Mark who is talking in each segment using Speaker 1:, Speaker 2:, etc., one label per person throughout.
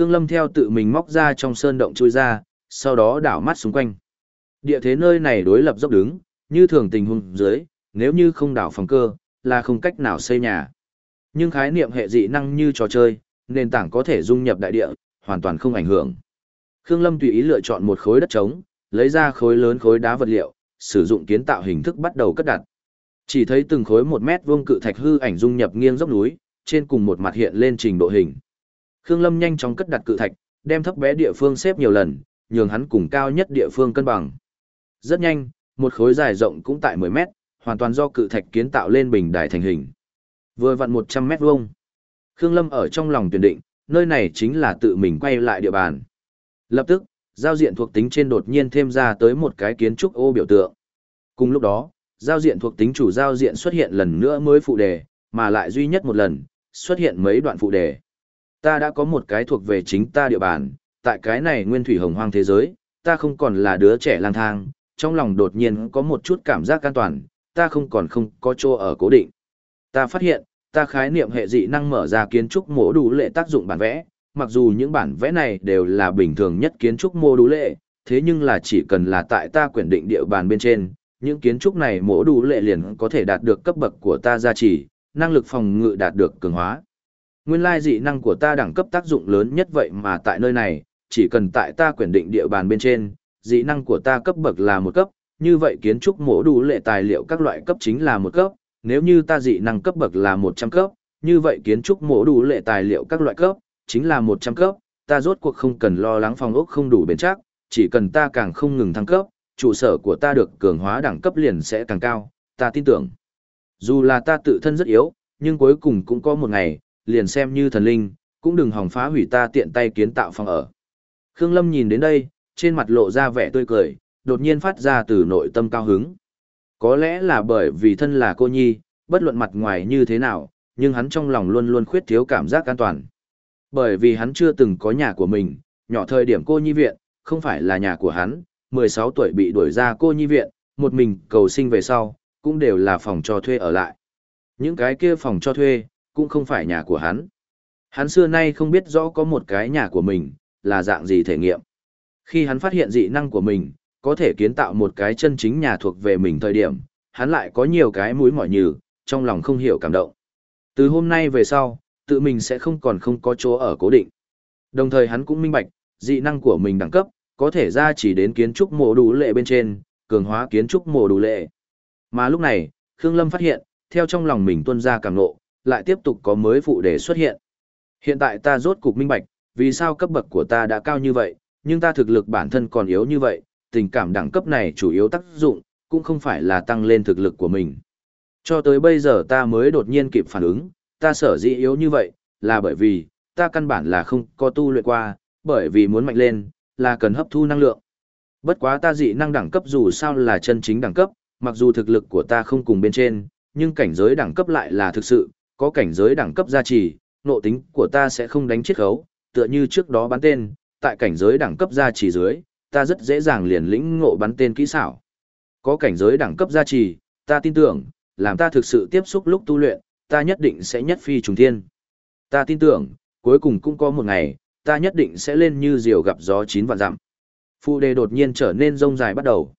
Speaker 1: Khương Lâm theo tự mình móc ra trong sơn động chui ra, sau đó đảo mắt xung quanh. Địa thế nơi này đối lập dốc đứng, như thường tình huống dưới, nếu như không đảo phòng cơ, là không cách nào xây nhà. Nhưng khái niệm hệ dị năng như trò chơi, nền tảng có thể dung nhập đại địa, hoàn toàn không ảnh hưởng. Khương Lâm tùy ý lựa chọn một khối đất trống, lấy ra khối lớn khối đá vật liệu, sử dụng kiến tạo hình thức bắt đầu cất đặt. Chỉ thấy từng khối một mét vuông cự thạch hư ảnh dung nhập nghiêng dốc núi, trên cùng một mặt hiện lên trình độ hình. Khương Lâm nhanh chóng cất đặt cự thạch, đem thấp bé địa phương xếp nhiều lần, nhường hắn cùng cao nhất địa phương cân bằng. Rất nhanh, một khối dài rộng cũng tại 10 mét, hoàn toàn do cự thạch kiến tạo lên bình đài thành hình. Vừa vặn 100 mét vuông. Khương Lâm ở trong lòng tuyển định, nơi này chính là tự mình quay lại địa bàn. Lập tức, giao diện thuộc tính trên đột nhiên thêm ra tới một cái kiến trúc ô biểu tượng. Cùng lúc đó, giao diện thuộc tính chủ giao diện xuất hiện lần nữa mới phụ đề, mà lại duy nhất một lần, xuất hiện mấy đoạn phụ đề. Ta đã có một cái thuộc về chính ta địa bàn, tại cái này nguyên thủy hồng hoang thế giới, ta không còn là đứa trẻ lang thang, trong lòng đột nhiên có một chút cảm giác an toàn, ta không còn không có chỗ ở cố định. Ta phát hiện, ta khái niệm hệ dị năng mở ra kiến trúc mổ đủ lệ tác dụng bản vẽ, mặc dù những bản vẽ này đều là bình thường nhất kiến trúc mô đủ lệ, thế nhưng là chỉ cần là tại ta quyển định địa bàn bên trên, những kiến trúc này mổ đủ lệ liền có thể đạt được cấp bậc của ta gia trì, năng lực phòng ngự đạt được cường hóa. Nguyên lai dị năng của ta đẳng cấp tác dụng lớn nhất vậy mà tại nơi này, chỉ cần tại ta quyển định địa bàn bên trên, dị năng của ta cấp bậc là một cấp, như vậy kiến trúc mổ đủ lệ tài liệu các loại cấp chính là một cấp, nếu như ta dị năng cấp bậc là 100 cấp, như vậy kiến trúc mổ đủ lệ tài liệu các loại cấp, chính là 100 cấp, ta rốt cuộc không cần lo lắng phòng ốc không đủ bền chắc, chỉ cần ta càng không ngừng thăng cấp, trụ sở của ta được cường hóa đẳng cấp liền sẽ càng cao, ta tin tưởng. Dù là ta tự thân rất yếu, nhưng cuối cùng cũng có một ngày, liền xem như thần linh, cũng đừng hỏng phá hủy ta tiện tay kiến tạo phòng ở. Khương Lâm nhìn đến đây, trên mặt lộ ra vẻ tươi cười, đột nhiên phát ra từ nội tâm cao hứng. Có lẽ là bởi vì thân là cô nhi, bất luận mặt ngoài như thế nào, nhưng hắn trong lòng luôn luôn khuyết thiếu cảm giác an toàn. Bởi vì hắn chưa từng có nhà của mình, nhỏ thời điểm cô nhi viện, không phải là nhà của hắn, 16 tuổi bị đuổi ra cô nhi viện, một mình cầu sinh về sau, cũng đều là phòng cho thuê ở lại. Những cái kia phòng cho thuê, cũng không phải nhà của hắn. Hắn xưa nay không biết rõ có một cái nhà của mình, là dạng gì thể nghiệm. Khi hắn phát hiện dị năng của mình, có thể kiến tạo một cái chân chính nhà thuộc về mình thời điểm, hắn lại có nhiều cái mũi mỏi nhừ, trong lòng không hiểu cảm động. Từ hôm nay về sau, tự mình sẽ không còn không có chỗ ở cố định. Đồng thời hắn cũng minh bạch, dị năng của mình đẳng cấp, có thể ra chỉ đến kiến trúc mộ đủ lệ bên trên, cường hóa kiến trúc mộ đủ lệ. Mà lúc này, Khương Lâm phát hiện, theo trong lòng mình tuân ra cảm nộ, lại tiếp tục có mới phụ đề xuất hiện. Hiện tại ta rốt cục minh bạch, vì sao cấp bậc của ta đã cao như vậy, nhưng ta thực lực bản thân còn yếu như vậy, tình cảm đẳng cấp này chủ yếu tác dụng, cũng không phải là tăng lên thực lực của mình. Cho tới bây giờ ta mới đột nhiên kịp phản ứng, ta sở dĩ yếu như vậy, là bởi vì, ta căn bản là không có tu luyện qua, bởi vì muốn mạnh lên, là cần hấp thu năng lượng. Bất quá ta dị năng đẳng cấp dù sao là chân chính đẳng cấp, mặc dù thực lực của ta không cùng bên trên, nhưng cảnh giới đẳng cấp lại là thực sự, có cảnh giới đẳng cấp gia trì, nộ tính của ta sẽ không đánh chết khấu, tựa như trước đó bắn tên, tại cảnh giới đẳng cấp gia trì dưới, ta rất dễ dàng liền lĩnh ngộ bắn tên kỹ xảo. Có cảnh giới đẳng cấp gia trì, ta tin tưởng, làm ta thực sự tiếp xúc lúc tu luyện, ta nhất định sẽ nhất phi trùng thiên. Ta tin tưởng, cuối cùng cũng có một ngày, ta nhất định sẽ lên như diều gặp gió chín vạn dặm. Phụ đề đột nhiên trở nên rông dài bắt đầu.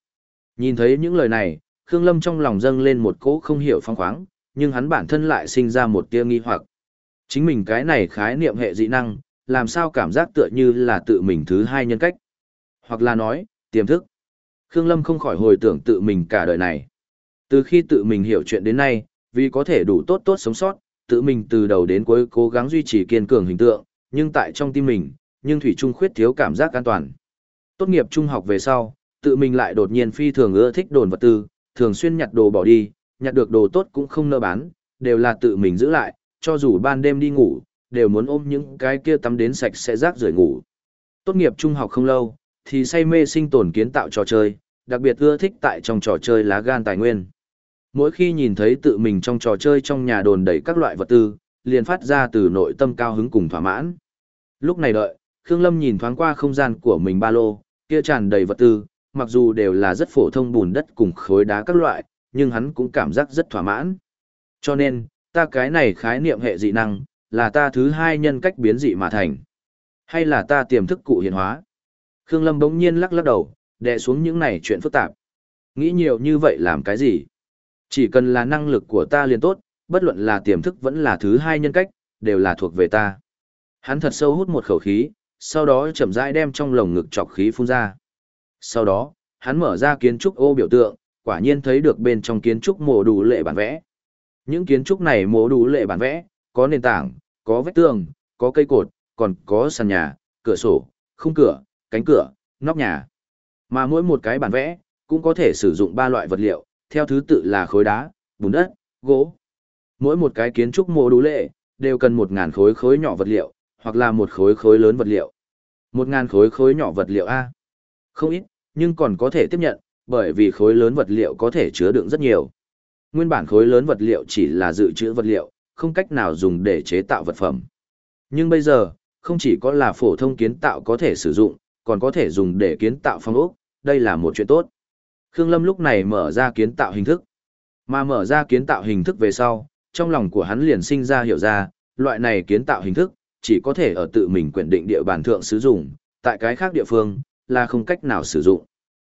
Speaker 1: Nhìn thấy những lời này, Khương Lâm trong lòng dâng lên một cỗ không hiểu phong khoáng, nhưng hắn bản thân lại sinh ra một tia nghi hoặc. Chính mình cái này khái niệm hệ dị năng, làm sao cảm giác tựa như là tự mình thứ hai nhân cách. Hoặc là nói, tiềm thức. Khương Lâm không khỏi hồi tưởng tự mình cả đời này. Từ khi tự mình hiểu chuyện đến nay, vì có thể đủ tốt tốt sống sót, tự mình từ đầu đến cuối cố gắng duy trì kiên cường hình tượng, nhưng tại trong tim mình, nhưng Thủy Trung khuyết thiếu cảm giác an toàn. Tốt nghiệp trung học về sau, tự mình lại đột nhiên phi thường ưa thích đồn vật tư, thường xuyên nhặt đồ bỏ đi, nhặt được đồ tốt cũng không nỡ bán, đều là tự mình giữ lại, cho dù ban đêm đi ngủ, đều muốn ôm những cái kia tắm đến sạch sẽ rác rưởi ngủ. Tốt nghiệp trung học không lâu, thì say mê sinh tồn kiến tạo trò chơi, đặc biệt ưa thích tại trong trò chơi lá gan tài nguyên. Mỗi khi nhìn thấy tự mình trong trò chơi trong nhà đồn đầy các loại vật tư, liền phát ra từ nội tâm cao hứng cùng thỏa mãn. Lúc này đợi, Khương Lâm nhìn thoáng qua không gian của mình ba lô, kia tràn đầy vật tư, mặc dù đều là rất phổ thông bùn đất cùng khối đá các loại, nhưng hắn cũng cảm giác rất thỏa mãn. Cho nên, ta cái này khái niệm hệ dị năng, là ta thứ hai nhân cách biến dị mà thành. Hay là ta tiềm thức cụ hiện hóa? Khương Lâm bỗng nhiên lắc lắc đầu, đè xuống những này chuyện phức tạp. Nghĩ nhiều như vậy làm cái gì? Chỉ cần là năng lực của ta liền tốt, bất luận là tiềm thức vẫn là thứ hai nhân cách, đều là thuộc về ta. Hắn thật sâu hút một khẩu khí, sau đó chậm rãi đem trong lồng ngực chọc khí phun ra. Sau đó, hắn mở ra kiến trúc ô biểu tượng, quả nhiên thấy được bên trong kiến trúc mổ đủ lệ bản vẽ. Những kiến trúc này mổ đủ lệ bản vẽ, có nền tảng, có vách tường, có cây cột, còn có sàn nhà, cửa sổ, khung cửa, cánh cửa, nóc nhà. Mà mỗi một cái bản vẽ, cũng có thể sử dụng ba loại vật liệu, theo thứ tự là khối đá, bùn đất, gỗ. Mỗi một cái kiến trúc mô đủ lệ, đều cần một ngàn khối khối nhỏ vật liệu, hoặc là một khối khối lớn vật liệu. Một ngàn khối khối nhỏ vật liệu A. Không ít, nhưng còn có thể tiếp nhận, bởi vì khối lớn vật liệu có thể chứa đựng rất nhiều. Nguyên bản khối lớn vật liệu chỉ là dự trữ vật liệu, không cách nào dùng để chế tạo vật phẩm. Nhưng bây giờ, không chỉ có là phổ thông kiến tạo có thể sử dụng, còn có thể dùng để kiến tạo phong ốc, đây là một chuyện tốt. Khương Lâm lúc này mở ra kiến tạo hình thức. Mà mở ra kiến tạo hình thức về sau, trong lòng của hắn liền sinh ra hiểu ra, loại này kiến tạo hình thức, chỉ có thể ở tự mình quyền định địa bàn thượng sử dụng, tại cái khác địa phương, là không cách nào sử dụng.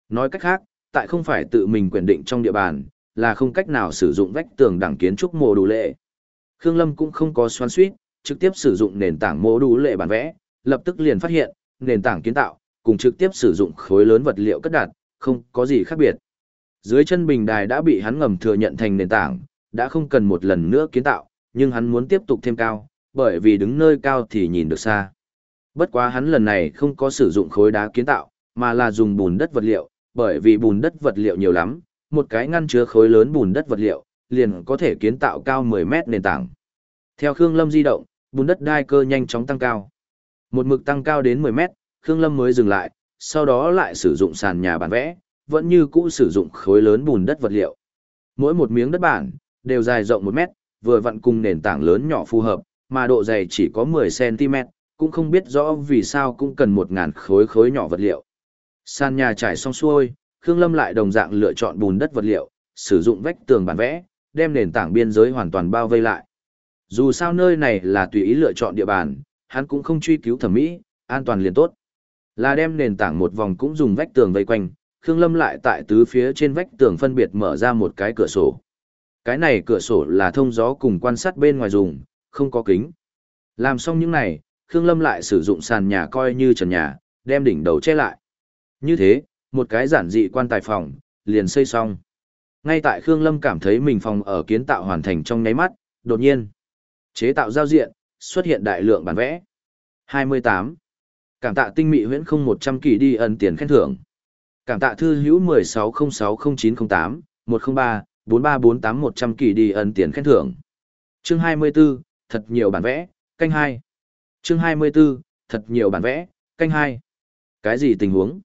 Speaker 1: Nói cách khác, tại không phải tự mình quyền định trong địa bàn, là không cách nào sử dụng vách tường đẳng kiến trúc mô đủ lệ. Khương Lâm cũng không có xoắn suýt, trực tiếp sử dụng nền tảng mô đủ lệ bản vẽ, lập tức liền phát hiện, nền tảng kiến tạo, cùng trực tiếp sử dụng khối lớn vật liệu cất đặt, không có gì khác biệt. Dưới chân bình đài đã bị hắn ngầm thừa nhận thành nền tảng, đã không cần một lần nữa kiến tạo, nhưng hắn muốn tiếp tục thêm cao, bởi vì đứng nơi cao thì nhìn được xa. Bất quá hắn lần này không có sử dụng khối đá kiến tạo, mà là dùng bùn đất vật liệu, bởi vì bùn đất vật liệu nhiều lắm, một cái ngăn chứa khối lớn bùn đất vật liệu, liền có thể kiến tạo cao 10 mét nền tảng. Theo Khương Lâm di động, bùn đất đai cơ nhanh chóng tăng cao. Một mực tăng cao đến 10 mét, Khương Lâm mới dừng lại, sau đó lại sử dụng sàn nhà bản vẽ, vẫn như cũ sử dụng khối lớn bùn đất vật liệu. Mỗi một miếng đất bản, đều dài rộng 1 mét, vừa vặn cùng nền tảng lớn nhỏ phù hợp, mà độ dày chỉ có 10cm, cũng không biết rõ vì sao cũng cần 1.000 khối khối nhỏ vật liệu. Sàn nhà trải xong xuôi, Khương Lâm lại đồng dạng lựa chọn bùn đất vật liệu, sử dụng vách tường bản vẽ, đem nền tảng biên giới hoàn toàn bao vây lại. Dù sao nơi này là tùy ý lựa chọn địa bàn, hắn cũng không truy cứu thẩm mỹ, an toàn liền tốt. Là đem nền tảng một vòng cũng dùng vách tường vây quanh, Khương Lâm lại tại tứ phía trên vách tường phân biệt mở ra một cái cửa sổ. Cái này cửa sổ là thông gió cùng quan sát bên ngoài dùng, không có kính. Làm xong những này, Khương Lâm lại sử dụng sàn nhà coi như trần nhà, đem đỉnh đầu che lại. Như thế, một cái giản dị quan tài phòng, liền xây xong. Ngay tại Khương Lâm cảm thấy mình phòng ở kiến tạo hoàn thành trong nháy mắt, đột nhiên, chế tạo giao diện, xuất hiện đại lượng bản vẽ. 28. Cảm tạ tinh mị huyễn không 100 kỳ đi ẩn tiền khen thưởng. Cảm tạ thư hữu 16060908, 103, 4348 100 kỳ đi ẩn tiền khen thưởng. Chương 24, thật nhiều bản vẽ, canh 2. Chương 24, thật nhiều bản vẽ, canh 2. Cái gì tình huống?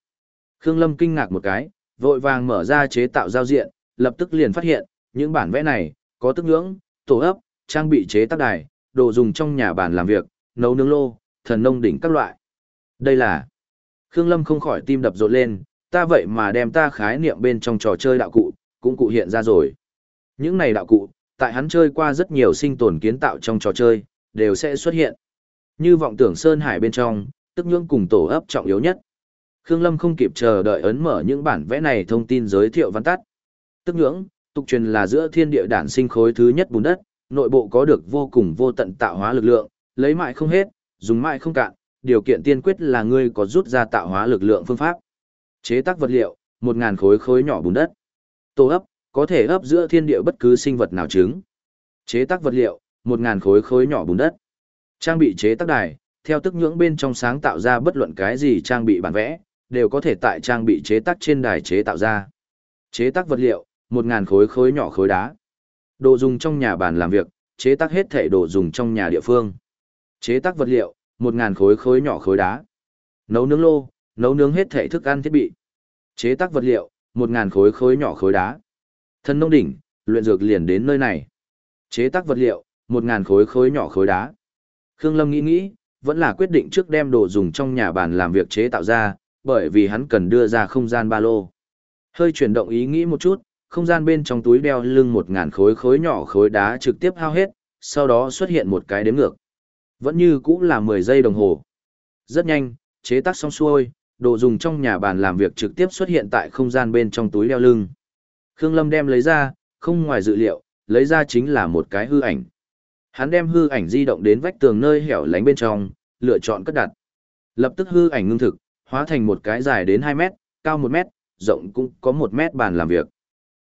Speaker 1: Khương Lâm kinh ngạc một cái, vội vàng mở ra chế tạo giao diện, lập tức liền phát hiện, những bản vẽ này, có tức ngưỡng, tổ ấp, trang bị chế tác đài, đồ dùng trong nhà bàn làm việc, nấu nướng lô, thần nông đỉnh các loại. Đây là... Khương Lâm không khỏi tim đập rộn lên, ta vậy mà đem ta khái niệm bên trong trò chơi đạo cụ, cũng cụ hiện ra rồi. Những này đạo cụ, tại hắn chơi qua rất nhiều sinh tồn kiến tạo trong trò chơi, đều sẽ xuất hiện. Như vọng tưởng Sơn Hải bên trong, tức nhưỡng cùng tổ ấp trọng yếu nhất. Khương Lâm không kịp chờ đợi ấn mở những bản vẽ này thông tin giới thiệu văn tắt. Tức nhưỡng, tục truyền là giữa thiên địa đản sinh khối thứ nhất bùn đất, nội bộ có được vô cùng vô tận tạo hóa lực lượng, lấy mãi không hết, dùng mãi không cạn, điều kiện tiên quyết là ngươi có rút ra tạo hóa lực lượng phương pháp. Chế tác vật liệu, 1000 khối khối nhỏ bùn đất. Tổ ấp, có thể ấp giữa thiên địa bất cứ sinh vật nào trứng. Chế tác vật liệu, 1000 khối khối nhỏ bùn đất. Trang bị chế tác đài, theo tức nhưỡng bên trong sáng tạo ra bất luận cái gì trang bị bản vẽ, đều có thể tại trang bị chế tác trên đài chế tạo ra. Chế tác vật liệu, 1.000 khối khối nhỏ khối đá. Đồ dùng trong nhà bàn làm việc, chế tác hết thể đồ dùng trong nhà địa phương. Chế tác vật liệu, 1.000 khối khối nhỏ khối đá. Nấu nướng lô, nấu nướng hết thể thức ăn thiết bị. Chế tác vật liệu, 1.000 khối khối nhỏ khối đá. Thân nông đỉnh, luyện dược liền đến nơi này. Chế tác vật liệu, 1.000 khối khối nhỏ khối đá. Khương Lâm nghĩ nghĩ, vẫn là quyết định trước đem đồ dùng trong nhà bàn làm việc chế tạo ra, bởi vì hắn cần đưa ra không gian ba lô. Hơi chuyển động ý nghĩ một chút, không gian bên trong túi đeo lưng một ngàn khối khối nhỏ khối đá trực tiếp hao hết, sau đó xuất hiện một cái đếm ngược. Vẫn như cũng là 10 giây đồng hồ. Rất nhanh, chế tác xong xuôi, đồ dùng trong nhà bàn làm việc trực tiếp xuất hiện tại không gian bên trong túi đeo lưng. Khương Lâm đem lấy ra, không ngoài dự liệu, lấy ra chính là một cái hư ảnh. Hắn đem hư ảnh di động đến vách tường nơi hẻo lánh bên trong, lựa chọn cất đặt. Lập tức hư ảnh ngưng thực, hóa thành một cái dài đến 2 mét, cao 1 mét, rộng cũng có 1 mét bàn làm việc.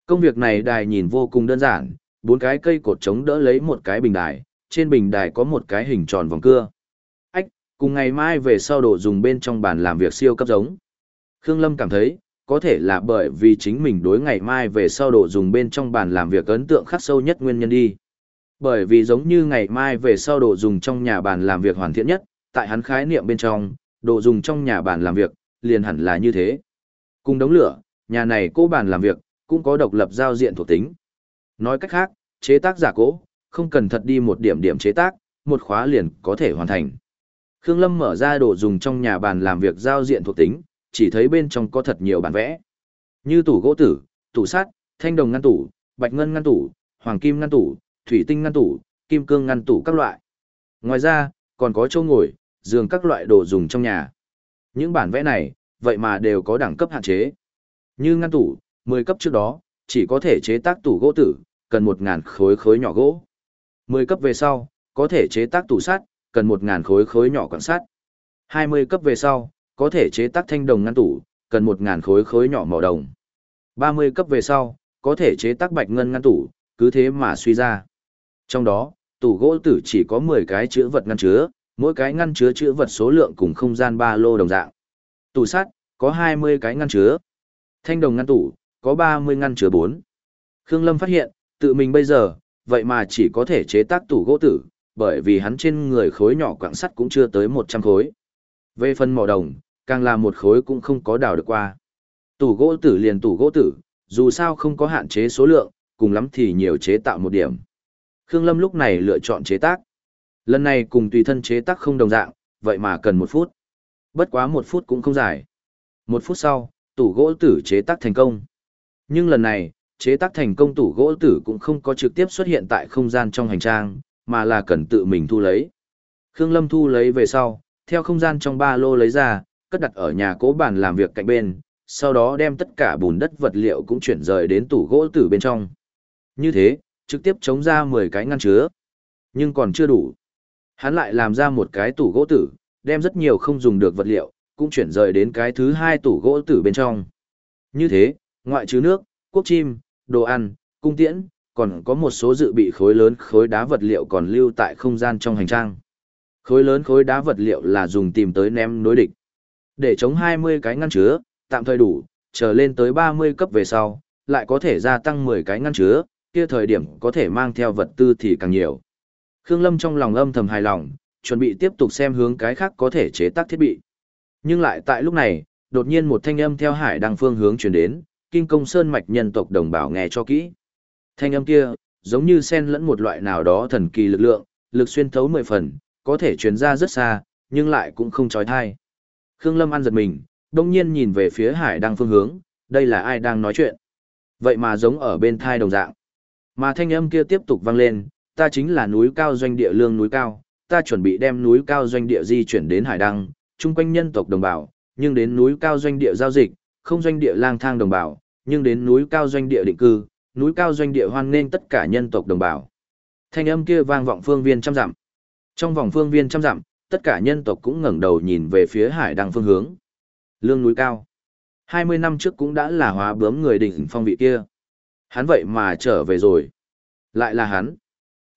Speaker 1: Công việc này đài nhìn vô cùng đơn giản, bốn cái cây cột chống đỡ lấy một cái bình đài, trên bình đài có một cái hình tròn vòng cưa. Ách, cùng ngày mai về sau đồ dùng bên trong bàn làm việc siêu cấp giống. Khương Lâm cảm thấy, có thể là bởi vì chính mình đối ngày mai về sau đồ dùng bên trong bàn làm việc ấn tượng khắc sâu nhất nguyên nhân đi. Bởi vì giống như ngày mai về sau đồ dùng trong nhà bàn làm việc hoàn thiện nhất, tại hắn khái niệm bên trong, đồ dùng trong nhà bàn làm việc, liền hẳn là như thế. Cùng đống lửa, nhà này cô bàn làm việc, cũng có độc lập giao diện thuộc tính. Nói cách khác, chế tác giả cố, không cần thật đi một điểm điểm chế tác, một khóa liền có thể hoàn thành. Khương Lâm mở ra đồ dùng trong nhà bàn làm việc giao diện thuộc tính, chỉ thấy bên trong có thật nhiều bản vẽ. Như tủ gỗ tử, tủ sắt, thanh đồng ngăn tủ, bạch ngân ngăn tủ, hoàng kim ngăn tủ, thủy tinh ngăn tủ, kim cương ngăn tủ các loại. Ngoài ra, còn có chỗ ngồi, giường các loại đồ dùng trong nhà. Những bản vẽ này, vậy mà đều có đẳng cấp hạn chế. Như ngăn tủ, 10 cấp trước đó, chỉ có thể chế tác tủ gỗ tử, cần 1.000 khối khối nhỏ gỗ. 10 cấp về sau, có thể chế tác tủ sắt, cần 1.000 khối khối nhỏ quảng sắt. 20 cấp về sau, có thể chế tác thanh đồng ngăn tủ, cần 1.000 khối khối nhỏ màu đồng. 30 cấp về sau, có thể chế tác bạch ngân ngăn tủ, cứ thế mà suy ra. Trong đó, tủ gỗ tử chỉ có 10 cái chữ vật ngăn chứa, mỗi cái ngăn chứa chứa vật số lượng cùng không gian ba lô đồng dạng. Tủ sắt, có 20 cái ngăn chứa. Thanh đồng ngăn tủ, có 30 ngăn chứa 4. Khương Lâm phát hiện, tự mình bây giờ, vậy mà chỉ có thể chế tác tủ gỗ tử, bởi vì hắn trên người khối nhỏ quặng sắt cũng chưa tới 100 khối. Về phần mỏ đồng, càng là một khối cũng không có đào được qua. Tủ gỗ tử liền tủ gỗ tử, dù sao không có hạn chế số lượng, cùng lắm thì nhiều chế tạo một điểm. Khương Lâm lúc này lựa chọn chế tác. Lần này cùng tùy thân chế tác không đồng dạng, vậy mà cần một phút. Bất quá một phút cũng không dài. Một phút sau, tủ gỗ tử chế tác thành công. Nhưng lần này, chế tác thành công tủ gỗ tử cũng không có trực tiếp xuất hiện tại không gian trong hành trang, mà là cần tự mình thu lấy. Khương Lâm thu lấy về sau, theo không gian trong ba lô lấy ra, cất đặt ở nhà cố bàn làm việc cạnh bên, sau đó đem tất cả bùn đất vật liệu cũng chuyển rời đến tủ gỗ tử bên trong. Như thế, trực tiếp chống ra 10 cái ngăn chứa. Nhưng còn chưa đủ. Hắn lại làm ra một cái tủ gỗ tử, đem rất nhiều không dùng được vật liệu, cũng chuyển rời đến cái thứ hai tủ gỗ tử bên trong. Như thế, ngoại trừ nước, quốc chim, đồ ăn, cung tiễn, còn có một số dự bị khối lớn khối đá vật liệu còn lưu tại không gian trong hành trang. Khối lớn khối đá vật liệu là dùng tìm tới ném đối địch. Để chống 20 cái ngăn chứa, tạm thời đủ, chờ lên tới 30 cấp về sau, lại có thể gia tăng 10 cái ngăn chứa, kia thời điểm có thể mang theo vật tư thì càng nhiều. Khương Lâm trong lòng âm thầm hài lòng, chuẩn bị tiếp tục xem hướng cái khác có thể chế tác thiết bị. Nhưng lại tại lúc này, đột nhiên một thanh âm theo hải đăng phương hướng truyền đến, kinh công sơn mạch nhân tộc đồng bào nghe cho kỹ. Thanh âm kia, giống như xen lẫn một loại nào đó thần kỳ lực lượng, lực xuyên thấu mười phần, có thể truyền ra rất xa, nhưng lại cũng không trói thai. Khương Lâm ăn giật mình, đông nhiên nhìn về phía hải đăng phương hướng, đây là ai đang nói chuyện. Vậy mà giống ở bên thai đồng dạng. Mà thanh âm kia tiếp tục vang lên, ta chính là núi cao doanh địa lương núi cao, ta chuẩn bị đem núi cao doanh địa di chuyển đến hải đăng, chung quanh nhân tộc đồng bào, nhưng đến núi cao doanh địa giao dịch, không doanh địa lang thang đồng bào, nhưng đến núi cao doanh địa định cư, núi cao doanh địa hoan nghênh tất cả nhân tộc đồng bào. Thanh âm kia vang vọng phương viên trăm dặm. Trong vòng phương viên trăm dặm, tất cả nhân tộc cũng ngẩng đầu nhìn về phía hải đăng phương hướng. Lương núi cao. 20 năm trước cũng đã là hóa bướm người đỉnh phong vị kia. Hắn vậy mà trở về rồi. Lại là hắn.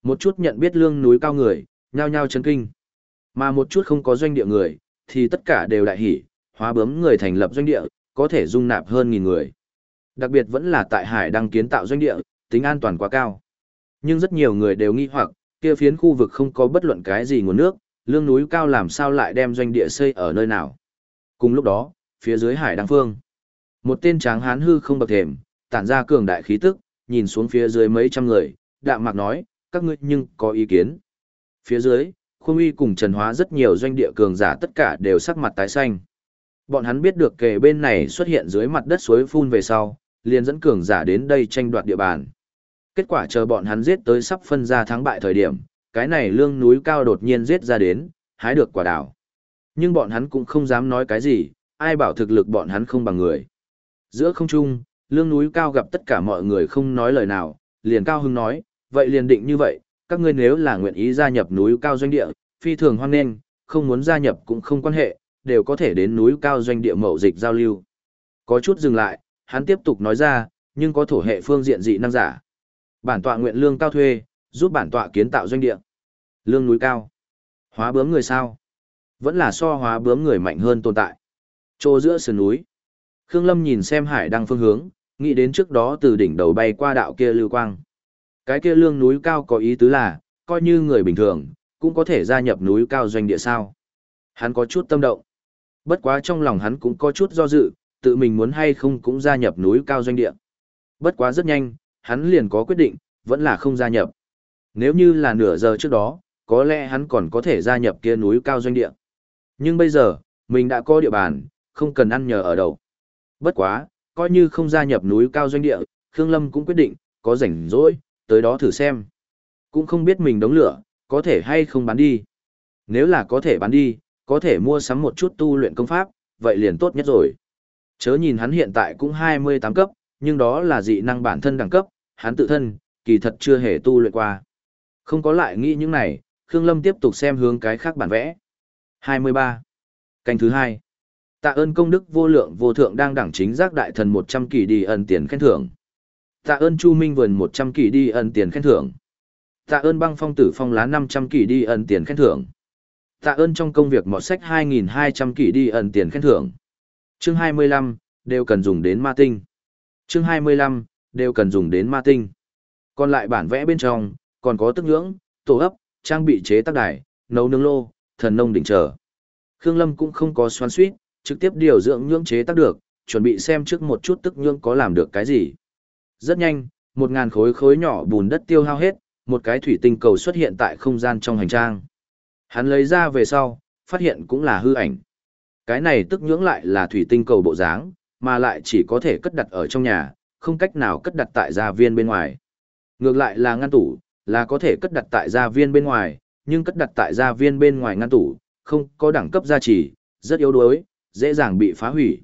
Speaker 1: Một chút nhận biết lương núi cao người, nhao nhao chấn kinh. Mà một chút không có doanh địa người, thì tất cả đều đại hỉ, hóa bướm người thành lập doanh địa, có thể dung nạp hơn nghìn người. Đặc biệt vẫn là tại hải đăng kiến tạo doanh địa, tính an toàn quá cao. Nhưng rất nhiều người đều nghi hoặc, kia phiến khu vực không có bất luận cái gì nguồn nước, lương núi cao làm sao lại đem doanh địa xây ở nơi nào. Cùng lúc đó, phía dưới hải đăng phương, một tên tráng hán hư không bậc thềm, tản ra cường đại khí tức, nhìn xuống phía dưới mấy trăm người, đạm mạc nói, các ngươi nhưng có ý kiến. Phía dưới, Khương Uy cùng Trần Hóa rất nhiều doanh địa cường giả tất cả đều sắc mặt tái xanh. Bọn hắn biết được kề bên này xuất hiện dưới mặt đất suối phun về sau, liền dẫn cường giả đến đây tranh đoạt địa bàn. Kết quả chờ bọn hắn giết tới sắp phân ra thắng bại thời điểm, cái này lương núi cao đột nhiên giết ra đến, hái được quả đào. Nhưng bọn hắn cũng không dám nói cái gì, ai bảo thực lực bọn hắn không bằng người. Giữa không trung, lương núi cao gặp tất cả mọi người không nói lời nào, liền cao hưng nói, vậy liền định như vậy, các ngươi nếu là nguyện ý gia nhập núi cao doanh địa, phi thường hoan nghênh, không muốn gia nhập cũng không quan hệ, đều có thể đến núi cao doanh địa mậu dịch giao lưu. Có chút dừng lại, hắn tiếp tục nói ra, nhưng có thổ hệ phương diện dị năng giả. Bản tọa nguyện lương cao thuê, giúp bản tọa kiến tạo doanh địa. Lương núi cao. Hóa bướm người sao? Vẫn là so hóa bướm người mạnh hơn tồn tại. Trô giữa sườn núi. Khương Lâm nhìn xem hải đăng phương hướng, nghĩ đến trước đó từ đỉnh đầu bay qua đạo kia lưu quang. Cái kia lương núi cao có ý tứ là, coi như người bình thường, cũng có thể gia nhập núi cao doanh địa sao. Hắn có chút tâm động. Bất quá trong lòng hắn cũng có chút do dự, tự mình muốn hay không cũng gia nhập núi cao doanh địa. Bất quá rất nhanh, hắn liền có quyết định, vẫn là không gia nhập. Nếu như là nửa giờ trước đó, có lẽ hắn còn có thể gia nhập kia núi cao doanh địa. Nhưng bây giờ, mình đã có địa bàn, không cần ăn nhờ ở đâu. Bất quá, coi như không gia nhập núi cao doanh địa, Khương Lâm cũng quyết định, có rảnh rỗi, tới đó thử xem. Cũng không biết mình đống lửa, có thể hay không bán đi. Nếu là có thể bán đi, có thể mua sắm một chút tu luyện công pháp, vậy liền tốt nhất rồi. Chớ nhìn hắn hiện tại cũng 28 cấp, nhưng đó là dị năng bản thân đẳng cấp, hắn tự thân, kỳ thật chưa hề tu luyện qua. Không có lại nghĩ những này, Khương Lâm tiếp tục xem hướng cái khác bản vẽ. 23. Canh thứ 2. Tạ ơn công đức vô lượng vô thượng đang đẳng chính giác đại thần 100 kỳ đi ân tiền khen thưởng. Tạ ơn Chu Minh Vườn 100 kỳ đi ân tiền khen thưởng. Tạ ơn băng phong tử phong lá 500 kỳ đi ân tiền khen thưởng. Tạ ơn trong công việc mọt sách 2.200 kỳ đi ân tiền khen thưởng. Chương 25, đều cần dùng đến ma tinh. Chương 25, đều cần dùng đến ma tinh. Còn lại bản vẽ bên trong, còn có tức ngưỡng, tổ ấp, trang bị chế tác đài, nấu nướng lô, thần nông đỉnh trở. Khương Lâm cũng không có xoắn suýt, trực tiếp điều dưỡng nhưỡng chế tác được, chuẩn bị xem trước một chút tức nhưỡng có làm được cái gì. Rất nhanh, một ngàn khối khối nhỏ bùn đất tiêu hao hết, một cái thủy tinh cầu xuất hiện tại không gian trong hành trang. Hắn lấy ra về sau, phát hiện cũng là hư ảnh. Cái này tức nhưỡng lại là thủy tinh cầu bộ dáng, mà lại chỉ có thể cất đặt ở trong nhà, không cách nào cất đặt tại gia viên bên ngoài. Ngược lại là ngăn tủ, là có thể cất đặt tại gia viên bên ngoài, nhưng cất đặt tại gia viên bên ngoài ngăn tủ, không có đẳng cấp gia trì, rất yếu đuối, dễ dàng bị phá hủy.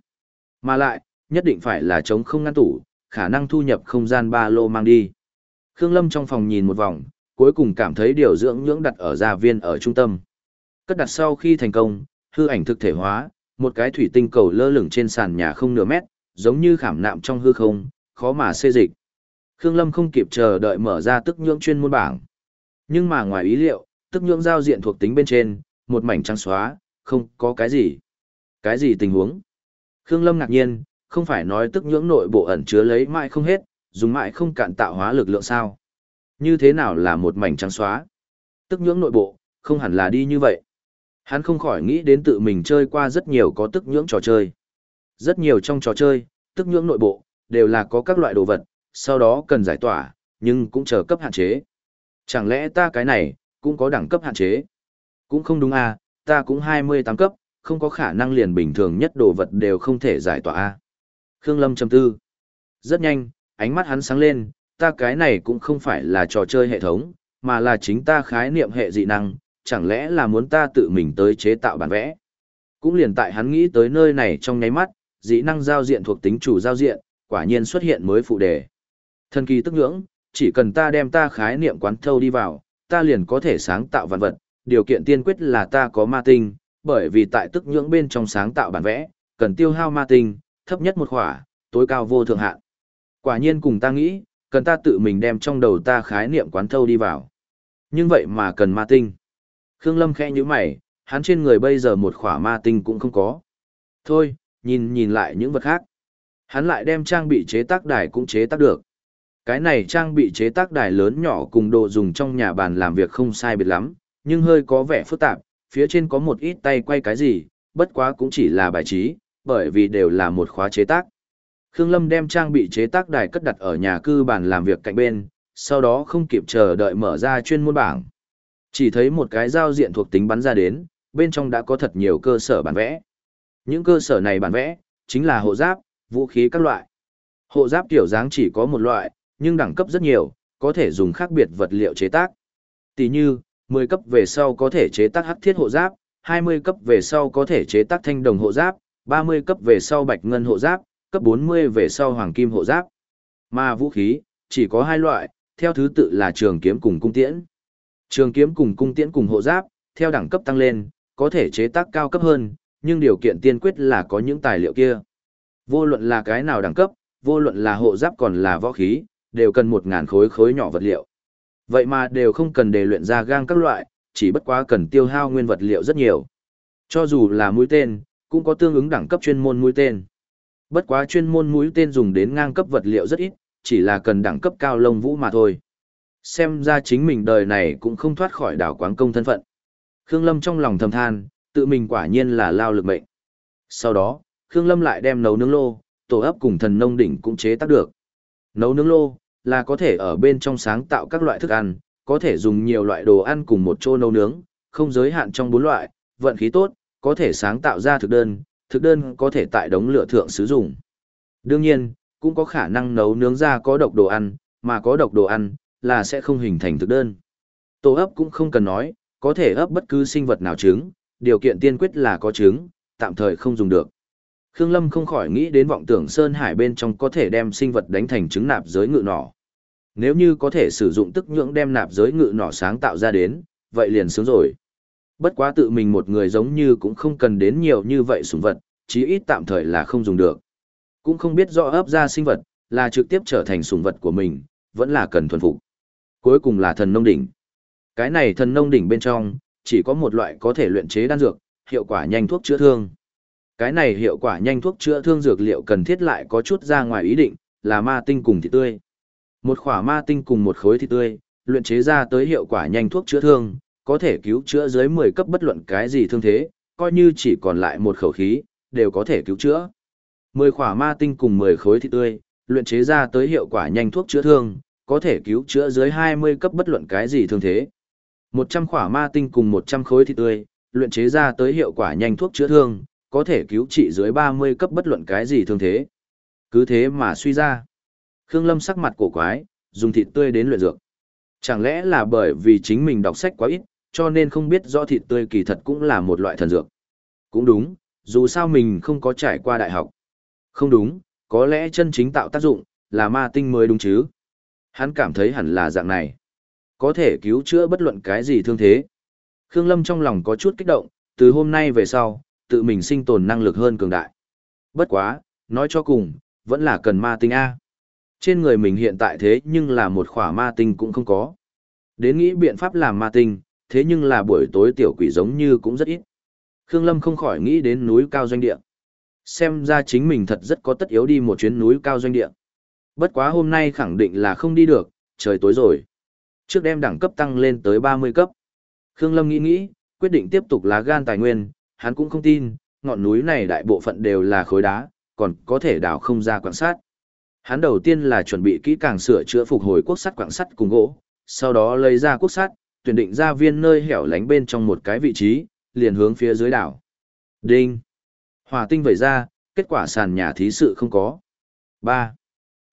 Speaker 1: Mà lại, nhất định phải là chống không ngăn tủ, khả năng thu nhập không gian ba lô mang đi. Khương Lâm trong phòng nhìn một vòng, cuối cùng cảm thấy điều dưỡng nhưỡng đặt ở gia viên ở trung tâm. Cất đặt sau khi thành công, hư ảnh thực thể hóa, một cái thủy tinh cầu lơ lửng trên sàn nhà không nửa mét, giống như khảm nạm trong hư không, khó mà xê dịch. Khương Lâm không kịp chờ đợi mở ra tức nhưỡng chuyên môn bảng. Nhưng mà ngoài ý liệu, tức nhưỡng giao diện thuộc tính bên trên, một mảnh trắng xóa, không có cái gì. Cái gì tình huống? Khương Lâm ngạc nhiên, không phải nói tức nhưỡng nội bộ ẩn chứa lấy mãi không hết, dùng mãi không cạn tạo hóa lực lượng sao? Như thế nào là một mảnh trắng xóa? Tức nhưỡng nội bộ, không hẳn là đi như vậy. Hắn không khỏi nghĩ đến tự mình chơi qua rất nhiều có tức nhưỡng trò chơi. Rất nhiều trong trò chơi, tức nhưỡng nội bộ, đều là có các loại đồ vật, sau đó cần giải tỏa, nhưng cũng chờ cấp hạn chế. Chẳng lẽ ta cái này, cũng có đẳng cấp hạn chế? Cũng không đúng à, ta cũng 28 cấp, không có khả năng liền bình thường nhất đồ vật đều không thể giải tỏa a. Khương Lâm trầm tư. Rất nhanh, ánh mắt hắn sáng lên, ta cái này cũng không phải là trò chơi hệ thống, mà là chính ta khái niệm hệ dị năng, chẳng lẽ là muốn ta tự mình tới chế tạo bản vẽ. Cũng liền tại hắn nghĩ tới nơi này trong nháy mắt, dị năng giao diện thuộc tính chủ giao diện, quả nhiên xuất hiện mới phụ đề. Thần kỳ tức ngưỡng, chỉ cần ta đem ta khái niệm quán thâu đi vào, ta liền có thể sáng tạo vạn vật, điều kiện tiên quyết là ta có ma tinh, bởi vì tại tức nhưỡng bên trong sáng tạo bản vẽ, cần tiêu hao ma tinh, thấp nhất một khỏa, tối cao vô thượng hạn. Quả nhiên cùng ta nghĩ, cần ta tự mình đem trong đầu ta khái niệm quán thâu đi vào. Nhưng vậy mà cần ma tinh. Khương Lâm khẽ như mày, hắn trên người bây giờ một khỏa ma tinh cũng không có. Thôi, nhìn nhìn lại những vật khác. Hắn lại đem trang bị chế tác đài cũng chế tác được. Cái này trang bị chế tác đài lớn nhỏ cùng đồ dùng trong nhà bàn làm việc không sai biệt lắm, nhưng hơi có vẻ phức tạp, phía trên có một ít tay quay cái gì, bất quá cũng chỉ là bài trí, bởi vì đều là một khóa chế tác. Khương Lâm đem trang bị chế tác đài cất đặt ở nhà cư bàn làm việc cạnh bên, sau đó không kịp chờ đợi mở ra chuyên môn bảng. Chỉ thấy một cái giao diện thuộc tính bắn ra đến, bên trong đã có thật nhiều cơ sở bản vẽ. Những cơ sở này bản vẽ, chính là hộ giáp, vũ khí các loại. Hộ giáp kiểu dáng chỉ có một loại, nhưng đẳng cấp rất nhiều, có thể dùng khác biệt vật liệu chế tác. Tỷ như, 10 cấp về sau có thể chế tác hắc thiết hộ giáp, 20 cấp về sau có thể chế tác thanh đồng hộ giáp, 30 cấp về sau bạch ngân hộ giáp, cấp 40 về sau hoàng kim hộ giáp. Mà vũ khí, chỉ có hai loại, theo thứ tự là trường kiếm cùng cung tiễn. Trường kiếm cùng cung tiễn cùng hộ giáp, theo đẳng cấp tăng lên, có thể chế tác cao cấp hơn, nhưng điều kiện tiên quyết là có những tài liệu kia. Vô luận là cái nào đẳng cấp, vô luận là hộ giáp còn là võ khí, đều cần 1.000 khối khối nhỏ vật liệu. Vậy mà đều không cần để luyện ra gang các loại, chỉ bất quá cần tiêu hao nguyên vật liệu rất nhiều. Cho dù là mũi tên, cũng có tương ứng đẳng cấp chuyên môn mũi tên. Bất quá chuyên môn mũi tên dùng đến ngang cấp vật liệu rất ít, chỉ là cần đẳng cấp cao lông vũ mà thôi. Xem ra chính mình đời này cũng không thoát khỏi đảo quán công thân phận. Khương Lâm trong lòng thầm than, tự mình quả nhiên là lao lực mệnh. Sau đó, Khương Lâm lại đem nấu nướng lô, tổ ấp cùng thần nông đỉnh cũng chế tác được. Nấu nướng lô là có thể ở bên trong sáng tạo các loại thức ăn, có thể dùng nhiều loại đồ ăn cùng một chỗ nấu nướng, không giới hạn trong bốn loại, vận khí tốt, có thể sáng tạo ra thực đơn, thực đơn có thể tại đống lửa thượng sử dụng. Đương nhiên, cũng có khả năng nấu nướng ra có độc đồ ăn, mà có độc đồ ăn là sẽ không hình thành thực đơn. Tổ ấp cũng không cần nói, có thể ấp bất cứ sinh vật nào trứng, điều kiện tiên quyết là có trứng, tạm thời không dùng được. Khương Lâm không khỏi nghĩ đến vọng tưởng Sơn Hải bên trong có thể đem sinh vật đánh thành trứng nạp giới ngự nỏ. Nếu như có thể sử dụng tức nhưỡng đem nạp giới ngự nỏ sáng tạo ra đến, vậy liền sướng rồi. Bất quá tự mình một người giống như cũng không cần đến nhiều như vậy sủng vật, chí ít tạm thời là không dùng được. Cũng không biết rõ ấp ra sinh vật, là trực tiếp trở thành sủng vật của mình, vẫn là cần thuần phục. Cuối cùng là thần nông đỉnh. Cái này thần nông đỉnh bên trong, chỉ có một loại có thể luyện chế đan dược, hiệu quả nhanh thuốc chữa thương. Cái này hiệu quả nhanh thuốc chữa thương dược liệu cần thiết lại có chút ra ngoài ý định, là ma tinh cùng thịt tươi. Một khỏa ma tinh cùng một khối thịt tươi, luyện chế ra tới hiệu quả nhanh thuốc chữa thương, có thể cứu chữa dưới 10 cấp bất luận cái gì thương thế, coi như chỉ còn lại một khẩu khí, đều có thể cứu chữa. 10 khỏa ma tinh cùng 10 khối thịt tươi, luyện chế ra tới hiệu quả nhanh thuốc chữa thương, có thể cứu chữa dưới 20 cấp bất luận cái gì thương thế. 100 khỏa ma tinh cùng 100 khối thịt tươi, luyện chế ra tới hiệu quả nhanh thuốc chữa thương, có thể cứu trị dưới 30 cấp bất luận cái gì thương thế. Cứ thế mà suy ra. Khương Lâm sắc mặt cổ quái, dùng thịt tươi đến luyện dược. Chẳng lẽ là bởi vì chính mình đọc sách quá ít, cho nên không biết rõ thịt tươi kỳ thật cũng là một loại thần dược. Cũng đúng, dù sao mình không có trải qua đại học. Không đúng, có lẽ chân chính tạo tác dụng, là ma tinh mới đúng chứ. Hắn cảm thấy hẳn là dạng này. Có thể cứu chữa bất luận cái gì thương thế. Khương Lâm trong lòng có chút kích động, từ hôm nay về sau, tự mình sinh tồn năng lực hơn cường đại. Bất quá, nói cho cùng, vẫn là cần ma tinh A. Trên người mình hiện tại thế nhưng là một khỏa ma tinh cũng không có. Đến nghĩ biện pháp làm ma tinh, thế nhưng là buổi tối tiểu quỷ giống như cũng rất ít. Khương Lâm không khỏi nghĩ đến núi cao doanh địa. Xem ra chính mình thật rất có tất yếu đi một chuyến núi cao doanh địa. Bất quá hôm nay khẳng định là không đi được, trời tối rồi. Trước đem đẳng cấp tăng lên tới 30 cấp. Khương Lâm nghĩ nghĩ, quyết định tiếp tục lá gan tài nguyên, hắn cũng không tin, ngọn núi này đại bộ phận đều là khối đá, còn có thể đào không ra quan sát. Hắn đầu tiên là chuẩn bị kỹ càng sửa chữa phục hồi quốc sắt quặng sắt cùng gỗ, sau đó lấy ra quốc sắt, tuyển định ra viên nơi hẻo lánh bên trong một cái vị trí, liền hướng phía dưới đảo. Đinh! Hỏa tinh vẩy ra, kết quả sàn nhà thí sự không có. 3.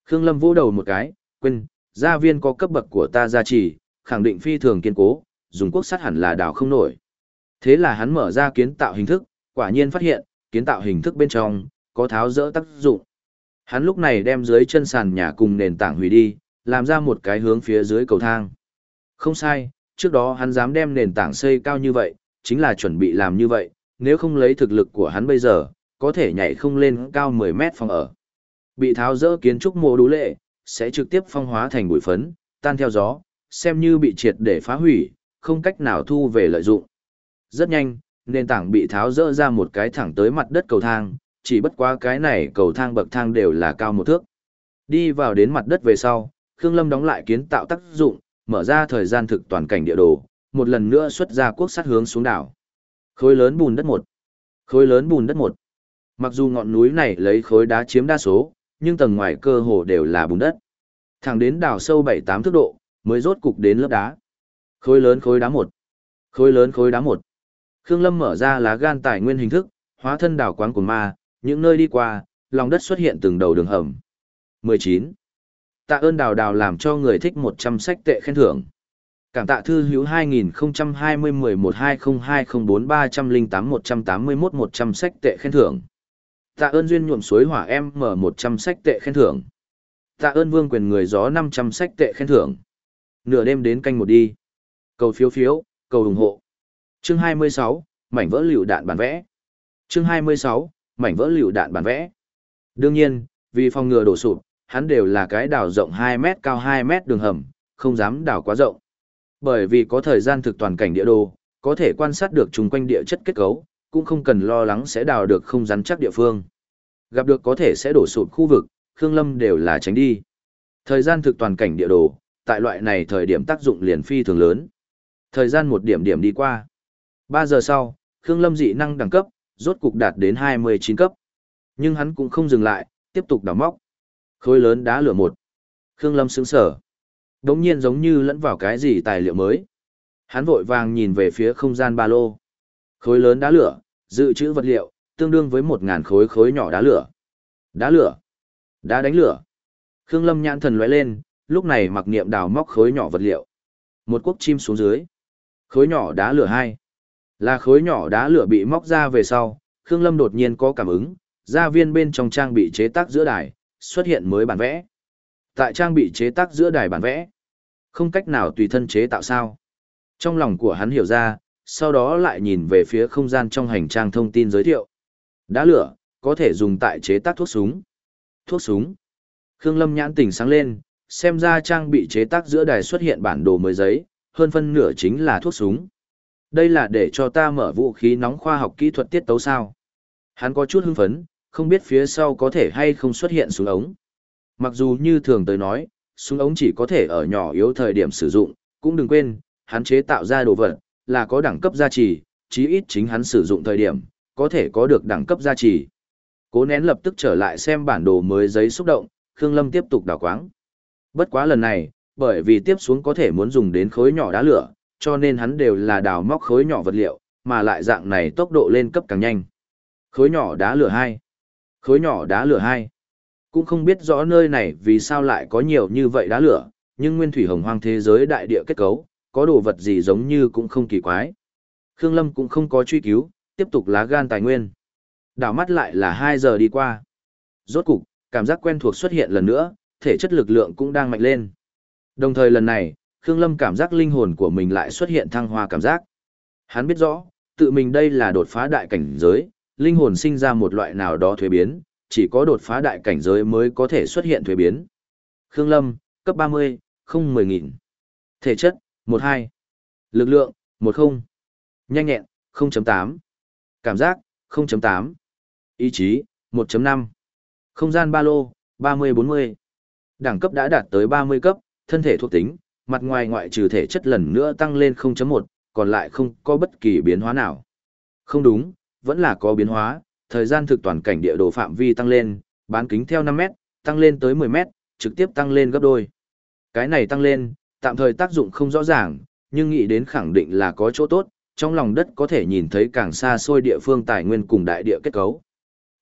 Speaker 1: Khương Lâm vỗ đầu một cái, quên, gia viên có cấp bậc của ta gia trì, khẳng định phi thường kiên cố, dùng quốc sắt hẳn là đảo không nổi. Thế là hắn mở ra kiến tạo hình thức, quả nhiên phát hiện, kiến tạo hình thức bên trong, có tháo rỡ tác dụng. Hắn lúc này đem dưới chân sàn nhà cùng nền tảng hủy đi, làm ra một cái hướng phía dưới cầu thang. Không sai, trước đó hắn dám đem nền tảng xây cao như vậy, chính là chuẩn bị làm như vậy, nếu không lấy thực lực của hắn bây giờ, có thể nhảy không lên cao 10 mét phòng ở. Bị tháo rỡ kiến trúc mô đú lệ, sẽ trực tiếp phong hóa thành bụi phấn, tan theo gió, xem như bị triệt để phá hủy, không cách nào thu về lợi dụng. Rất nhanh, nền tảng bị tháo rỡ ra một cái thẳng tới mặt đất cầu thang, chỉ bất quá cái này cầu thang bậc thang đều là cao một thước. Đi vào đến mặt đất về sau, Khương Lâm đóng lại kiến tạo tác dụng, mở ra thời gian thực toàn cảnh địa đồ, một lần nữa xuất ra quốc sát hướng xuống đảo. Khối lớn bùn đất một. Khối lớn bùn đất một. Mặc dù ngọn núi này lấy khối đá chiếm đa số, nhưng tầng ngoài cơ hồ đều là bùn đất. Thẳng đến đảo sâu 7-8 thước độ, mới rốt cục đến lớp đá. Khối lớn khối đá một. Khối lớn khối đá một. Khương Lâm mở ra lá gan tài nguyên hình thức, hóa thân đảo quán của ma, những nơi đi qua, lòng đất xuất hiện từng đầu đường hầm. 19. Tạ ơn đào đào làm cho người thích 100 sách tệ khen thưởng. Cảm tạ thư hữu 2020-11-2020-4308-181-100 sách tệ khen thưởng. Tạ ơn duyên nhuộm suối hỏa em mở 100 sách tệ khen thưởng. Tạ ơn vương quyền người gió 500 sách tệ khen thưởng. Nửa đêm đến canh một đi. Cầu phiếu phiếu, cầu ủng hộ. Chương 26, mảnh vỡ liều đạn bản vẽ. Chương 26, mảnh vỡ liều đạn bản vẽ. Đương nhiên, vì phòng ngừa đổ sụp, hắn đều là cái đảo rộng 2 mét cao 2 mét đường hầm, không dám đảo quá rộng. Bởi vì có thời gian thực toàn cảnh địa đồ, có thể quan sát được chung quanh địa chất kết cấu, cũng không cần lo lắng sẽ đào được không rắn chắc địa phương. Gặp được có thể sẽ đổ sụp khu vực, Khương Lâm đều là tránh đi. Thời gian thực toàn cảnh địa đồ, tại loại này thời điểm tác dụng liền phi thường lớn. Thời gian một điểm điểm đi qua. 3 giờ sau, Khương Lâm dị năng đẳng cấp, rốt cục đạt đến 29 cấp. Nhưng hắn cũng không dừng lại, tiếp tục đào móc. Khối lớn đá lửa một. Khương Lâm sững sở. Đống nhiên giống như lẫn vào cái gì tài liệu mới. Hắn vội vàng nhìn về phía không gian ba lô. Khối lớn đá lửa, dự trữ vật liệu, tương đương với một ngàn khối khối nhỏ đá lửa. Đá lửa. Đá đánh lửa. Khương Lâm nhãn thần lóe lên, lúc này mặc niệm đào móc khối nhỏ vật liệu. Một quốc chim xuống dưới. Khối nhỏ đá lửa hai. Là khối nhỏ đá lửa bị móc ra về sau, Khương Lâm đột nhiên có cảm ứng, gia viên bên trong trang bị chế tác giữa đài, xuất hiện mới bản vẽ. Tại trang bị chế tác giữa đài bản vẽ, không cách nào tùy thân chế tạo sao. Trong lòng của hắn hiểu ra, sau đó lại nhìn về phía không gian trong hành trang thông tin giới thiệu. Đá lửa, có thể dùng tại chế tác thuốc súng. Thuốc súng. Khương Lâm nhãn tỉnh sáng lên, xem ra trang bị chế tác giữa đài xuất hiện bản đồ mới giấy, hơn phân nửa chính là thuốc súng. Đây là để cho ta mở vũ khí nóng khoa học kỹ thuật tiết tấu sao. Hắn có chút hưng phấn, không biết phía sau có thể hay không xuất hiện súng ống. Mặc dù như thường tới nói, súng ống chỉ có thể ở nhỏ yếu thời điểm sử dụng, cũng đừng quên, hắn chế tạo ra đồ vật, là có đẳng cấp gia trì, chí ít chính hắn sử dụng thời điểm, có thể có được đẳng cấp gia trì. Cố nén lập tức trở lại xem bản đồ mới giấy xúc động, Khương Lâm tiếp tục đào quáng. Bất quá lần này, bởi vì tiếp xuống có thể muốn dùng đến khối nhỏ đá lửa, cho nên hắn đều là đào móc khối nhỏ vật liệu, mà lại dạng này tốc độ lên cấp càng nhanh. Khối nhỏ đá lửa 2. Khối nhỏ đá lửa hai Cũng không biết rõ nơi này vì sao lại có nhiều như vậy đá lửa, nhưng nguyên thủy hồng hoang thế giới đại địa kết cấu, có đồ vật gì giống như cũng không kỳ quái. Khương Lâm cũng không có truy cứu, tiếp tục lá gan tài nguyên. Đảo mắt lại là 2 giờ đi qua. Rốt cục, cảm giác quen thuộc xuất hiện lần nữa, thể chất lực lượng cũng đang mạnh lên. Đồng thời lần này, Khương Lâm cảm giác linh hồn của mình lại xuất hiện thăng hoa cảm giác. Hắn biết rõ, tự mình đây là đột phá đại cảnh giới, linh hồn sinh ra một loại nào đó thuế biến, chỉ có đột phá đại cảnh giới mới có thể xuất hiện thuế biến. Khương Lâm, cấp 30, không 10.000. Thể chất, 12. Lực lượng, 10. Nhanh nhẹn, 0.8. Cảm giác, 0.8. Ý chí, 1.5. Không gian ba lô, 30-40. Đẳng cấp đã đạt tới 30 cấp, thân thể thuộc tính, mặt ngoài ngoại trừ thể chất lần nữa tăng lên 0.1, còn lại không có bất kỳ biến hóa nào. Không đúng, vẫn là có biến hóa, thời gian thực toàn cảnh địa đồ phạm vi tăng lên, bán kính theo 5 mét, tăng lên tới 10 mét, trực tiếp tăng lên gấp đôi. Cái này tăng lên, tạm thời tác dụng không rõ ràng, nhưng nghĩ đến khẳng định là có chỗ tốt, trong lòng đất có thể nhìn thấy càng xa xôi địa phương tài nguyên cùng đại địa kết cấu.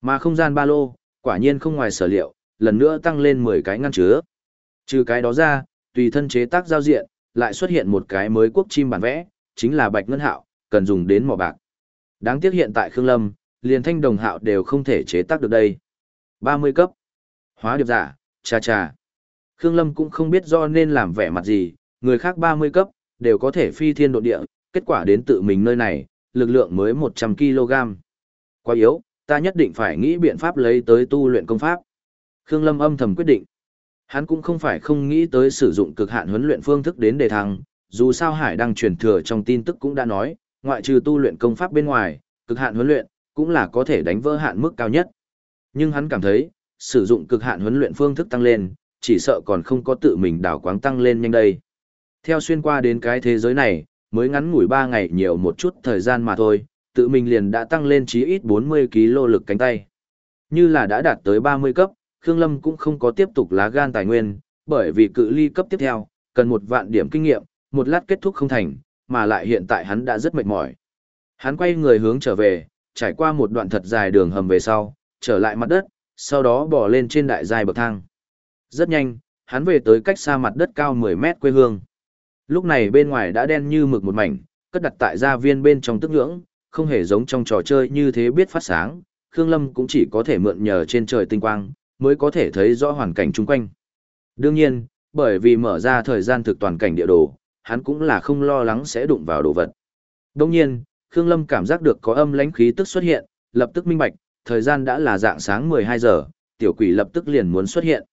Speaker 1: Mà không gian ba lô, quả nhiên không ngoài sở liệu, lần nữa tăng lên 10 cái ngăn chứa. Trừ cái đó ra, tùy thân chế tác giao diện, lại xuất hiện một cái mới quốc chim bản vẽ, chính là bạch ngân hạo, cần dùng đến mỏ bạc. Đáng tiếc hiện tại Khương Lâm, liền thanh đồng hạo đều không thể chế tác được đây. 30 cấp. Hóa điệp giả, cha cha. Khương Lâm cũng không biết do nên làm vẻ mặt gì, người khác 30 cấp, đều có thể phi thiên độ địa, kết quả đến tự mình nơi này, lực lượng mới 100kg. Quá yếu, ta nhất định phải nghĩ biện pháp lấy tới tu luyện công pháp. Khương Lâm âm thầm quyết định. Hắn cũng không phải không nghĩ tới sử dụng cực hạn huấn luyện phương thức đến đề thăng, dù sao Hải đang truyền thừa trong tin tức cũng đã nói, ngoại trừ tu luyện công pháp bên ngoài, cực hạn huấn luyện cũng là có thể đánh vỡ hạn mức cao nhất. Nhưng hắn cảm thấy, sử dụng cực hạn huấn luyện phương thức tăng lên, chỉ sợ còn không có tự mình đảo quáng tăng lên nhanh đây. Theo xuyên qua đến cái thế giới này, mới ngắn ngủi 3 ngày nhiều một chút thời gian mà thôi, tự mình liền đã tăng lên chí ít 40 kg lực cánh tay. Như là đã đạt tới 30 cấp, Khương Lâm cũng không có tiếp tục lá gan tài nguyên, bởi vì cự ly cấp tiếp theo, cần một vạn điểm kinh nghiệm, một lát kết thúc không thành, mà lại hiện tại hắn đã rất mệt mỏi. Hắn quay người hướng trở về, trải qua một đoạn thật dài đường hầm về sau, trở lại mặt đất, sau đó bỏ lên trên đại dài bậc thang. Rất nhanh, hắn về tới cách xa mặt đất cao 10 mét quê hương. Lúc này bên ngoài đã đen như mực một mảnh, cất đặt tại gia viên bên trong tức ngưỡng, không hề giống trong trò chơi như thế biết phát sáng, Khương Lâm cũng chỉ có thể mượn nhờ trên trời tinh quang, mới có thể thấy rõ hoàn cảnh chung quanh. Đương nhiên, bởi vì mở ra thời gian thực toàn cảnh địa đồ, hắn cũng là không lo lắng sẽ đụng vào đồ vật. Đồng nhiên, Khương Lâm cảm giác được có âm lãnh khí tức xuất hiện, lập tức minh bạch, thời gian đã là dạng sáng 12 giờ, tiểu quỷ lập tức liền muốn xuất hiện.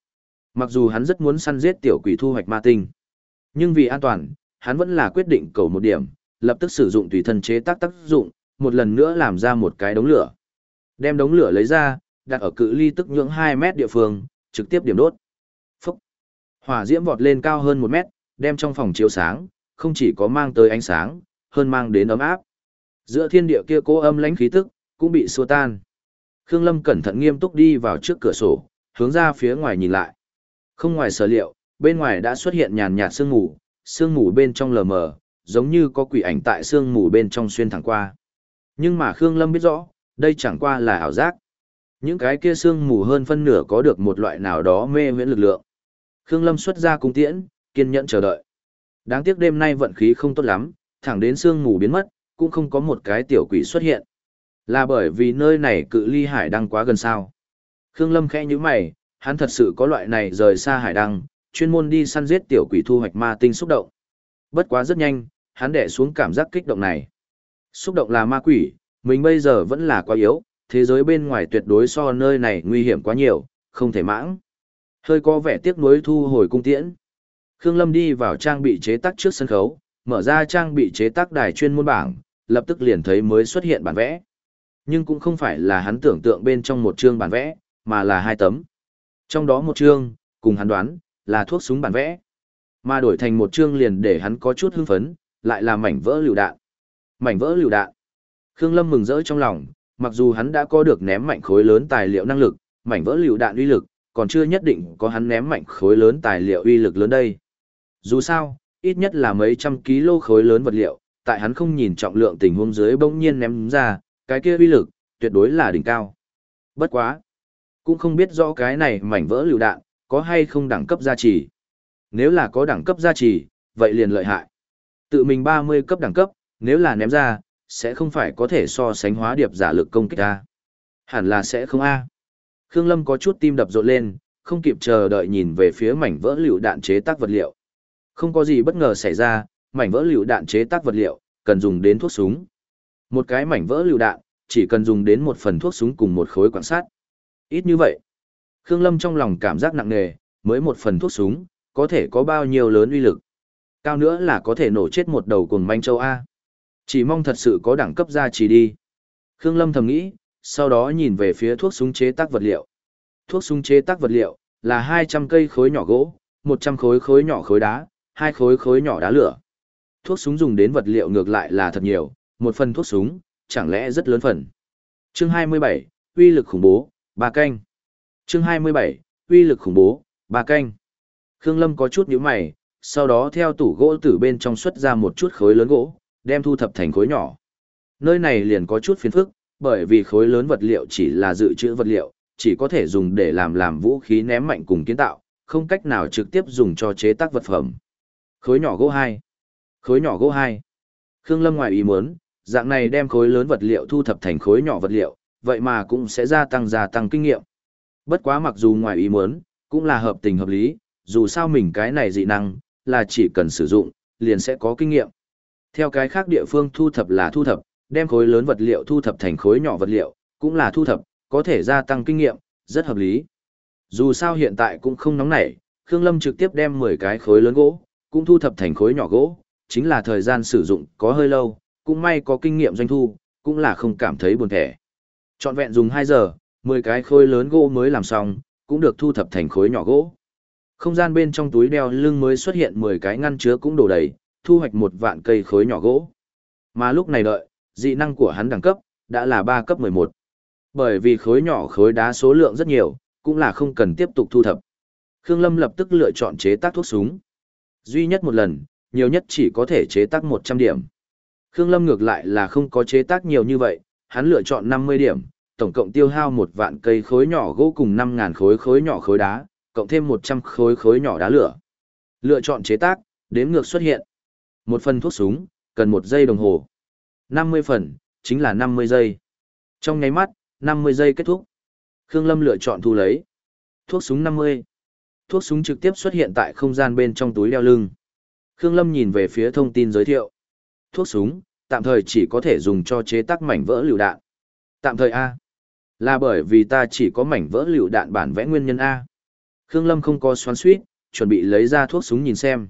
Speaker 1: Mặc dù hắn rất muốn săn giết tiểu quỷ thu hoạch ma tinh, nhưng vì an toàn, hắn vẫn là quyết định cầu một điểm, lập tức sử dụng tùy thân chế tác tác dụng, một lần nữa làm ra một cái đống lửa. Đem đống lửa lấy ra, đặt ở cự ly tức nhưỡng 2 mét địa phương, trực tiếp điểm đốt. Phúc! Hỏa diễm vọt lên cao hơn 1 mét, đem trong phòng chiếu sáng, không chỉ có mang tới ánh sáng, hơn mang đến ấm áp. Giữa thiên địa kia cố âm lãnh khí tức, cũng bị xua tan. Khương Lâm cẩn thận nghiêm túc đi vào trước cửa sổ, hướng ra phía ngoài nhìn lại. Không ngoài sở liệu, bên ngoài đã xuất hiện nhàn nhạt sương mù, sương mù bên trong lờ mờ, giống như có quỷ ảnh tại sương mù bên trong xuyên thẳng qua. Nhưng mà Khương Lâm biết rõ, đây chẳng qua là ảo giác. Những cái kia sương mù hơn phân nửa có được một loại nào đó mê huyễn lực lượng. Khương Lâm xuất ra cung tiễn, kiên nhẫn chờ đợi. Đáng tiếc đêm nay vận khí không tốt lắm, thẳng đến sương mù biến mất, cũng không có một cái tiểu quỷ xuất hiện. Là bởi vì nơi này cự ly hải đăng quá gần sao. Khương Lâm khẽ như mày, hắn thật sự có loại này rời xa hải đăng, chuyên môn đi săn giết tiểu quỷ thu hoạch ma tinh xúc động. Bất quá rất nhanh, hắn đè xuống cảm giác kích động này. Xúc động là ma quỷ, mình bây giờ vẫn là quá yếu, thế giới bên ngoài tuyệt đối so nơi này nguy hiểm quá nhiều, không thể mãng. Hơi có vẻ tiếc nuối thu hồi cung tiễn. Khương Lâm đi vào trang bị chế tác trước sân khấu, mở ra trang bị chế tác đài chuyên môn bảng, lập tức liền thấy mới xuất hiện bản vẽ. Nhưng cũng không phải là hắn tưởng tượng bên trong một chương bản vẽ, mà là hai tấm. Trong đó một chương, cùng hắn đoán, là thuốc súng bản vẽ. Mà đổi thành một chương liền để hắn có chút hưng phấn, lại là mảnh vỡ lựu đạn. Mảnh vỡ lựu đạn. Khương Lâm mừng rỡ trong lòng, mặc dù hắn đã có được ném mạnh khối lớn tài liệu năng lực, mảnh vỡ lựu đạn uy lực, còn chưa nhất định có hắn ném mạnh khối lớn tài liệu uy lực lớn đây. Dù sao, ít nhất là mấy trăm ký lô khối lớn vật liệu, tại hắn không nhìn trọng lượng tình huống dưới bỗng nhiên ném ra, cái kia uy lực, tuyệt đối là đỉnh cao. Bất quá. Cũng không biết rõ cái này mảnh vỡ lựu đạn, có hay không đẳng cấp gia trì. Nếu là có đẳng cấp gia trì, vậy liền lợi hại. Tự mình 30 cấp đẳng cấp, nếu là ném ra, sẽ không phải có thể so sánh hóa điệp giả lực công kích A. Hẳn là sẽ không A. Khương Lâm có chút tim đập rộn lên, không kịp chờ đợi nhìn về phía mảnh vỡ lựu đạn chế tác vật liệu. Không có gì bất ngờ xảy ra, mảnh vỡ lựu đạn chế tác vật liệu, cần dùng đến thuốc súng. Một cái mảnh vỡ lựu đạn, chỉ cần dùng đến một phần thuốc súng cùng một khối quan sát. Ít như vậy. Khương Lâm trong lòng cảm giác nặng nề, mới một phần thuốc súng, có thể có bao nhiêu lớn uy lực. Cao nữa là có thể nổ chết một đầu cồn manh châu A. Chỉ mong thật sự có đẳng cấp ra chỉ đi. Khương Lâm thầm nghĩ, sau đó nhìn về phía thuốc súng chế tác vật liệu. Thuốc súng chế tác vật liệu là 200 cây khối nhỏ gỗ, 100 khối khối nhỏ khối đá, hai khối khối nhỏ đá lửa. Thuốc súng dùng đến vật liệu ngược lại là thật nhiều, một phần thuốc súng, chẳng lẽ rất lớn phần. Chương 27, uy lực khủng bố, ba canh. Chương 27, uy lực khủng bố, ba canh. Khương Lâm có chút nhíu mày, sau đó theo tủ gỗ từ bên trong xuất ra một chút khối lớn gỗ, đem thu thập thành khối nhỏ. Nơi này liền có chút phiền phức, bởi vì khối lớn vật liệu chỉ là dự trữ vật liệu, chỉ có thể dùng để làm làm vũ khí ném mạnh cùng kiến tạo, không cách nào trực tiếp dùng cho chế tác vật phẩm. Khối nhỏ gỗ hai, Khối nhỏ gỗ hai, Khương Lâm ngoài ý muốn, dạng này đem khối lớn vật liệu thu thập thành khối nhỏ vật liệu, vậy mà cũng sẽ gia tăng gia tăng kinh nghiệm. Bất quá mặc dù ngoài ý muốn, cũng là hợp tình hợp lý, dù sao mình cái này dị năng, là chỉ cần sử dụng, liền sẽ có kinh nghiệm. Theo cái khác địa phương thu thập là thu thập, đem khối lớn vật liệu thu thập thành khối nhỏ vật liệu, cũng là thu thập, có thể gia tăng kinh nghiệm, rất hợp lý. Dù sao hiện tại cũng không nóng nảy, Khương Lâm trực tiếp đem 10 cái khối lớn gỗ, cũng thu thập thành khối nhỏ gỗ, chính là thời gian sử dụng có hơi lâu, cũng may có kinh nghiệm doanh thu, cũng là không cảm thấy buồn thẻ. Chọn vẹn dùng 2 giờ, 10 cái khối lớn gỗ mới làm xong, cũng được thu thập thành khối nhỏ gỗ. Không gian bên trong túi đeo lưng mới xuất hiện 10 cái ngăn chứa cũng đổ đầy, thu hoạch một vạn cây khối nhỏ gỗ. Mà lúc này đợi, dị năng của hắn đẳng cấp, đã là 3 cấp 11. Bởi vì khối nhỏ khối đá số lượng rất nhiều, cũng là không cần tiếp tục thu thập. Khương Lâm lập tức lựa chọn chế tác thuốc súng. Duy nhất một lần, nhiều nhất chỉ có thể chế tác 100 điểm. Khương Lâm ngược lại là không có chế tác nhiều như vậy, hắn lựa chọn 50 điểm, tổng cộng tiêu hao một vạn cây khối nhỏ gỗ cùng 5.000 khối khối nhỏ khối đá, cộng thêm 100 khối khối nhỏ đá lửa. Lựa chọn chế tác, đếm ngược xuất hiện. Một phần thuốc súng, cần một giây đồng hồ. 50 phần, chính là 50 giây. Trong nháy mắt, 50 giây kết thúc. Khương Lâm lựa chọn thu lấy. Thuốc súng 50. Thuốc súng trực tiếp xuất hiện tại không gian bên trong túi đeo lưng. Khương Lâm nhìn về phía thông tin giới thiệu. Thuốc súng, tạm thời chỉ có thể dùng cho chế tác mảnh vỡ lựu đạn. Tạm thời A. Là bởi vì ta chỉ có mảnh vỡ lựu đạn bản vẽ nguyên nhân A. Khương Lâm không có xoắn suýt, chuẩn bị lấy ra thuốc súng nhìn xem.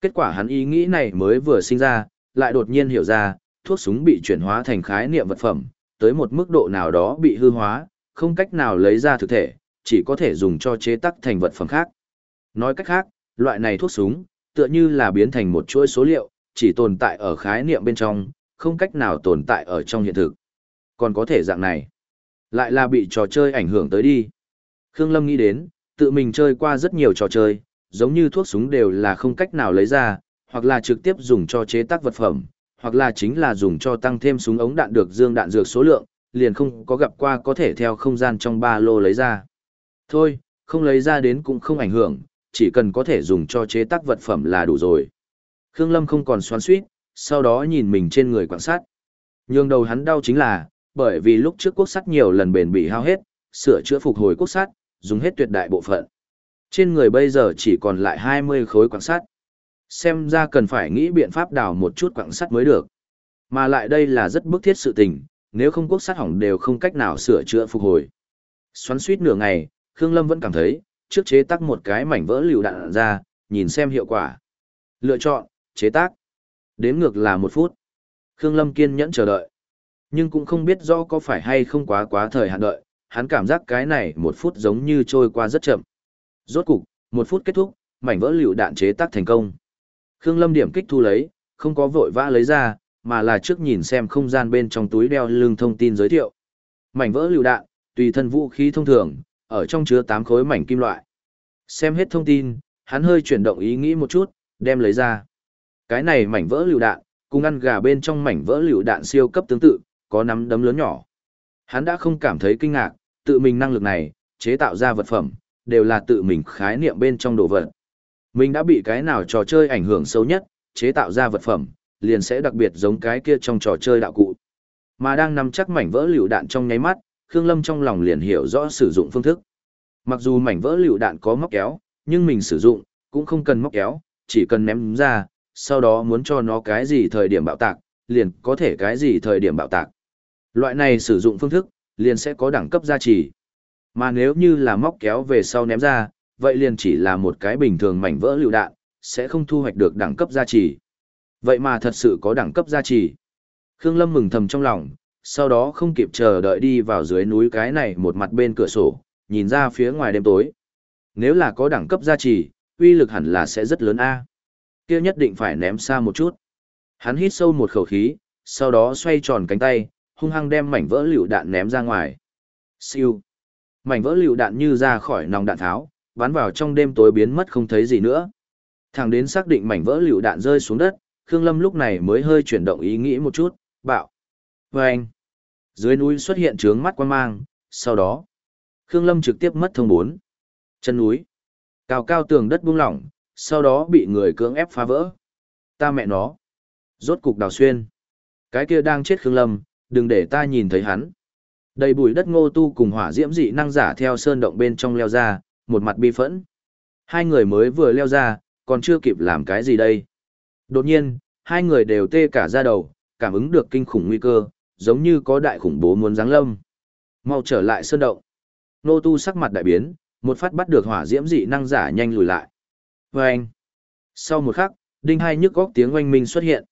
Speaker 1: Kết quả hắn ý nghĩ này mới vừa sinh ra, lại đột nhiên hiểu ra, thuốc súng bị chuyển hóa thành khái niệm vật phẩm, tới một mức độ nào đó bị hư hóa, không cách nào lấy ra thực thể, chỉ có thể dùng cho chế tác thành vật phẩm khác. Nói cách khác, loại này thuốc súng, tựa như là biến thành một chuỗi số liệu, chỉ tồn tại ở khái niệm bên trong, không cách nào tồn tại ở trong hiện thực. Còn có thể dạng này, lại là bị trò chơi ảnh hưởng tới đi. Khương Lâm nghĩ đến, tự mình chơi qua rất nhiều trò chơi, giống như thuốc súng đều là không cách nào lấy ra, hoặc là trực tiếp dùng cho chế tác vật phẩm, hoặc là chính là dùng cho tăng thêm súng ống đạn được dương đạn dược số lượng, liền không có gặp qua có thể theo không gian trong ba lô lấy ra. Thôi, không lấy ra đến cũng không ảnh hưởng, chỉ cần có thể dùng cho chế tác vật phẩm là đủ rồi. Khương Lâm không còn xoắn suýt, sau đó nhìn mình trên người quan sát. Nhưng đầu hắn đau chính là, bởi vì lúc trước quốc sắt nhiều lần bền bị hao hết, sửa chữa phục hồi quốc sắt, dùng hết tuyệt đại bộ phận. Trên người bây giờ chỉ còn lại 20 khối quan sắt. Xem ra cần phải nghĩ biện pháp đào một chút quặng sắt mới được. Mà lại đây là rất bức thiết sự tình, nếu không quốc sắt hỏng đều không cách nào sửa chữa phục hồi. Xoắn suýt nửa ngày, Khương Lâm vẫn cảm thấy, trước chế tác một cái mảnh vỡ liều đạn ra, nhìn xem hiệu quả. Lựa chọn, chế tác. Đếm ngược là một phút. Khương Lâm kiên nhẫn chờ đợi. Nhưng cũng không biết rõ có phải hay không quá quá thời hạn đợi, hắn cảm giác cái này một phút giống như trôi qua rất chậm. Rốt cục, một phút kết thúc, mảnh vỡ liều đạn chế tác thành công. Khương Lâm điểm kích thu lấy, không có vội vã lấy ra, mà là trước nhìn xem không gian bên trong túi đeo lưng thông tin giới thiệu. Mảnh vỡ liều đạn, tùy thân vũ khí thông thường, ở trong chứa 8 khối mảnh kim loại. Xem hết thông tin, hắn hơi chuyển động ý nghĩ một chút, đem lấy ra. Cái này mảnh vỡ liều đạn, cùng ăn gà bên trong mảnh vỡ liều đạn siêu cấp tương tự, có nắm đấm lớn nhỏ. Hắn đã không cảm thấy kinh ngạc, tự mình năng lực này, chế tạo ra vật phẩm, đều là tự mình khái niệm bên trong đồ vật. Mình đã bị cái nào trò chơi ảnh hưởng sâu nhất, chế tạo ra vật phẩm, liền sẽ đặc biệt giống cái kia trong trò chơi đạo cụ. Mà đang nằm chắc mảnh vỡ liều đạn trong nháy mắt, Khương Lâm trong lòng liền hiểu rõ sử dụng phương thức. Mặc dù mảnh vỡ liều đạn có móc kéo, nhưng mình sử dụng, cũng không cần móc kéo, chỉ cần ném ra, sau đó muốn cho nó cái gì thời điểm bạo tạc, liền có thể cái gì thời điểm bạo tạc. Loại này sử dụng phương thức, liền sẽ có đẳng cấp gia trì. Mà nếu như là móc kéo về sau ném ra, vậy liền chỉ là một cái bình thường mảnh vỡ lựu đạn, sẽ không thu hoạch được đẳng cấp gia trì. Vậy mà thật sự có đẳng cấp gia trì. Khương Lâm mừng thầm trong lòng, sau đó không kịp chờ đợi đi vào dưới núi cái này một mặt bên cửa sổ, nhìn ra phía ngoài đêm tối. Nếu là có đẳng cấp gia trì, uy lực hẳn là sẽ rất lớn a. Kia nhất định phải ném xa một chút. Hắn hít sâu một khẩu khí, sau đó xoay tròn cánh tay, hung hăng đem mảnh vỡ lựu đạn ném ra ngoài. Siêu. Mảnh vỡ lựu đạn như ra khỏi nòng đạn tháo, bắn vào trong đêm tối biến mất không thấy gì nữa. Thẳng đến xác định mảnh vỡ lựu đạn rơi xuống đất, Khương Lâm lúc này mới hơi chuyển động ý nghĩ một chút, bạo. Và anh. Dưới núi xuất hiện trướng mắt quan mang, sau đó, Khương Lâm trực tiếp mất thông bốn. Chân núi. Cao cao tường đất buông lỏng, sau đó bị người cưỡng ép phá vỡ. Ta mẹ nó. Rốt cục đào xuyên. Cái kia đang chết Khương Lâm, đừng để ta nhìn thấy hắn. Đầy bụi đất ngô tu cùng hỏa diễm dị năng giả theo sơn động bên trong leo ra, một mặt bi phẫn. Hai người mới vừa leo ra, còn chưa kịp làm cái gì đây. Đột nhiên, hai người đều tê cả da đầu, cảm ứng được kinh khủng nguy cơ, giống như có đại khủng bố muốn giáng lâm. Mau trở lại sơn động. Nô tu sắc mặt đại biến, một phát bắt được hỏa diễm dị năng giả nhanh lùi lại. Và anh. Sau một khắc, đinh hai nhức góc tiếng oanh minh xuất hiện.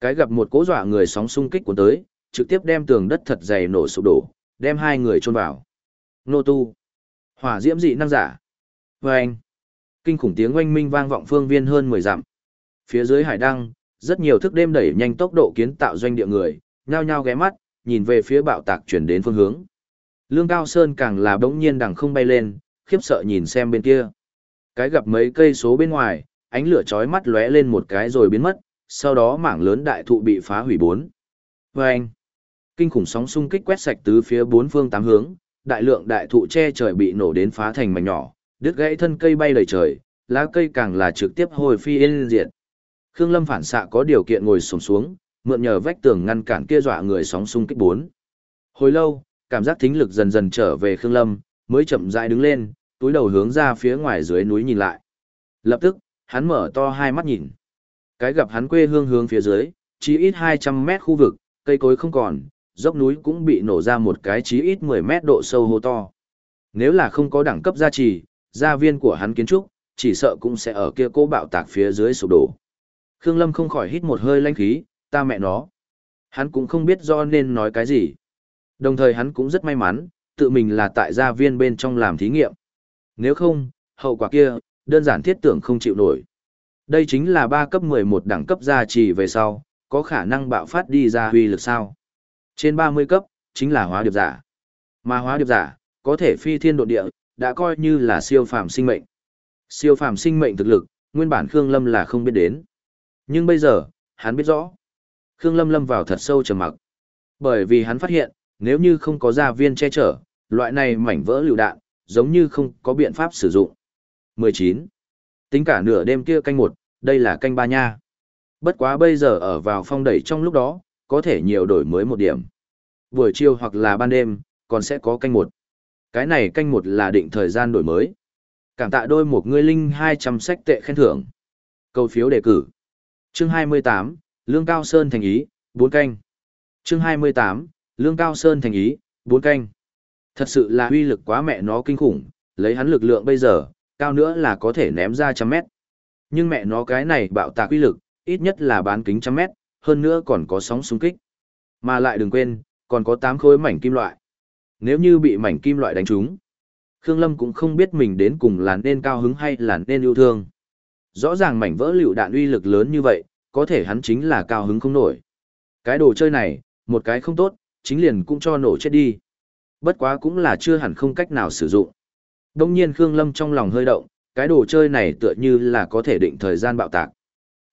Speaker 1: Cái gặp một cố dọa người sóng xung kích của tới, trực tiếp đem tường đất thật dày nổ sụp đổ, đem hai người chôn vào. Nô tu. Hỏa diễm dị năng giả. Và anh. Kinh khủng tiếng oanh minh vang vọng phương viên hơn 10 dặm. Phía dưới hải đăng, rất nhiều thức đêm đẩy nhanh tốc độ kiến tạo doanh địa người, nhao nhao ghé mắt, nhìn về phía bạo tạc chuyển đến phương hướng. Lương Cao Sơn càng là bỗng nhiên đằng không bay lên, khiếp sợ nhìn xem bên kia. Cái gặp mấy cây số bên ngoài, ánh lửa chói mắt lóe lên một cái rồi biến mất, sau đó mảng lớn đại thụ bị phá hủy bốn. Vâng! kinh khủng sóng xung kích quét sạch tứ phía bốn phương tám hướng, đại lượng đại thụ che trời bị nổ đến phá thành mảnh nhỏ, đứt gãy thân cây bay đầy trời, lá cây càng là trực tiếp hồi phi yên diệt. Khương Lâm phản xạ có điều kiện ngồi xổm xuống, mượn nhờ vách tường ngăn cản kia dọa người sóng xung kích bốn. Hồi lâu, cảm giác thính lực dần dần trở về Khương Lâm, mới chậm rãi đứng lên, túi đầu hướng ra phía ngoài dưới núi nhìn lại. Lập tức, hắn mở to hai mắt nhìn. Cái gặp hắn quê hương hướng phía dưới, chỉ ít 200 mét khu vực, cây cối không còn, dốc núi cũng bị nổ ra một cái chí ít 10 mét độ sâu hô to. Nếu là không có đẳng cấp gia trì, gia viên của hắn kiến trúc, chỉ sợ cũng sẽ ở kia cố bạo tạc phía dưới sụp đổ. Khương Lâm không khỏi hít một hơi lanh khí, ta mẹ nó. Hắn cũng không biết do nên nói cái gì. Đồng thời hắn cũng rất may mắn, tự mình là tại gia viên bên trong làm thí nghiệm. Nếu không, hậu quả kia, đơn giản thiết tưởng không chịu nổi. Đây chính là ba cấp 11 đẳng cấp gia trì về sau, có khả năng bạo phát đi ra huy lực sao. Trên 30 cấp, chính là hóa điệp giả. Mà hóa điệp giả, có thể phi thiên độ địa, đã coi như là siêu phàm sinh mệnh. Siêu phàm sinh mệnh thực lực, nguyên bản Khương Lâm là không biết đến. Nhưng bây giờ, hắn biết rõ. Khương Lâm lâm vào thật sâu trầm mặc. Bởi vì hắn phát hiện, nếu như không có gia viên che chở, loại này mảnh vỡ lựu đạn, giống như không có biện pháp sử dụng. 19. Tính cả nửa đêm kia canh một, đây là canh ba nha. Bất quá bây giờ ở vào phong đẩy trong lúc đó, có thể nhiều đổi mới một điểm. Buổi chiều hoặc là ban đêm, còn sẽ có canh một. Cái này canh một là định thời gian đổi mới. Cảm tạ đôi một người linh 200 sách tệ khen thưởng. Câu phiếu đề cử. Chương 28, Lương Cao Sơn thành ý, 4 canh. Chương 28, Lương Cao Sơn thành ý, 4 canh. Thật sự là uy lực quá mẹ nó kinh khủng, lấy hắn lực lượng bây giờ, cao nữa là có thể ném ra trăm mét. Nhưng mẹ nó cái này bạo tạc uy lực, ít nhất là bán kính trăm mét, hơn nữa còn có sóng xung kích. Mà lại đừng quên, còn có 8 khối mảnh kim loại. Nếu như bị mảnh kim loại đánh trúng, Khương Lâm cũng không biết mình đến cùng là nên cao hứng hay là nên yêu thương. Rõ ràng mảnh vỡ lựu đạn uy lực lớn như vậy, có thể hắn chính là cao hứng không nổi. Cái đồ chơi này, một cái không tốt, chính liền cũng cho nổ chết đi. Bất quá cũng là chưa hẳn không cách nào sử dụng. Đông nhiên Khương Lâm trong lòng hơi động, cái đồ chơi này tựa như là có thể định thời gian bạo tạc.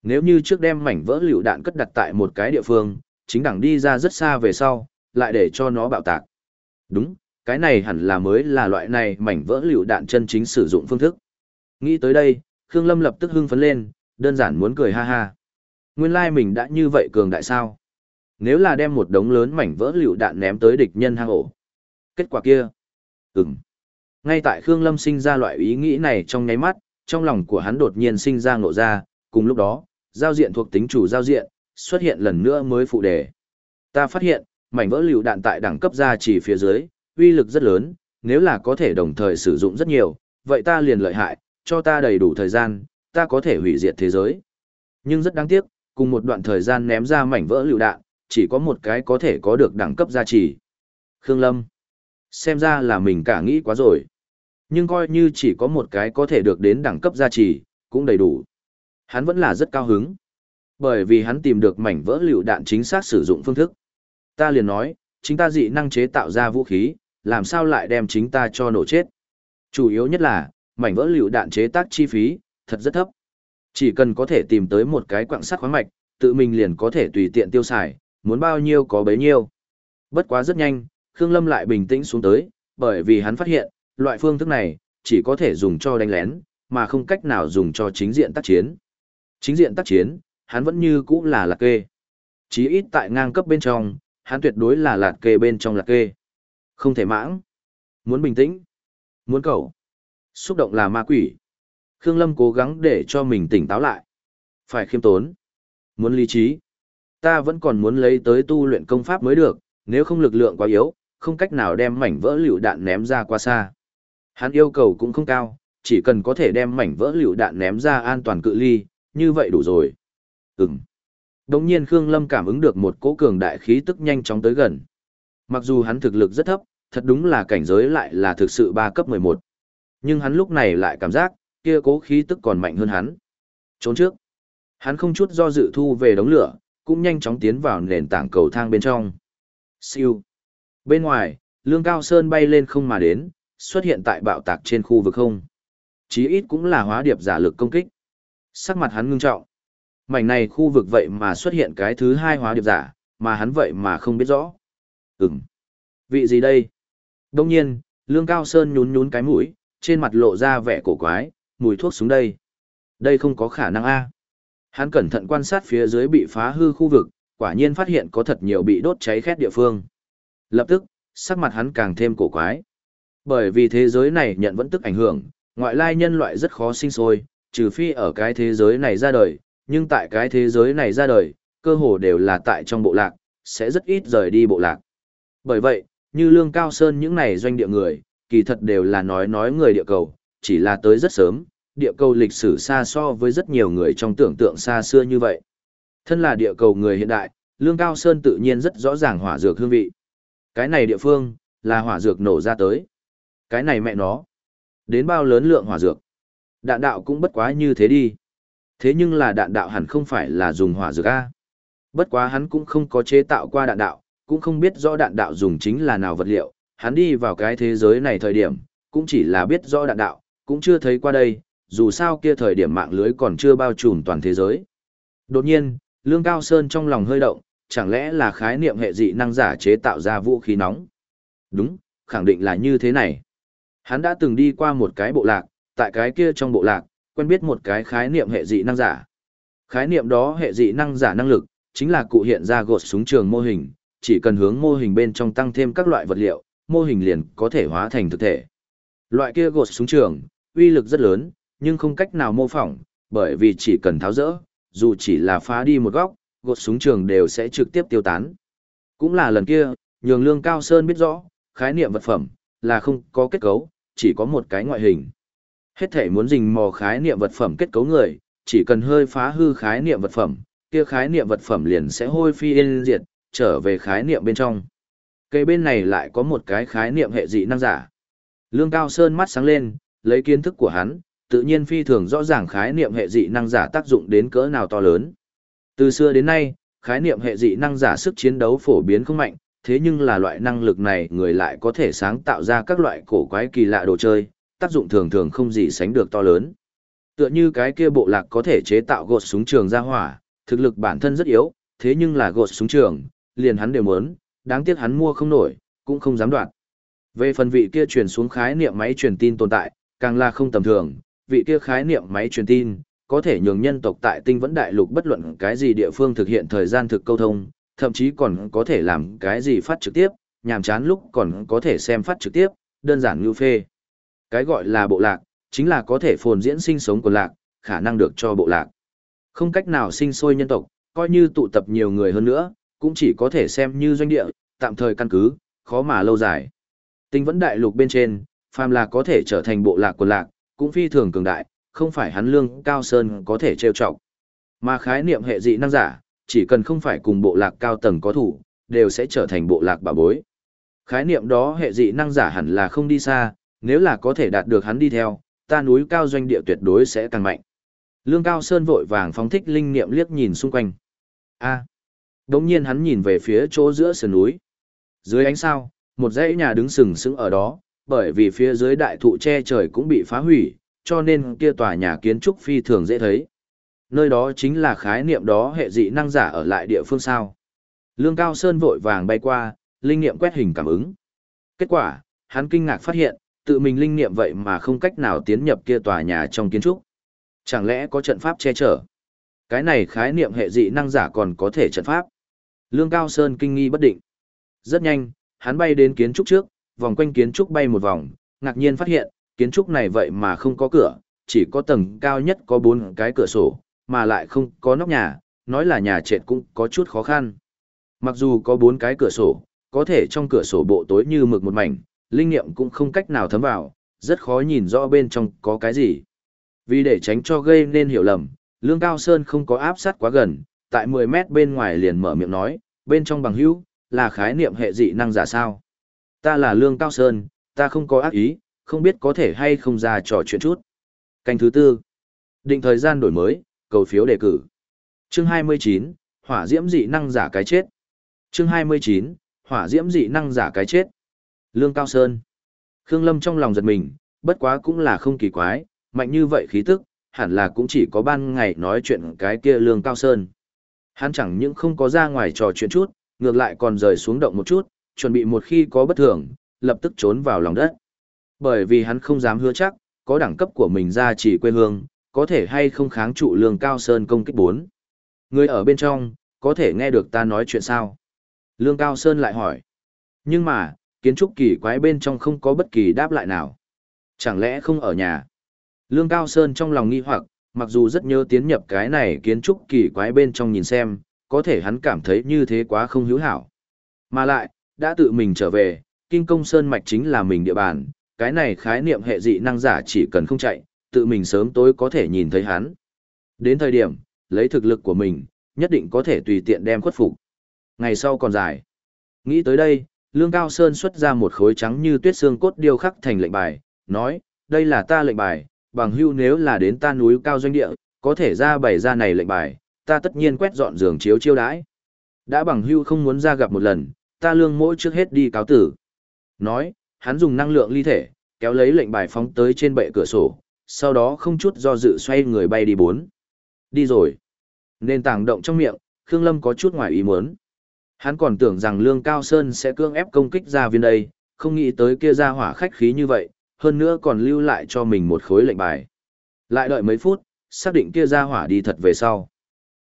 Speaker 1: Nếu như trước đem mảnh vỡ lựu đạn cất đặt tại một cái địa phương, chính đẳng đi ra rất xa về sau, lại để cho nó bạo tạc. Đúng, cái này hẳn là mới là loại này mảnh vỡ lựu đạn chân chính sử dụng phương thức. Nghĩ tới đây, Khương Lâm lập tức hưng phấn lên, đơn giản muốn cười ha ha. Nguyên lai mình đã như vậy cường đại sao? Nếu là đem một đống lớn mảnh vỡ lựu đạn ném tới địch nhân hang ổ. Kết quả kia? Ừm. Ngay tại Khương Lâm sinh ra loại ý nghĩ này trong nháy mắt, trong lòng của hắn đột nhiên sinh ra ngộ ra, cùng lúc đó, giao diện thuộc tính chủ giao diện, xuất hiện lần nữa mới phụ đề. Ta phát hiện, mảnh vỡ lựu đạn tại đẳng cấp ra chỉ phía dưới, uy lực rất lớn, nếu là có thể đồng thời sử dụng rất nhiều, vậy ta liền lợi hại, cho ta đầy đủ thời gian, ta có thể hủy diệt thế giới. Nhưng rất đáng tiếc, cùng một đoạn thời gian ném ra mảnh vỡ lựu đạn, chỉ có một cái có thể có được đẳng cấp gia trì. Khương Lâm. Xem ra là mình cả nghĩ quá rồi. Nhưng coi như chỉ có một cái có thể được đến đẳng cấp gia trì, cũng đầy đủ. Hắn vẫn là rất cao hứng. Bởi vì hắn tìm được mảnh vỡ lựu đạn chính xác sử dụng phương thức. Ta liền nói, chính ta dị năng chế tạo ra vũ khí, làm sao lại đem chính ta cho nổ chết. Chủ yếu nhất là, mảnh vỡ lựu đạn chế tác chi phí, thật rất thấp. Chỉ cần có thể tìm tới một cái quạng sắt khoáng mạch, tự mình liền có thể tùy tiện tiêu xài, muốn bao nhiêu có bấy nhiêu. Bất quá rất nhanh, Khương Lâm lại bình tĩnh xuống tới, bởi vì hắn phát hiện, loại phương thức này, chỉ có thể dùng cho đánh lén, mà không cách nào dùng cho chính diện tác chiến. Chính diện tác chiến, hắn vẫn như cũ là lạc kê. Chí ít tại ngang cấp bên trong, hắn tuyệt đối là lạc kê bên trong lạc kê. Không thể mãng. Muốn bình tĩnh. Muốn cầu. Xúc động là ma quỷ. Khương Lâm cố gắng để cho mình tỉnh táo lại. Phải khiêm tốn. Muốn lý trí. Ta vẫn còn muốn lấy tới tu luyện công pháp mới được, nếu không lực lượng quá yếu, không cách nào đem mảnh vỡ lựu đạn ném ra qua xa. Hắn yêu cầu cũng không cao, chỉ cần có thể đem mảnh vỡ lựu đạn ném ra an toàn cự ly, như vậy đủ rồi. Ừm. Đồng nhiên Khương Lâm cảm ứng được một cỗ cường đại khí tức nhanh chóng tới gần. Mặc dù hắn thực lực rất thấp, thật đúng là cảnh giới lại là thực sự ba cấp 11. Nhưng hắn lúc này lại cảm giác, kia cố khí tức còn mạnh hơn hắn. Trốn trước. Hắn không chút do dự thu về đống lửa, cũng nhanh chóng tiến vào nền tảng cầu thang bên trong. Siêu. Bên ngoài, lương cao sơn bay lên không mà đến, xuất hiện tại bạo tạc trên khu vực không. Chí ít cũng là hóa điệp giả lực công kích. Sắc mặt hắn ngưng trọng. Mảnh này khu vực vậy mà xuất hiện cái thứ hai hóa điệp giả, mà hắn vậy mà không biết rõ. Ừm. Vị gì đây? Đông nhiên, lương cao sơn nhún nhún cái mũi, trên mặt lộ ra vẻ cổ quái, mùi thuốc xuống đây. Đây không có khả năng a. Hắn cẩn thận quan sát phía dưới bị phá hư khu vực, quả nhiên phát hiện có thật nhiều bị đốt cháy khét địa phương. Lập tức, sắc mặt hắn càng thêm cổ quái. Bởi vì thế giới này nhận vẫn tức ảnh hưởng, ngoại lai nhân loại rất khó sinh sôi, trừ phi ở cái thế giới này ra đời, nhưng tại cái thế giới này ra đời, cơ hồ đều là tại trong bộ lạc, sẽ rất ít rời đi bộ lạc. Bởi vậy, như Lương Cao Sơn những này doanh địa người, kỳ thật đều là nói nói người địa cầu, chỉ là tới rất sớm, địa cầu lịch sử xa so với rất nhiều người trong tưởng tượng xa xưa như vậy. Thân là địa cầu người hiện đại, Lương Cao Sơn tự nhiên rất rõ ràng hỏa dược hương vị. Cái này địa phương, là hỏa dược nổ ra tới. Cái này mẹ nó. Đến bao lớn lượng hỏa dược. Đạn đạo cũng bất quá như thế đi. Thế nhưng là đạn đạo hẳn không phải là dùng hỏa dược A. Bất quá hắn cũng không có chế tạo qua đạn đạo, cũng không biết rõ đạn đạo dùng chính là nào vật liệu. Hắn đi vào cái thế giới này thời điểm, cũng chỉ là biết rõ đạn đạo, cũng chưa thấy qua đây, dù sao kia thời điểm mạng lưới còn chưa bao trùm toàn thế giới. Đột nhiên, Lương Cao Sơn trong lòng hơi động, chẳng lẽ là khái niệm hệ dị năng giả chế tạo ra vũ khí nóng? Đúng, khẳng định là như thế này. Hắn đã từng đi qua một cái bộ lạc, tại cái kia trong bộ lạc, quen biết một cái khái niệm hệ dị năng giả. Khái niệm đó hệ dị năng giả năng lực, chính là cụ hiện ra gột súng trường mô hình, chỉ cần hướng mô hình bên trong tăng thêm các loại vật liệu, mô hình liền có thể hóa thành thực thể. Loại kia gột súng trường, uy lực rất lớn, nhưng không cách nào mô phỏng, bởi vì chỉ cần tháo rỡ, dù chỉ là phá đi một góc, gột súng trường đều sẽ trực tiếp tiêu tán. Cũng là lần kia, nhường lương cao sơn biết rõ, khái niệm vật phẩm, là không có kết cấu, chỉ có một cái ngoại hình. Hết thể muốn dình mò khái niệm vật phẩm kết cấu người, chỉ cần hơi phá hư khái niệm vật phẩm, kia khái niệm vật phẩm liền sẽ hôi phi yên diệt, trở về khái niệm bên trong. Cây bên này lại có một cái khái niệm hệ dị năng giả. Lương Cao Sơn mắt sáng lên, lấy kiến thức của hắn, tự nhiên phi thường rõ ràng khái niệm hệ dị năng giả tác dụng đến cỡ nào to lớn. Từ xưa đến nay, khái niệm hệ dị năng giả sức chiến đấu phổ biến không mạnh, thế nhưng là loại năng lực này người lại có thể sáng tạo ra các loại cổ quái kỳ lạ đồ chơi, tác dụng thường thường không gì sánh được to lớn. Tựa như cái kia bộ lạc có thể chế tạo gột súng trường ra hỏa, thực lực bản thân rất yếu, thế nhưng là gột súng trường, liền hắn đều muốn, đáng tiếc hắn mua không nổi, cũng không dám đoạt. Về phần vị kia truyền xuống khái niệm máy truyền tin tồn tại, càng là không tầm thường, vị kia khái niệm máy truyền tin, có thể nhường nhân tộc tại tinh vẫn đại lục bất luận cái gì địa phương thực hiện thời gian thực câu thông, thậm chí còn có thể làm cái gì phát trực tiếp, nhàm chán lúc còn có thể xem phát trực tiếp, đơn giản như phê. Cái gọi là bộ lạc, chính là có thể phồn diễn sinh sống của lạc, khả năng được cho bộ lạc. Không cách nào sinh sôi nhân tộc, coi như tụ tập nhiều người hơn nữa, cũng chỉ có thể xem như doanh địa, tạm thời căn cứ, khó mà lâu dài. Tinh vẫn đại lục bên trên, phàm là có thể trở thành bộ lạc của lạc, cũng phi thường cường đại, không phải hắn lương cao sơn có thể trêu chọc. Mà khái niệm hệ dị năng giả, chỉ cần không phải cùng bộ lạc cao tầng có thủ, đều sẽ trở thành bộ lạc bà bối. Khái niệm đó hệ dị năng giả hẳn là không đi xa, nếu là có thể đạt được hắn đi theo, ta núi cao doanh địa tuyệt đối sẽ càng mạnh. Lương Cao Sơn vội vàng phóng thích linh niệm liếc nhìn xung quanh. A. À. Đống nhiên hắn nhìn về phía chỗ giữa sườn núi. Dưới ánh sao, một dãy nhà đứng sừng sững ở đó, bởi vì phía dưới đại thụ che trời cũng bị phá hủy, cho nên kia tòa nhà kiến trúc phi thường dễ thấy. Nơi đó chính là khái niệm đó hệ dị năng giả ở lại địa phương sao. Lương Cao Sơn vội vàng bay qua, linh niệm quét hình cảm ứng. Kết quả, hắn kinh ngạc phát hiện, tự mình linh niệm vậy mà không cách nào tiến nhập kia tòa nhà trong kiến trúc. Chẳng lẽ có trận pháp che chở? Cái này khái niệm hệ dị năng giả còn có thể trận pháp. Lương Cao Sơn kinh nghi bất định. Rất nhanh, hắn bay đến kiến trúc trước, vòng quanh kiến trúc bay một vòng, ngạc nhiên phát hiện, kiến trúc này vậy mà không có cửa, chỉ có tầng cao nhất có bốn cái cửa sổ, mà lại không có nóc nhà, nói là nhà trệt cũng có chút khó khăn. Mặc dù có bốn cái cửa sổ, có thể trong cửa sổ bộ tối như mực một mảnh, linh nghiệm cũng không cách nào thấm vào, rất khó nhìn rõ bên trong có cái gì. Vì để tránh cho gây nên hiểu lầm, Lương Cao Sơn không có áp sát quá gần, tại 10 mét bên ngoài liền mở miệng nói, bên trong bằng hữu, là khái niệm hệ dị năng giả sao. Ta là Lương Cao Sơn, ta không có ác ý, không biết có thể hay không ra trò chuyện chút. Canh thứ tư. Định thời gian đổi mới, cầu phiếu đề cử. Chương 29, hỏa diễm dị năng giả cái chết. Chương 29, hỏa diễm dị năng giả cái chết. Lương Cao Sơn. Khương Lâm trong lòng giật mình, bất quá cũng là không kỳ quái, mạnh như vậy khí tức, hẳn là cũng chỉ có ban ngày nói chuyện cái kia Lương Cao Sơn. Hắn chẳng những không có ra ngoài trò chuyện chút, ngược lại còn rời xuống động một chút, chuẩn bị một khi có bất thường, lập tức trốn vào lòng đất. Bởi vì hắn không dám hứa chắc, có đẳng cấp của mình ra chỉ quê hương, có thể hay không kháng trụ lương cao sơn công kích bốn. Người ở bên trong, có thể nghe được ta nói chuyện sao? Lương Cao Sơn lại hỏi. Nhưng mà, kiến trúc kỳ quái bên trong không có bất kỳ đáp lại nào. Chẳng lẽ không ở nhà? Lương Cao Sơn trong lòng nghi hoặc, mặc dù rất nhớ tiến nhập cái này kiến trúc kỳ quái bên trong nhìn xem, có thể hắn cảm thấy như thế quá không hữu hảo. Mà lại, đã tự mình trở về, Kinh Công Sơn Mạch chính là mình địa bàn, cái này khái niệm hệ dị năng giả chỉ cần không chạy, tự mình sớm tối có thể nhìn thấy hắn. Đến thời điểm, lấy thực lực của mình, nhất định có thể tùy tiện đem khuất phục. Ngày sau còn dài. Nghĩ tới đây, Lương Cao Sơn xuất ra một khối trắng như tuyết xương cốt điêu khắc thành lệnh bài, nói, đây là ta lệnh bài, bằng hưu nếu là đến ta núi cao doanh địa, có thể ra bày ra này lệnh bài, ta tất nhiên quét dọn giường chiếu chiêu đãi. Đã bằng hưu không muốn ra gặp một lần, ta lương mỗi trước hết đi cáo tử. Nói, hắn dùng năng lượng ly thể, kéo lấy lệnh bài phóng tới trên bệ cửa sổ, sau đó không chút do dự xoay người bay đi bốn. Đi rồi. Nên tàng động trong miệng, Khương Lâm có chút ngoài ý muốn. Hắn còn tưởng rằng Lương Cao Sơn sẽ cương ép công kích ra viên đây, không nghĩ tới kia ra hỏa khách khí như vậy, hơn nữa còn lưu lại cho mình một khối lệnh bài. Lại đợi mấy phút, xác định kia ra hỏa đi thật về sau.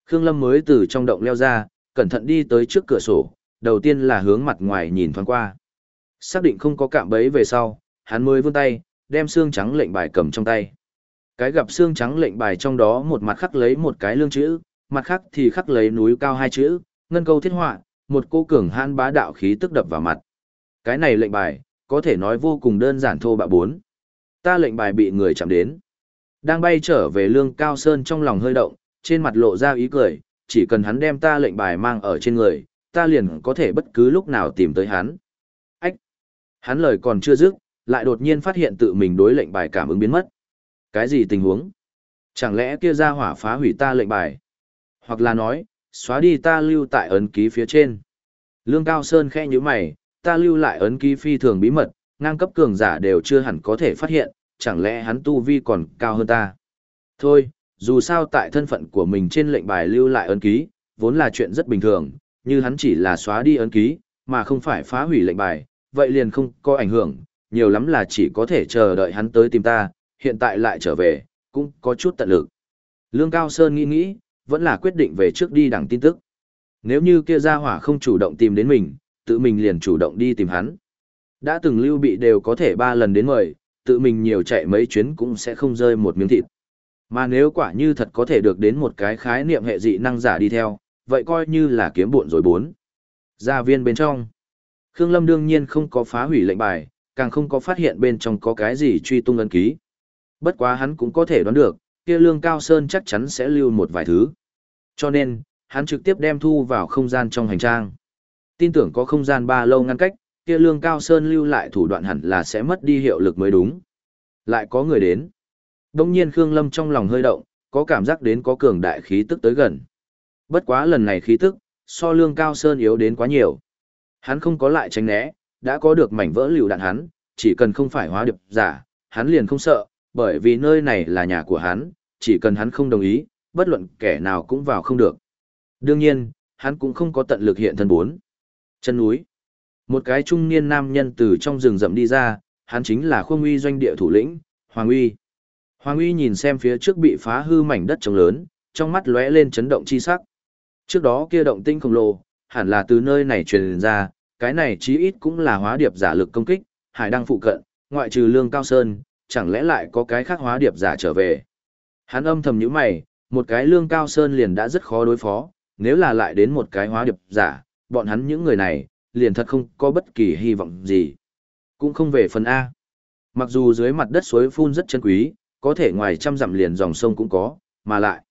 Speaker 1: Khương Lâm mới từ trong động leo ra, cẩn thận đi tới trước cửa sổ, đầu tiên là hướng mặt ngoài nhìn thoáng qua. Xác định không có cạm bẫy về sau, hắn mới vươn tay, đem xương trắng lệnh bài cầm trong tay. Cái gặp xương trắng lệnh bài trong đó một mặt khắc lấy một cái lương chữ, mặt khắc thì khắc lấy núi cao hai chữ, ngân câu thiết họa, một cô cường hãn bá đạo khí tức đập vào mặt. Cái này lệnh bài, có thể nói vô cùng đơn giản thô bạo bốn. Ta lệnh bài bị người chạm đến. Đang bay trở về lương cao sơn trong lòng hơi động, trên mặt lộ ra ý cười, chỉ cần hắn đem ta lệnh bài mang ở trên người, ta liền có thể bất cứ lúc nào tìm tới hắn. Ách! Hắn lời còn chưa dứt, lại đột nhiên phát hiện tự mình đối lệnh bài cảm ứng biến mất. Cái gì tình huống? Chẳng lẽ kia ra hỏa phá hủy ta lệnh bài? Hoặc là nói, xóa đi ta lưu tại ấn ký phía trên. Lương Cao Sơn khẽ như mày, ta lưu lại ấn ký phi thường bí mật, ngang cấp cường giả đều chưa hẳn có thể phát hiện, chẳng lẽ hắn tu vi còn cao hơn ta. Thôi, dù sao tại thân phận của mình trên lệnh bài lưu lại ấn ký, vốn là chuyện rất bình thường, như hắn chỉ là xóa đi ấn ký, mà không phải phá hủy lệnh bài, vậy liền không có ảnh hưởng, nhiều lắm là chỉ có thể chờ đợi hắn tới tìm ta, hiện tại lại trở về, cũng có chút tận lực. Lương Cao Sơn nghĩ nghĩ, vẫn là quyết định về trước đi đằng tin tức. Nếu như kia gia hỏa không chủ động tìm đến mình, tự mình liền chủ động đi tìm hắn. Đã từng lưu bị đều có thể ba lần đến mời, tự mình nhiều chạy mấy chuyến cũng sẽ không rơi một miếng thịt. Mà nếu quả như thật có thể được đến một cái khái niệm hệ dị năng giả đi theo, vậy coi như là kiếm bộn rồi bốn. Gia viên bên trong. Khương Lâm đương nhiên không có phá hủy lệnh bài, càng không có phát hiện bên trong có cái gì truy tung ấn ký. Bất quá hắn cũng có thể đoán được, kia lương cao sơn chắc chắn sẽ lưu một vài thứ. Cho nên, hắn trực tiếp đem thu vào không gian trong hành trang. Tin tưởng có không gian ba lâu ngăn cách, kia lương cao sơn lưu lại thủ đoạn hẳn là sẽ mất đi hiệu lực mới đúng. Lại có người đến. Đông nhiên Khương Lâm trong lòng hơi động, có cảm giác đến có cường đại khí tức tới gần. Bất quá lần này khí tức, so lương cao sơn yếu đến quá nhiều. Hắn không có lại tránh né, đã có được mảnh vỡ liều đạn hắn, chỉ cần không phải hóa điệp giả, hắn liền không sợ, bởi vì nơi này là nhà của hắn, chỉ cần hắn không đồng ý, bất luận kẻ nào cũng vào không được. Đương nhiên, hắn cũng không có tận lực hiện thân bốn. Chân núi. Một cái trung niên nam nhân từ trong rừng rậm đi ra, hắn chính là khuông uy doanh địa thủ lĩnh, Hoàng Uy. Hoàng Uy nhìn xem phía trước bị phá hư mảnh đất trống lớn, trong mắt lóe lên chấn động chi sắc. Trước đó kia động tinh khổng lồ, hẳn là từ nơi này truyền ra, cái này chí ít cũng là hóa điệp giả lực công kích, hải đăng phụ cận, ngoại trừ lương cao sơn, chẳng lẽ lại có cái khác hóa điệp giả trở về. Hắn âm thầm nhíu mày, một cái lương cao sơn liền đã rất khó đối phó, nếu là lại đến một cái hóa điệp giả, bọn hắn những người này, liền thật không có bất kỳ hy vọng gì. Cũng không về phần A. Mặc dù dưới mặt đất suối phun rất chân quý, có thể ngoài trăm dặm liền dòng sông cũng có, mà lại.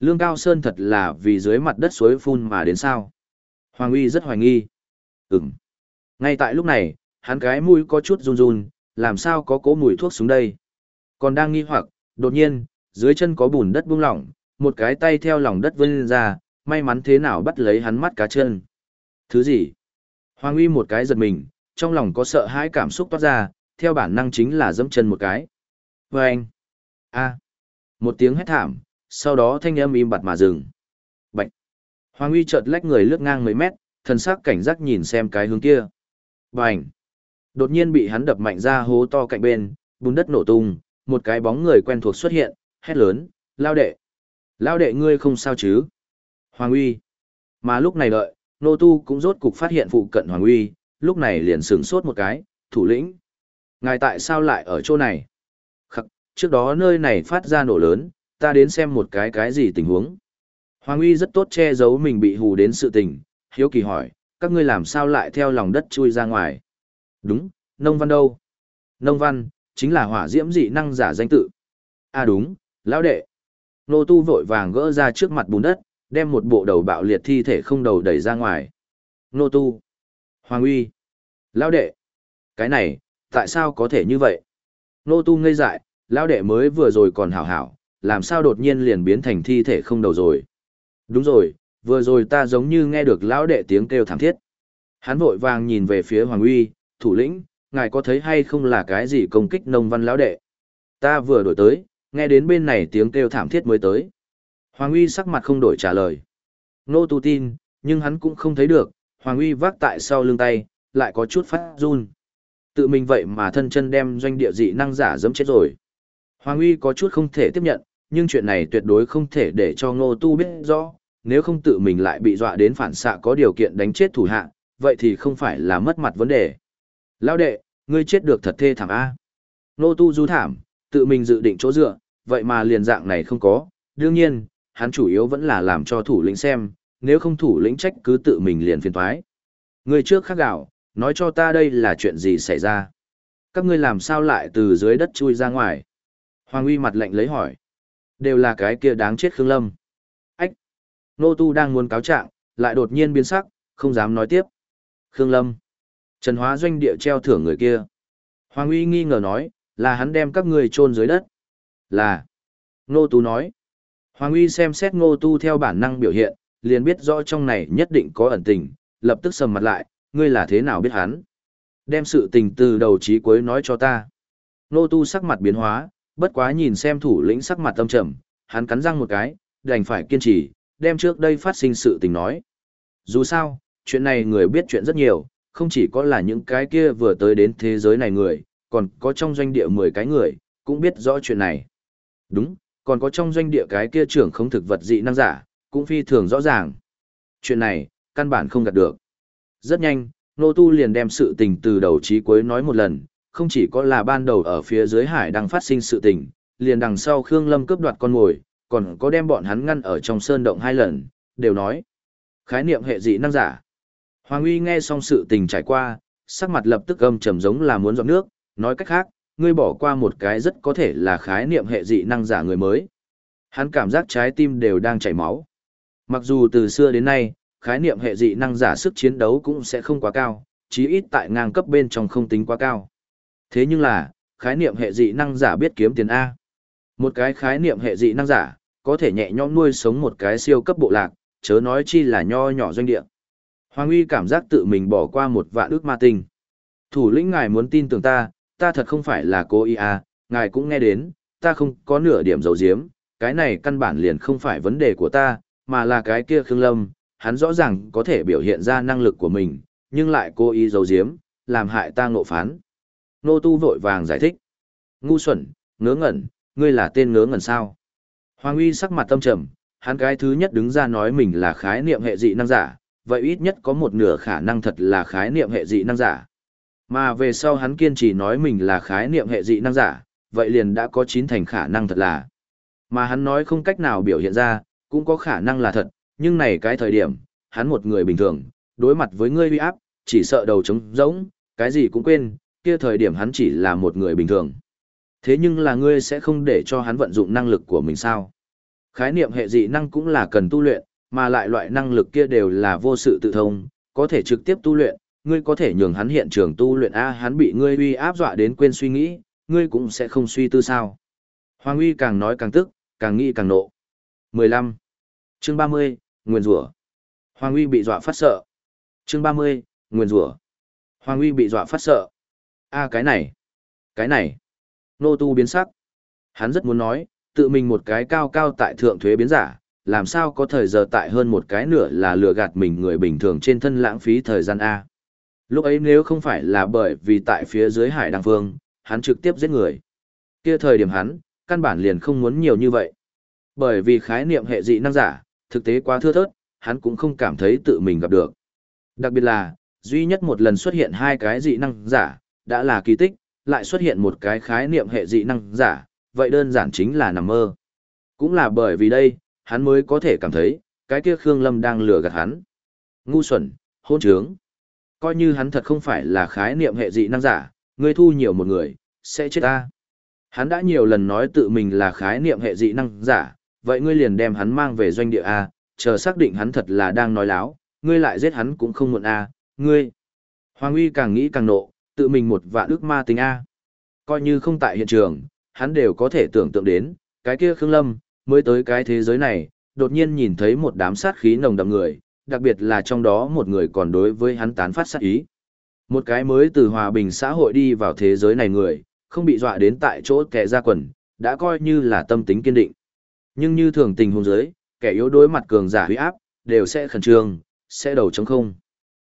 Speaker 1: Lương Cao Sơn thật là vì dưới mặt đất suối phun mà đến sao. Hoàng uy rất hoài nghi. Ừm. Ngay tại lúc này, hắn cái mũi có chút run run, làm sao có cỗ mùi thuốc xuống đây. Còn đang nghi hoặc, đột nhiên, dưới chân có bùn đất buông lỏng, một cái tay theo lòng đất vươn ra, may mắn thế nào bắt lấy hắn mắt cá chân. Thứ gì? Hoàng uy một cái giật mình, trong lòng có sợ hãi cảm xúc toát ra, theo bản năng chính là dẫm chân một cái. Và anh! a Một tiếng hét thảm, sau đó thanh âm im bặt mà dừng. Bạch! Hoàng uy chợt lách người lướt ngang mấy mét, thần sắc cảnh giác nhìn xem cái hướng kia. Bành! Đột nhiên bị hắn đập mạnh ra hố to cạnh bên, bùn đất nổ tung, một cái bóng người quen thuộc xuất hiện, hét lớn, lao đệ. Lao đệ ngươi không sao chứ? Hoàng uy. Mà lúc này đợi, nô tu cũng rốt cục phát hiện phụ cận Hoàng uy, lúc này liền sửng sốt một cái, thủ lĩnh. Ngài tại sao lại ở chỗ này? Khắc, trước đó nơi này phát ra nổ lớn, ta đến xem một cái cái gì tình huống. Hoàng uy rất tốt che giấu mình bị hù đến sự tình, hiếu kỳ hỏi, các ngươi làm sao lại theo lòng đất chui ra ngoài? Đúng, nông văn đâu? Nông văn, chính là hỏa diễm dị năng giả danh tự. À đúng, lão đệ. Nô tu vội vàng gỡ ra trước mặt bùn đất, đem một bộ đầu bạo liệt thi thể không đầu đẩy ra ngoài. Nô tu. Hoàng uy. Lão đệ. Cái này, tại sao có thể như vậy? Nô tu ngây dại, lão đệ mới vừa rồi còn hảo hảo, làm sao đột nhiên liền biến thành thi thể không đầu rồi? Đúng rồi, vừa rồi ta giống như nghe được lão đệ tiếng kêu thảm thiết. Hắn vội vàng nhìn về phía Hoàng Uy, thủ lĩnh, ngài có thấy hay không là cái gì công kích nông văn lão đệ? Ta vừa đổi tới, nghe đến bên này tiếng kêu thảm thiết mới tới. Hoàng Uy sắc mặt không đổi trả lời. Nô tu tin, nhưng hắn cũng không thấy được, Hoàng Uy vác tại sau lưng tay, lại có chút phát run. Tự mình vậy mà thân chân đem doanh địa dị năng giả dẫm chết rồi. Hoàng Uy có chút không thể tiếp nhận, nhưng chuyện này tuyệt đối không thể để cho Ngô Tu biết rõ, nếu không tự mình lại bị dọa đến phản xạ có điều kiện đánh chết thủ hạ, vậy thì không phải là mất mặt vấn đề. Lão đệ, ngươi chết được thật thê thảm A. Ngô Tu du thảm, tự mình dự định chỗ dựa, vậy mà liền dạng này không có, đương nhiên, hắn chủ yếu vẫn là làm cho thủ lĩnh xem, nếu không thủ lĩnh trách cứ tự mình liền phiền toái. Ngươi trước khắc gạo, nói cho ta đây là chuyện gì xảy ra. Các ngươi làm sao lại từ dưới đất chui ra ngoài? Hoàng uy mặt lạnh lấy hỏi. Đều là cái kia đáng chết Khương Lâm. Ách! Nô Tu đang muốn cáo trạng, lại đột nhiên biến sắc, không dám nói tiếp. Khương Lâm! Trần Hóa doanh địa treo thưởng người kia. Hoàng uy nghi ngờ nói, là hắn đem các ngươi chôn dưới đất. Là! Nô Tu nói. Hoàng uy xem xét Ngô Tu theo bản năng biểu hiện, liền biết rõ trong này nhất định có ẩn tình, lập tức sầm mặt lại, ngươi là thế nào biết hắn? Đem sự tình từ đầu chí cuối nói cho ta. Nô Tu sắc mặt biến hóa, Bất quá nhìn xem thủ lĩnh sắc mặt tâm trầm, hắn cắn răng một cái, đành phải kiên trì, đem trước đây phát sinh sự tình nói. Dù sao, chuyện này người biết chuyện rất nhiều, không chỉ có là những cái kia vừa tới đến thế giới này người, còn có trong doanh địa 10 cái người, cũng biết rõ chuyện này. Đúng, còn có trong doanh địa cái kia trưởng không thực vật dị năng giả, cũng phi thường rõ ràng. Chuyện này, căn bản không gạt được. Rất nhanh, Nô Tu liền đem sự tình từ đầu chí cuối nói một lần, không chỉ có là ban đầu ở phía dưới hải đang phát sinh sự tình, liền đằng sau Khương Lâm cướp đoạt con mồi, còn có đem bọn hắn ngăn ở trong sơn động hai lần, đều nói. Khái niệm hệ dị năng giả. Hoàng Uy nghe xong sự tình trải qua, sắc mặt lập tức âm trầm giống là muốn dọn nước, nói cách khác, ngươi bỏ qua một cái rất có thể là khái niệm hệ dị năng giả người mới. Hắn cảm giác trái tim đều đang chảy máu. Mặc dù từ xưa đến nay, khái niệm hệ dị năng giả sức chiến đấu cũng sẽ không quá cao, chí ít tại ngang cấp bên trong không tính quá cao. Thế nhưng là, khái niệm hệ dị năng giả biết kiếm tiền A. Một cái khái niệm hệ dị năng giả, có thể nhẹ nhõm nuôi sống một cái siêu cấp bộ lạc, chớ nói chi là nho nhỏ doanh địa. Hoàng uy cảm giác tự mình bỏ qua một vạn ước ma tinh. Thủ lĩnh ngài muốn tin tưởng ta, ta thật không phải là cô y a, ngài cũng nghe đến, ta không có nửa điểm dầu diếm, cái này căn bản liền không phải vấn đề của ta, mà là cái kia Khương Lâm, hắn rõ ràng có thể biểu hiện ra năng lực của mình, nhưng lại cố ý dầu diếm, làm hại ta ngộ phán. Nô Tu vội vàng giải thích. Ngu xuẩn, ngớ ngẩn, ngươi là tên ngớ ngẩn sao? Hoàng uy sắc mặt tâm trầm, hắn cái thứ nhất đứng ra nói mình là khái niệm hệ dị năng giả, vậy ít nhất có một nửa khả năng thật là khái niệm hệ dị năng giả. Mà về sau hắn kiên trì nói mình là khái niệm hệ dị năng giả, vậy liền đã có chín thành khả năng thật là. Mà hắn nói không cách nào biểu hiện ra, cũng có khả năng là thật, nhưng này cái thời điểm, hắn một người bình thường, đối mặt với ngươi uy áp, chỉ sợ đầu trống rỗng, cái gì cũng quên, kia thời điểm hắn chỉ là một người bình thường. Thế nhưng là ngươi sẽ không để cho hắn vận dụng năng lực của mình sao? Khái niệm hệ dị năng cũng là cần tu luyện, mà lại loại năng lực kia đều là vô sự tự thông, có thể trực tiếp tu luyện, ngươi có thể nhường hắn hiện trường tu luyện a, hắn bị ngươi uy áp dọa đến quên suy nghĩ, ngươi cũng sẽ không suy tư sao? Hoàng uy càng nói càng tức, càng nghĩ càng nộ. 15. Chương 30, Nguyên rủa. Hoàng uy bị dọa phát sợ. Chương 30, Nguyên rủa. Hoàng uy bị dọa phát sợ a cái này, cái này. Nô tu biến sắc. Hắn rất muốn nói, tự mình một cái cao cao tại thượng thuế biến giả, làm sao có thời giờ tại hơn một cái nửa là lừa gạt mình người bình thường trên thân lãng phí thời gian A. Lúc ấy nếu không phải là bởi vì tại phía dưới hải đăng phương, hắn trực tiếp giết người. Kia thời điểm hắn, căn bản liền không muốn nhiều như vậy. Bởi vì khái niệm hệ dị năng giả, thực tế quá thưa thớt, hắn cũng không cảm thấy tự mình gặp được. Đặc biệt là, duy nhất một lần xuất hiện hai cái dị năng giả, đã là kỳ tích, lại xuất hiện một cái khái niệm hệ dị năng giả, vậy đơn giản chính là nằm mơ. Cũng là bởi vì đây, hắn mới có thể cảm thấy, cái kia Khương Lâm đang lừa gạt hắn. Ngu xuẩn, hôn trướng. Coi như hắn thật không phải là khái niệm hệ dị năng giả, ngươi thu nhiều một người, sẽ chết ta. Hắn đã nhiều lần nói tự mình là khái niệm hệ dị năng giả, vậy ngươi liền đem hắn mang về doanh địa A, chờ xác định hắn thật là đang nói láo, ngươi lại giết hắn cũng không muộn A, ngươi. Hoàng uy càng nghĩ càng nộ, tự mình một vạn ước ma tính A. Coi như không tại hiện trường, hắn đều có thể tưởng tượng đến, cái kia Khương Lâm, mới tới cái thế giới này, đột nhiên nhìn thấy một đám sát khí nồng đậm người, đặc biệt là trong đó một người còn đối với hắn tán phát sát ý. Một cái mới từ hòa bình xã hội đi vào thế giới này người, không bị dọa đến tại chỗ kẻ ra quần, đã coi như là tâm tính kiên định. Nhưng như thường tình huống giới, kẻ yếu đối mặt cường giả huy áp, đều sẽ khẩn trương, sẽ đầu trống không.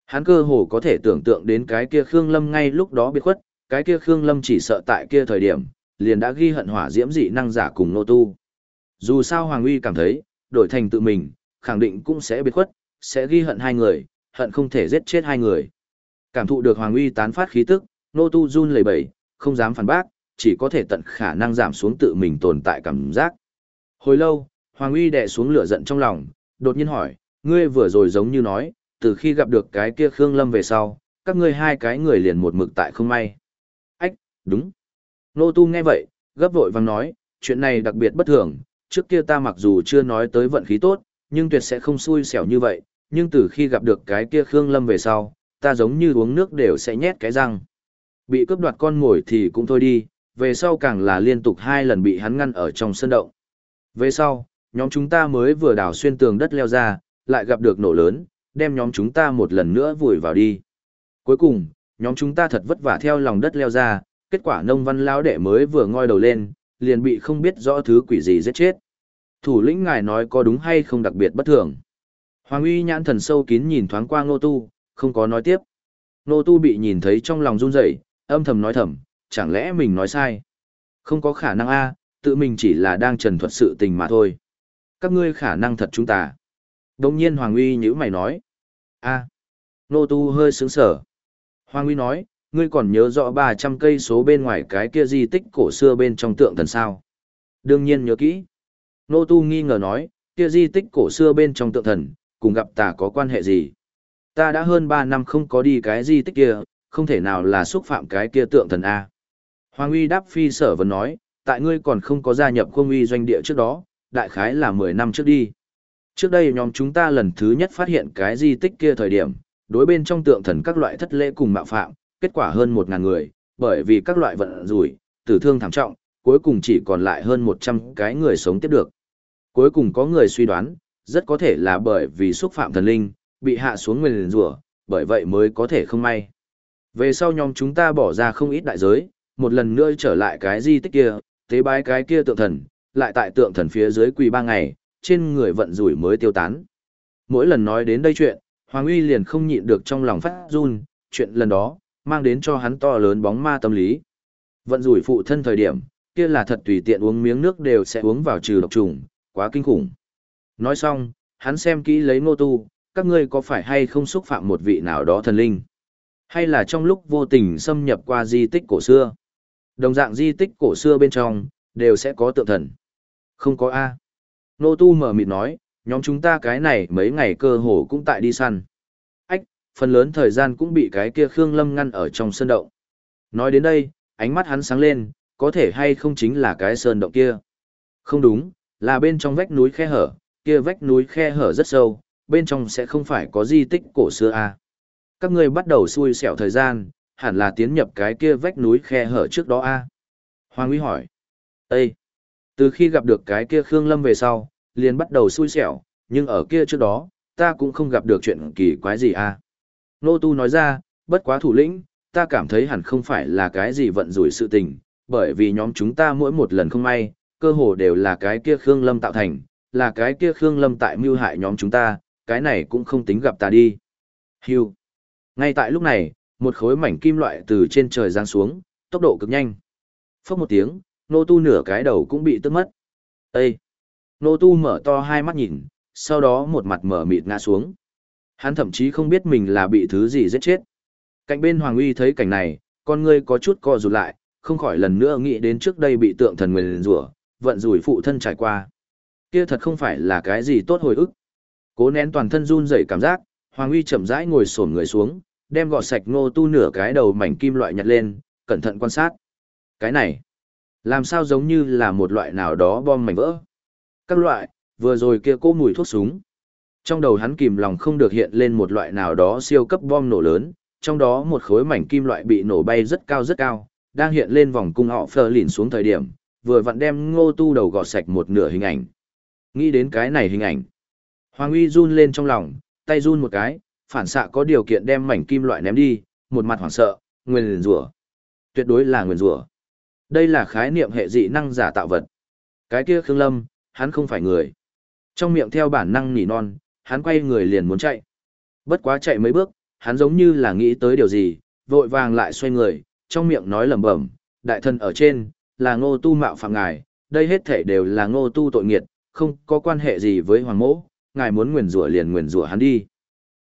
Speaker 1: Hắn cơ hồ có thể tưởng tượng đến cái kia Khương Lâm ngay lúc đó biệt khuất, cái kia Khương Lâm chỉ sợ tại kia thời điểm, liền đã ghi hận hỏa diễm dị năng giả cùng nô tu. Dù sao Hoàng Uy cảm thấy, đổi thành tự mình, khẳng định cũng sẽ biệt khuất, sẽ ghi hận hai người, hận không thể giết chết hai người. Cảm thụ được Hoàng Uy tán phát khí tức, nô tu run lẩy bẩy, không dám phản bác, chỉ có thể tận khả năng giảm xuống tự mình tồn tại cảm giác. Hồi lâu, Hoàng Uy đè xuống lửa giận trong lòng, đột nhiên hỏi, ngươi vừa rồi giống như nói, từ khi gặp được cái kia Khương Lâm về sau, các ngươi hai cái người liền một mực tại không may. Ách, đúng. Nô Tu nghe vậy, gấp vội vàng nói, chuyện này đặc biệt bất thường, trước kia ta mặc dù chưa nói tới vận khí tốt, nhưng tuyệt sẽ không xui xẻo như vậy, nhưng từ khi gặp được cái kia Khương Lâm về sau, ta giống như uống nước đều sẽ nhét cái răng. Bị cướp đoạt con ngồi thì cũng thôi đi, về sau càng là liên tục hai lần bị hắn ngăn ở trong sân động. Về sau, nhóm chúng ta mới vừa đào xuyên tường đất leo ra, lại gặp được nổ lớn, đem nhóm chúng ta một lần nữa vùi vào đi. Cuối cùng, nhóm chúng ta thật vất vả theo lòng đất leo ra, kết quả nông văn lão đệ mới vừa ngoi đầu lên, liền bị không biết rõ thứ quỷ gì giết chết. Thủ lĩnh ngài nói có đúng hay không đặc biệt bất thường. Hoàng uy nhãn thần sâu kín nhìn thoáng qua ngô tu, không có nói tiếp. Ngô tu bị nhìn thấy trong lòng run rẩy, âm thầm nói thầm, chẳng lẽ mình nói sai? Không có khả năng a, tự mình chỉ là đang trần thuật sự tình mà thôi. Các ngươi khả năng thật chúng ta. Đông nhiên Hoàng uy nhữ mày nói. a nô tu hơi sướng sở. Hoàng uy nói, ngươi còn nhớ rõ 300 cây số bên ngoài cái kia di tích cổ xưa bên trong tượng thần sao? Đương nhiên nhớ kỹ. Nô Tu nghi ngờ nói, kia di tích cổ xưa bên trong tượng thần, cùng gặp ta có quan hệ gì? Ta đã hơn 3 năm không có đi cái di tích kia, không thể nào là xúc phạm cái kia tượng thần A. Hoàng uy đáp phi sở vấn nói, tại ngươi còn không có gia nhập không uy doanh địa trước đó, đại khái là 10 năm trước đi. Trước đây nhóm chúng ta lần thứ nhất phát hiện cái di tích kia thời điểm, đối bên trong tượng thần các loại thất lễ cùng mạo phạm, kết quả hơn một ngàn người, bởi vì các loại vận rủi, tử thương thảm trọng, cuối cùng chỉ còn lại hơn 100 cái người sống tiếp được. Cuối cùng có người suy đoán, rất có thể là bởi vì xúc phạm thần linh, bị hạ xuống nguyền rủa, bởi vậy mới có thể không may. Về sau nhóm chúng ta bỏ ra không ít đại giới, một lần nữa trở lại cái di tích kia, tế bái cái kia tượng thần, lại tại tượng thần phía dưới quỳ ba ngày, trên người vận rủi mới tiêu tán. Mỗi lần nói đến đây chuyện, Hoàng Uy liền không nhịn được trong lòng phát run, chuyện lần đó, mang đến cho hắn to lớn bóng ma tâm lý. Vận rủi phụ thân thời điểm, kia là thật tùy tiện uống miếng nước đều sẽ uống vào trừ độc trùng, quá kinh khủng. Nói xong, hắn xem kỹ lấy ngô tu, các ngươi có phải hay không xúc phạm một vị nào đó thần linh? Hay là trong lúc vô tình xâm nhập qua di tích cổ xưa? Đồng dạng di tích cổ xưa bên trong, đều sẽ có tượng thần. Không có A. Nô tu mở mịt nói, nhóm chúng ta cái này mấy ngày cơ hồ cũng tại đi săn ách, phần lớn thời gian cũng bị cái kia Khương Lâm ngăn ở trong sơn động. Nói đến đây, ánh mắt hắn sáng lên, có thể hay không chính là cái sơn động kia. Không đúng, là bên trong vách núi khe hở, kia vách núi khe hở rất sâu, bên trong sẽ không phải có di tích cổ xưa à. Các ngươi bắt đầu xui xẻo thời gian, hẳn là tiến nhập cái kia vách núi khe hở trước đó à. Hoàng Uy hỏi. Ê! Từ khi gặp được cái kia Khương Lâm về sau, liền bắt đầu xui xẻo, nhưng ở kia trước đó, ta cũng không gặp được chuyện kỳ quái gì à. Nô Tu nói ra, bất quá thủ lĩnh, ta cảm thấy hẳn không phải là cái gì vận rủi sự tình, bởi vì nhóm chúng ta mỗi một lần không may, cơ hồ đều là cái kia Khương Lâm tạo thành, là cái kia Khương Lâm tại mưu hại nhóm chúng ta, cái này cũng không tính gặp ta đi. Hưu. Ngay tại lúc này, một khối mảnh kim loại từ trên trời giáng xuống, tốc độ cực nhanh. Phốc một tiếng, nô tu nửa cái đầu cũng bị tức mất. Ê! Nô tu mở to hai mắt nhìn, sau đó một mặt mở mịt ngã xuống. Hắn thậm chí không biết mình là bị thứ gì giết chết. Cạnh bên Hoàng Uy thấy cảnh này, con ngươi có chút co rụt lại, không khỏi lần nữa nghĩ đến trước đây bị tượng thần nguyền rủa, vận rủi phụ thân trải qua. Kia thật không phải là cái gì tốt hồi ức. Cố nén toàn thân run rẩy cảm giác, Hoàng Uy chậm rãi ngồi xổm người xuống, đem gọt sạch ngô tu nửa cái đầu mảnh kim loại nhặt lên, cẩn thận quan sát. Cái này, làm sao giống như là một loại nào đó bom mảnh vỡ. Các loại, vừa rồi kia cô mùi thuốc súng. Trong đầu hắn kìm lòng không được hiện lên một loại nào đó siêu cấp bom nổ lớn, trong đó một khối mảnh kim loại bị nổ bay rất cao rất cao, đang hiện lên vòng cung họ phờ lìn xuống thời điểm, vừa vặn đem ngô tu đầu gọt sạch một nửa hình ảnh. Nghĩ đến cái này hình ảnh. Hoàng uy run lên trong lòng, tay run một cái, phản xạ có điều kiện đem mảnh kim loại ném đi, một mặt hoảng sợ, nguyền rủa. Tuyệt đối là nguyền rủa. Đây là khái niệm hệ dị năng giả tạo vật. Cái kia Khương Lâm, hắn không phải người. Trong miệng theo bản năng nỉ non, hắn quay người liền muốn chạy. Bất quá chạy mấy bước, hắn giống như là nghĩ tới điều gì, vội vàng lại xoay người, trong miệng nói lẩm bẩm, đại thần ở trên, là ngô tu mạo phạm ngài, đây hết thể đều là ngô tu tội nghiệt, không có quan hệ gì với hoàng Mẫu. ngài muốn nguyền rủa liền nguyền rủa hắn đi.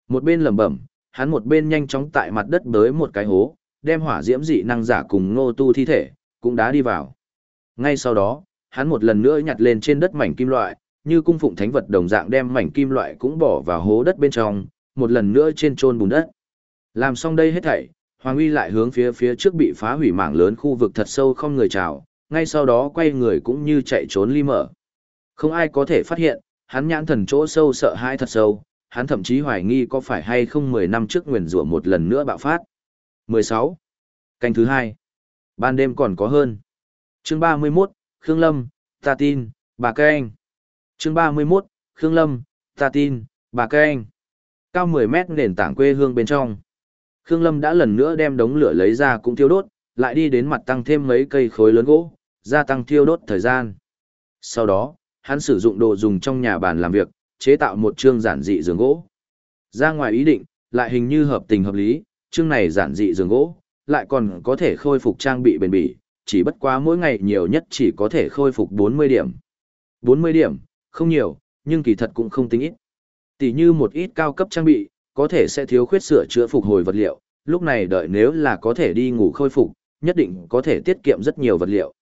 Speaker 1: Một bên lẩm bẩm, hắn một bên nhanh chóng tại mặt đất bới một cái hố, đem hỏa diễm dị năng giả cùng ngô tu thi thể, cũng đã đi vào. Ngay sau đó, hắn một lần nữa nhặt lên trên đất mảnh kim loại, như cung phụng thánh vật đồng dạng đem mảnh kim loại cũng bỏ vào hố đất bên trong, một lần nữa trên trôn bùn đất. Làm xong đây hết thảy, Hoàng Uy lại hướng phía phía trước bị phá hủy mảng lớn khu vực thật sâu không người chào, ngay sau đó quay người cũng như chạy trốn ly mở. Không ai có thể phát hiện, hắn nhãn thần chỗ sâu sợ hãi thật sâu, hắn thậm chí hoài nghi có phải hay không 10 năm trước nguyền rủa một lần nữa bạo phát. 16. Canh thứ hai. Ban đêm còn có hơn. Chương 31, Khương Lâm, ta tin, bà cây anh. Chương 31, Khương Lâm, ta tin, bà cây anh. Cao 10 mét nền tảng quê hương bên trong. Khương Lâm đã lần nữa đem đống lửa lấy ra cũng thiêu đốt, lại đi đến mặt tăng thêm mấy cây khối lớn gỗ, gia tăng thiêu đốt thời gian. Sau đó, hắn sử dụng đồ dùng trong nhà bàn làm việc, chế tạo một chương giản dị giường gỗ. Ra ngoài ý định, lại hình như hợp tình hợp lý, chương này giản dị giường gỗ, lại còn có thể khôi phục trang bị bền bỉ, chỉ bất quá mỗi ngày nhiều nhất chỉ có thể khôi phục 40 điểm. 40 điểm, không nhiều, nhưng kỳ thật cũng không tính ít. Tỷ như một ít cao cấp trang bị, có thể sẽ thiếu khuyết sửa chữa phục hồi vật liệu, lúc này đợi nếu là có thể đi ngủ khôi phục, nhất định có thể tiết kiệm rất nhiều vật liệu.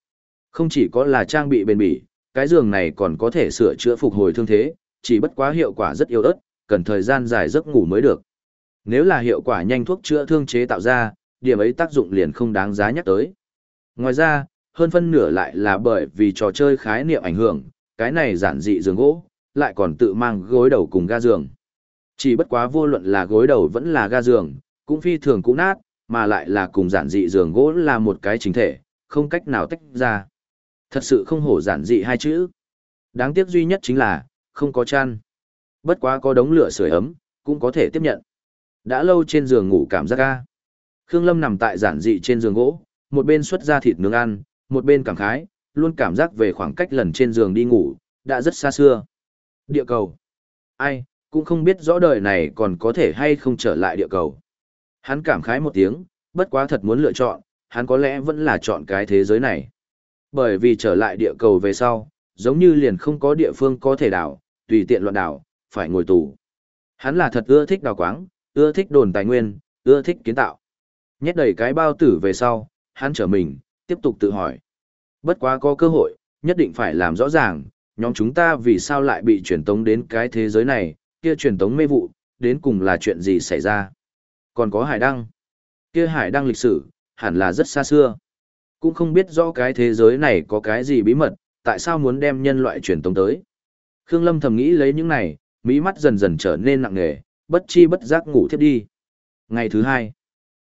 Speaker 1: Không chỉ có là trang bị bền bỉ, cái giường này còn có thể sửa chữa phục hồi thương thế, chỉ bất quá hiệu quả rất yếu ớt, cần thời gian dài giấc ngủ mới được. Nếu là hiệu quả nhanh thuốc chữa thương chế tạo ra, điểm ấy tác dụng liền không đáng giá nhắc tới. Ngoài ra, hơn phân nửa lại là bởi vì trò chơi khái niệm ảnh hưởng, cái này giản dị giường gỗ, lại còn tự mang gối đầu cùng ga giường. Chỉ bất quá vô luận là gối đầu vẫn là ga giường, cũng phi thường cũ nát, mà lại là cùng giản dị giường gỗ là một cái chính thể, không cách nào tách ra. Thật sự không hổ giản dị hai chữ. Đáng tiếc duy nhất chính là, không có chăn. Bất quá có đống lửa sưởi ấm, cũng có thể tiếp nhận. Đã lâu trên giường ngủ cảm giác ga. Khương Lâm nằm tại giản dị trên giường gỗ, một bên xuất ra thịt nướng ăn, một bên cảm khái, luôn cảm giác về khoảng cách lần trên giường đi ngủ, đã rất xa xưa. Địa cầu. Ai, cũng không biết rõ đời này còn có thể hay không trở lại địa cầu. Hắn cảm khái một tiếng, bất quá thật muốn lựa chọn, hắn có lẽ vẫn là chọn cái thế giới này. Bởi vì trở lại địa cầu về sau, giống như liền không có địa phương có thể đảo, tùy tiện loạn đảo, phải ngồi tù. Hắn là thật ưa thích đào quáng, ưa thích đồn tài nguyên, ưa thích kiến tạo. Nhét đầy cái bao tử về sau, hắn trở mình, tiếp tục tự hỏi. Bất quá có cơ hội, nhất định phải làm rõ ràng, nhóm chúng ta vì sao lại bị truyền tống đến cái thế giới này, kia truyền tống mê vụ, đến cùng là chuyện gì xảy ra. Còn có hải đăng. Kia hải đăng lịch sử, hẳn là rất xa xưa. Cũng không biết rõ cái thế giới này có cái gì bí mật, tại sao muốn đem nhân loại truyền tống tới. Khương Lâm thầm nghĩ lấy những này, mỹ mắt dần dần trở nên nặng nề, bất chi bất giác ngủ thiếp đi. Ngày thứ hai,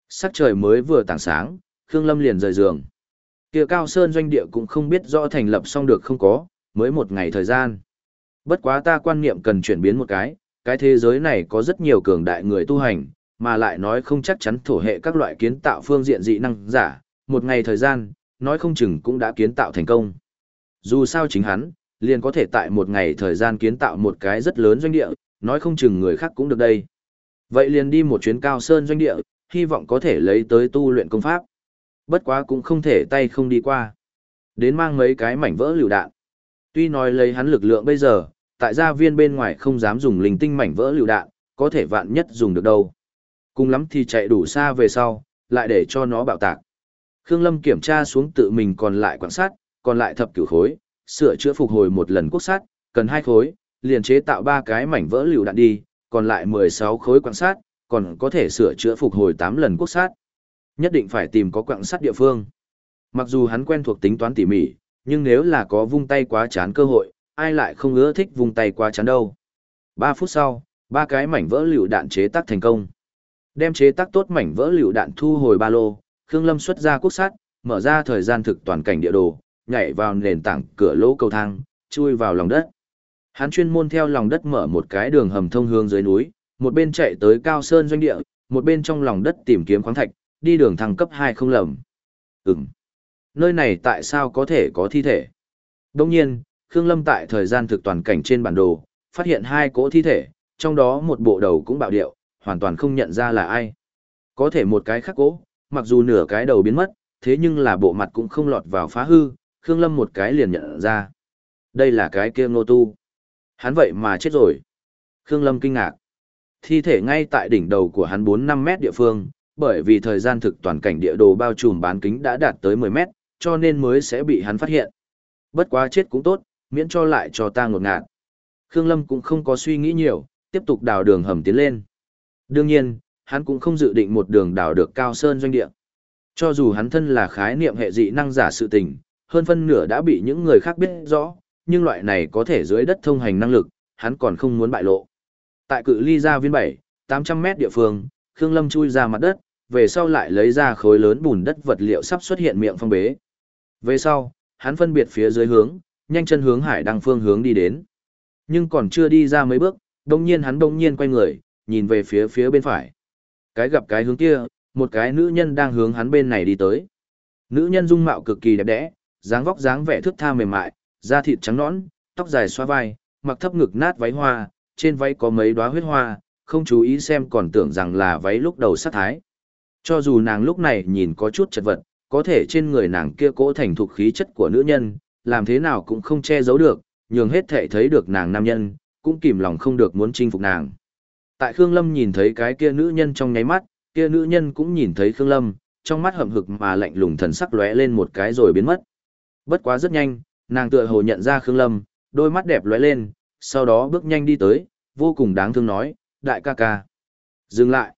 Speaker 1: sắc trời mới vừa tảng sáng, Khương Lâm liền rời giường. Kia Cao Sơn doanh địa cũng không biết rõ thành lập xong được không có, mới một ngày thời gian. Bất quá ta quan niệm cần chuyển biến một cái, cái thế giới này có rất nhiều cường đại người tu hành, mà lại nói không chắc chắn thổ hệ các loại kiến tạo phương diện dị năng giả, một ngày thời gian, nói không chừng cũng đã kiến tạo thành công. Dù sao chính hắn, liền có thể tại một ngày thời gian kiến tạo một cái rất lớn doanh địa, nói không chừng người khác cũng được đây. Vậy liền đi một chuyến cao sơn doanh địa, hy vọng có thể lấy tới tu luyện công pháp. Bất quá cũng không thể tay không đi qua. Đến mang mấy cái mảnh vỡ lựu đạn. Tuy nói lấy hắn lực lượng bây giờ, tại gia viên bên ngoài không dám dùng linh tinh mảnh vỡ lựu đạn, có thể vạn nhất dùng được đâu. Cùng lắm thì chạy đủ xa về sau, lại để cho nó bạo tạc. Khương Lâm kiểm tra xuống tự mình còn lại quan sát, còn lại thập cửu khối, sửa chữa phục hồi một lần quốc sát, cần hai khối, liền chế tạo ba cái mảnh vỡ lựu đạn đi, còn lại 16 khối quan sát, còn có thể sửa chữa phục hồi 8 lần quốc sát. Nhất định phải tìm có quặng sắt địa phương. Mặc dù hắn quen thuộc tính toán tỉ mỉ, nhưng nếu là có vung tay quá chán cơ hội, ai lại không ưa thích vung tay quá chán đâu. 3 phút sau, ba cái mảnh vỡ lựu đạn chế tác thành công. Đem chế tác tốt mảnh vỡ lựu đạn thu hồi ba lô, Khương Lâm xuất ra quốc sát mở ra thời gian thực toàn cảnh địa đồ, nhảy vào nền tảng cửa lỗ cầu thang, chui vào lòng đất. Hắn chuyên môn theo lòng đất mở một cái đường hầm thông hướng dưới núi, một bên chạy tới cao sơn doanh địa, một bên trong lòng đất tìm kiếm khoáng thạch, đi đường thăng cấp 2 không lầm. Ừm. Nơi này tại sao có thể có thi thể? Đông nhiên, Khương Lâm tại thời gian thực toàn cảnh trên bản đồ, phát hiện hai cỗ thi thể, trong đó một bộ đầu cũng bạo điệu, hoàn toàn không nhận ra là ai. Có thể một cái khác cỗ, mặc dù nửa cái đầu biến mất, thế nhưng là bộ mặt cũng không lọt vào phá hư, Khương Lâm một cái liền nhận ra. Đây là cái kia ngô tu. Hắn vậy mà chết rồi. Khương Lâm kinh ngạc. Thi thể ngay tại đỉnh đầu của hắn 4-5 mét địa phương, bởi vì thời gian thực toàn cảnh địa đồ bao trùm bán kính đã đạt tới 10 mét, cho nên mới sẽ bị hắn phát hiện. Bất quá chết cũng tốt, miễn cho lại cho ta ngột ngạt. Khương Lâm cũng không có suy nghĩ nhiều, tiếp tục đào đường hầm tiến lên. Đương nhiên, hắn cũng không dự định một đường đào được cao sơn doanh địa. Cho dù hắn thân là khái niệm hệ dị năng giả sự tình, hơn phân nửa đã bị những người khác biết rõ, nhưng loại này có thể dưới đất thông hành năng lực, hắn còn không muốn bại lộ. Tại cự ly ra viên 7, 800 mét địa phương, Khương Lâm chui ra mặt đất, về sau lại lấy ra khối lớn bùn đất vật liệu sắp xuất hiện miệng phong bế. Về sau, hắn phân biệt phía dưới hướng, nhanh chân hướng hải đăng phương hướng đi đến. Nhưng còn chưa đi ra mấy bước, đông nhiên hắn đông nhiên quay người, nhìn về phía phía bên phải. Cái gặp cái hướng kia, một cái nữ nhân đang hướng hắn bên này đi tới. Nữ nhân dung mạo cực kỳ đẹp đẽ, dáng vóc dáng vẻ thước tha mềm mại, da thịt trắng nõn, tóc dài xoa vai, mặc thấp ngực nát váy hoa, trên váy có mấy đóa huyết hoa, không chú ý xem còn tưởng rằng là váy lúc đầu sát thái. Cho dù nàng lúc này nhìn có chút chật vật, có thể trên người nàng kia cỗ thành thuộc khí chất của nữ nhân, làm thế nào cũng không che giấu được, nhường hết thể thấy được nàng nam nhân, cũng kìm lòng không được muốn chinh phục nàng. Tại Khương Lâm nhìn thấy cái kia nữ nhân trong nháy mắt, kia nữ nhân cũng nhìn thấy Khương Lâm, trong mắt hậm hực mà lạnh lùng thần sắc lóe lên một cái rồi biến mất. Bất quá rất nhanh, nàng tựa hồ nhận ra Khương Lâm, đôi mắt đẹp lóe lên, sau đó bước nhanh đi tới, vô cùng đáng thương nói, đại ca ca. Dừng lại.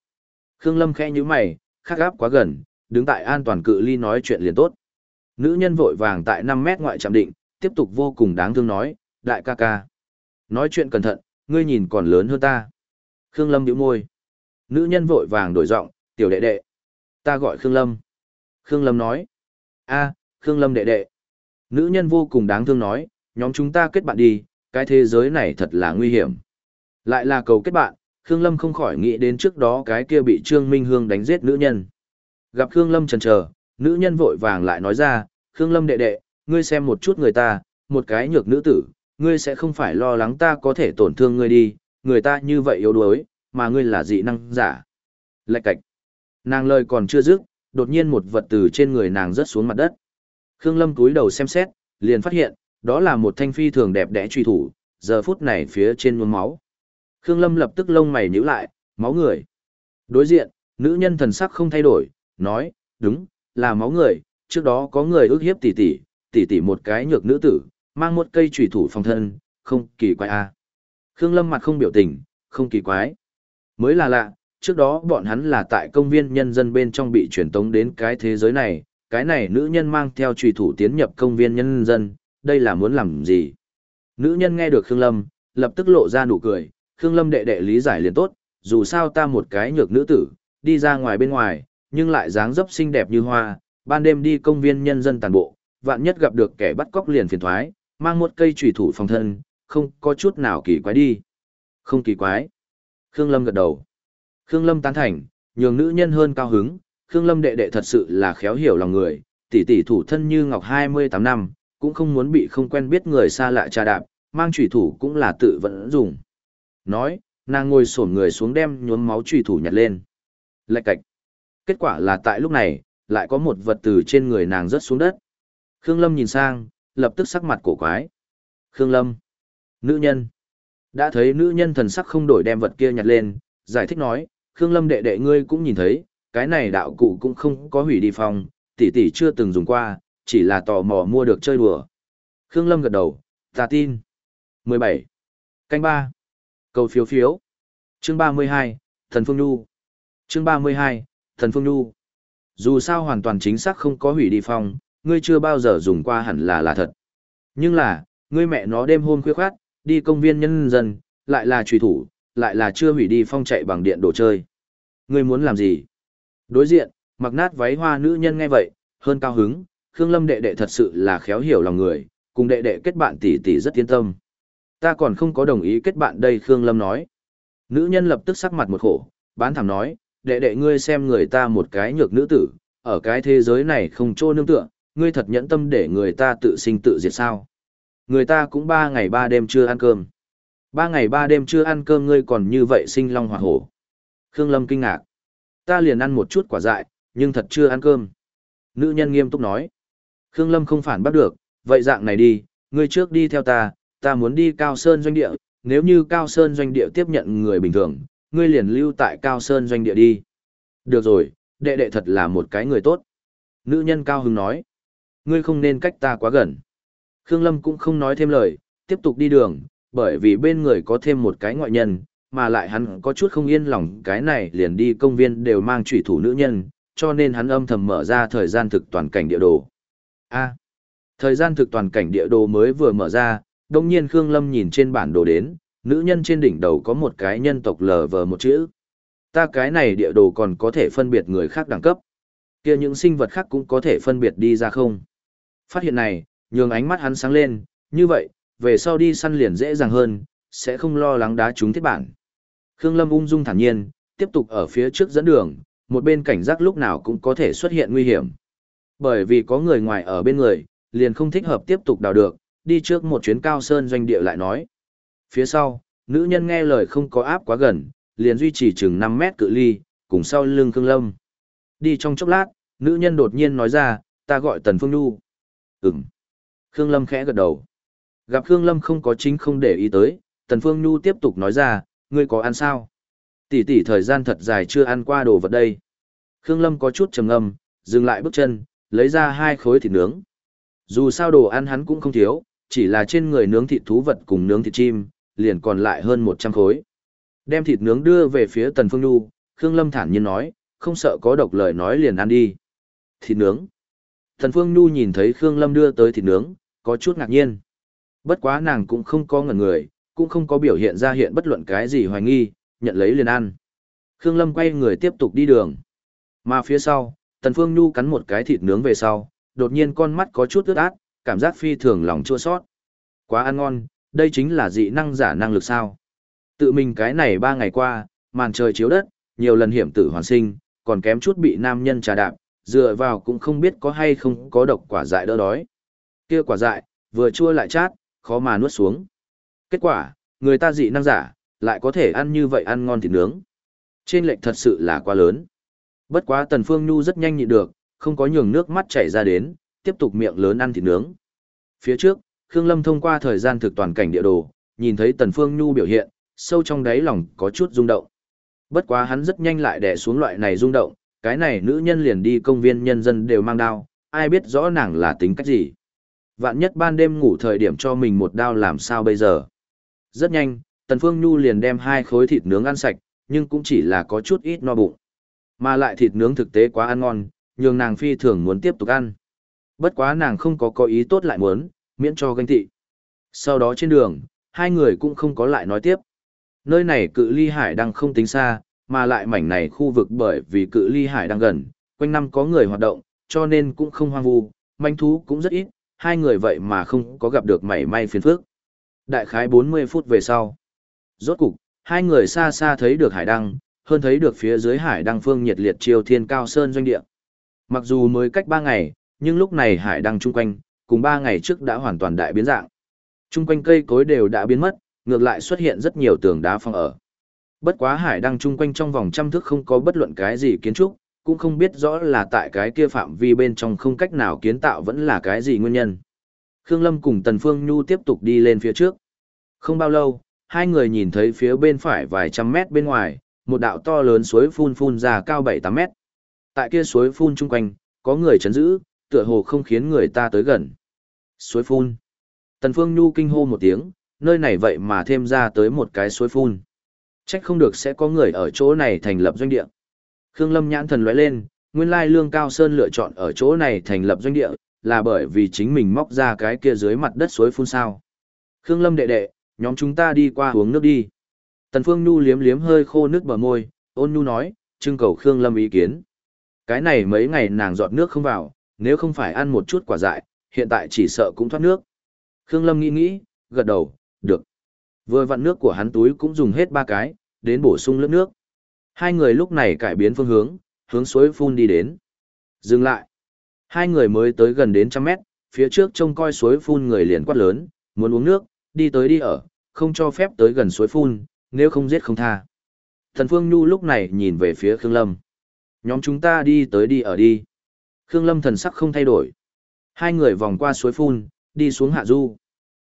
Speaker 1: Khương Lâm khẽ như mày, khắc gáp quá gần, đứng tại an toàn cự ly nói chuyện liền tốt. Nữ nhân vội vàng tại 5 mét ngoại chạm định, tiếp tục vô cùng đáng thương nói, đại ca ca. Nói chuyện cẩn thận, ngươi nhìn còn lớn hơn ta. Khương Lâm nhíu môi. Nữ nhân vội vàng đổi giọng, tiểu đệ đệ. Ta gọi Khương Lâm. Khương Lâm nói. a Khương Lâm đệ đệ. Nữ nhân vô cùng đáng thương nói, nhóm chúng ta kết bạn đi, cái thế giới này thật là nguy hiểm. Lại là cầu kết bạn, Khương Lâm không khỏi nghĩ đến trước đó cái kia bị Trương Minh Hương đánh giết nữ nhân. Gặp Khương Lâm chần chờ, nữ nhân vội vàng lại nói ra, Khương Lâm đệ đệ, ngươi xem một chút người ta, một cái nhược nữ tử, ngươi sẽ không phải lo lắng ta có thể tổn thương ngươi đi, người ta như vậy yếu đuối, mà ngươi là dị năng giả. Lạch cạch. Nàng lời còn chưa dứt, đột nhiên một vật từ trên người nàng rớt xuống mặt đất. Khương Lâm cúi đầu xem xét, liền phát hiện, đó là một thanh phi thường đẹp đẽ truy thủ, giờ phút này phía trên nhuốm máu. Khương Lâm lập tức lông mày nhíu lại, máu người. Đối diện, nữ nhân thần sắc không thay đổi, nói, đúng, là máu người, trước đó có người ước hiếp tỷ tỷ, tỷ tỷ một cái nhược nữ tử, mang một cây trùy thủ phòng thân, không kỳ quái a. À. Khương Lâm mặt không biểu tình, không kỳ quái. Mới là lạ, trước đó bọn hắn là tại công viên nhân dân bên trong bị truyền tống đến cái thế giới này, cái này nữ nhân mang theo trùy thủ tiến nhập công viên nhân dân, đây là muốn làm gì? Nữ nhân nghe được Khương Lâm, lập tức lộ ra nụ cười, Khương Lâm đệ đệ lý giải liền tốt, dù sao ta một cái nhược nữ tử, đi ra ngoài bên ngoài, nhưng lại dáng dấp xinh đẹp như hoa, ban đêm đi công viên nhân dân tàn bộ, vạn nhất gặp được kẻ bắt cóc liền phiền thoái, mang một cây chủy thủ phòng thân, không có chút nào kỳ quái đi. Không kỳ quái. Khương Lâm gật đầu. Khương Lâm tán thành, nhường nữ nhân hơn cao hứng, Khương Lâm đệ đệ thật sự là khéo hiểu lòng người, tỷ tỷ thủ thân như ngọc 28 năm, cũng không muốn bị không quen biết người xa lạ trà đạp, mang chủy thủ cũng là tự vẫn dùng. Nói, nàng ngồi sổn người xuống đem nhuốm máu chủy thủ nhặt lên. Lạch cạch. Kết quả là tại lúc này, lại có một vật từ trên người nàng rớt xuống đất. Khương Lâm nhìn sang, lập tức sắc mặt cổ quái. Khương Lâm. Nữ nhân. Đã thấy nữ nhân thần sắc không đổi đem vật kia nhặt lên, giải thích nói, Khương Lâm đệ đệ ngươi cũng nhìn thấy, cái này đạo cụ cũng không có hủy đi phòng, tỷ tỷ chưa từng dùng qua, chỉ là tò mò mua được chơi đùa. Khương Lâm gật đầu, ta tin. 17. Canh 3. Cầu phiếu phiếu. Chương 32, Thần Phương Nhu. Chương 32, Thần Phương Nhu. Dù sao hoàn toàn chính xác không có hủy đi phòng, ngươi chưa bao giờ dùng qua hẳn là là thật. Nhưng là, ngươi mẹ nó đêm hôm khuya khoát, đi công viên nhân dân, lại là trùy thủ, lại là chưa hủy đi phong chạy bằng điện đồ chơi. Ngươi muốn làm gì? Đối diện, mặc nát váy hoa nữ nhân nghe vậy, hơn cao hứng, Khương Lâm đệ đệ thật sự là khéo hiểu lòng người, cùng đệ đệ kết bạn tỷ tỷ rất yên tâm. Ta còn không có đồng ý kết bạn đây Khương Lâm nói. Nữ nhân lập tức sắc mặt một khổ, bán thẳng nói, đệ đệ ngươi xem người ta một cái nhược nữ tử, ở cái thế giới này không trô nương tựa, ngươi thật nhẫn tâm để người ta tự sinh tự diệt sao. Người ta cũng ba ngày ba đêm chưa ăn cơm. Ba ngày ba đêm chưa ăn cơm ngươi còn như vậy sinh long hỏa hổ. Khương Lâm kinh ngạc. Ta liền ăn một chút quả dại, nhưng thật chưa ăn cơm. Nữ nhân nghiêm túc nói. Khương Lâm không phản bắt được, vậy dạng này đi, ngươi trước đi theo ta, ta muốn đi Cao Sơn doanh địa, nếu như Cao Sơn doanh địa tiếp nhận người bình thường, ngươi liền lưu tại Cao Sơn doanh địa đi. Được rồi, đệ đệ thật là một cái người tốt. Nữ nhân Cao Hưng nói. Ngươi không nên cách ta quá gần. Khương Lâm cũng không nói thêm lời, tiếp tục đi đường, bởi vì bên người có thêm một cái ngoại nhân, mà lại hắn có chút không yên lòng cái này liền đi công viên đều mang trụy thủ nữ nhân, cho nên hắn âm thầm mở ra thời gian thực toàn cảnh địa đồ. A. thời gian thực toàn cảnh địa đồ mới vừa mở ra, Đông nhiên Khương Lâm nhìn trên bản đồ đến, nữ nhân trên đỉnh đầu có một cái nhân tộc lờ vờ một chữ. Ta cái này địa đồ còn có thể phân biệt người khác đẳng cấp. kia những sinh vật khác cũng có thể phân biệt đi ra không? Phát hiện này, nhường ánh mắt hắn sáng lên, như vậy, về sau đi săn liền dễ dàng hơn, sẽ không lo lắng đá trúng thiết bản. Khương Lâm ung dung thản nhiên, tiếp tục ở phía trước dẫn đường, một bên cảnh giác lúc nào cũng có thể xuất hiện nguy hiểm. Bởi vì có người ngoài ở bên người, liền không thích hợp tiếp tục đào được, đi trước một chuyến cao sơn doanh địa lại nói. Phía sau, nữ nhân nghe lời không có áp quá gần, liền duy trì chừng 5 mét cự ly, cùng sau lưng Khương Lâm. Đi trong chốc lát, nữ nhân đột nhiên nói ra, ta gọi Tần Phương Nhu. Ừm. Khương Lâm khẽ gật đầu. Gặp Khương Lâm không có chính không để ý tới, Tần Phương Nhu tiếp tục nói ra, ngươi có ăn sao? Tỷ tỷ thời gian thật dài chưa ăn qua đồ vật đây. Khương Lâm có chút trầm ngâm, dừng lại bước chân, lấy ra hai khối thịt nướng. Dù sao đồ ăn hắn cũng không thiếu, chỉ là trên người nướng thịt thú vật cùng nướng thịt chim, liền còn lại hơn 100 khối. Đem thịt nướng đưa về phía Tần Phương Nhu, Khương Lâm thản nhiên nói, không sợ có độc lời nói liền ăn đi. Thịt nướng. Tần Phương Nhu nhìn thấy Khương Lâm đưa tới thịt nướng, có chút ngạc nhiên. Bất quá nàng cũng không có ngẩn người, cũng không có biểu hiện ra hiện bất luận cái gì hoài nghi, nhận lấy liền ăn. Khương Lâm quay người tiếp tục đi đường. Mà phía sau, Tần Phương Nhu cắn một cái thịt nướng về sau, đột nhiên con mắt có chút ướt át, cảm giác phi thường lòng chua xót. Quá ăn ngon, đây chính là dị năng giả năng lực sao. Tự mình cái này ba ngày qua, màn trời chiếu đất, nhiều lần hiểm tử hoàn sinh, còn kém chút bị nam nhân trà đạp, dựa vào cũng không biết có hay không có độc quả dại đỡ đói. Kia quả dại, vừa chua lại chát, khó mà nuốt xuống. Kết quả, người ta dị năng giả, lại có thể ăn như vậy ăn ngon thịt nướng. Trên lệnh thật sự là quá lớn. Bất quá Tần Phương Nhu rất nhanh nhịn được, không có nhường nước mắt chảy ra đến, tiếp tục miệng lớn ăn thịt nướng. Phía trước, Khương Lâm thông qua thời gian thực toàn cảnh địa đồ, nhìn thấy Tần Phương Nhu biểu hiện, sâu trong đáy lòng có chút rung động. Bất quá hắn rất nhanh lại đè xuống loại này rung động, cái này nữ nhân liền đi công viên nhân dân đều mang đao, ai biết rõ nàng là tính cách gì. Vạn nhất ban đêm ngủ thời điểm cho mình một đao làm sao bây giờ. Rất nhanh, Tần Phương Nhu liền đem hai khối thịt nướng ăn sạch, nhưng cũng chỉ là có chút ít no bụng. Mà lại thịt nướng thực tế quá ăn ngon, nhường nàng phi thường muốn tiếp tục ăn. Bất quá nàng không có có ý tốt lại muốn, miễn cho ganh tị. Sau đó trên đường, hai người cũng không có lại nói tiếp. Nơi này cự ly hải đang không tính xa, mà lại mảnh này khu vực bởi vì cự ly hải đang gần, quanh năm có người hoạt động, cho nên cũng không hoang vu, manh thú cũng rất ít, hai người vậy mà không có gặp được mảy may phiền phức. Đại khái 40 phút về sau. Rốt cục, hai người xa xa thấy được hải đăng, hơn thấy được phía dưới hải đăng phương nhiệt liệt chiều thiên cao sơn doanh địa. Mặc dù mới cách 3 ngày, nhưng lúc này hải đăng chung quanh, cùng 3 ngày trước đã hoàn toàn đại biến dạng. Chung quanh cây cối đều đã biến mất, ngược lại xuất hiện rất nhiều tường đá phong ở. Bất quá hải đăng chung quanh trong vòng trăm thước không có bất luận cái gì kiến trúc, cũng không biết rõ là tại cái kia phạm vi bên trong không cách nào kiến tạo vẫn là cái gì nguyên nhân. Khương Lâm cùng Tần Phương Nhu tiếp tục đi lên phía trước. Không bao lâu, hai người nhìn thấy phía bên phải vài trăm mét bên ngoài, một đạo to lớn suối phun phun ra cao 7-8 mét. Tại kia suối phun chung quanh, có người chấn giữ, tựa hồ không khiến người ta tới gần. Suối phun. Tần Phương Nhu kinh hô một tiếng, nơi này vậy mà thêm ra tới một cái suối phun. Trách không được sẽ có người ở chỗ này thành lập doanh địa. Khương Lâm nhãn thần lóe lên, nguyên lai Lương Cao Sơn lựa chọn ở chỗ này thành lập doanh địa, là bởi vì chính mình móc ra cái kia dưới mặt đất suối phun sao. Khương Lâm đệ đệ, nhóm chúng ta đi qua uống nước đi. Tần Phương Nhu liếm liếm hơi khô nước bờ môi, ôn nhu nói, trưng cầu Khương Lâm ý kiến. Cái này mấy ngày nàng giọt nước không vào, nếu không phải ăn một chút quả dại, hiện tại chỉ sợ cũng thoát nước. Khương Lâm nghĩ nghĩ, gật đầu, được. Vừa vặn nước của hắn túi cũng dùng hết ba cái, đến bổ sung lớp nước. Hai người lúc này cải biến phương hướng, hướng suối phun đi đến. Dừng lại. Hai người mới tới gần đến trăm mét, phía trước trông coi suối phun người liền quát lớn, muốn uống nước, đi tới đi ở, không cho phép tới gần suối phun, nếu không giết không tha. Thần Phương Nhu lúc này nhìn về phía Khương Lâm. Nhóm chúng ta đi tới đi ở đi. Khương Lâm thần sắc không thay đổi. Hai người vòng qua suối phun, đi xuống hạ du.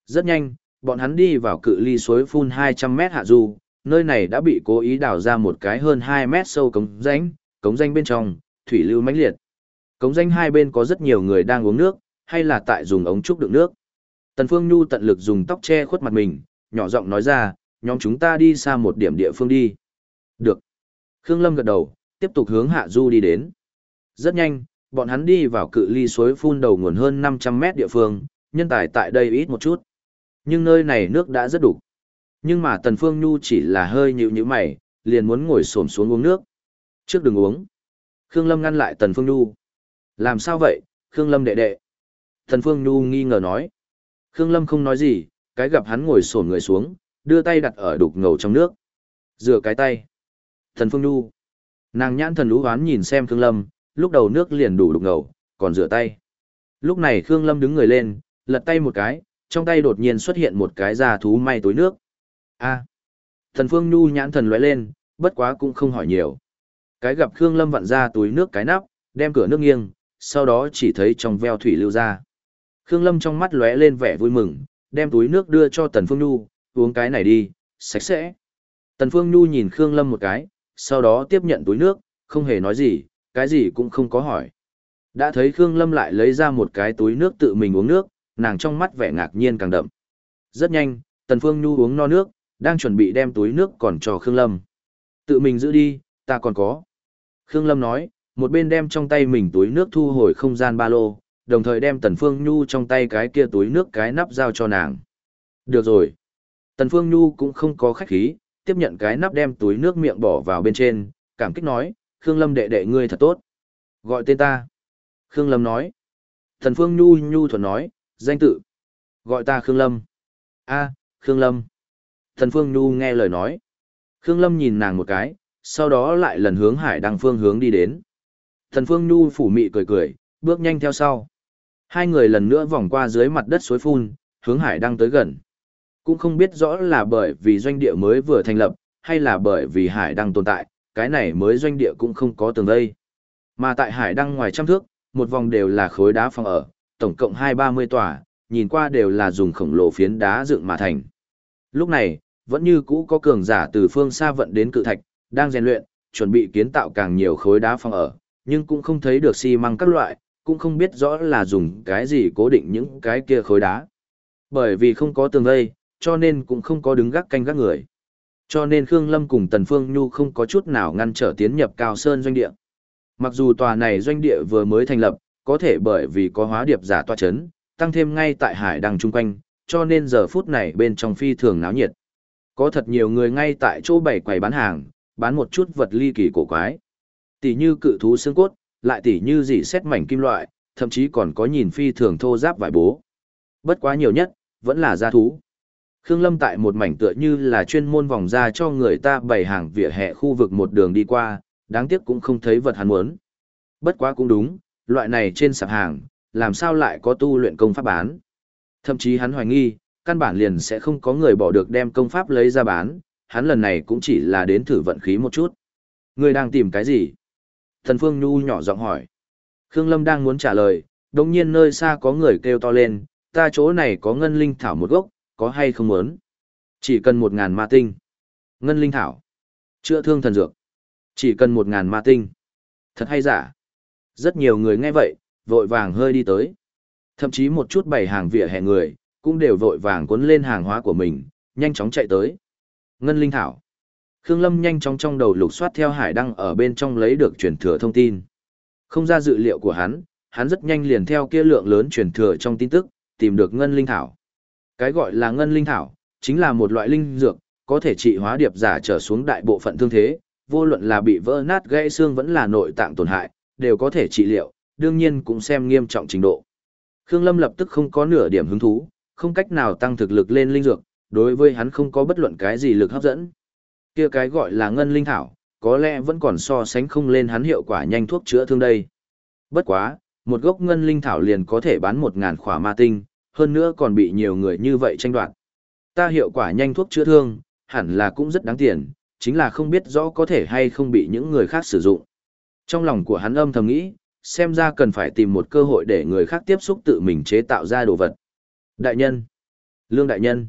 Speaker 1: Rất nhanh, bọn hắn đi vào cự ly suối phun 200 mét hạ du, nơi này đã bị cố ý đào ra một cái hơn 2 mét sâu cống rãnh, cống rãnh bên trong, thủy lưu mãnh liệt. Cống rãnh hai bên có rất nhiều người đang uống nước, hay là tại dùng ống trúc đựng nước. Tần Phương Nhu tận lực dùng tóc che khuất mặt mình, nhỏ giọng nói ra, nhóm chúng ta đi xa một điểm địa phương đi. Được. Khương Lâm gật đầu, tiếp tục hướng hạ du đi đến. Rất nhanh, bọn hắn đi vào cự ly suối phun đầu nguồn hơn 500 mét địa phương, nhân tài tại đây ít một chút. Nhưng nơi này nước đã rất đủ. Nhưng mà Tần Phương Nhu chỉ là hơi nhịu như mày, liền muốn ngồi xổm xuống uống nước. Trước đừng uống. Khương Lâm ngăn lại Tần Phương Nhu. Làm sao vậy, Khương Lâm đệ đệ? Tần Phương Nhu nghi ngờ nói. Khương Lâm không nói gì, cái gặp hắn ngồi xổm người xuống, đưa tay đặt ở đục ngầu trong nước. Rửa cái tay. Thần Phương Nhu. Nàng nhãn thần lũ hoán nhìn xem Khương Lâm, lúc đầu nước liền đủ đục ngầu, còn rửa tay. Lúc này Khương Lâm đứng người lên, lật tay một cái, trong tay đột nhiên xuất hiện một cái da thú may túi nước. A. Thần Phương Nhu nhãn thần lóe lên, bất quá cũng không hỏi nhiều. Cái gặp Khương Lâm vặn ra túi nước cái nắp, đem cửa nước nghiêng, sau đó chỉ thấy trong veo thủy lưu ra. Khương Lâm trong mắt lóe lên vẻ vui mừng, đem túi nước đưa cho Tần Phương Nhu, uống cái này đi, sạch sẽ. Tần Phương Nhu nhìn Khương Lâm một cái, sau đó tiếp nhận túi nước, không hề nói gì, cái gì cũng không có hỏi. Đã thấy Khương Lâm lại lấy ra một cái túi nước tự mình uống nước, nàng trong mắt vẻ ngạc nhiên càng đậm. Rất nhanh, Tần Phương Nhu uống no nước, đang chuẩn bị đem túi nước còn cho Khương Lâm. Tự mình giữ đi, ta còn có. Khương Lâm nói, một bên đem trong tay mình túi nước thu hồi không gian ba lô, đồng thời đem Tần Phương Nhu trong tay cái kia túi nước cái nắp giao cho nàng. Được rồi. Tần Phương Nhu cũng không có khách khí, tiếp nhận cái nắp đem túi nước miệng bỏ vào bên trên, cảm kích nói, Khương Lâm đệ đệ ngươi thật tốt. Gọi tên ta. Khương Lâm nói. Tần Phương Nhu Nhu thuần nói, danh tự. Gọi ta Khương Lâm. a Khương Lâm. Tần Phương Nhu nghe lời nói. Khương Lâm nhìn nàng một cái, sau đó lại lần hướng hải đăng phương hướng đi đến. Tần Phương Nhu phủ mị cười cười, bước nhanh theo sau. Hai người lần nữa vòng qua dưới mặt đất suối phun, hướng hải đăng tới gần. Cũng không biết rõ là bởi vì doanh địa mới vừa thành lập, hay là bởi vì hải đăng tồn tại, cái này mới doanh địa cũng không có tường vây. Mà tại hải đăng ngoài trăm thước, một vòng đều là khối đá phòng ở, tổng cộng hai ba mươi tòa, nhìn qua đều là dùng khổng lồ phiến đá dựng mà thành. Lúc này, vẫn như cũ có cường giả từ phương xa vận đến cự thạch, đang rèn luyện, chuẩn bị kiến tạo càng nhiều khối đá phòng ở, nhưng cũng không thấy được xi măng các loại, cũng không biết rõ là dùng cái gì cố định những cái kia khối đá. Bởi vì không có tường vây, cho nên cũng không có đứng gác canh gác người. Cho nên Khương Lâm cùng Tần Phương Nhu không có chút nào ngăn trở tiến nhập Cao Sơn doanh địa. Mặc dù tòa này doanh địa vừa mới thành lập, có thể bởi vì có hóa điệp giả tòa chấn, tăng thêm ngay tại hải đăng chung quanh, cho nên giờ phút này bên trong phi thường náo nhiệt. Có thật nhiều người ngay tại chỗ bày quầy bán hàng, bán một chút vật ly kỳ cổ quái. Tỷ như cự thú xương cốt, lại tỷ như dị xét mảnh kim loại, thậm chí còn có nhìn phi thường thô giáp vải bố. Bất quá nhiều nhất, vẫn là gia thú. Khương Lâm tại một mảnh tựa như là chuyên môn vòng ra cho người ta bày hàng vỉa hè khu vực một đường đi qua, đáng tiếc cũng không thấy vật hắn muốn. Bất quá cũng đúng, loại này trên sạp hàng, làm sao lại có tu luyện công pháp bán. Thậm chí hắn hoài nghi, căn bản liền sẽ không có người bỏ được đem công pháp lấy ra bán, hắn lần này cũng chỉ là đến thử vận khí một chút. Người đang tìm cái gì? Thần Phương Nhu nhỏ giọng hỏi. Khương Lâm đang muốn trả lời, đồng nhiên nơi xa có người kêu to lên, ta chỗ này có ngân linh thảo một gốc, có hay không muốn? Chỉ cần một ngàn ma tinh. Ngân linh thảo. Chữa thương thần dược. Chỉ cần một ngàn ma tinh. Thật hay giả? Rất nhiều người nghe vậy, vội vàng hơi đi tới. Thậm chí một chút bày hàng vỉa hè người, cũng đều vội vàng cuốn lên hàng hóa của mình, nhanh chóng chạy tới. Ngân linh thảo. Khương Lâm nhanh chóng trong đầu lục soát theo hải đăng ở bên trong lấy được truyền thừa thông tin. Không ra dự liệu của hắn, hắn rất nhanh liền theo kia lượng lớn truyền thừa trong tin tức, tìm được ngân linh thảo. Cái gọi là ngân linh thảo, chính là một loại linh dược, có thể trị hóa điệp giả trở xuống đại bộ phận thương thế, vô luận là bị vỡ nát gãy xương vẫn là nội tạng tổn hại, đều có thể trị liệu, đương nhiên cũng xem nghiêm trọng trình độ. Khương Lâm lập tức không có nửa điểm hứng thú, không cách nào tăng thực lực lên linh dược, đối với hắn không có bất luận cái gì lực hấp dẫn. Kia cái gọi là ngân linh thảo, có lẽ vẫn còn so sánh không lên hắn hiệu quả nhanh thuốc chữa thương đây. Bất quá, một gốc ngân linh thảo liền có thể bán một ngàn khỏa ma tinh, hơn nữa còn bị nhiều người như vậy tranh đoạt. Ta hiệu quả nhanh thuốc chữa thương, hẳn là cũng rất đáng tiền, chính là không biết rõ có thể hay không bị những người khác sử dụng. Trong lòng của hắn âm thầm nghĩ, xem ra cần phải tìm một cơ hội để người khác tiếp xúc tự mình chế tạo ra đồ vật. Đại nhân! Lương đại nhân!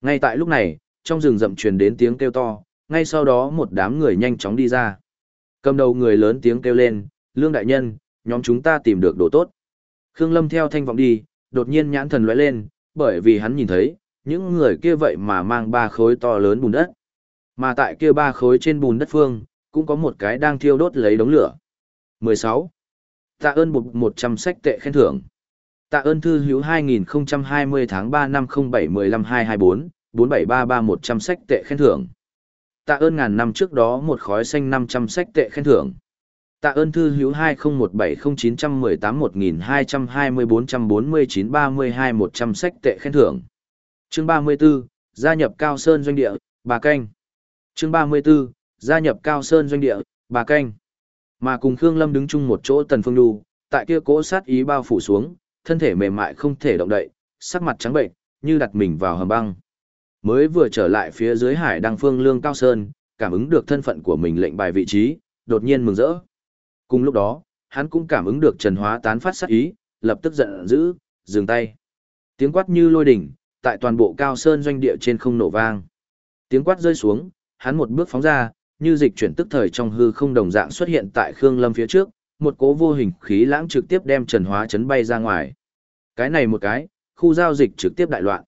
Speaker 1: Ngay tại lúc này, trong rừng rậm truyền đến tiếng kêu to, ngay sau đó một đám người nhanh chóng đi ra. Cầm đầu người lớn tiếng kêu lên, Lương đại nhân, nhóm chúng ta tìm được đồ tốt. Khương Lâm theo thanh vọng đi, đột nhiên nhãn thần lóe lên, bởi vì hắn nhìn thấy, những người kia vậy mà mang ba khối to lớn bùn đất. Mà tại kia ba khối trên bùn đất phương, cũng có một cái đang thiêu đốt lấy đống lửa. 16. Tạ ơn bục 100 sách tệ khen thưởng. Tạ ơn thư hữu 2020 tháng 3 năm 07 15 224, 4733 100 sách tệ khen thưởng. Tạ ơn ngàn năm trước đó một khói xanh 500 sách tệ khen thưởng. Tạ ơn thư hữu 2017091812244932 100 sách tệ khen thưởng. Chương 34, gia nhập Cao Sơn doanh địa, bà canh. Chương 34, gia nhập Cao Sơn doanh địa, bà canh. Mà cùng Khương Lâm đứng chung một chỗ Tần Phương Đu, tại kia cỗ sát ý bao phủ xuống, thân thể mềm mại không thể động đậy, sắc mặt trắng bệnh, như đặt mình vào hầm băng. Mới vừa trở lại phía dưới hải đăng phương lương Cao Sơn, cảm ứng được thân phận của mình lệnh bài vị trí, đột nhiên mừng rỡ. Cùng lúc đó, hắn cũng cảm ứng được Trần Hóa tán phát sát ý, lập tức giận dữ, dừng tay. Tiếng quát như lôi đỉnh, tại toàn bộ cao sơn doanh địa trên không nổ vang. Tiếng quát rơi xuống, hắn một bước phóng ra, như dịch chuyển tức thời trong hư không đồng dạng xuất hiện tại Khương Lâm phía trước, một cố vô hình khí lãng trực tiếp đem Trần Hóa chấn bay ra ngoài. Cái này một cái, khu giao dịch trực tiếp đại loạn.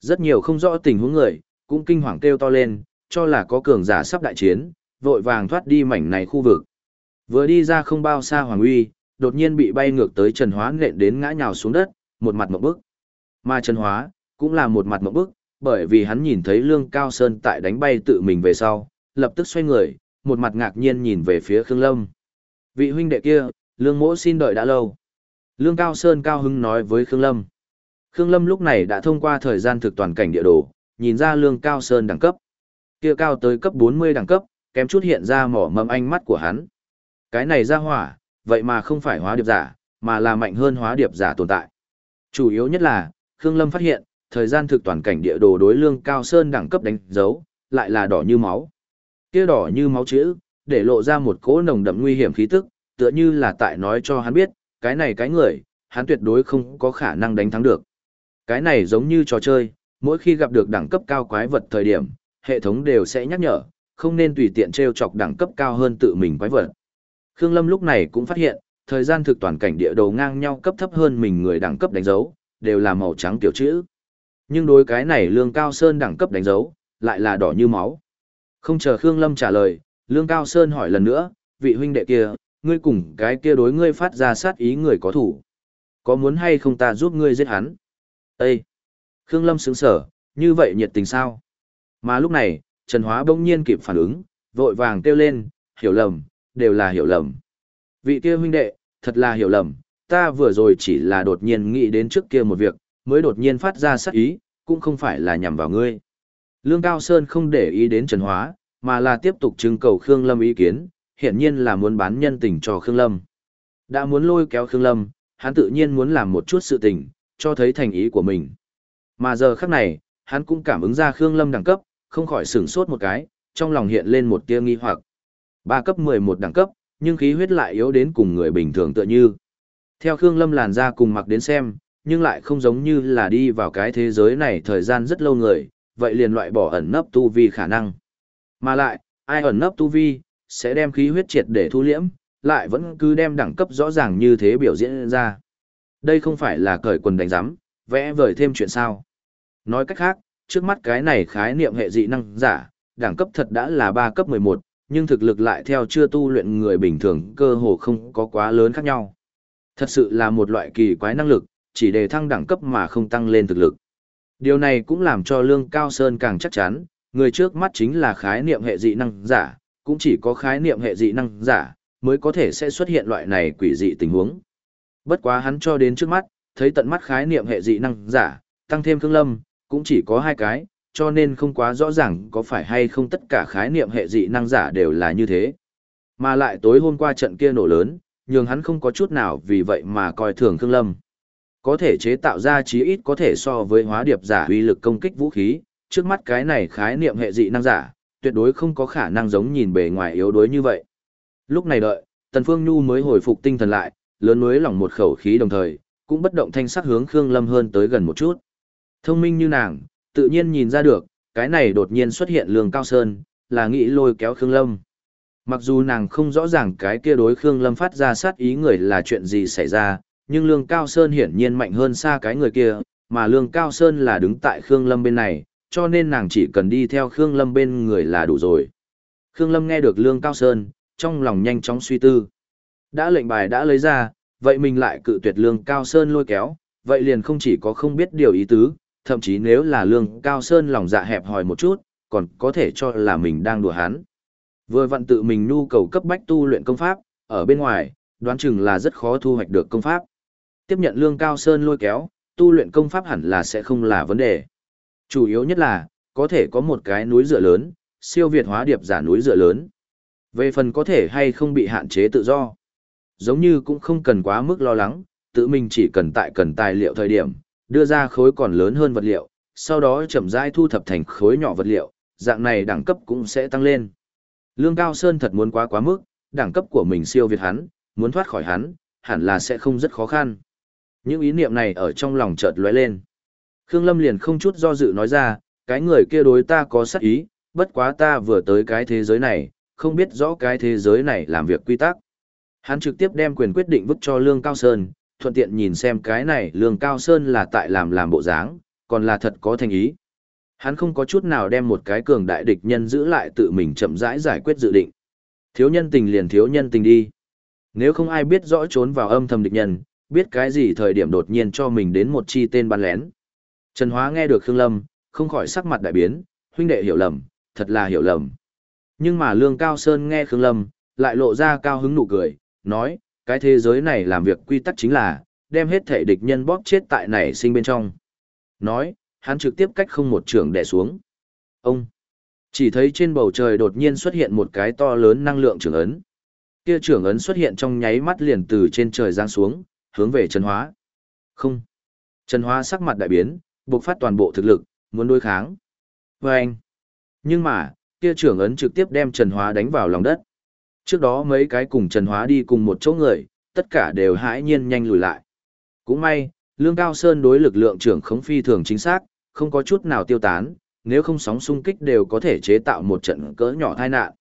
Speaker 1: Rất nhiều không rõ tình huống người, cũng kinh hoàng kêu to lên, cho là có cường giả sắp đại chiến, vội vàng thoát đi mảnh này khu vực. Vừa đi ra không bao xa Hoàng Uy, đột nhiên bị bay ngược tới Trần Hóa nện đến ngã nhào xuống đất, một mặt một bức. Mà Trần Hóa, cũng là một mặt mộng bức, bởi vì hắn nhìn thấy Lương Cao Sơn tại đánh bay tự mình về sau, lập tức xoay người, một mặt ngạc nhiên nhìn về phía Khương Lâm. Vị huynh đệ kia, Lương Mỗ xin đợi đã lâu. Lương Cao Sơn cao hứng nói với Khương Lâm. Khương Lâm lúc này đã thông qua thời gian thực toàn cảnh địa đồ, nhìn ra Lương Cao Sơn đẳng cấp. Kia cao tới cấp 40 đẳng cấp, kém chút hiện ra mỏ mầm ánh mắt của hắn. Cái này ra hỏa, vậy mà không phải hóa điệp giả, mà là mạnh hơn hóa điệp giả tồn tại. Chủ yếu nhất là, Khương Lâm phát hiện, thời gian thực toàn cảnh địa đồ đối lương cao sơn đẳng cấp đánh dấu, lại là đỏ như máu. Kia đỏ như máu chữ, để lộ ra một cỗ nồng đậm nguy hiểm khí tức, tựa như là tại nói cho hắn biết, cái này cái người, hắn tuyệt đối không có khả năng đánh thắng được. Cái này giống như trò chơi, mỗi khi gặp được đẳng cấp cao quái vật thời điểm, hệ thống đều sẽ nhắc nhở, không nên tùy tiện treo chọc đẳng cấp cao hơn tự mình quái vật. Khương Lâm lúc này cũng phát hiện, thời gian thực toàn cảnh địa đồ ngang nhau cấp thấp hơn mình người đẳng cấp đánh dấu, đều là màu trắng tiểu chữ. Nhưng đối cái này Lương Cao Sơn đẳng cấp đánh dấu, lại là đỏ như máu. Không chờ Khương Lâm trả lời, Lương Cao Sơn hỏi lần nữa, vị huynh đệ kia, ngươi cùng cái kia đối ngươi phát ra sát ý người có thủ. Có muốn hay không ta giúp ngươi giết hắn? Ê! Khương Lâm sững sở, như vậy nhiệt tình sao? Mà lúc này, Trần Hóa bỗng nhiên kịp phản ứng, vội vàng kêu lên, hiểu lầm, đều là hiểu lầm. Vị kia huynh đệ, thật là hiểu lầm, ta vừa rồi chỉ là đột nhiên nghĩ đến trước kia một việc, mới đột nhiên phát ra sát ý, cũng không phải là nhằm vào ngươi. Lương Cao Sơn không để ý đến Trần Hóa, mà là tiếp tục trưng cầu Khương Lâm ý kiến, hiện nhiên là muốn bán nhân tình cho Khương Lâm. Đã muốn lôi kéo Khương Lâm, hắn tự nhiên muốn làm một chút sự tình, cho thấy thành ý của mình. Mà giờ khắc này, hắn cũng cảm ứng ra Khương Lâm đẳng cấp, không khỏi sửng sốt một cái, trong lòng hiện lên một tia nghi hoặc. Ba cấp 11 đẳng cấp, nhưng khí huyết lại yếu đến cùng người bình thường tựa như. Theo Khương Lâm làn ra cùng mặc đến xem, nhưng lại không giống như là đi vào cái thế giới này thời gian rất lâu người, vậy liền loại bỏ ẩn nấp tu vi khả năng. Mà lại, ai ẩn nấp tu vi, sẽ đem khí huyết triệt để thu liễm, lại vẫn cứ đem đẳng cấp rõ ràng như thế biểu diễn ra. Đây không phải là cởi quần đánh giám, vẽ vời thêm chuyện sao. Nói cách khác, trước mắt cái này khái niệm hệ dị năng giả, đẳng cấp thật đã là 3 cấp 11, nhưng thực lực lại theo chưa tu luyện người bình thường cơ hồ không có quá lớn khác nhau. Thật sự là một loại kỳ quái năng lực, chỉ để thăng đẳng cấp mà không tăng lên thực lực. Điều này cũng làm cho Lương Cao Sơn càng chắc chắn, người trước mắt chính là khái niệm hệ dị năng giả, cũng chỉ có khái niệm hệ dị năng giả, mới có thể sẽ xuất hiện loại này quỷ dị tình huống. Bất quá hắn cho đến trước mắt, thấy tận mắt khái niệm hệ dị năng giả, tăng thêm Khương Lâm, cũng chỉ có hai cái, cho nên không quá rõ ràng có phải hay không tất cả khái niệm hệ dị năng giả đều là như thế. Mà lại tối hôm qua trận kia nổ lớn, nhường hắn không có chút nào vì vậy mà coi thường Khương Lâm. Có thể chế tạo ra chí ít có thể so với hóa điệp giả uy lực công kích vũ khí, trước mắt cái này khái niệm hệ dị năng giả, tuyệt đối không có khả năng giống nhìn bề ngoài yếu đuối như vậy. Lúc này đợi, Tần Phương Nhu mới hồi phục tinh thần lại, lớn núi lỏng một khẩu khí đồng thời, cũng bất động thanh sắc hướng Khương Lâm hơn tới gần một chút. Thông minh như nàng, tự nhiên nhìn ra được, cái này đột nhiên xuất hiện lương cao sơn, là nghĩ lôi kéo Khương Lâm. Mặc dù nàng không rõ ràng cái kia đối Khương Lâm phát ra sát ý người là chuyện gì xảy ra, nhưng lương cao sơn hiển nhiên mạnh hơn xa cái người kia, mà lương cao sơn là đứng tại Khương Lâm bên này, cho nên nàng chỉ cần đi theo Khương Lâm bên người là đủ rồi. Khương Lâm nghe được lương cao sơn, trong lòng nhanh chóng suy tư. Đã lệnh bài đã lấy ra, vậy mình lại cự tuyệt lương cao sơn lôi kéo, vậy liền không chỉ có không biết điều ý tứ, thậm chí nếu là lương cao sơn lòng dạ hẹp hòi một chút, còn có thể cho là mình đang đùa hắn. Vừa vặn tự mình nhu cầu cấp bách tu luyện công pháp, ở bên ngoài, đoán chừng là rất khó thu hoạch được công pháp. Tiếp nhận lương cao sơn lôi kéo, tu luyện công pháp hẳn là sẽ không là vấn đề. Chủ yếu nhất là, có thể có một cái núi dựa lớn, siêu việt hóa điệp giả núi dựa lớn. Về phần có thể hay không bị hạn chế tự do, giống như cũng không cần quá mức lo lắng, tự mình chỉ cần tại cần tài liệu thời điểm, đưa ra khối còn lớn hơn vật liệu, sau đó chậm rãi thu thập thành khối nhỏ vật liệu, dạng này đẳng cấp cũng sẽ tăng lên. Lương Cao Sơn thật muốn quá quá mức, đẳng cấp của mình siêu việt hắn, muốn thoát khỏi hắn, hẳn là sẽ không rất khó khăn. Những ý niệm này ở trong lòng chợt lóe lên. Khương Lâm liền không chút do dự nói ra, cái người kia đối ta có sát ý, bất quá ta vừa tới cái thế giới này, không biết rõ cái thế giới này làm việc quy tắc. Hắn trực tiếp đem quyền quyết định vứt cho Lương Cao Sơn, thuận tiện nhìn xem cái này Lương Cao Sơn là tại làm làm bộ dáng, còn là thật có thành ý. Hắn không có chút nào đem một cái cường đại địch nhân giữ lại tự mình chậm rãi giải quyết dự định. Thiếu nhân tình liền thiếu nhân tình đi. Nếu không ai biết rõ trốn vào âm thầm địch nhân, biết cái gì thời điểm đột nhiên cho mình đến một chi tên bắn lén. Trần Hóa nghe được Khương Lâm, không khỏi sắc mặt đại biến, huynh đệ hiểu lầm, thật là hiểu lầm. Nhưng mà Lương Cao Sơn nghe Khương Lâm, lại lộ ra cao hứng nụ cười, nói, cái thế giới này làm việc quy tắc chính là, đem hết thể địch nhân bóp chết tại nảy sinh bên trong. Nói, hắn trực tiếp cách không một trường đè xuống. Ông, chỉ thấy trên bầu trời đột nhiên xuất hiện một cái to lớn năng lượng trường ấn. Kia trường ấn xuất hiện trong nháy mắt liền từ trên trời giáng xuống, hướng về Trần Hóa. Không. Trần Hóa sắc mặt đại biến, buộc phát toàn bộ thực lực, muốn đối kháng. Và anh. Nhưng mà, kia trưởng ấn trực tiếp đem Trần Hóa đánh vào lòng đất. Trước đó mấy cái cùng Trần Hóa đi cùng một chỗ người, tất cả đều hãi nhiên nhanh lùi lại. Cũng may, Lương Cao Sơn đối lực lượng trưởng khống phi thường chính xác, không có chút nào tiêu tán, nếu không sóng xung kích đều có thể chế tạo một trận cỡ nhỏ tai nạn.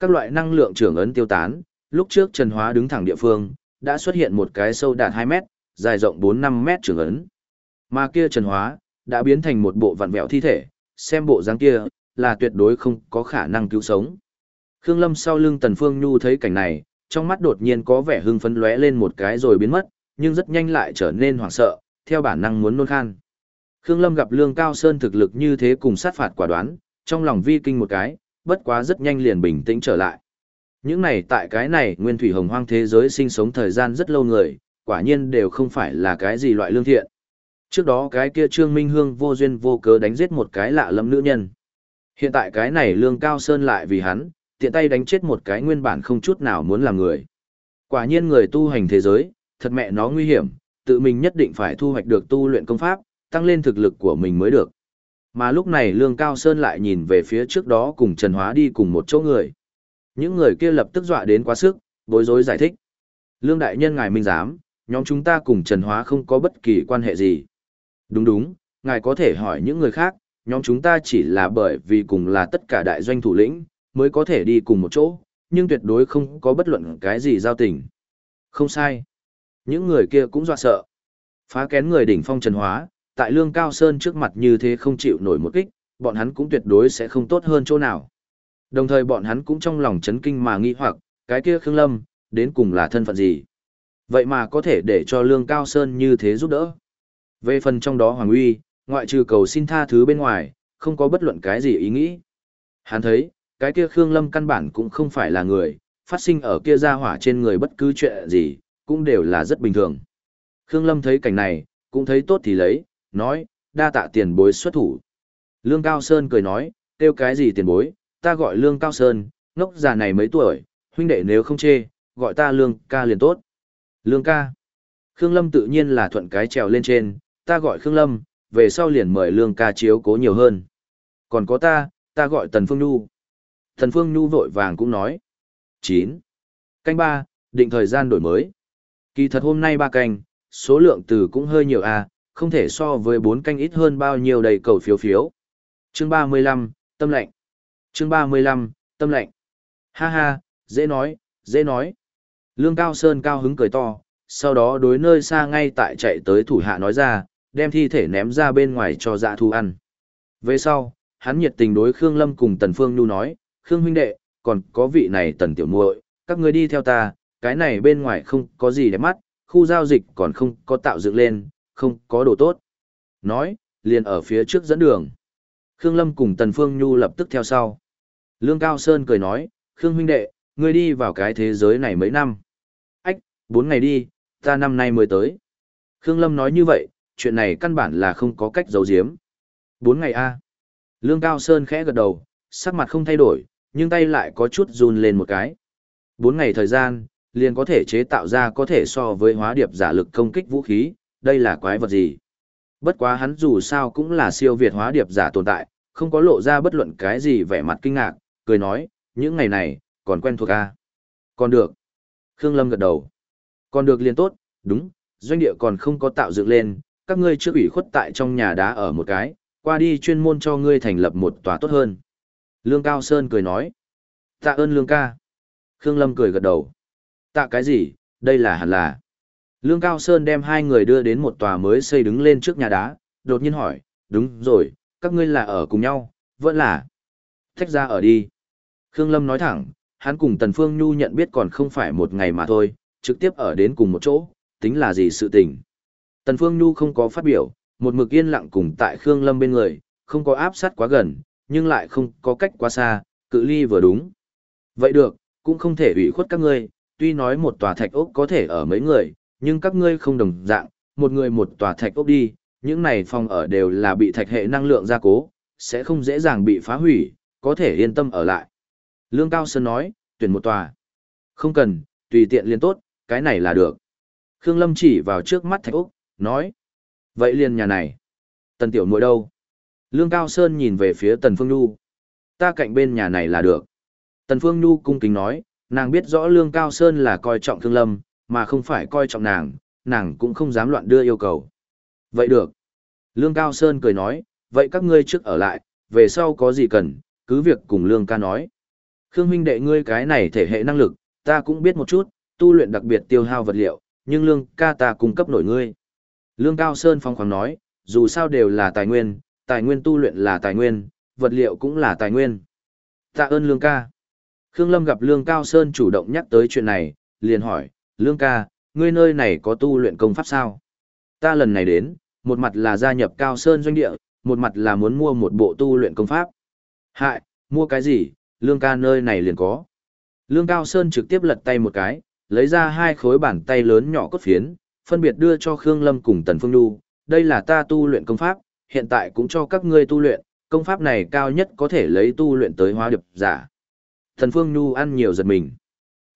Speaker 1: Các loại năng lượng trưởng ấn tiêu tán, lúc trước Trần Hóa đứng thẳng địa phương, đã xuất hiện một cái sâu đạt 2 mét, dài rộng 4-5 mét trưởng ấn. Mà kia Trần Hóa, đã biến thành một bộ vặn vẹo thi thể, xem bộ dáng kia, là tuyệt đối không có khả năng cứu sống. Khương Lâm sau lưng Tần Phương Nhu thấy cảnh này, trong mắt đột nhiên có vẻ hưng phấn lóe lên một cái rồi biến mất, nhưng rất nhanh lại trở nên hoảng sợ, theo bản năng muốn nôn khan. Khương Lâm gặp Lương Cao Sơn thực lực như thế cùng sát phạt quả đoán, trong lòng vi kinh một cái, bất quá rất nhanh liền bình tĩnh trở lại. Những này tại cái này nguyên thủy hồng hoang thế giới sinh sống thời gian rất lâu người, quả nhiên đều không phải là cái gì loại lương thiện. Trước đó cái kia Trương Minh Hương vô duyên vô cớ đánh giết một cái lạ lẫm nữ nhân. Hiện tại cái này Lương Cao Sơn lại vì hắn, tiện tay đánh chết một cái nguyên bản không chút nào muốn làm người. Quả nhiên người tu hành thế giới, thật mẹ nó nguy hiểm, tự mình nhất định phải thu hoạch được tu luyện công pháp, tăng lên thực lực của mình mới được. Mà lúc này Lương Cao Sơn lại nhìn về phía trước đó cùng Trần Hóa đi cùng một chỗ người. Những người kia lập tức dọa đến quá sức, bối rối giải thích. Lương đại nhân ngài minh giám, nhóm chúng ta cùng Trần Hóa không có bất kỳ quan hệ gì. Đúng đúng, ngài có thể hỏi những người khác, nhóm chúng ta chỉ là bởi vì cùng là tất cả đại doanh thủ lĩnh, mới có thể đi cùng một chỗ, nhưng tuyệt đối không có bất luận cái gì giao tình. Không sai. Những người kia cũng dọa sợ. Phá kén người đỉnh phong Trần Hóa, tại Lương Cao Sơn trước mặt như thế không chịu nổi một kích, bọn hắn cũng tuyệt đối sẽ không tốt hơn chỗ nào. Đồng thời bọn hắn cũng trong lòng chấn kinh mà nghi hoặc, cái kia Khương Lâm, đến cùng là thân phận gì? Vậy mà có thể để cho Lương Cao Sơn như thế giúp đỡ. Về phần trong đó Hoàng Uy, ngoại trừ cầu xin tha thứ bên ngoài, không có bất luận cái gì ý nghĩ. Hắn thấy, cái kia Khương Lâm căn bản cũng không phải là người, phát sinh ở kia ra hỏa trên người bất cứ chuyện gì, cũng đều là rất bình thường. Khương Lâm thấy cảnh này, cũng thấy tốt thì lấy, nói, đa tạ tiền bối xuất thủ. Lương Cao Sơn cười nói, kêu cái gì tiền bối, ta gọi Lương Cao Sơn, ngốc già này mấy tuổi, huynh đệ nếu không chê, gọi ta Lương ca liền tốt. Lương ca. Khương Lâm tự nhiên là thuận cái trèo lên trên, ta gọi Khương Lâm, về sau liền mời Lương ca chiếu cố nhiều hơn. Còn có ta, ta gọi Tần Phương Nhu. Thần Phương Nhu vội vàng cũng nói. 9. Canh 3, định thời gian đổi mới. Kỳ thật hôm nay ba canh, số lượng từ cũng hơi nhiều à, không thể so với bốn canh ít hơn bao nhiêu đầy cầu phiếu phiếu. Chương 35, tâm lệnh. Chương 35, tâm lệnh. Ha ha, dễ nói, dễ nói. Lương Cao Sơn cao hứng cười to, sau đó đối nơi xa ngay tại chạy tới thủ hạ nói ra, đem thi thể ném ra bên ngoài cho dạ thu ăn. Về sau, hắn nhiệt tình đối Khương Lâm cùng Tần Phương Nhu nói, Khương huynh đệ, còn có vị này Tần Tiểu muội, các ngươi đi theo ta, cái này bên ngoài không có gì để mắt, khu giao dịch còn không có tạo dựng lên, không có đồ tốt. Nói, liền ở phía trước dẫn đường. Khương Lâm cùng Tần Phương Nhu lập tức theo sau. Lương Cao Sơn cười nói, Khương huynh đệ, ngươi đi vào cái thế giới này mấy năm? Ách, bốn ngày đi, ta năm nay mới tới. Khương Lâm nói như vậy, chuyện này căn bản là không có cách giấu giếm. Bốn ngày a. Lương Cao Sơn khẽ gật đầu, sắc mặt không thay đổi, nhưng tay lại có chút run lên một cái. Bốn ngày thời gian, liền có thể chế tạo ra có thể so với hóa điệp giả lực công kích vũ khí, đây là quái vật gì? Bất quá hắn dù sao cũng là siêu việt hóa điệp giả tồn tại, không có lộ ra bất luận cái gì vẻ mặt kinh ngạc, cười nói, những ngày này, còn quen thuộc à Còn được. Khương Lâm gật đầu. Còn được liền tốt, đúng, doanh địa còn không có tạo dựng lên, các ngươi chưa ủy khuất tại trong nhà đá ở một cái, qua đi chuyên môn cho ngươi thành lập một tòa tốt hơn. Lương Cao Sơn cười nói. Tạ ơn Lương ca. Khương Lâm cười gật đầu. Tạ cái gì, đây là hẳn là. Lương Cao Sơn đem hai người đưa đến một tòa mới xây đứng lên trước nhà đá, đột nhiên hỏi, đúng rồi, các ngươi là ở cùng nhau, vẫn là. Thách ra ở đi. Khương Lâm nói thẳng, hắn cùng Tần Phương Nhu nhận biết còn không phải một ngày mà thôi, trực tiếp ở đến cùng một chỗ, tính là gì sự tình. Tần Phương Nhu không có phát biểu, một mực yên lặng cùng tại Khương Lâm bên người, không có áp sát quá gần, nhưng lại không có cách quá xa, cự ly vừa đúng. Vậy được, cũng không thể ủy khuất các ngươi, tuy nói một tòa thạch ốc có thể ở mấy người, nhưng các ngươi không đồng dạng, một người một tòa thạch ốc đi, những này phòng ở đều là bị thạch hệ năng lượng gia cố, sẽ không dễ dàng bị phá hủy, có thể yên tâm ở lại. Lương Cao Sơn nói, tuyển một tòa. Không cần, tùy tiện liên tốt, cái này là được. Khương Lâm chỉ vào trước mắt thạch ốc, nói. Vậy liền nhà này. Tần Tiểu Muội đâu? Lương Cao Sơn nhìn về phía Tần Phương Nhu. Ta cạnh bên nhà này là được. Tần Phương Nhu cung kính nói, nàng biết rõ Lương Cao Sơn là coi trọng Thương Lâm, mà không phải coi trọng nàng, nàng cũng không dám loạn đưa yêu cầu. Vậy được. Lương Cao Sơn cười nói, vậy các ngươi trước ở lại, về sau có gì cần, cứ việc cùng Lương ca nói. Khương huynh đệ ngươi cái này thể hệ năng lực, ta cũng biết một chút, tu luyện đặc biệt tiêu hao vật liệu, nhưng Lương ca ta cung cấp nổi ngươi. Lương Cao Sơn phong khoáng nói, dù sao đều là tài nguyên, tài nguyên tu luyện là tài nguyên, vật liệu cũng là tài nguyên. Tạ ơn Lương ca. Khương Lâm gặp Lương Cao Sơn chủ động nhắc tới chuyện này, liền hỏi, Lương ca, ngươi nơi này có tu luyện công pháp sao? Ta lần này đến, một mặt là gia nhập Cao Sơn doanh địa, một mặt là muốn mua một bộ tu luyện công pháp. Hại, mua cái gì, Lương ca nơi này liền có. Lương Cao Sơn trực tiếp lật tay một cái, lấy ra hai khối bàn tay lớn nhỏ cốt phiến, phân biệt đưa cho Khương Lâm cùng Tần Phương Nhu. Đây là ta tu luyện công pháp, hiện tại cũng cho các ngươi tu luyện, công pháp này cao nhất có thể lấy tu luyện tới hóa điệp giả. thần Phương Nhu ăn nhiều giật mình.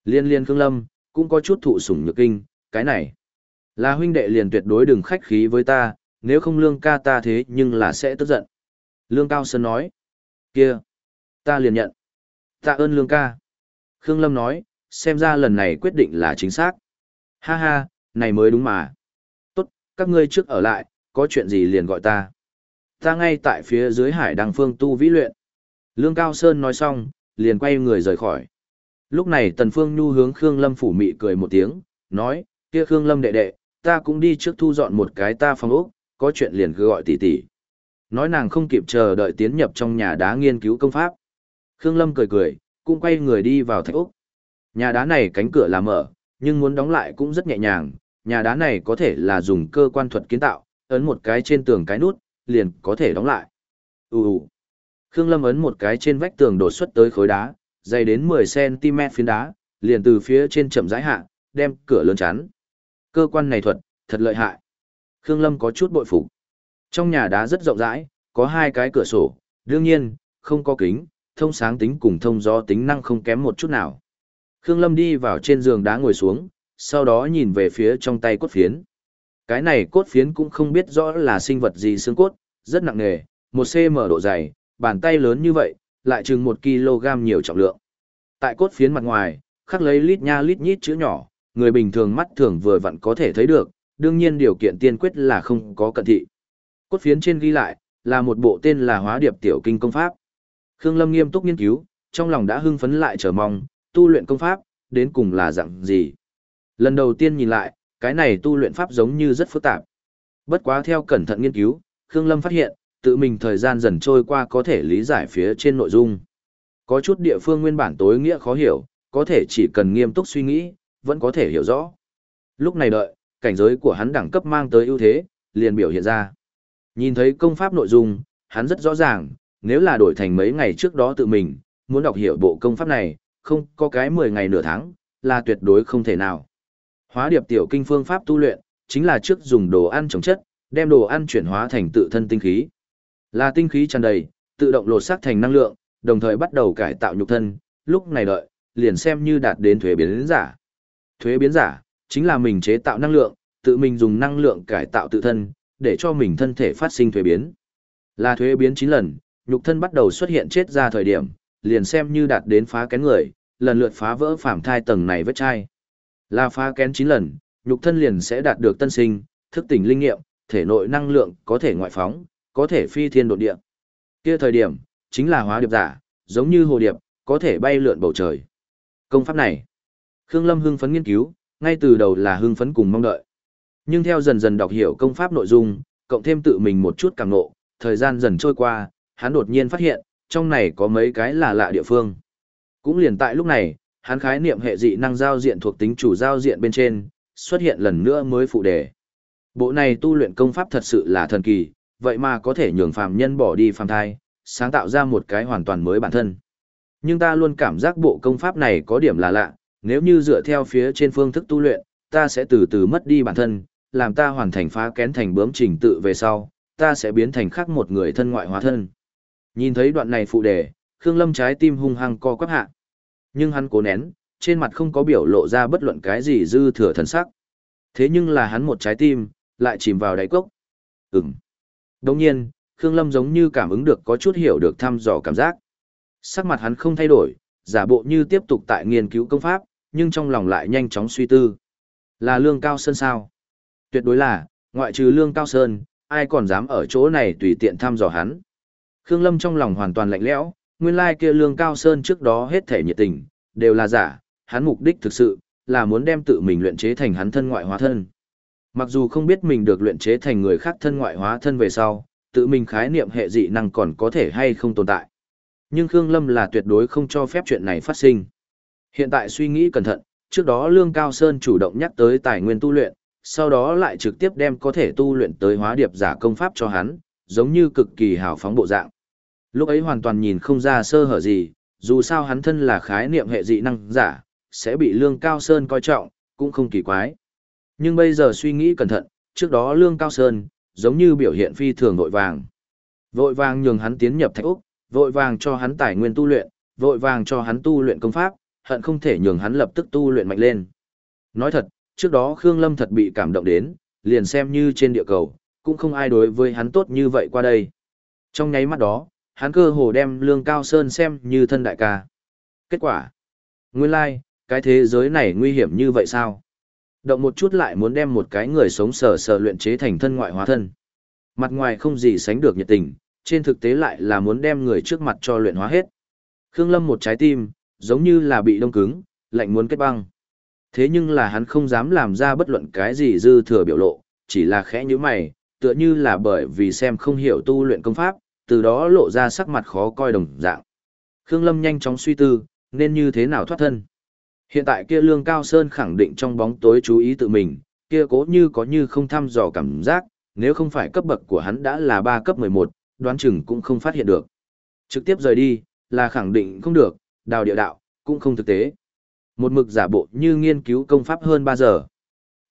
Speaker 1: Liên liên Khương Lâm, cũng có chút thụ sủng nhược kinh, cái này. Là huynh đệ liền tuyệt đối đừng khách khí với ta, nếu không lương ca ta thế nhưng là sẽ tức giận. Lương Cao Sơn nói. kia, ta liền nhận. Tạ ơn lương ca. Khương Lâm nói, xem ra lần này quyết định là chính xác. Ha ha, này mới đúng mà. Tốt, các ngươi trước ở lại, có chuyện gì liền gọi ta. Ta ngay tại phía dưới hải đăng phương tu vĩ luyện. Lương Cao Sơn nói xong, liền quay người rời khỏi. Lúc này Tần Phương Nhu hướng Khương Lâm phủ mị cười một tiếng, nói, kia Khương Lâm đệ đệ, ta cũng đi trước thu dọn một cái ta phòng ốc, có chuyện liền cứ gọi tỷ tỷ. Nói nàng không kịp chờ đợi tiến nhập trong nhà đá nghiên cứu công pháp. Khương Lâm cười cười, cũng quay người đi vào thạch ốc. Nhà đá này cánh cửa là mở, nhưng muốn đóng lại cũng rất nhẹ nhàng, nhà đá này có thể là dùng cơ quan thuật kiến tạo, ấn một cái trên tường cái nút, liền có thể đóng lại. Ù ù. Khương Lâm ấn một cái trên vách tường đột xuất tới khối đá, dày đến 10cm phiến đá, liền từ phía trên chậm rãi hạ, đem cửa lớn chắn. Cơ quan này thuật, thật lợi hại. Khương Lâm có chút bội phục. Trong nhà đá rất rộng rãi, có hai cái cửa sổ, đương nhiên, không có kính, thông sáng tính cùng thông gió tính năng không kém một chút nào. Khương Lâm đi vào trên giường đá ngồi xuống, sau đó nhìn về phía trong tay cốt phiến. Cái này cốt phiến cũng không biết rõ là sinh vật gì xương cốt, rất nặng nề, một cm độ dày, bàn tay lớn như vậy, lại chừng một kg nhiều trọng lượng. Tại cốt phiến mặt ngoài, khắc lấy lít nha lít nhít chữ nhỏ, người bình thường mắt thường vừa vặn có thể thấy được, đương nhiên điều kiện tiên quyết là không có cận thị. Cốt phiến trên ghi lại, là một bộ tên là hóa điệp tiểu kinh công pháp. Khương Lâm nghiêm túc nghiên cứu, trong lòng đã hưng phấn lại chờ mong, tu luyện công pháp, đến cùng là dạng gì. Lần đầu tiên nhìn lại, cái này tu luyện pháp giống như rất phức tạp. Bất quá theo cẩn thận nghiên cứu, Khương Lâm phát hiện, tự mình thời gian dần trôi qua có thể lý giải phía trên nội dung. Có chút địa phương nguyên bản tối nghĩa khó hiểu, có thể chỉ cần nghiêm túc suy nghĩ, vẫn có thể hiểu rõ. Lúc này đợi, cảnh giới của hắn đẳng cấp mang tới ưu thế, liền biểu hiện ra. Nhìn thấy công pháp nội dung, hắn rất rõ ràng, nếu là đổi thành mấy ngày trước đó tự mình, muốn đọc hiểu bộ công pháp này, không có cái 10 ngày nửa tháng, là tuyệt đối không thể nào. Hóa điệp tiểu kinh phương pháp tu luyện, chính là trước dùng đồ ăn chống chất, đem đồ ăn chuyển hóa thành tự thân tinh khí. Là tinh khí tràn đầy, tự động lột xác thành năng lượng, đồng thời bắt đầu cải tạo nhục thân, lúc này đợi, liền xem như đạt đến thuế biến giả. Thuế biến giả, chính là mình chế tạo năng lượng, tự mình dùng năng lượng cải tạo tự thân, để cho mình thân thể phát sinh thuế biến. Là thuế biến 9 lần, nhục thân bắt đầu xuất hiện chết ra thời điểm, liền xem như đạt đến phá kén người, lần lượt phá vỡ phàm thai tầng này vết chai. Là phá kén 9 lần, nhục thân liền sẽ đạt được tân sinh, thức tỉnh linh nghiệm, thể nội năng lượng có thể ngoại phóng, có thể phi thiên độ địa. Kia thời điểm, chính là hóa điệp giả, giống như hồ điệp, có thể bay lượn bầu trời. Công pháp này, Khương Lâm hưng phấn nghiên cứu, ngay từ đầu là hưng phấn cùng mong đợi. Nhưng theo dần dần đọc hiểu công pháp nội dung, cộng thêm tự mình một chút càng ngộ, thời gian dần trôi qua, hắn đột nhiên phát hiện, trong này có mấy cái là lạ địa phương. Cũng liền tại lúc này, hắn khái niệm hệ dị năng giao diện thuộc tính chủ giao diện bên trên, xuất hiện lần nữa mới phụ đề. Bộ này tu luyện công pháp thật sự là thần kỳ, vậy mà có thể nhường phàm nhân bỏ đi phàm thai, sáng tạo ra một cái hoàn toàn mới bản thân. Nhưng ta luôn cảm giác bộ công pháp này có điểm là lạ, nếu như dựa theo phía trên phương thức tu luyện, ta sẽ từ từ mất đi bản thân, làm ta hoàn thành phá kén thành bướm trình tự về sau, ta sẽ biến thành khác một người thân ngoại hóa thân. Nhìn thấy đoạn này phụ đề, Khương Lâm trái tim hung hăng co quắp hạ. Nhưng hắn cố nén, trên mặt không có biểu lộ ra bất luận cái gì dư thừa thần sắc. Thế nhưng là hắn một trái tim, lại chìm vào đáy cốc. Ừm. Đồng nhiên, Khương Lâm giống như cảm ứng được có chút hiểu được thăm dò cảm giác. Sắc mặt hắn không thay đổi, giả bộ như tiếp tục tại nghiên cứu công pháp, nhưng trong lòng lại nhanh chóng suy tư. Là Lương Cao Sơn sao? Tuyệt đối là, ngoại trừ Lương Cao Sơn, ai còn dám ở chỗ này tùy tiện thăm dò hắn. Khương Lâm trong lòng hoàn toàn lạnh lẽo, nguyên lai kia Lương Cao Sơn trước đó hết thể nhiệt tình, đều là giả, hắn mục đích thực sự, là muốn đem tự mình luyện chế thành hắn thân ngoại hóa thân. Mặc dù không biết mình được luyện chế thành người khác thân ngoại hóa thân về sau, tự mình khái niệm hệ dị năng còn có thể hay không tồn tại. Nhưng Khương Lâm là tuyệt đối không cho phép chuyện này phát sinh. Hiện tại suy nghĩ cẩn thận, trước đó Lương Cao Sơn chủ động nhắc tới tài nguyên tu luyện, sau đó lại trực tiếp đem có thể tu luyện tới hóa điệp giả công pháp cho hắn, giống như cực kỳ hào phóng bộ dạng. Lúc ấy hoàn toàn nhìn không ra sơ hở gì, dù sao hắn thân là khái niệm hệ dị năng giả, sẽ bị Lương Cao Sơn coi trọng, cũng không kỳ quái. Nhưng bây giờ suy nghĩ cẩn thận, trước đó Lương Cao Sơn, giống như biểu hiện phi thường vội vàng. Vội vàng nhường hắn tiến nhập thạch úc, vội vàng cho hắn tài nguyên tu luyện, vội vàng cho hắn tu luyện công pháp, hận không thể nhường hắn lập tức tu luyện mạnh lên. Nói thật, trước đó Khương Lâm thật bị cảm động đến, liền xem như trên địa cầu, cũng không ai đối với hắn tốt như vậy qua đây. Trong nháy mắt đó, hắn cơ hồ đem Lương Cao Sơn xem như thân đại ca. Kết quả, nguyên lai, like, cái thế giới này nguy hiểm như vậy sao? Động một chút lại muốn đem một cái người sống sờ sờ luyện chế thành thân ngoại hóa thân. Mặt ngoài không gì sánh được nhiệt tình, trên thực tế lại là muốn đem người trước mặt cho luyện hóa hết. Khương Lâm một trái tim, giống như là bị đông cứng, lạnh muốn kết băng. Thế nhưng là hắn không dám làm ra bất luận cái gì dư thừa biểu lộ, chỉ là khẽ như mày, tựa như là bởi vì xem không hiểu tu luyện công pháp, từ đó lộ ra sắc mặt khó coi đồng dạng. Khương Lâm nhanh chóng suy tư, nên như thế nào thoát thân. Hiện tại kia Lương Cao Sơn khẳng định trong bóng tối chú ý tự mình, kia cố như có như không thăm dò cảm giác, nếu không phải cấp bậc của hắn đã là 3 cấp 11, đoán chừng cũng không phát hiện được. Trực tiếp rời đi, là khẳng định không được, đào địa đạo, cũng không thực tế. Một mực giả bộ như nghiên cứu công pháp hơn 3 giờ.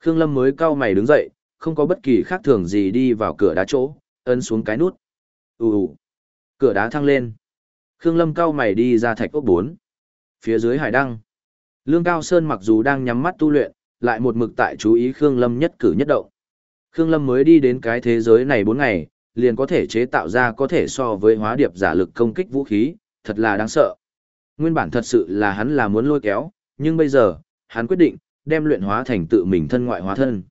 Speaker 1: Khương Lâm mới cao mày đứng dậy, không có bất kỳ khác thường gì đi vào cửa đá chỗ, ấn xuống cái nút. Ù ù. Cửa đá thăng lên. Khương Lâm cao mày đi ra thạch ốc bốn, Phía dưới hải đăng. Lương Cao Sơn mặc dù đang nhắm mắt tu luyện, lại một mực tại chú ý Khương Lâm nhất cử nhất động. Khương Lâm mới đi đến cái thế giới này bốn ngày, liền có thể chế tạo ra có thể so với hóa điệp giả lực công kích vũ khí, thật là đáng sợ. Nguyên bản thật sự là hắn là muốn lôi kéo, nhưng bây giờ, hắn quyết định, đem luyện hóa thành tự mình thân ngoại hóa thân.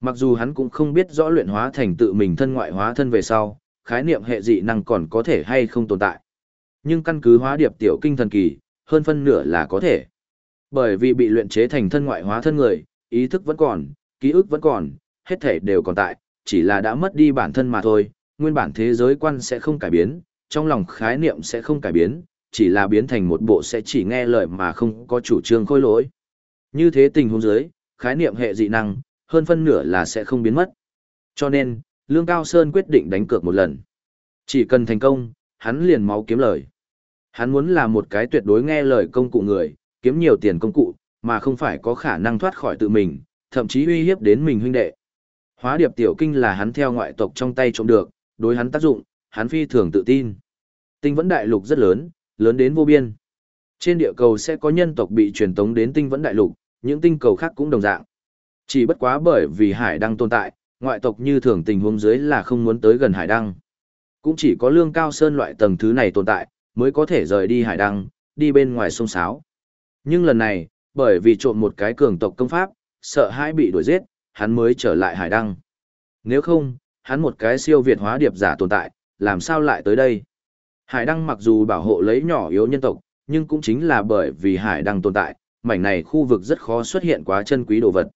Speaker 1: Mặc dù hắn cũng không biết rõ luyện hóa thành tự mình thân ngoại hóa thân về sau, khái niệm hệ dị năng còn có thể hay không tồn tại. Nhưng căn cứ hóa điệp tiểu kinh thần kỳ, hơn phân nửa là có thể. Bởi vì bị luyện chế thành thân ngoại hóa thân người, ý thức vẫn còn, ký ức vẫn còn, hết thể đều còn tại, chỉ là đã mất đi bản thân mà thôi, nguyên bản thế giới quan sẽ không cải biến, trong lòng khái niệm sẽ không cải biến, chỉ là biến thành một bộ sẽ chỉ nghe lời mà không có chủ trương khôi lỗi. Như thế tình huống dưới, khái niệm hệ dị năng, hơn phân nửa là sẽ không biến mất. Cho nên, Lương Cao Sơn quyết định đánh cược một lần. Chỉ cần thành công, hắn liền máu kiếm lời. Hắn muốn là một cái tuyệt đối nghe lời công cụ người, kiếm nhiều tiền công cụ, mà không phải có khả năng thoát khỏi tự mình, thậm chí uy hiếp đến mình huynh đệ. Hóa điệp tiểu kinh là hắn theo ngoại tộc trong tay trộm được, đối hắn tác dụng, hắn phi thường tự tin. Tinh vẫn đại lục rất lớn, lớn đến vô biên. Trên địa cầu sẽ có nhân tộc bị truyền tống đến tinh vẫn đại lục, những tinh cầu khác cũng đồng dạng. Chỉ bất quá bởi vì hải đang tồn tại, ngoại tộc như thường tình huống dưới là không muốn tới gần hải đăng. Cũng chỉ có lương cao sơn loại tầng thứ này tồn tại, mới có thể rời đi hải đăng, đi bên ngoài sông Sáo. Nhưng lần này, bởi vì trộm một cái cường tộc công pháp, sợ hai bị đuổi giết, hắn mới trở lại hải đăng. Nếu không, hắn một cái siêu việt hóa điệp giả tồn tại, làm sao lại tới đây? Hải đăng mặc dù bảo hộ lấy nhỏ yếu nhân tộc, nhưng cũng chính là bởi vì hải đăng tồn tại, mảnh này khu vực rất khó xuất hiện quá chân quý đồ vật.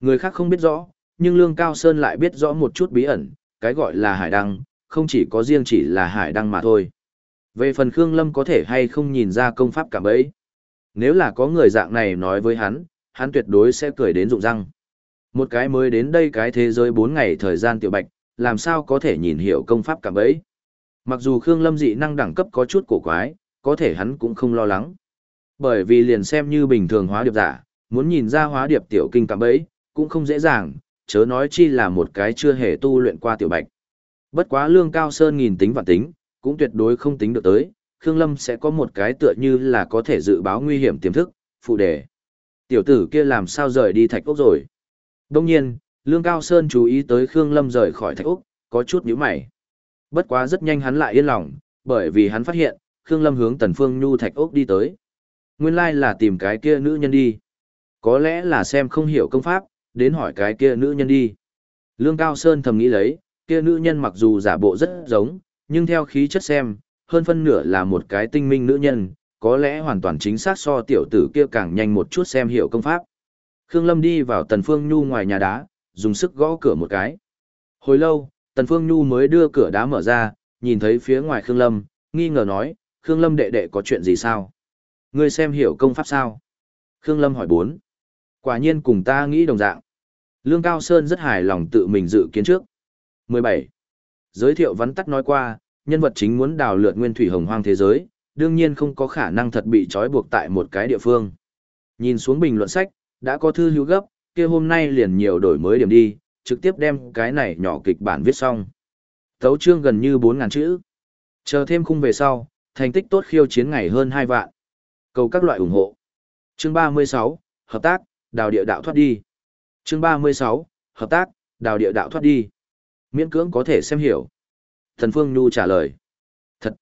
Speaker 1: Người khác không biết rõ, nhưng Lương Cao Sơn lại biết rõ một chút bí ẩn, cái gọi là hải đăng, không chỉ có riêng chỉ là hải đăng mà thôi. Về phần Khương Lâm có thể hay không nhìn ra công pháp cả bấy. Nếu là có người dạng này nói với hắn, hắn tuyệt đối sẽ cười đến rụng răng. Một cái mới đến đây cái thế giới 4 ngày thời gian tiểu bạch, làm sao có thể nhìn hiểu công pháp cả bấy. Mặc dù Khương Lâm dị năng đẳng cấp có chút cổ quái, có thể hắn cũng không lo lắng. Bởi vì liền xem như bình thường hóa điệp giả, muốn nhìn ra hóa điệp tiểu kinh cả bấy, cũng không dễ dàng, chớ nói chi là một cái chưa hề tu luyện qua tiểu bạch. Bất quá lương cao sơn nghìn tính và tính, cũng tuyệt đối không tính được tới, Khương Lâm sẽ có một cái tựa như là có thể dự báo nguy hiểm tiềm thức, phụ đề. Tiểu tử kia làm sao rời đi thạch ốc rồi. Đông nhiên, Lương Cao Sơn chú ý tới Khương Lâm rời khỏi thạch ốc, có chút nhíu mày. Bất quá rất nhanh hắn lại yên lòng, bởi vì hắn phát hiện, Khương Lâm hướng Tần Phương Nhu thạch ốc đi tới. Nguyên lai là tìm cái kia nữ nhân đi. Có lẽ là xem không hiểu công pháp, đến hỏi cái kia nữ nhân đi. Lương Cao Sơn thầm nghĩ lấy, kia nữ nhân mặc dù giả bộ rất giống, nhưng theo khí chất xem, hơn phân nửa là một cái tinh minh nữ nhân, có lẽ hoàn toàn chính xác so tiểu tử kia càng nhanh một chút xem hiểu công pháp. Khương Lâm đi vào Tần Phương Nhu ngoài nhà đá, dùng sức gõ cửa một cái. Hồi lâu, Tần Phương Nhu mới đưa cửa đá mở ra, nhìn thấy phía ngoài Khương Lâm, nghi ngờ nói, Khương Lâm đệ đệ có chuyện gì sao? Ngươi xem hiểu công pháp sao? Khương Lâm hỏi bốn. Quả nhiên cùng ta nghĩ đồng dạng. Lương Cao Sơn rất hài lòng tự mình dự kiến trước. 17. Giới thiệu vắn tắt nói qua, nhân vật chính muốn đào lượt nguyên thủy hồng hoang thế giới, đương nhiên không có khả năng thật bị trói buộc tại một cái địa phương. Nhìn xuống bình luận sách, đã có thư hữu gấp, kia hôm nay liền nhiều đổi mới điểm đi, trực tiếp đem cái này nhỏ kịch bản viết xong. Tấu chương gần như 4.000 chữ. Chờ thêm khung về sau, thành tích tốt khiêu chiến ngày hơn 2 vạn. Cầu các loại ủng hộ. Chương 36, hợp tác, đào địa đạo thoát đi. Chương 36, hợp tác, đào địa đạo thoát đi. Miễn cưỡng có thể xem hiểu. Thần Phương Nhu trả lời. Thật.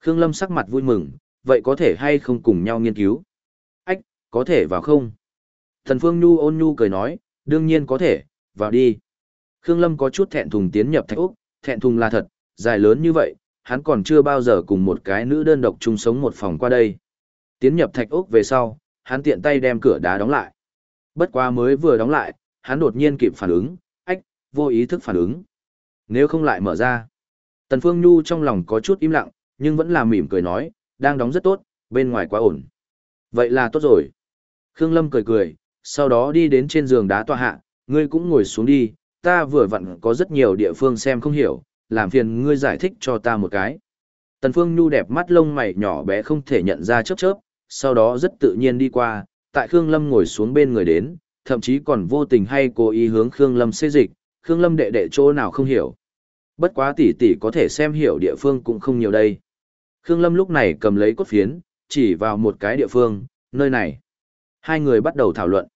Speaker 1: Khương Lâm sắc mặt vui mừng, vậy có thể hay không cùng nhau nghiên cứu? Ách, có thể vào không? Thần Phương Nhu ôn nhu cười nói, đương nhiên có thể, vào đi. Khương Lâm có chút thẹn thùng tiến nhập Thạch Úc, thẹn thùng là thật, dài lớn như vậy, hắn còn chưa bao giờ cùng một cái nữ đơn độc chung sống một phòng qua đây. Tiến nhập Thạch Úc về sau, hắn tiện tay đem cửa đá đóng lại. Bất quá mới vừa đóng lại, hắn đột nhiên kịp phản ứng, ách, vô ý thức phản ứng. Nếu không lại mở ra. Tần Phương Nhu trong lòng có chút im lặng, nhưng vẫn là mỉm cười nói, đang đóng rất tốt, bên ngoài quá ổn. Vậy là tốt rồi. Khương Lâm cười cười, sau đó đi đến trên giường đá tọa hạ, ngươi cũng ngồi xuống đi, ta vừa vặn có rất nhiều địa phương xem không hiểu, làm phiền ngươi giải thích cho ta một cái. Tần Phương Nhu đẹp mắt lông mày nhỏ bé không thể nhận ra chớp chớp, sau đó rất tự nhiên đi qua, tại Khương Lâm ngồi xuống bên người đến, thậm chí còn vô tình hay cố ý hướng Khương Lâm xê dịch, Khương Lâm đệ đệ chỗ nào không hiểu. Bất quá tỷ tỷ có thể xem hiểu địa phương cũng không nhiều đây. Khương Lâm lúc này cầm lấy cốt phiến, chỉ vào một cái địa phương, nơi này. Hai người bắt đầu thảo luận.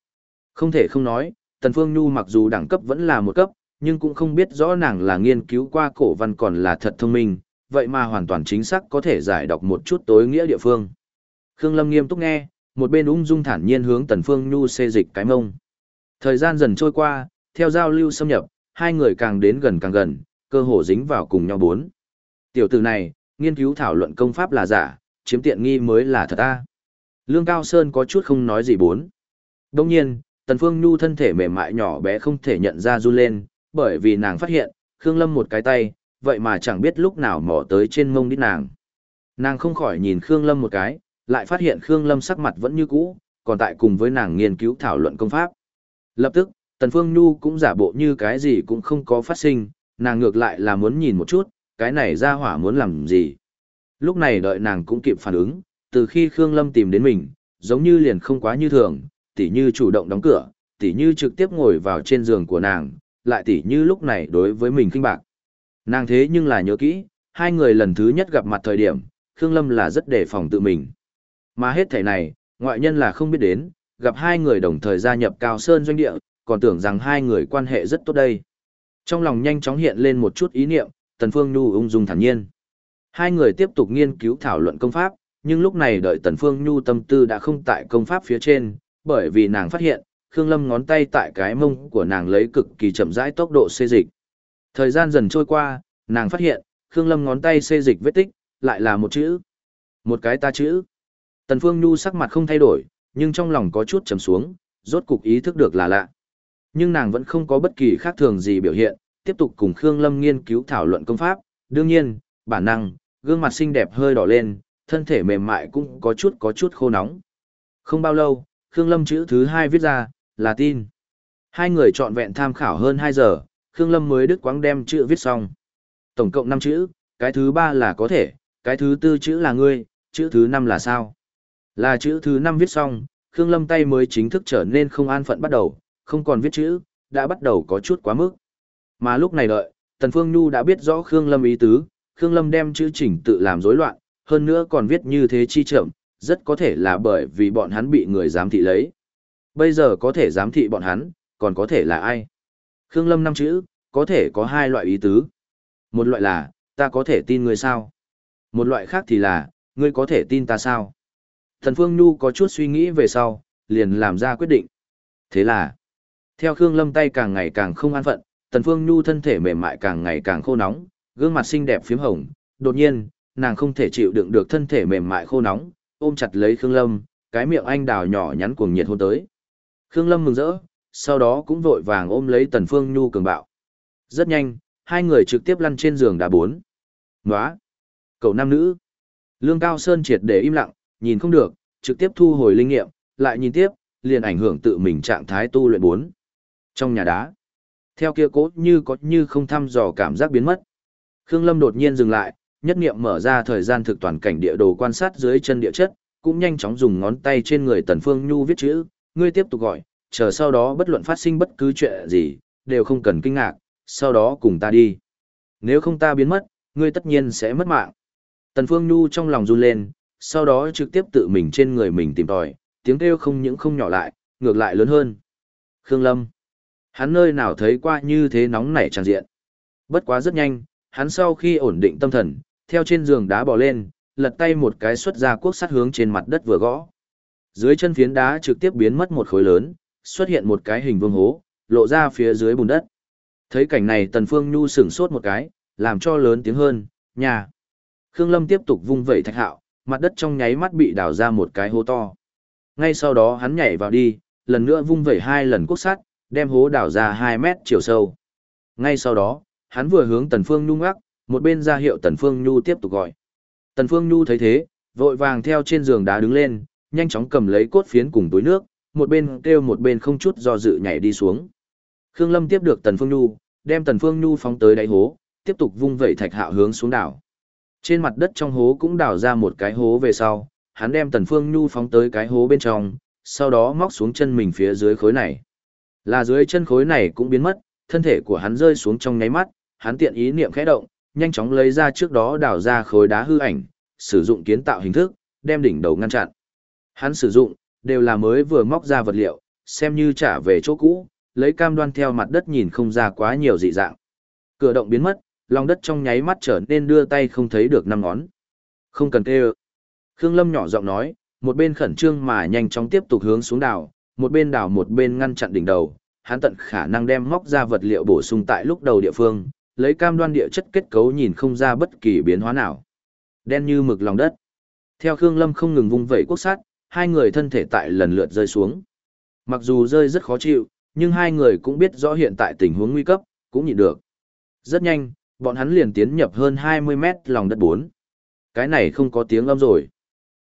Speaker 1: Không thể không nói, Tần Phương Nhu mặc dù đẳng cấp vẫn là một cấp, nhưng cũng không biết rõ nàng là nghiên cứu qua cổ văn còn là thật thông minh, vậy mà hoàn toàn chính xác có thể giải đọc một chút tối nghĩa địa phương. Khương Lâm nghiêm túc nghe, một bên ung dung thản nhiên hướng Tần Phương Nhu xê dịch cái mông. Thời gian dần trôi qua, theo giao lưu xâm nhập, hai người càng đến gần càng gần, cơ hồ dính vào cùng nhau bốn. Tiểu tử này, nghiên cứu thảo luận công pháp là giả, chiếm tiện nghi mới là thật a. Lương Cao Sơn có chút không nói gì bốn. Đồng nhiên, Tần Phương Nhu thân thể mềm mại nhỏ bé không thể nhận ra run lên, bởi vì nàng phát hiện, Khương Lâm một cái tay, vậy mà chẳng biết lúc nào mò tới trên mông đít nàng. Nàng không khỏi nhìn Khương Lâm một cái, lại phát hiện Khương Lâm sắc mặt vẫn như cũ, còn tại cùng với nàng nghiên cứu thảo luận công pháp. Lập tức, Tần Phương Nhu cũng giả bộ như cái gì cũng không có phát sinh, nàng ngược lại là muốn nhìn một chút, cái này ra hỏa muốn làm gì. Lúc này đợi nàng cũng kịp phản ứng, từ khi Khương Lâm tìm đến mình, giống như liền không quá như thường, tỉ như chủ động đóng cửa, tỉ như trực tiếp ngồi vào trên giường của nàng, lại tỉ như lúc này đối với mình kinh bạc. Nàng thế nhưng là nhớ kỹ, hai người lần thứ nhất gặp mặt thời điểm, Khương Lâm là rất đề phòng tự mình. Mà hết thể này, ngoại nhân là không biết đến, gặp hai người đồng thời gia nhập Cao Sơn doanh địa, còn tưởng rằng hai người quan hệ rất tốt đây. Trong lòng nhanh chóng hiện lên một chút ý niệm, Tần Phương Nhu ung dung thản nhiên. Hai người tiếp tục nghiên cứu thảo luận công pháp, nhưng lúc này đợi Tần Phương Nhu tâm tư đã không tại công pháp phía trên, bởi vì nàng phát hiện, Khương Lâm ngón tay tại cái mông của nàng lấy cực kỳ chậm rãi tốc độ xê dịch. Thời gian dần trôi qua, nàng phát hiện, Khương Lâm ngón tay xê dịch vết tích, lại là một chữ. Một cái ta chữ. Tần Phương Nhu sắc mặt không thay đổi, nhưng trong lòng có chút trầm xuống, rốt cục ý thức được là lạ. Nhưng nàng vẫn không có bất kỳ khác thường gì biểu hiện, tiếp tục cùng Khương Lâm nghiên cứu thảo luận công pháp, đương nhiên, bản năng, gương mặt xinh đẹp hơi đỏ lên, thân thể mềm mại cũng có chút có chút khô nóng. Không bao lâu, Khương Lâm chữ thứ hai viết ra, là tin. Hai người chọn vẹn tham khảo hơn 2 giờ, Khương Lâm mới đứt quãng đem chữ viết xong. Tổng cộng 5 chữ, cái thứ ba là có thể, cái thứ tư chữ là ngươi, chữ thứ năm là sao? Là chữ thứ năm viết xong, Khương Lâm tay mới chính thức trở nên không an phận bắt đầu, không còn viết chữ, đã bắt đầu có chút quá mức. Mà lúc này đợi, Tần Phương Nhu đã biết rõ Khương Lâm ý tứ, Khương Lâm đem chữ chỉnh tự làm rối loạn, hơn nữa còn viết như thế chi chậm, rất có thể là bởi vì bọn hắn bị người giám thị lấy. Bây giờ có thể giám thị bọn hắn, còn có thể là ai? Khương Lâm năm chữ, có thể có hai loại ý tứ. Một loại là, ta có thể tin người sao? Một loại khác thì là, ngươi có thể tin ta sao? Thần Phương Nhu có chút suy nghĩ về sau, liền làm ra quyết định. Thế là, theo Khương Lâm tay càng ngày càng không an phận, Tần Phương Nhu thân thể mềm mại càng ngày càng khô nóng, gương mặt xinh đẹp phím hồng, đột nhiên, nàng không thể chịu đựng được thân thể mềm mại khô nóng, ôm chặt lấy Khương Lâm, cái miệng anh đào nhỏ nhắn cuồng nhiệt hôn tới. Khương Lâm mừng rỡ, sau đó cũng vội vàng ôm lấy Tần Phương Nhu cường bạo. Rất nhanh, hai người trực tiếp lăn trên giường đá bốn. Nóa! Cậu nam nữ! Lương Cao Sơn triệt để im lặng, nhìn không được, trực tiếp thu hồi linh nghiệm, lại nhìn tiếp, liền ảnh hưởng tự mình trạng thái tu luyện bốn. Trong nhà đá, theo kia cố như có như không thăm dò cảm giác biến mất. Khương Lâm đột nhiên dừng lại, nhất niệm mở ra thời gian thực toàn cảnh địa đồ quan sát dưới chân địa chất, cũng nhanh chóng dùng ngón tay trên người Tần Phương Nhu viết chữ, ngươi tiếp tục gọi, chờ sau đó bất luận phát sinh bất cứ chuyện gì, đều không cần kinh ngạc, sau đó cùng ta đi. Nếu không ta biến mất, ngươi tất nhiên sẽ mất mạng. Tần Phương Nhu trong lòng run lên, sau đó trực tiếp tự mình trên người mình tìm tòi, tiếng kêu không những không nhỏ lại, ngược lại lớn hơn. Khương Lâm. Hắn nơi nào thấy qua như thế nóng nảy tràn diện. Bất quá rất nhanh, hắn sau khi ổn định tâm thần, theo trên giường đá bò lên, lật tay một cái xuất ra cuốc sắt hướng trên mặt đất vừa gõ. Dưới chân phiến đá trực tiếp biến mất một khối lớn, xuất hiện một cái hình vương hố, lộ ra phía dưới bùn đất. Thấy cảnh này Tần Phương Nhu sửng sốt một cái, làm cho lớn tiếng hơn, nhà. Khương Lâm tiếp tục vung vẩy thạch hạo, mặt đất trong nháy mắt bị đào ra một cái hố to. Ngay sau đó hắn nhảy vào đi, lần nữa vung vẩy hai lần quốc sắt, đem hố đào ra 2 mét chiều sâu. Ngay sau đó, hắn vừa hướng Tần Phương Nhu ngắc, một bên ra hiệu Tần Phương Nhu tiếp tục gọi. Tần Phương Nhu thấy thế, vội vàng theo trên giường đá đứng lên, nhanh chóng cầm lấy cốt phiến cùng túi nước, một bên kêu một bên không chút do dự nhảy đi xuống. Khương Lâm tiếp được Tần Phương Nhu, đem Tần Phương Nhu phóng tới đáy hố, tiếp tục vung vẩy thạch hạo hướng xuống đảo. Trên mặt đất trong hố cũng đào ra một cái hố về sau, hắn đem Tần Phương Nhu phóng tới cái hố bên trong, sau đó móc xuống chân mình phía dưới khối này. Là dưới chân khối này cũng biến mất, thân thể của hắn rơi xuống trong nháy mắt, hắn tiện ý niệm khẽ động, nhanh chóng lấy ra trước đó đào ra khối đá hư ảnh, sử dụng kiến tạo hình thức, đem đỉnh đầu ngăn chặn. Hắn sử dụng, đều là mới vừa móc ra vật liệu, xem như trả về chỗ cũ, lấy cam đoan theo mặt đất nhìn không ra quá nhiều dị dạng. Cửa động biến mất, lòng đất trong nháy mắt trở nên đưa tay không thấy được năm ngón. Không cần kêu. Khương Lâm nhỏ giọng nói, một bên khẩn trương mà nhanh chóng tiếp tục hướng xuống đảo, một bên đảo một bên ngăn chặn đỉnh đầu, hắn tận khả năng đem móc ra vật liệu bổ sung tại lúc đầu địa phương, lấy cam đoan địa chất kết cấu nhìn không ra bất kỳ biến hóa nào. Đen như mực lòng đất. Theo Khương Lâm không ngừng vung vẩy quốc sát, hai người thân thể tại lần lượt rơi xuống. Mặc dù rơi rất khó chịu, nhưng hai người cũng biết rõ hiện tại tình huống nguy cấp, cũng nhịn được. Rất nhanh, bọn hắn liền tiến nhập hơn 20 mét lòng đất bốn. Cái này không có tiếng âm rồi.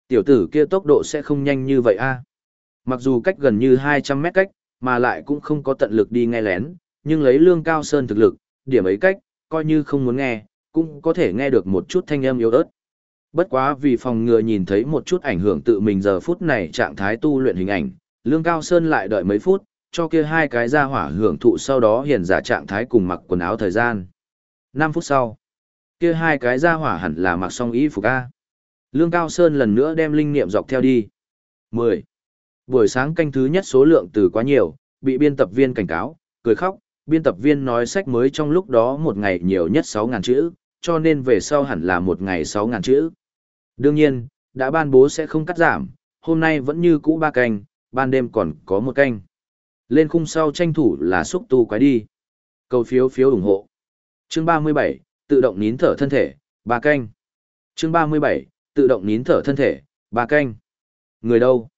Speaker 1: Tiểu tử kia tốc độ sẽ không nhanh như vậy a. Mặc dù cách gần như 200 mét cách, mà lại cũng không có tận lực đi nghe lén, nhưng lấy lương cao sơn thực lực, điểm ấy cách, coi như không muốn nghe, cũng có thể nghe được một chút thanh âm yếu ớt. Bất quá vì phòng ngừa nhìn thấy một chút ảnh hưởng tự mình giờ phút này trạng thái tu luyện hình ảnh, Lương Cao Sơn lại đợi mấy phút, cho kia hai cái ra hỏa hưởng thụ sau đó hiện giả trạng thái cùng mặc quần áo thời gian. 5 phút sau, kia hai cái ra hỏa hẳn là mặc xong y phục A. Lương Cao Sơn lần nữa đem linh niệm dọc theo đi. 10. Buổi sáng canh thứ nhất số lượng từ quá nhiều, bị biên tập viên cảnh cáo, cười khóc, biên tập viên nói sách mới trong lúc đó một ngày nhiều nhất 6.000 chữ, cho nên về sau hẳn là một ngày 6.000 chữ. Đương nhiên, đã ban bố sẽ không cắt giảm, hôm nay vẫn như cũ ba canh, ban đêm còn có một canh. Lên khung sau tranh thủ là xúc tu quái đi. Cầu phiếu phiếu ủng hộ. Chương 37, tự động nín thở thân thể, ba canh. Chương 37, tự động nín thở thân thể, ba canh. Người đâu?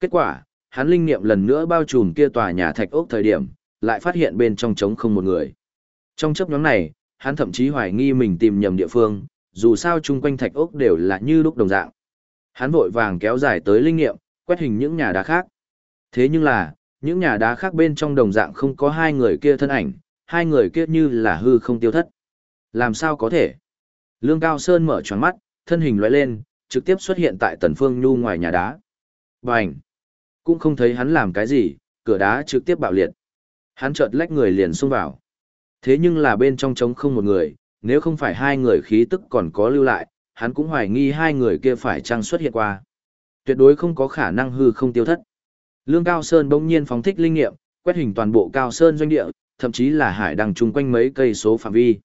Speaker 1: Kết quả, hắn linh niệm lần nữa bao trùm kia tòa nhà thạch ốc thời điểm, lại phát hiện bên trong trống không một người. Trong chấp nhóm này, hắn thậm chí hoài nghi mình tìm nhầm địa phương, dù sao chung quanh thạch ốc đều là như lúc đồng dạng. Hắn vội vàng kéo dài tới linh nghiệm, quét hình những nhà đá khác. Thế nhưng là, những nhà đá khác bên trong đồng dạng không có hai người kia thân ảnh, hai người kia như là hư không tiêu thất. Làm sao có thể? Lương Cao Sơn mở tròn mắt, thân hình lóe lên, trực tiếp xuất hiện tại Tần Phương Nhu ngoài nhà đá. Bành! Cũng không thấy hắn làm cái gì, cửa đá trực tiếp bạo liệt. Hắn chợt lách người liền xông vào. Thế nhưng là bên trong trống không một người, nếu không phải hai người khí tức còn có lưu lại, hắn cũng hoài nghi hai người kia phải chăng xuất hiện qua. Tuyệt đối không có khả năng hư không tiêu thất. Lương Cao Sơn bỗng nhiên phóng thích linh nghiệm, quét hình toàn bộ Cao Sơn doanh địa, thậm chí là hải đăng chung quanh mấy cây số phạm vi.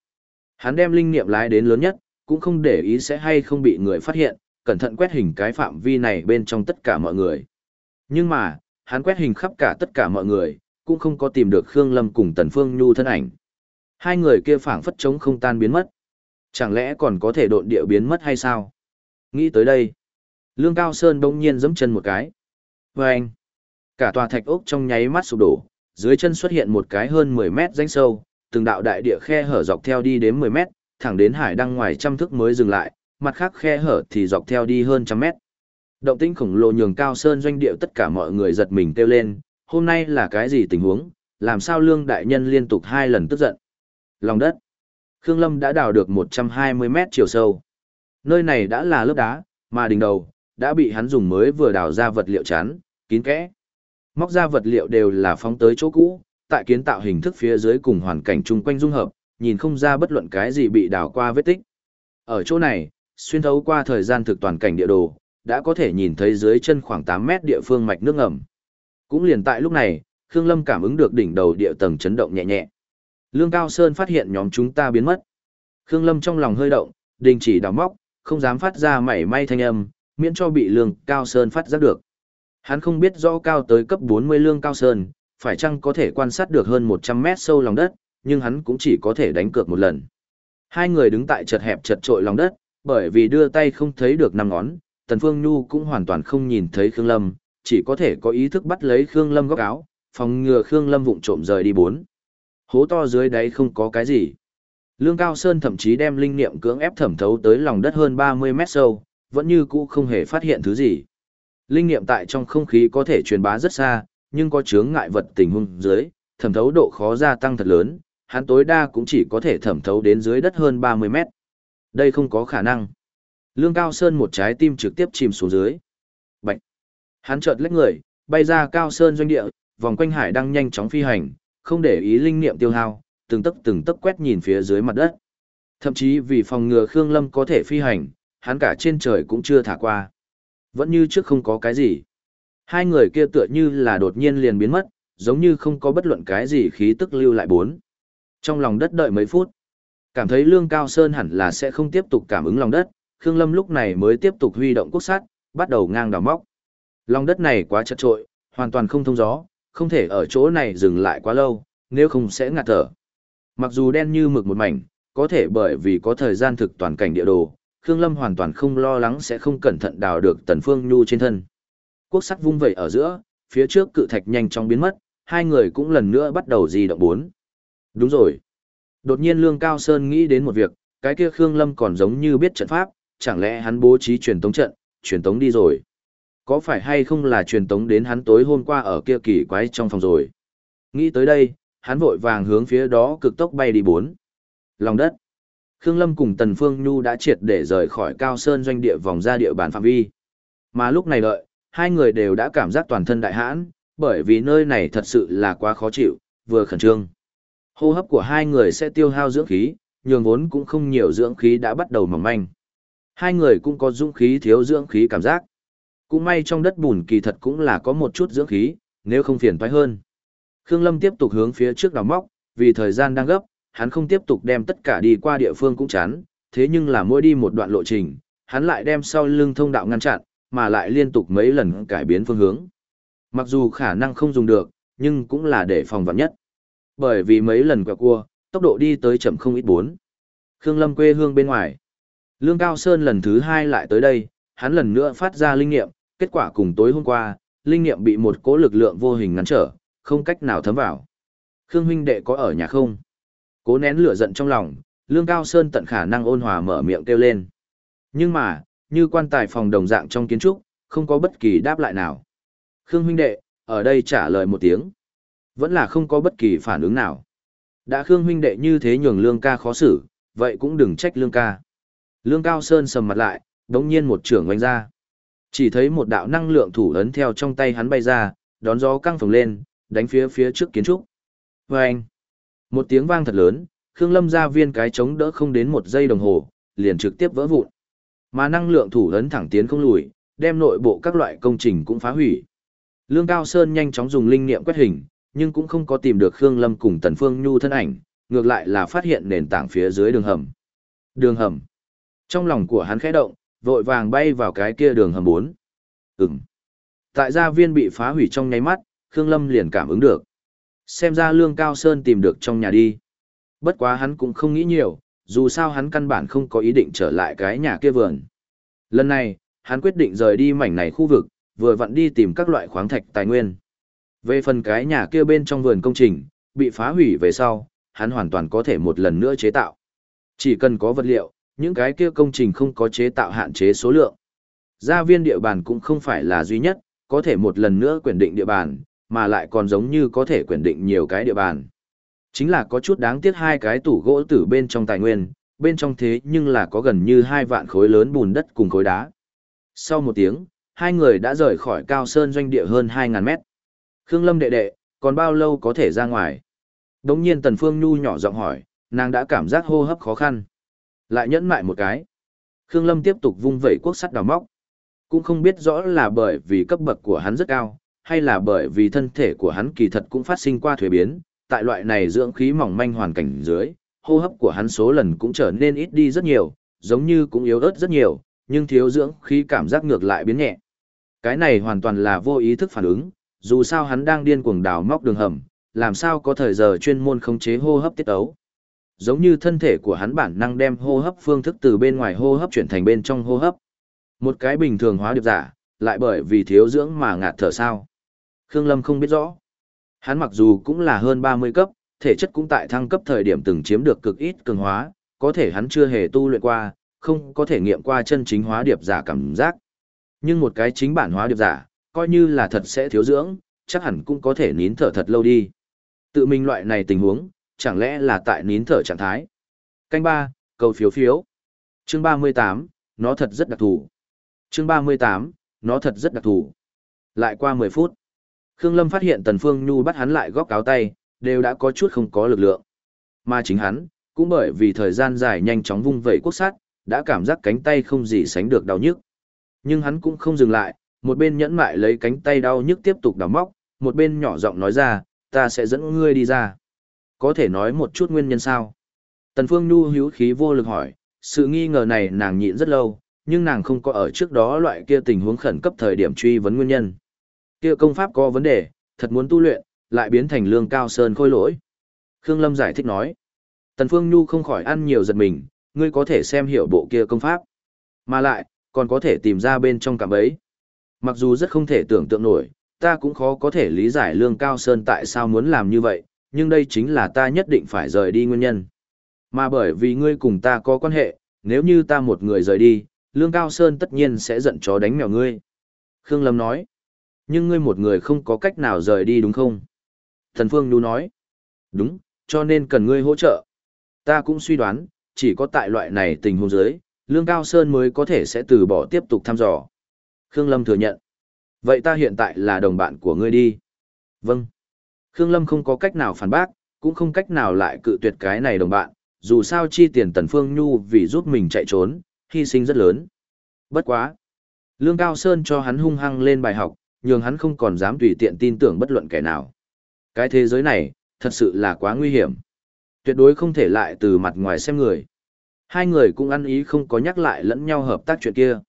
Speaker 1: Hắn đem linh nghiệm lái đến lớn nhất, cũng không để ý sẽ hay không bị người phát hiện, cẩn thận quét hình cái phạm vi này bên trong tất cả mọi người. Nhưng mà, hắn quét hình khắp cả tất cả mọi người, cũng không có tìm được Khương Lâm cùng Tần Phương Nhu thân ảnh. Hai người kia phảng phất trống không tan biến mất. Chẳng lẽ còn có thể độn địa biến mất hay sao? Nghĩ tới đây, Lương Cao Sơn đông nhiên giẫm chân một cái. Và anh, cả tòa thạch ốc trong nháy mắt sụp đổ, dưới chân xuất hiện một cái hơn 10 mét danh sâu, từng đạo đại địa khe hở dọc theo đi đến 10 mét, thẳng đến hải đăng ngoài trăm thước mới dừng lại, mặt khác khe hở thì dọc theo đi hơn trăm mét. Động tĩnh khổng lồ nhường Cao Sơn doanh địa tất cả mọi người giật mình kêu lên, hôm nay là cái gì tình huống, làm sao lương đại nhân liên tục hai lần tức giận. Lòng đất. Khương Lâm đã đào được 120 mét chiều sâu. Nơi này đã là lớp đá, mà đỉnh đầu, đã bị hắn dùng mới vừa đào ra vật liệu chắn, kín kẽ. Móc ra vật liệu đều là phóng tới chỗ cũ, tại kiến tạo hình thức phía dưới cùng hoàn cảnh chung quanh dung hợp, nhìn không ra bất luận cái gì bị đào qua vết tích. Ở chỗ này, xuyên thấu qua thời gian thực toàn cảnh địa đồ, đã có thể nhìn thấy dưới chân khoảng 8 mét địa phương mạch nước ngầm. Cũng liền tại lúc này, Khương Lâm cảm ứng được đỉnh đầu địa tầng chấn động nhẹ nhẹ. Lương Cao Sơn phát hiện nhóm chúng ta biến mất. Khương Lâm trong lòng hơi động, đình chỉ đào móc, không dám phát ra mảy may thanh âm, miễn cho bị Lương Cao Sơn phát giác được. Hắn không biết rõ cao tới cấp 40 lương cao sơn, phải chăng có thể quan sát được hơn 100 mét sâu lòng đất, nhưng hắn cũng chỉ có thể đánh cược một lần. Hai người đứng tại chật hẹp chật trội lòng đất, bởi vì đưa tay không thấy được năm ngón, Tần Phương Nhu cũng hoàn toàn không nhìn thấy Khương Lâm, chỉ có thể có ý thức bắt lấy Khương Lâm góc áo, phòng ngừa Khương Lâm vụng trộm rời đi bốn. Hố to dưới đáy không có cái gì. Lương Cao Sơn thậm chí đem linh niệm cưỡng ép thẩm thấu tới lòng đất hơn 30 mét sâu, vẫn như cũ không hề phát hiện thứ gì. Linh niệm tại trong không khí có thể truyền bá rất xa, nhưng có chướng ngại vật tình huống dưới, thẩm thấu độ khó gia tăng thật lớn, hắn tối đa cũng chỉ có thể thẩm thấu đến dưới đất hơn 30 mét. Đây không có khả năng. Lương Cao Sơn một trái tim trực tiếp chìm xuống dưới. Bạch. Hắn chợt lách người, bay ra Cao Sơn doanh địa, vòng quanh hải đang nhanh chóng phi hành, không để ý linh niệm tiêu hao, từng tấc từng tấc quét nhìn phía dưới mặt đất. Thậm chí vì phòng ngừa Khương Lâm có thể phi hành, hắn cả trên trời cũng chưa thả qua. Vẫn như trước không có cái gì. Hai người kia tựa như là đột nhiên liền biến mất, giống như không có bất luận cái gì khí tức lưu lại bốn. Trong lòng đất đợi mấy phút, cảm thấy lương cao sơn hẳn là sẽ không tiếp tục cảm ứng lòng đất, Khương Lâm lúc này mới tiếp tục huy động quốc sát, bắt đầu ngang đào móc. Lòng đất này quá chật trội, hoàn toàn không thông gió, không thể ở chỗ này dừng lại quá lâu, nếu không sẽ ngạt thở. Mặc dù đen như mực một mảnh, có thể bởi vì có thời gian thực toàn cảnh địa đồ, Khương Lâm hoàn toàn không lo lắng sẽ không cẩn thận đào được Tần Phương Nhu trên thân. Quốc sắt vung vẩy ở giữa, phía trước cự thạch nhanh chóng biến mất, hai người cũng lần nữa bắt đầu di động bốn. Đúng rồi. Đột nhiên Lương Cao Sơn nghĩ đến một việc, cái kia Khương Lâm còn giống như biết trận pháp, chẳng lẽ hắn bố trí truyền tống trận, truyền tống đi rồi. Có phải hay không là truyền tống đến hắn tối hôm qua ở kia kỳ quái trong phòng rồi. Nghĩ tới đây, hắn vội vàng hướng phía đó cực tốc bay đi bốn. Lòng đất. Khương Lâm cùng Tần Phương Nhu đã triệt để rời khỏi Cao Sơn doanh địa vòng ra địa bàn phạm vi. Mà lúc này đợi, hai người đều đã cảm giác toàn thân đại hãn, bởi vì nơi này thật sự là quá khó chịu, vừa khẩn trương. Hô hấp của hai người sẽ tiêu hao dưỡng khí, nhường vốn cũng không nhiều dưỡng khí đã bắt đầu mỏng manh. Hai người cũng có dũng khí thiếu dưỡng khí cảm giác. Cũng may trong đất bùn kỳ thật cũng là có một chút dưỡng khí, nếu không phiền toái hơn. Khương Lâm tiếp tục hướng phía trước đào móc, vì thời gian đang gấp, hắn không tiếp tục đem tất cả đi qua địa phương cũng chán, thế nhưng là mỗi đi một đoạn lộ trình, hắn lại đem sau lưng thông đạo ngăn chặn, mà lại liên tục mấy lần cải biến phương hướng. Mặc dù khả năng không dùng được, nhưng cũng là để phòng vạn nhất. Bởi vì mấy lần quẹo cua, tốc độ đi tới chậm không ít bốn. Khương Lâm quê hương bên ngoài. Lương Cao Sơn lần thứ hai lại tới đây, hắn lần nữa phát ra linh nghiệm, kết quả cùng tối hôm qua, linh nghiệm bị một cỗ lực lượng vô hình ngăn trở, không cách nào thấm vào. Khương huynh đệ có ở nhà không? Cố nén lửa giận trong lòng, Lương Cao Sơn tận khả năng ôn hòa mở miệng kêu lên. Nhưng mà, như quan tài phòng đồng dạng trong kiến trúc, không có bất kỳ đáp lại nào. Khương huynh đệ, ở đây trả lời một tiếng. Vẫn là không có bất kỳ phản ứng nào. Đã Khương huynh đệ như thế nhường Lương ca khó xử, vậy cũng đừng trách Lương ca. Lương Cao Sơn sầm mặt lại, đống nhiên một trưởng oanh ra. Chỉ thấy một đạo năng lượng thủ ấn theo trong tay hắn bay ra, đón gió căng phồng lên, đánh phía phía trước kiến trúc. Và anh, một tiếng vang thật lớn, Khương Lâm ra viên cái chống đỡ không đến một giây đồng hồ, liền trực tiếp vỡ vụn. Mà năng lượng thủ ấn thẳng tiến không lùi, đem nội bộ các loại công trình cũng phá hủy. Lương Cao Sơn nhanh chóng dùng linh niệm quét hình, nhưng cũng không có tìm được Khương Lâm cùng Tần Phương Nhu thân ảnh, ngược lại là phát hiện nền tảng phía dưới đường hầm. Đường hầm. Trong lòng của hắn khẽ động, vội vàng bay vào cái kia đường hầm 4. Ừm. Tại gia viên bị phá hủy trong nháy mắt, Khương Lâm liền cảm ứng được. Xem ra Lương Cao Sơn tìm được trong nhà đi. Bất quá hắn cũng không nghĩ nhiều, dù sao hắn căn bản không có ý định trở lại cái nhà kia vườn. Lần này, hắn quyết định rời đi mảnh này khu vực, vừa vặn đi tìm các loại khoáng thạch tài nguyên. Về phần cái nhà kia bên trong vườn công trình, bị phá hủy về sau, hắn hoàn toàn có thể một lần nữa chế tạo. Chỉ cần có vật liệu, những cái kia công trình không có chế tạo hạn chế số lượng. Gia viên địa bàn cũng không phải là duy nhất, có thể một lần nữa quyền định địa bàn, mà lại còn giống như có thể quyền định nhiều cái địa bàn. Chính là có chút đáng tiếc hai cái tủ gỗ từ bên trong tài nguyên, bên trong thế nhưng là có gần như hai vạn khối lớn bùn đất cùng khối đá. Sau một tiếng, hai người đã rời khỏi cao sơn doanh địa hơn 2.000 mét. Khương Lâm đệ đệ, còn bao lâu có thể ra ngoài? Đống nhiên Tần Phương Nhu nhỏ giọng hỏi, nàng đã cảm giác hô hấp khó khăn. Lại nhẫn mại một cái. Khương Lâm tiếp tục vung vẩy quốc sắt đào móc. Cũng không biết rõ là bởi vì cấp bậc của hắn rất cao, hay là bởi vì thân thể của hắn kỳ thật cũng phát sinh qua thuế biến, tại loại này dưỡng khí mỏng manh hoàn cảnh dưới, hô hấp của hắn số lần cũng trở nên ít đi rất nhiều, giống như cũng yếu ớt rất nhiều, nhưng thiếu dưỡng khí cảm giác ngược lại biến nhẹ. Cái này hoàn toàn là vô ý thức phản ứng, dù sao hắn đang điên cuồng đào móc đường hầm, làm sao có thời giờ chuyên môn khống chế hô hấp tiết ấu. Giống như thân thể của hắn bản năng đem hô hấp phương thức từ bên ngoài hô hấp chuyển thành bên trong hô hấp. Một cái bình thường hóa điệp giả, lại bởi vì thiếu dưỡng mà ngạt thở sao. Khương Lâm không biết rõ. Hắn mặc dù cũng là hơn 30 cấp, thể chất cũng tại thăng cấp thời điểm từng chiếm được cực ít cường hóa, có thể hắn chưa hề tu luyện qua, không có thể nghiệm qua chân chính hóa điệp giả cảm giác. Nhưng một cái chính bản hóa điệp giả, coi như là thật sẽ thiếu dưỡng, chắc hẳn cũng có thể nín thở thật lâu đi. Tự mình loại này tình huống, chẳng lẽ là tại nín thở trạng thái. Canh ba, cầu phiếu phiếu. Chương 38, nó thật rất đặc thù. Chương 38, nó thật rất đặc thù. Lại qua 10 phút. Khương Lâm phát hiện Tần Phương Nhu bắt hắn lại góc áo tay, đều đã có chút không có lực lượng. Mà chính hắn, cũng bởi vì thời gian dài nhanh chóng vung vẩy quốc sát, đã cảm giác cánh tay không gì sánh được đau nhức. Nhưng hắn cũng không dừng lại, một bên nhẫn mại lấy cánh tay đau nhức tiếp tục đào móc, một bên nhỏ giọng nói ra, ta sẽ dẫn ngươi đi ra. Có thể nói một chút nguyên nhân sao? Tần Phương Nhu hiếu khí vô lực hỏi, sự nghi ngờ này nàng nhịn rất lâu, nhưng nàng không có ở trước đó loại kia tình huống khẩn cấp thời điểm truy vấn nguyên nhân. Kia công pháp có vấn đề, thật muốn tu luyện, lại biến thành lương cao sơn khôi lỗi. Khương Lâm giải thích nói. Tần Phương Nhu không khỏi ăn nhiều giật mình, ngươi có thể xem hiểu bộ kia công pháp. Mà lại, còn có thể tìm ra bên trong cảm ấy. Mặc dù rất không thể tưởng tượng nổi, ta cũng khó có thể lý giải lương cao sơn tại sao muốn làm như vậy, nhưng đây chính là ta nhất định phải rời đi nguyên nhân. Mà bởi vì ngươi cùng ta có quan hệ, nếu như ta một người rời đi, lương cao sơn tất nhiên sẽ giận chó đánh mèo ngươi. Khương Lâm nói, nhưng ngươi một người không có cách nào rời đi đúng không? Thần Phương Nhu nói, đúng, cho nên cần ngươi hỗ trợ. Ta cũng suy đoán, chỉ có tại loại này tình huống dưới, Lương Cao Sơn mới có thể sẽ từ bỏ tiếp tục thăm dò. Khương Lâm thừa nhận. Vậy ta hiện tại là đồng bạn của ngươi đi. Vâng. Khương Lâm không có cách nào phản bác, cũng không cách nào lại cự tuyệt cái này đồng bạn, dù sao chi tiền Tần Phương Nhu vì giúp mình chạy trốn, hy sinh rất lớn. Bất quá. Lương Cao Sơn cho hắn hung hăng lên bài học, nhường hắn không còn dám tùy tiện tin tưởng bất luận kẻ nào. Cái thế giới này, thật sự là quá nguy hiểm. Tuyệt đối không thể lại từ mặt ngoài xem người. Hai người cũng ăn ý không có nhắc lại lẫn nhau hợp tác chuyện kia.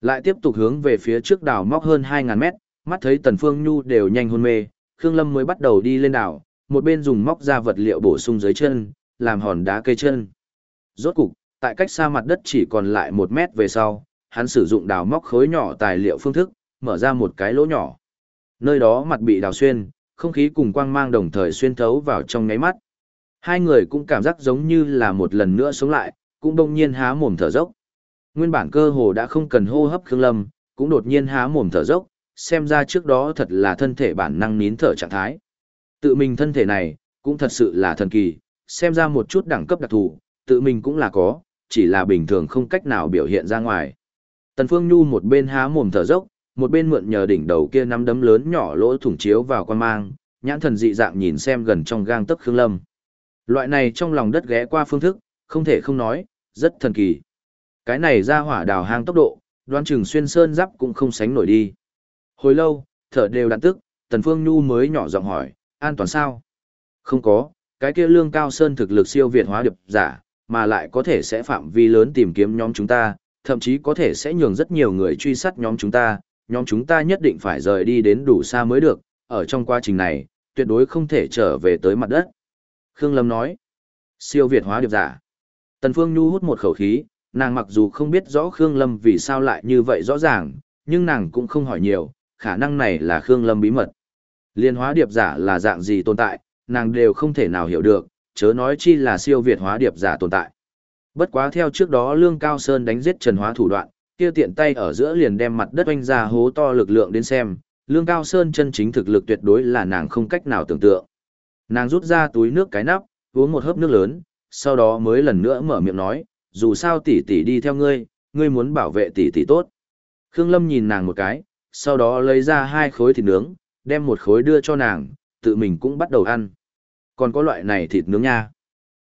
Speaker 1: Lại tiếp tục hướng về phía trước đảo móc hơn 2.000 mét, mắt thấy Tần Phương Nhu đều nhanh hôn mê, Khương Lâm mới bắt đầu đi lên đảo, một bên dùng móc ra vật liệu bổ sung dưới chân, làm hòn đá cây chân. Rốt cục, tại cách xa mặt đất chỉ còn lại một mét về sau, hắn sử dụng đào móc khối nhỏ tài liệu phương thức, mở ra một cái lỗ nhỏ. Nơi đó mặt bị đào xuyên, không khí cùng quang mang đồng thời xuyên thấu vào trong ngáy mắt. Hai người cũng cảm giác giống như là một lần nữa sống lại, cũng đông nhiên há mồm thở dốc. Nguyên bản cơ hồ đã không cần hô hấp Khương Lâm, cũng đột nhiên há mồm thở dốc, xem ra trước đó thật là thân thể bản năng nín thở trạng thái. Tự mình thân thể này, cũng thật sự là thần kỳ, xem ra một chút đẳng cấp đặc thù, tự mình cũng là có, chỉ là bình thường không cách nào biểu hiện ra ngoài. Tần Phương Nhu một bên há mồm thở dốc, một bên mượn nhờ đỉnh đầu kia nắm đấm lớn nhỏ lỗ thủng chiếu vào quan mang, nhãn thần dị dạng nhìn xem gần trong gang tấc Khương Lâm. Loại này trong lòng đất ghé qua phương thức, không thể không nói, rất thần kỳ. Cái này ra hỏa đào hang tốc độ, đoán chừng xuyên sơn giáp cũng không sánh nổi đi. Hồi lâu, thở đều đặn tức, Tần Phương Nhu mới nhỏ giọng hỏi, an toàn sao? Không có, cái kia lương cao sơn thực lực siêu việt hóa điệp giả, mà lại có thể sẽ phạm vi lớn tìm kiếm nhóm chúng ta, thậm chí có thể sẽ nhường rất nhiều người truy sát nhóm chúng ta, nhóm chúng ta nhất định phải rời đi đến đủ xa mới được, ở trong quá trình này, tuyệt đối không thể trở về tới mặt đất. Khương Lâm nói, siêu việt hóa điệp giả. Tần Phương Nhu hút một khẩu khí, nàng mặc dù không biết rõ Khương Lâm vì sao lại như vậy rõ ràng, nhưng nàng cũng không hỏi nhiều, khả năng này là Khương Lâm bí mật. Liên hóa điệp giả là dạng gì tồn tại, nàng đều không thể nào hiểu được, chớ nói chi là siêu việt hóa điệp giả tồn tại. Bất quá theo trước đó Lương Cao Sơn đánh giết Trần Hóa thủ đoạn, kia tiện tay ở giữa liền đem mặt đất oanh ra hố to lực lượng đến xem, Lương Cao Sơn chân chính thực lực tuyệt đối là nàng không cách nào tưởng tượng. Nàng rút ra túi nước cái nắp, uống một hớp nước lớn, sau đó mới lần nữa mở miệng nói, dù sao tỷ tỷ đi theo ngươi, ngươi muốn bảo vệ tỷ tỷ tốt. Khương Lâm nhìn nàng một cái, sau đó lấy ra hai khối thịt nướng, đem một khối đưa cho nàng, tự mình cũng bắt đầu ăn. Còn có loại này thịt nướng nha.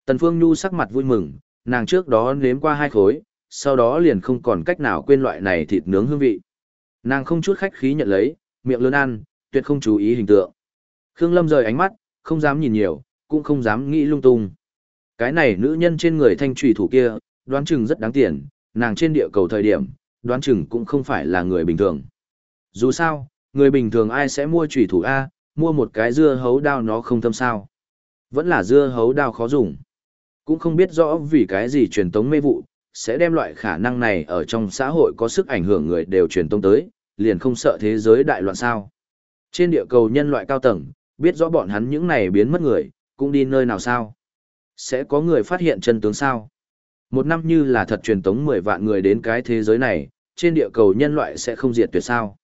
Speaker 1: Tần Phương Nhu sắc mặt vui mừng, nàng trước đó nếm qua hai khối, sau đó liền không còn cách nào quên loại này thịt nướng hương vị. Nàng không chút khách khí nhận lấy, miệng lớn ăn, tuyệt không chú ý hình tượng. Khương Lâm rời ánh mắt, không dám nhìn nhiều, cũng không dám nghĩ lung tung. Cái này nữ nhân trên người thanh trùy thủ kia, đoán chừng rất đáng tiền, nàng trên địa cầu thời điểm, đoán chừng cũng không phải là người bình thường. Dù sao, người bình thường ai sẽ mua trùy thủ A, mua một cái dưa hấu đao nó không thâm sao. Vẫn là dưa hấu đao khó dùng. Cũng không biết rõ vì cái gì truyền tống mê vụ, sẽ đem loại khả năng này ở trong xã hội có sức ảnh hưởng người đều truyền tông tới, liền không sợ thế giới đại loạn sao. Trên địa cầu nhân loại cao tầng, biết rõ bọn hắn những này biến mất người, cũng đi nơi nào sao. Sẽ có người phát hiện chân tướng sao. Một năm như là thật truyền tống 10 vạn người đến cái thế giới này, trên địa cầu nhân loại sẽ không diệt tuyệt sao.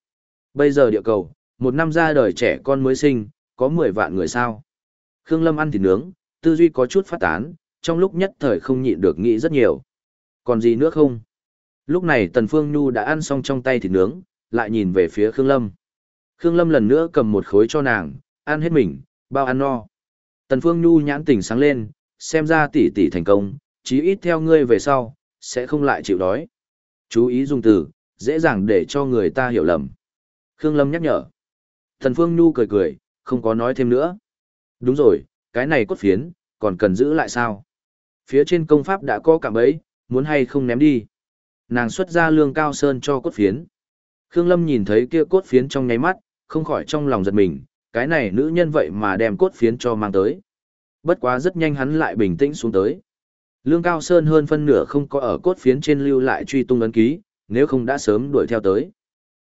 Speaker 1: Bây giờ địa cầu, một năm ra đời trẻ con mới sinh, có 10 vạn người sao. Khương Lâm ăn thịt nướng, tư duy có chút phát tán, trong lúc nhất thời không nhịn được nghĩ rất nhiều. Còn gì nữa không? Lúc này Tần Phương Nhu đã ăn xong trong tay thịt nướng, lại nhìn về phía Khương Lâm. Khương Lâm lần nữa cầm một khối cho nàng, ăn hết mình, bao ăn no. Tần Phương Nhu nhãn tỉnh sáng lên, xem ra tỷ tỷ thành công, chí ít theo ngươi về sau, sẽ không lại chịu đói. Chú ý dùng từ, dễ dàng để cho người ta hiểu lầm. Khương Lâm nhắc nhở. Tần Phương Nhu cười cười, không có nói thêm nữa. Đúng rồi, cái này cốt phiến, còn cần giữ lại sao? Phía trên công pháp đã có cảm ấy, muốn hay không ném đi. Nàng xuất ra lương cao sơn cho cốt phiến. Khương Lâm nhìn thấy kia cốt phiến trong nháy mắt, không khỏi trong lòng giật mình, cái này nữ nhân vậy mà đem cốt phiến cho mang tới. Bất quá rất nhanh hắn lại bình tĩnh xuống tới. Lương Cao Sơn hơn phân nửa không có ở cốt phiến trên lưu lại truy tung ấn ký, nếu không đã sớm đuổi theo tới.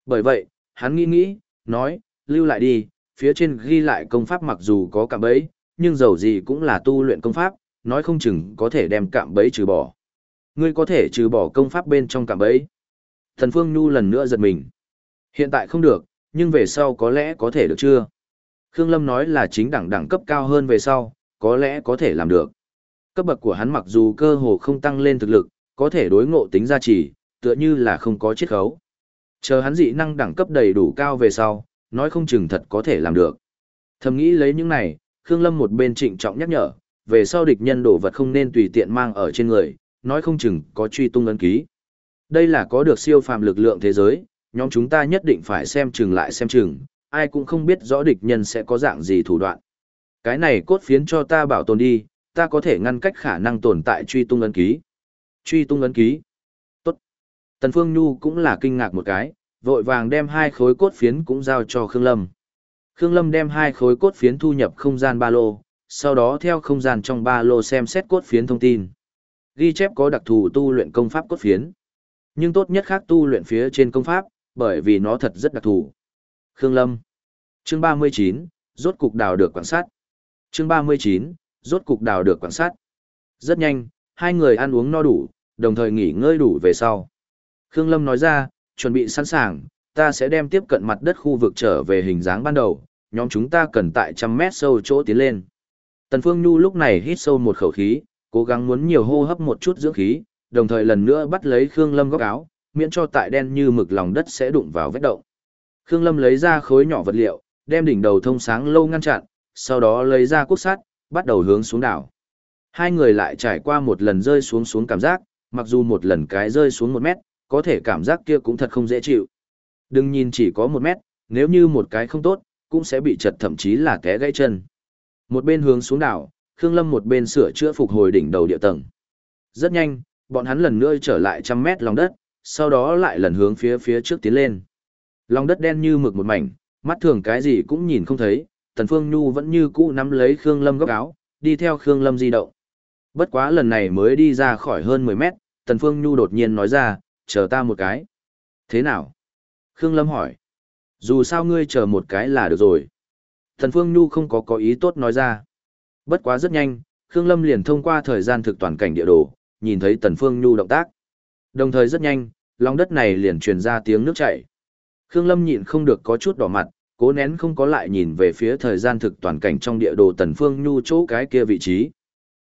Speaker 1: Bởi vậy, hắn nghĩ nghĩ, nói, lưu lại đi, phía trên ghi lại công pháp mặc dù có cạm bẫy, nhưng dầu gì cũng là tu luyện công pháp, nói không chừng có thể đem cạm bẫy trừ bỏ. Ngươi có thể trừ bỏ công pháp bên trong cảm ấy. Thần Phương Nhu lần nữa giật mình. Hiện tại không được, nhưng về sau có lẽ có thể được chưa? Khương Lâm nói là chính đẳng đẳng cấp cao hơn về sau, có lẽ có thể làm được. Cấp bậc của hắn mặc dù cơ hồ không tăng lên thực lực, có thể đối ngộ tính gia trì, tựa như là không có chiết khấu. Chờ hắn dị năng đẳng cấp đầy đủ cao về sau, nói không chừng thật có thể làm được. Thầm nghĩ lấy những này, Khương Lâm một bên trịnh trọng nhắc nhở, về sau địch nhân đổ vật không nên tùy tiện mang ở trên người, nói không chừng có truy tung ấn ký. Đây là có được siêu phàm lực lượng thế giới, nhóm chúng ta nhất định phải xem chừng lại xem chừng, ai cũng không biết rõ địch nhân sẽ có dạng gì thủ đoạn. Cái này cốt phiến cho ta bảo tồn đi, ta có thể ngăn cách khả năng tồn tại truy tung ấn ký. Truy tung ấn ký. Tốt. Tần Phương Nhu cũng là kinh ngạc một cái, vội vàng đem hai khối cốt phiến cũng giao cho Khương Lâm. Khương Lâm đem hai khối cốt phiến thu nhập không gian ba lô, sau đó theo không gian trong ba lô xem xét cốt phiến thông tin. Ghi chép có đặc thù tu luyện công pháp cốt phiến. Nhưng tốt nhất khác tu luyện phía trên công pháp, bởi vì nó thật rất đặc thù. Khương Lâm. Chương 39, rốt cục đào được quan sát. Chương 39, rốt cục đào được quan sát. Rất nhanh, hai người ăn uống no đủ, đồng thời nghỉ ngơi đủ về sau. Khương Lâm nói ra, chuẩn bị sẵn sàng, ta sẽ đem tiếp cận mặt đất khu vực trở về hình dáng ban đầu, nhóm chúng ta cần tại trăm mét sâu chỗ tiến lên. Tần Phương Nhu lúc này hít sâu một khẩu khí, cố gắng muốn nhiều hô hấp một chút dưỡng khí, đồng thời lần nữa bắt lấy Khương Lâm góc áo, miễn cho tại đen như mực lòng đất sẽ đụng vào vết động. Khương Lâm lấy ra khối nhỏ vật liệu, đem đỉnh đầu thông sáng lâu ngăn chặn, sau đó lấy ra cuốc sắt, bắt đầu hướng xuống đảo. Hai người lại trải qua một lần rơi xuống xuống cảm giác, mặc dù một lần cái rơi xuống một mét, có thể cảm giác kia cũng thật không dễ chịu. Đừng nhìn chỉ có một mét, nếu như một cái không tốt, cũng sẽ bị chật thậm chí là té gãy chân. Một bên hướng xuống đảo, Khương Lâm một bên sửa chữa phục hồi đỉnh đầu địa tầng. Rất nhanh, bọn hắn lần nữa trở lại trăm mét lòng đất, sau đó lại lần hướng phía phía trước tiến lên. Lòng đất đen như mực một mảnh, mắt thường cái gì cũng nhìn không thấy, Tần Phương Nhu vẫn như cũ nắm lấy Khương Lâm góc áo, đi theo Khương Lâm di động. Bất quá lần này mới đi ra khỏi hơn 10 mét, Tần Phương Nhu đột nhiên nói ra, chờ ta một cái. Thế nào? Khương Lâm hỏi. Dù sao ngươi chờ một cái là được rồi. Tần Phương Nhu không có có ý tốt nói ra. Bất quá rất nhanh, Khương Lâm liền thông qua thời gian thực toàn cảnh địa đồ, nhìn thấy Tần Phương Nhu động tác. Đồng thời rất nhanh, lòng đất này liền truyền ra tiếng nước chảy. Khương Lâm nhịn không được có chút đỏ mặt, cố nén không có lại nhìn về phía thời gian thực toàn cảnh trong địa đồ Tần Phương Nhu chỗ cái kia vị trí.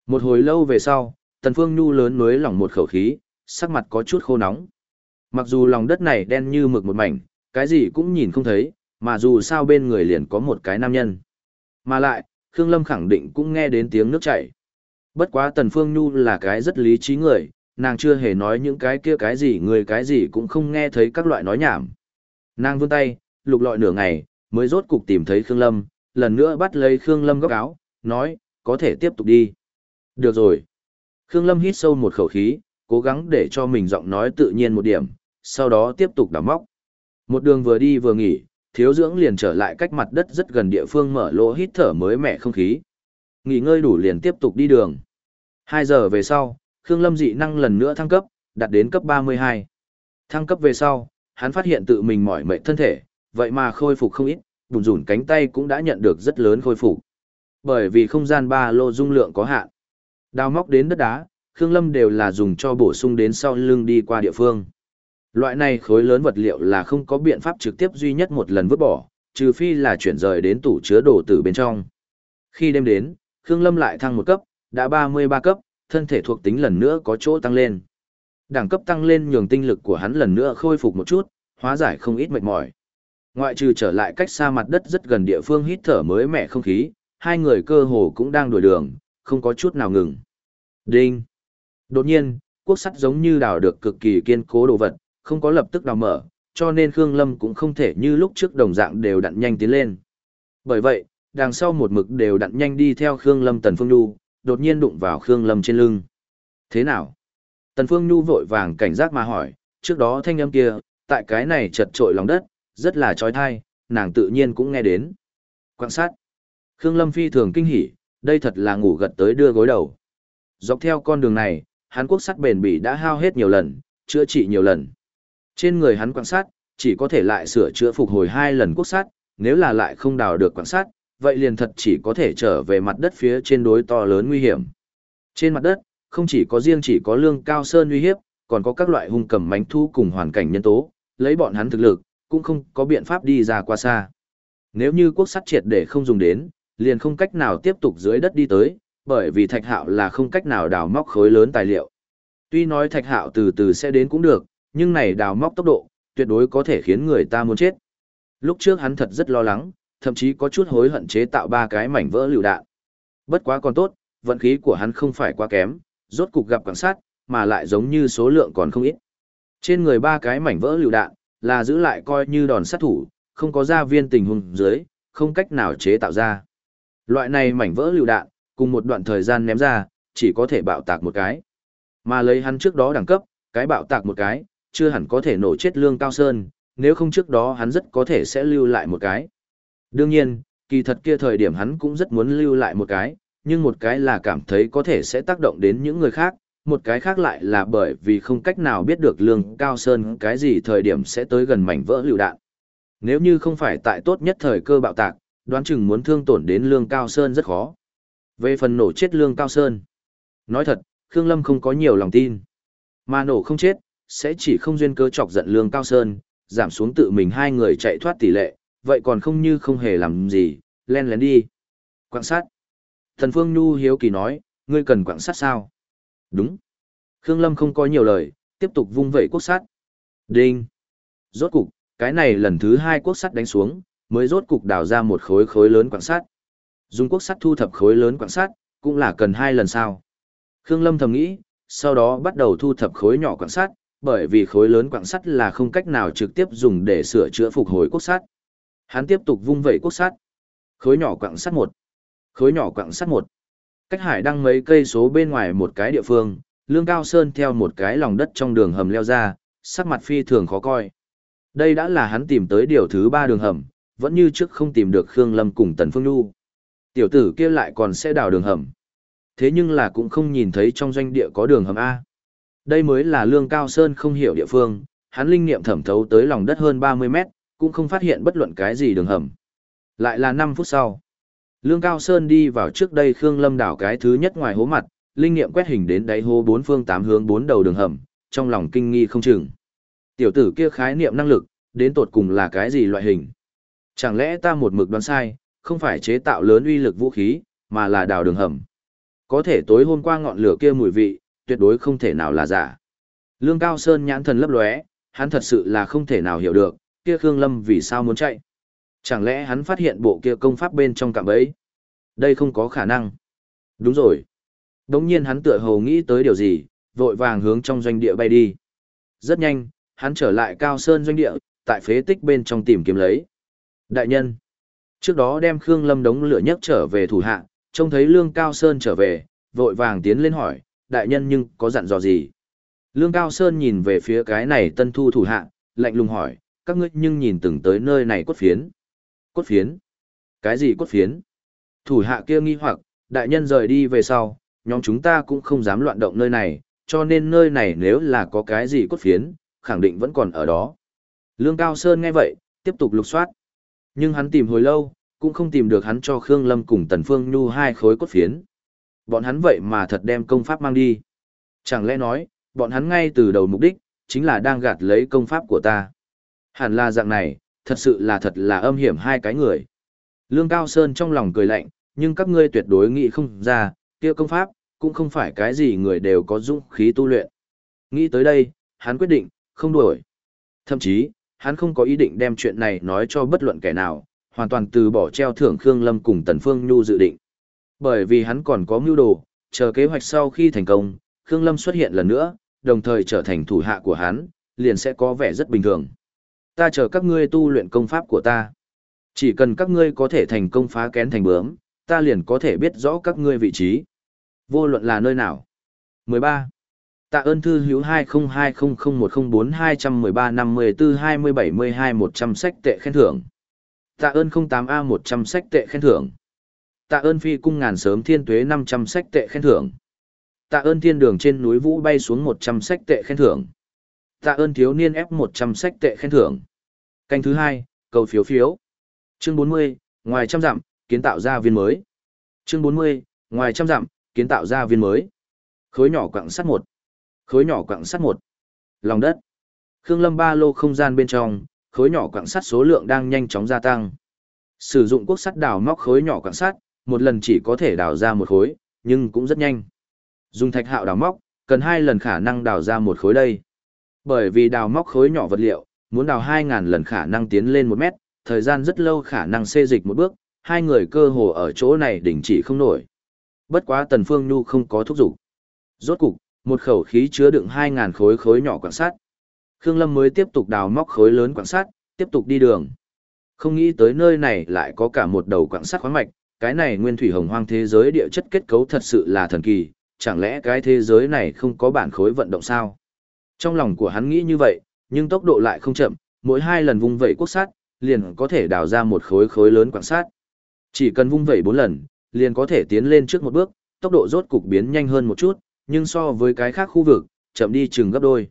Speaker 1: Một hồi lâu về sau, Tần Phương Nhu lớn nuối lỏng một khẩu khí, sắc mặt có chút khô nóng. Mặc dù lòng đất này đen như mực một mảnh, cái gì cũng nhìn không thấy, mà dù sao bên người liền có một cái nam nhân. Mà lại, Khương Lâm khẳng định cũng nghe đến tiếng nước chảy. Bất quá Tần Phương Nhu là cái rất lý trí người, nàng chưa hề nói những cái kia cái gì người cái gì cũng không nghe thấy các loại nói nhảm. Nàng vươn tay, lục lọi nửa ngày, mới rốt cục tìm thấy Khương Lâm, lần nữa bắt lấy Khương Lâm góc áo, nói, có thể tiếp tục đi. Được rồi. Khương Lâm hít sâu một khẩu khí, cố gắng để cho mình giọng nói tự nhiên một điểm, sau đó tiếp tục đào móc. Một đường vừa đi vừa nghỉ, thiếu dưỡng liền trở lại cách mặt đất rất gần địa phương mở lỗ hít thở mới mẻ không khí. Nghỉ ngơi đủ liền tiếp tục đi đường. 2 giờ về sau, Khương Lâm dị năng lần nữa thăng cấp, đạt đến cấp 32. Thăng cấp về sau, hắn phát hiện tự mình mỏi mệt thân thể, vậy mà khôi phục không ít, bùn rủn cánh tay cũng đã nhận được rất lớn khôi phục. Bởi vì không gian ba lô dung lượng có hạn. Đào móc đến đất đá, Khương Lâm đều là dùng cho bổ sung đến sau lưng đi qua địa phương. Loại này khối lớn vật liệu là không có biện pháp trực tiếp duy nhất một lần vứt bỏ, trừ phi là chuyển rời đến tủ chứa đồ từ bên trong. Khi đêm đến, Khương Lâm lại thăng một cấp, đã 33 cấp, thân thể thuộc tính lần nữa có chỗ tăng lên. Đẳng cấp tăng lên nhường tinh lực của hắn lần nữa khôi phục một chút, hóa giải không ít mệt mỏi. Ngoại trừ trở lại cách xa mặt đất rất gần địa phương hít thở mới mẻ không khí, hai người cơ hồ cũng đang đuổi đường, không có chút nào ngừng. Đinh! Đột nhiên, quốc sắt giống như đào được cực kỳ kiên cố đồ vật, không có lập tức đào mở, cho nên Khương Lâm cũng không thể như lúc trước đồng dạng đều đặn nhanh tiến lên. Bởi vậy, đằng sau một mực đều đặn nhanh đi theo Khương Lâm Tần Phương Nhu, đột nhiên đụng vào Khương Lâm trên lưng. Thế nào? Tần Phương Nhu vội vàng cảnh giác mà hỏi, trước đó thanh âm kia, tại cái này chật trội lòng đất, rất là trói thai, nàng tự nhiên cũng nghe đến. Quan sát. Khương Lâm phi thường kinh hỉ, đây thật là ngủ gật tới đưa gối đầu. Dọc theo con đường này, Hán Quốc sắt bền bỉ đã hao hết nhiều lần, chữa trị nhiều lần. Trên người hắn quan sát, chỉ có thể lại sửa chữa phục hồi hai lần quốc sát nếu là lại không đào được quan sát, vậy liền thật chỉ có thể trở về mặt đất phía trên đối to lớn nguy hiểm. Trên mặt đất, không chỉ có riêng chỉ có lương cao sơn uy hiếp, còn có các loại hung cầm mánh thu cùng hoàn cảnh nhân tố, lấy bọn hắn thực lực, cũng không có biện pháp đi ra qua xa. Nếu như quốc sắt triệt để không dùng đến, liền không cách nào tiếp tục dưới đất đi tới, bởi vì thạch hạo là không cách nào đào móc khối lớn tài liệu. Tuy nói thạch hạo từ từ sẽ đến cũng được, nhưng này đào móc tốc độ, tuyệt đối có thể khiến người ta muốn chết. Lúc trước hắn thật rất lo lắng, thậm chí có chút hối hận chế tạo ba cái mảnh vỡ lựu đạn. Bất quá còn tốt, vận khí của hắn không phải quá kém, rốt cục gặp cảnh sát, mà lại giống như số lượng còn không ít. Trên người ba cái mảnh vỡ lựu đạn, là giữ lại coi như đòn sát thủ, không có gia viên tình huống dưới, không cách nào chế tạo ra. Loại này mảnh vỡ lựu đạn, cùng một đoạn thời gian ném ra, chỉ có thể bạo tạc một cái. Mà lấy hắn trước đó đẳng cấp, cái bạo tạc một cái, chưa hẳn có thể nổ chết lương cao sơn, nếu không trước đó hắn rất có thể sẽ lưu lại một cái. Đương nhiên, kỳ thật kia thời điểm hắn cũng rất muốn lưu lại một cái, nhưng một cái là cảm thấy có thể sẽ tác động đến những người khác, một cái khác lại là bởi vì không cách nào biết được lương cao sơn cái gì thời điểm sẽ tới gần mảnh vỡ lựu đạn. Nếu như không phải tại tốt nhất thời cơ bạo tạc, đoán chừng muốn thương tổn đến lương cao sơn rất khó. Về phần nổ chết lương cao sơn, nói thật, Khương Lâm không có nhiều lòng tin. Mà nổ không chết, sẽ chỉ không duyên cơ chọc giận lương cao sơn, giảm xuống tự mình hai người chạy thoát tỷ lệ, vậy còn không như không hề làm gì, len lén đi. Quạng sát. Thần Phương Nhu hiếu kỳ nói, ngươi cần quạng sát sao? Đúng. Khương Lâm không có nhiều lời, tiếp tục vung vẩy quốc sắt. Đinh. Rốt cục, cái này lần thứ hai quốc sắt đánh xuống, mới rốt cục đào ra một khối khối lớn quạng sắt. Dùng quốc sắt thu thập khối lớn quạng sắt, cũng là cần hai lần sao. Khương Lâm thầm nghĩ, sau đó bắt đầu thu thập khối nhỏ quạng sắt, bởi vì khối lớn quặng sắt là không cách nào trực tiếp dùng để sửa chữa phục hồi quốc sắt. Hắn tiếp tục vung vẩy quốc sắt. Khối nhỏ quặng sắt một. Khối nhỏ quặng sắt một. Cách hải đăng mấy cây số bên ngoài một cái địa phương, Lương Cao Sơn theo một cái lòng đất trong đường hầm leo ra, sắc mặt phi thường khó coi. Đây đã là hắn tìm tới điều thứ ba đường hầm, vẫn như trước không tìm được Khương Lâm cùng Tần Phương Nhu. Tiểu tử kia lại còn sẽ đào đường hầm. Thế nhưng là cũng không nhìn thấy trong doanh địa có đường hầm A. Đây mới là Lương Cao Sơn không hiểu địa phương, hắn linh nghiệm thẩm thấu tới lòng đất hơn 30 mét, cũng không phát hiện bất luận cái gì đường hầm. Lại là 5 phút sau. Lương Cao Sơn đi vào trước đây Khương Lâm đảo cái thứ nhất ngoài hố mặt, linh nghiệm quét hình đến đáy hố bốn phương tám hướng bốn đầu đường hầm, trong lòng kinh nghi không chừng. Tiểu tử kia khái niệm năng lực, đến tột cùng là cái gì loại hình? Chẳng lẽ ta một mực đoán sai, không phải chế tạo lớn uy lực vũ khí, mà là đào đường hầm. Có thể tối hôm qua ngọn lửa kia mùi vị, tuyệt đối không thể nào là giả. Lương Cao Sơn nhãn thần lấp lóe, hắn thật sự là không thể nào hiểu được, kia Khương Lâm vì sao muốn chạy. Chẳng lẽ hắn phát hiện bộ kia công pháp bên trong cạm bẫy? Đây không có khả năng. Đúng rồi. Đống nhiên hắn tựa hồ nghĩ tới điều gì, vội vàng hướng trong doanh địa bay đi. Rất nhanh, hắn trở lại cao sơn doanh địa, tại phế tích bên trong tìm kiếm lấy. Đại nhân. Trước đó đem Khương Lâm đống lửa nhấc trở về thủ hạ, trông thấy Lương Cao Sơn trở về, vội vàng tiến lên hỏi, đại nhân nhưng có dặn dò gì? Lương Cao Sơn nhìn về phía cái này tân thu thủ hạ, lạnh lùng hỏi, các ngươi nhưng nhìn từng tới nơi này cốt phiến. Cốt phiến? Cái gì cốt phiến? Thủ hạ kia nghi hoặc, đại nhân rời đi về sau, nhóm chúng ta cũng không dám loạn động nơi này, cho nên nơi này nếu là có cái gì cốt phiến, khẳng định vẫn còn ở đó. Lương Cao Sơn nghe vậy, tiếp tục lục soát. Nhưng hắn tìm hồi lâu, cũng không tìm được hắn cho Khương Lâm cùng Tần Phương Nhu hai khối cốt phiến. Bọn hắn vậy mà thật đem công pháp mang đi. Chẳng lẽ nói, bọn hắn ngay từ đầu mục đích, chính là đang gạt lấy công pháp của ta. Hẳn là dạng này, thật sự là thật là âm hiểm hai cái người. Lương Cao Sơn trong lòng cười lạnh, nhưng các ngươi tuyệt đối nghĩ không ra, kia công pháp, cũng không phải cái gì người đều có dũng khí tu luyện. Nghĩ tới đây, hắn quyết định, không đuổi. Thậm chí, hắn không có ý định đem chuyện này nói cho bất luận kẻ nào, hoàn toàn từ bỏ treo thưởng Khương Lâm cùng Tần Phương Nhu dự định. Bởi vì hắn còn có mưu đồ, chờ kế hoạch sau khi thành công, Khương Lâm xuất hiện lần nữa, đồng thời trở thành thủ hạ của hắn, liền sẽ có vẻ rất bình thường. Ta chờ các ngươi tu luyện công pháp của ta. Chỉ cần các ngươi có thể thành công phá kén thành bướm, ta liền có thể biết rõ các ngươi vị trí. Vô luận là nơi nào. 13. Tạ ơn thư hữu 2020104211354272100 sách tệ khen thưởng. Tạ ơn 08A 100 sách tệ khen thưởng. Tạ ơn phi cung ngàn sớm thiên tuế 500 sách tệ khen thưởng. Tạ ơn thiên đường trên núi vũ bay xuống 100 sách tệ khen thưởng. Tạ ơn thiếu niên ép 100 sách tệ khen thưởng. Canh thứ hai, cầu phiếu phiếu. Chương 40, ngoài trăm dặm, kiến tạo ra viên mới. Chương 40, ngoài trăm dặm, kiến tạo ra viên mới. Khối nhỏ quặng sắt một. Khối nhỏ quặng sắt một. Lòng đất. Khương Lâm ba lô không gian bên trong, khối nhỏ quặng sắt số lượng đang nhanh chóng gia tăng. Sử dụng quốc sắt đào móc khối nhỏ quặng sắt, một lần chỉ có thể đào ra một khối, nhưng cũng rất nhanh. Dùng thạch hạo đào móc, cần hai lần khả năng đào ra một khối đây. Bởi vì đào móc khối nhỏ vật liệu, muốn đào 2.000 lần khả năng tiến lên một mét, thời gian rất lâu khả năng xê dịch một bước, hai người cơ hồ ở chỗ này đình chỉ không nổi. Bất quá Tần Phương Nhu không có thúc giục. Rốt cục, một khẩu khí chứa đựng 2.000 khối khối nhỏ quảng sắt. Khương Lâm mới tiếp tục đào móc khối lớn quảng sắt, tiếp tục đi đường. Không nghĩ tới nơi này lại có cả một đầu quảng sắt khoáng mạch, cái này nguyên thủy hồng hoang thế giới địa chất kết cấu thật sự là thần kỳ, chẳng lẽ cái thế giới này không có bản khối vận động sao? Trong lòng của hắn nghĩ như vậy, nhưng tốc độ lại không chậm, mỗi hai lần vung vẩy quốc sát liền có thể đào ra một khối khối lớn quan sắt. Chỉ cần vung vẩy bốn lần, liền có thể tiến lên trước một bước, tốc độ rốt cục biến nhanh hơn một chút, nhưng so với cái khác khu vực, chậm đi chừng gấp đôi.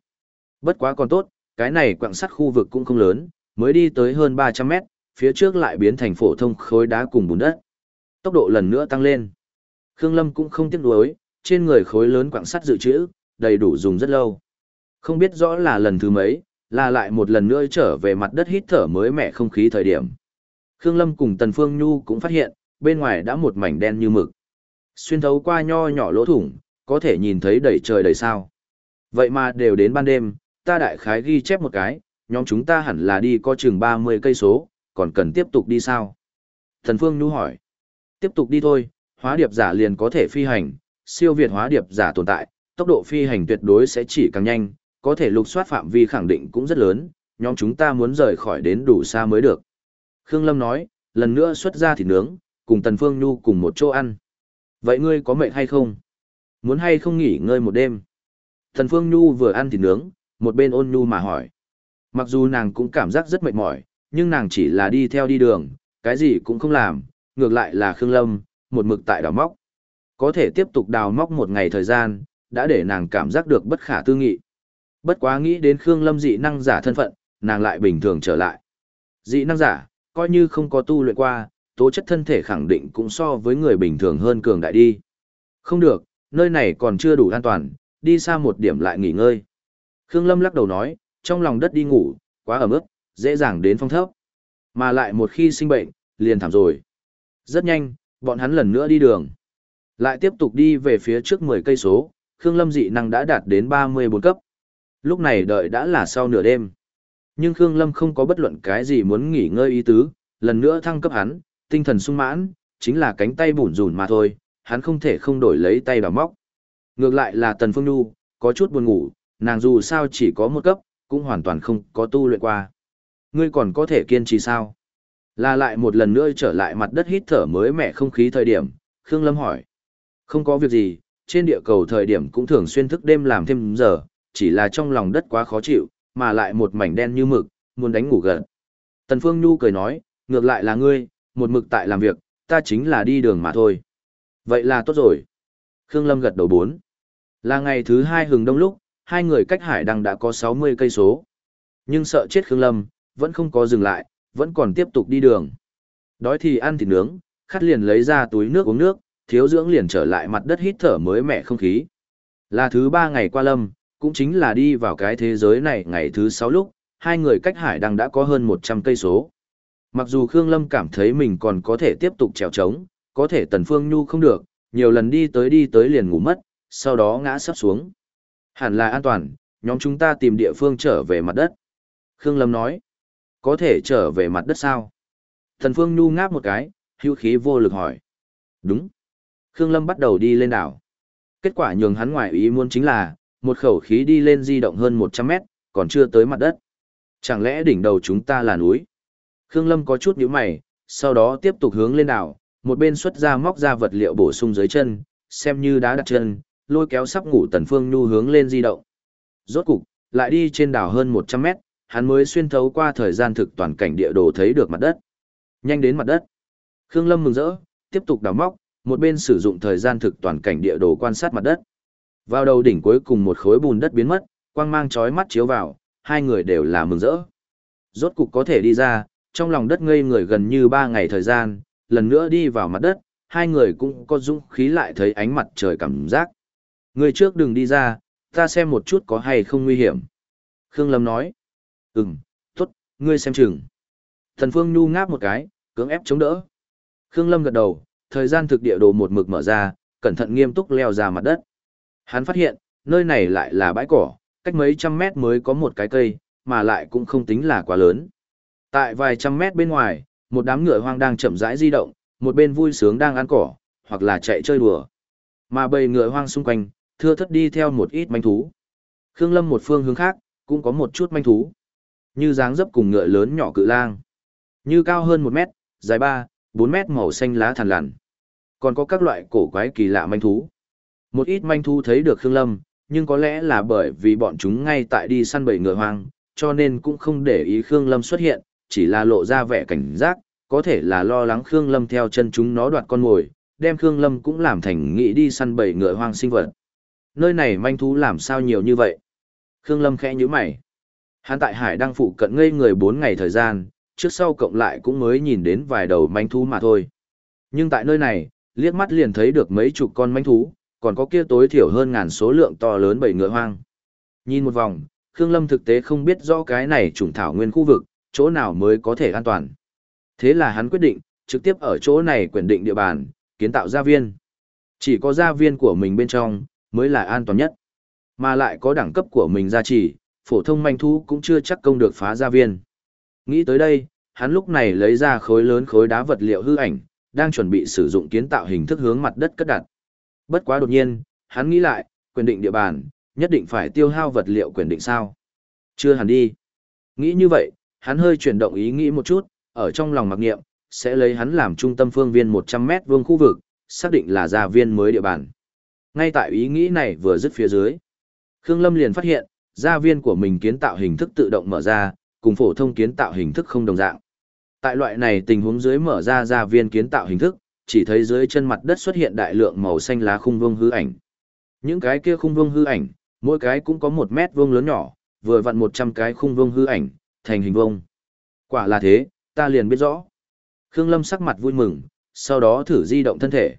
Speaker 1: Bất quá còn tốt, cái này quặng sắt khu vực cũng không lớn, mới đi tới hơn 300 mét, phía trước lại biến thành phổ thông khối đá cùng bùn đất. Tốc độ lần nữa tăng lên. Khương Lâm cũng không tiếc nuối, trên người khối lớn quặng sắt dự trữ, đầy đủ dùng rất lâu. Không biết rõ là lần thứ mấy, là lại một lần nữa trở về mặt đất hít thở mới mẻ không khí thời điểm. Khương Lâm cùng Tần Phương Nhu cũng phát hiện, bên ngoài đã một mảnh đen như mực. Xuyên thấu qua nho nhỏ lỗ thủng, có thể nhìn thấy đầy trời đầy sao. Vậy mà đều đến ban đêm, ta đại khái ghi chép một cái, nhóm chúng ta hẳn là đi có chừng 30 cây số, còn cần tiếp tục đi sao? Thần Phương Nhu hỏi. Tiếp tục đi thôi, hóa điệp giả liền có thể phi hành, siêu việt hóa điệp giả tồn tại, tốc độ phi hành tuyệt đối sẽ chỉ càng nhanh, có thể lục soát phạm vi khẳng định cũng rất lớn, nhóm chúng ta muốn rời khỏi đến đủ xa mới được. Khương Lâm nói, lần nữa xuất ra thịt nướng, cùng Tần Phương Nhu cùng một chỗ ăn. Vậy ngươi có mệt hay không? Muốn hay không nghỉ ngơi một đêm? Tần Phương Nhu vừa ăn thịt nướng, một bên ôn nhu mà hỏi. Mặc dù nàng cũng cảm giác rất mệt mỏi, nhưng nàng chỉ là đi theo đi đường, cái gì cũng không làm, ngược lại là Khương Lâm, một mực tại đào móc. Có thể tiếp tục đào móc một ngày thời gian, đã để nàng cảm giác được bất khả tư nghị. Bất quá nghĩ đến Khương Lâm dị năng giả thân phận, nàng lại bình thường trở lại. Dị năng giả, coi như không có tu luyện qua, tố chất thân thể khẳng định cũng so với người bình thường hơn cường đại đi. Không được, nơi này còn chưa đủ an toàn, đi xa một điểm lại nghỉ ngơi. Khương Lâm lắc đầu nói, trong lòng đất đi ngủ, quá ẩm ướt, dễ dàng đến phong thấp. Mà lại một khi sinh bệnh, liền thảm rồi. Rất nhanh, bọn hắn lần nữa đi đường. Lại tiếp tục đi về phía trước 10 cây số, Khương Lâm dị năng đã đạt đến 34 cấp. Lúc này đợi đã là sau nửa đêm. Nhưng Khương Lâm không có bất luận cái gì muốn nghỉ ngơi ý tứ, lần nữa thăng cấp hắn, tinh thần sung mãn, chính là cánh tay bủn rủn mà thôi, hắn không thể không đổi lấy tay vào móc. Ngược lại là Tần Phương Nhu, có chút buồn ngủ, nàng dù sao chỉ có một cấp, cũng hoàn toàn không có tu luyện qua. Ngươi còn có thể kiên trì sao? Là lại một lần nữa trở lại mặt đất hít thở mới mẻ không khí thời điểm, Khương Lâm hỏi. Không có việc gì, trên địa cầu thời điểm cũng thường xuyên thức đêm làm thêm giờ, chỉ là trong lòng đất quá khó chịu, mà lại một mảnh đen như mực, muốn đánh ngủ gần. Tần Phương Nhu cười nói, ngược lại là ngươi, một mực tại làm việc, ta chính là đi đường mà thôi. Vậy là tốt rồi. Khương Lâm gật đầu bốn. Là ngày thứ hai hừng đông lúc, hai người cách hải đăng đã có 60 cây số. Nhưng sợ chết Khương Lâm, vẫn không có dừng lại, vẫn còn tiếp tục đi đường. Đói thì ăn thịt nướng, khát liền lấy ra túi nước uống nước, thiếu dưỡng liền trở lại mặt đất hít thở mới mẻ không khí. Là thứ ba ngày qua lâm, cũng chính là đi vào cái thế giới này ngày thứ sáu lúc, hai người cách hải đăng đã có hơn 100 cây số. Mặc dù Khương Lâm cảm thấy mình còn có thể tiếp tục trèo trống, có thể Tần Phương Nhu không được, nhiều lần đi tới đi tới liền ngủ mất, sau đó ngã sắp xuống. Hẳn là an toàn, nhóm chúng ta tìm địa phương trở về mặt đất. Khương Lâm nói, có thể trở về mặt đất sao? Thần Phương Nhu ngáp một cái, hưu khí vô lực hỏi. Đúng. Khương Lâm bắt đầu đi lên đảo. Kết quả nhường hắn ngoài ý muốn chính là, một khẩu khí đi lên di động hơn 100 mét, còn chưa tới mặt đất. Chẳng lẽ đỉnh đầu chúng ta là núi? Khương Lâm có chút nhíu mày, sau đó tiếp tục hướng lên đảo, một bên xuất ra móc ra vật liệu bổ sung dưới chân, xem như đá đặt chân, lôi kéo sắp ngủ Tần Phương Nhu hướng lên di động. Rốt cục, lại đi trên đảo hơn 100 mét, hắn mới xuyên thấu qua thời gian thực toàn cảnh địa đồ thấy được mặt đất. Nhanh đến mặt đất. Khương Lâm mừng rỡ, tiếp tục đào móc, một bên sử dụng thời gian thực toàn cảnh địa đồ quan sát mặt đất. Vào đầu đỉnh cuối cùng một khối bùn đất biến mất, quang mang chói mắt chiếu vào, hai người đều là mừng rỡ. Rốt cục có thể đi ra, trong lòng đất ngây người gần như ba ngày thời gian, lần nữa đi vào mặt đất, hai người cũng có dũng khí lại thấy ánh mặt trời cảm giác. Người trước đừng đi ra, ta xem một chút có hay không nguy hiểm. Khương Lâm nói. Ừm, tốt, ngươi xem chừng. Thần Phương Nhu ngáp một cái, cưỡng ép chống đỡ. Khương Lâm gật đầu, thời gian thực địa đồ một mực mở ra, cẩn thận nghiêm túc leo ra mặt đất. Hắn phát hiện, nơi này lại là bãi cỏ, cách mấy trăm mét mới có một cái cây, mà lại cũng không tính là quá lớn. Tại vài trăm mét bên ngoài, một đám ngựa hoang đang chậm rãi di động, một bên vui sướng đang ăn cỏ, hoặc là chạy chơi đùa. Mà bầy ngựa hoang xung quanh, thưa thất đi theo một ít manh thú. Khương Lâm một phương hướng khác, cũng có một chút manh thú. Như dáng dấp cùng ngựa lớn nhỏ cự lang. Như cao hơn một mét, dài ba, bốn mét màu xanh lá thằn lằn. Còn có các loại cổ quái kỳ lạ manh thú. Một ít manh thú thấy được Khương Lâm, nhưng có lẽ là bởi vì bọn chúng ngay tại đi săn bầy ngựa hoang, cho nên cũng không để ý Khương Lâm xuất hiện, chỉ là lộ ra vẻ cảnh giác, có thể là lo lắng Khương Lâm theo chân chúng nó đoạt con mồi, đem Khương Lâm cũng làm thành nghĩ đi săn bầy ngựa hoang sinh vật. Nơi này manh thú làm sao nhiều như vậy? Khương Lâm khẽ nhíu mày. Hắn tại Hải đang phụ cận ngây người 4 ngày thời gian, trước sau cộng lại cũng mới nhìn đến vài đầu manh thú mà thôi. Nhưng tại nơi này, liếc mắt liền thấy được mấy chục con manh thú, còn có kia tối thiểu hơn ngàn số lượng to lớn bầy ngựa hoang. Nhìn một vòng, Khương Lâm thực tế không biết rõ cái này trùng thảo nguyên khu vực, chỗ nào mới có thể an toàn. Thế là hắn quyết định, trực tiếp ở chỗ này quyền định địa bàn, kiến tạo gia viên. Chỉ có gia viên của mình bên trong, mới là an toàn nhất. Mà lại có đẳng cấp của mình gia trì, phổ thông manh thú cũng chưa chắc công được phá gia viên. Nghĩ tới đây, hắn lúc này lấy ra khối lớn khối đá vật liệu hư ảnh, đang chuẩn bị sử dụng kiến tạo hình thức hướng mặt đất cất đặt. Bất quá đột nhiên, hắn nghĩ lại, quyền định địa bàn, nhất định phải tiêu hao vật liệu quyền định sao? Chưa hẳn đi. Nghĩ như vậy, hắn hơi chuyển động ý nghĩ một chút, ở trong lòng mặc niệm, sẽ lấy hắn làm trung tâm phương viên 100 mét vuông khu vực, xác định là gia viên mới địa bàn. Ngay tại ý nghĩ này vừa dứt phía dưới, Khương Lâm liền phát hiện, gia viên của mình kiến tạo hình thức tự động mở ra, cùng phổ thông kiến tạo hình thức không đồng dạng. Tại loại này tình huống dưới mở ra gia viên kiến tạo hình thức, chỉ thấy dưới chân mặt đất xuất hiện đại lượng màu xanh lá khung vương hư ảnh. Những cái kia khung vương hư ảnh, mỗi cái cũng có một mét vuông lớn nhỏ, vừa vặn 100 cái khung vương hư ảnh, thành hình vuông. Quả là thế, ta liền biết rõ. Khương Lâm sắc mặt vui mừng, sau đó thử di động thân thể.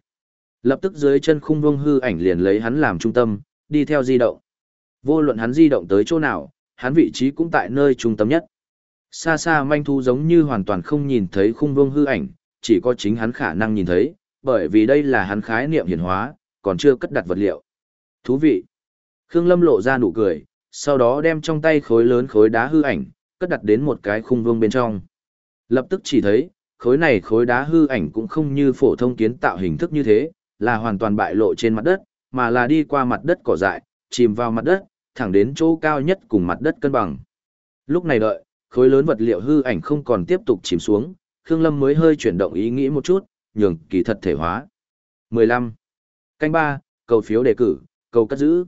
Speaker 1: Lập tức dưới chân khung vương hư ảnh liền lấy hắn làm trung tâm, đi theo di động. Vô luận hắn di động tới chỗ nào, hắn vị trí cũng tại nơi trung tâm nhất. Xa xa manh thu giống như hoàn toàn không nhìn thấy khung vương hư ảnh, chỉ có chính hắn khả năng nhìn thấy, bởi vì đây là hắn khái niệm hiển hóa, còn chưa cất đặt vật liệu. Thú vị. Khương Lâm lộ ra nụ cười, sau đó đem trong tay khối lớn khối đá hư ảnh, cất đặt đến một cái khung vương bên trong. Lập tức chỉ thấy, khối này khối đá hư ảnh cũng không như phổ thông kiến tạo hình thức như thế, là hoàn toàn bại lộ trên mặt đất, mà là đi qua mặt đất cỏ dại, chìm vào mặt đất, thẳng đến chỗ cao nhất cùng mặt đất cân bằng. Lúc này đợi, khối lớn vật liệu hư ảnh không còn tiếp tục chìm xuống, Khương Lâm mới hơi chuyển động ý nghĩ một chút, nhường kỳ thật thể hóa. 15. Canh 3, cầu phiếu đề cử, cầu cất giữ.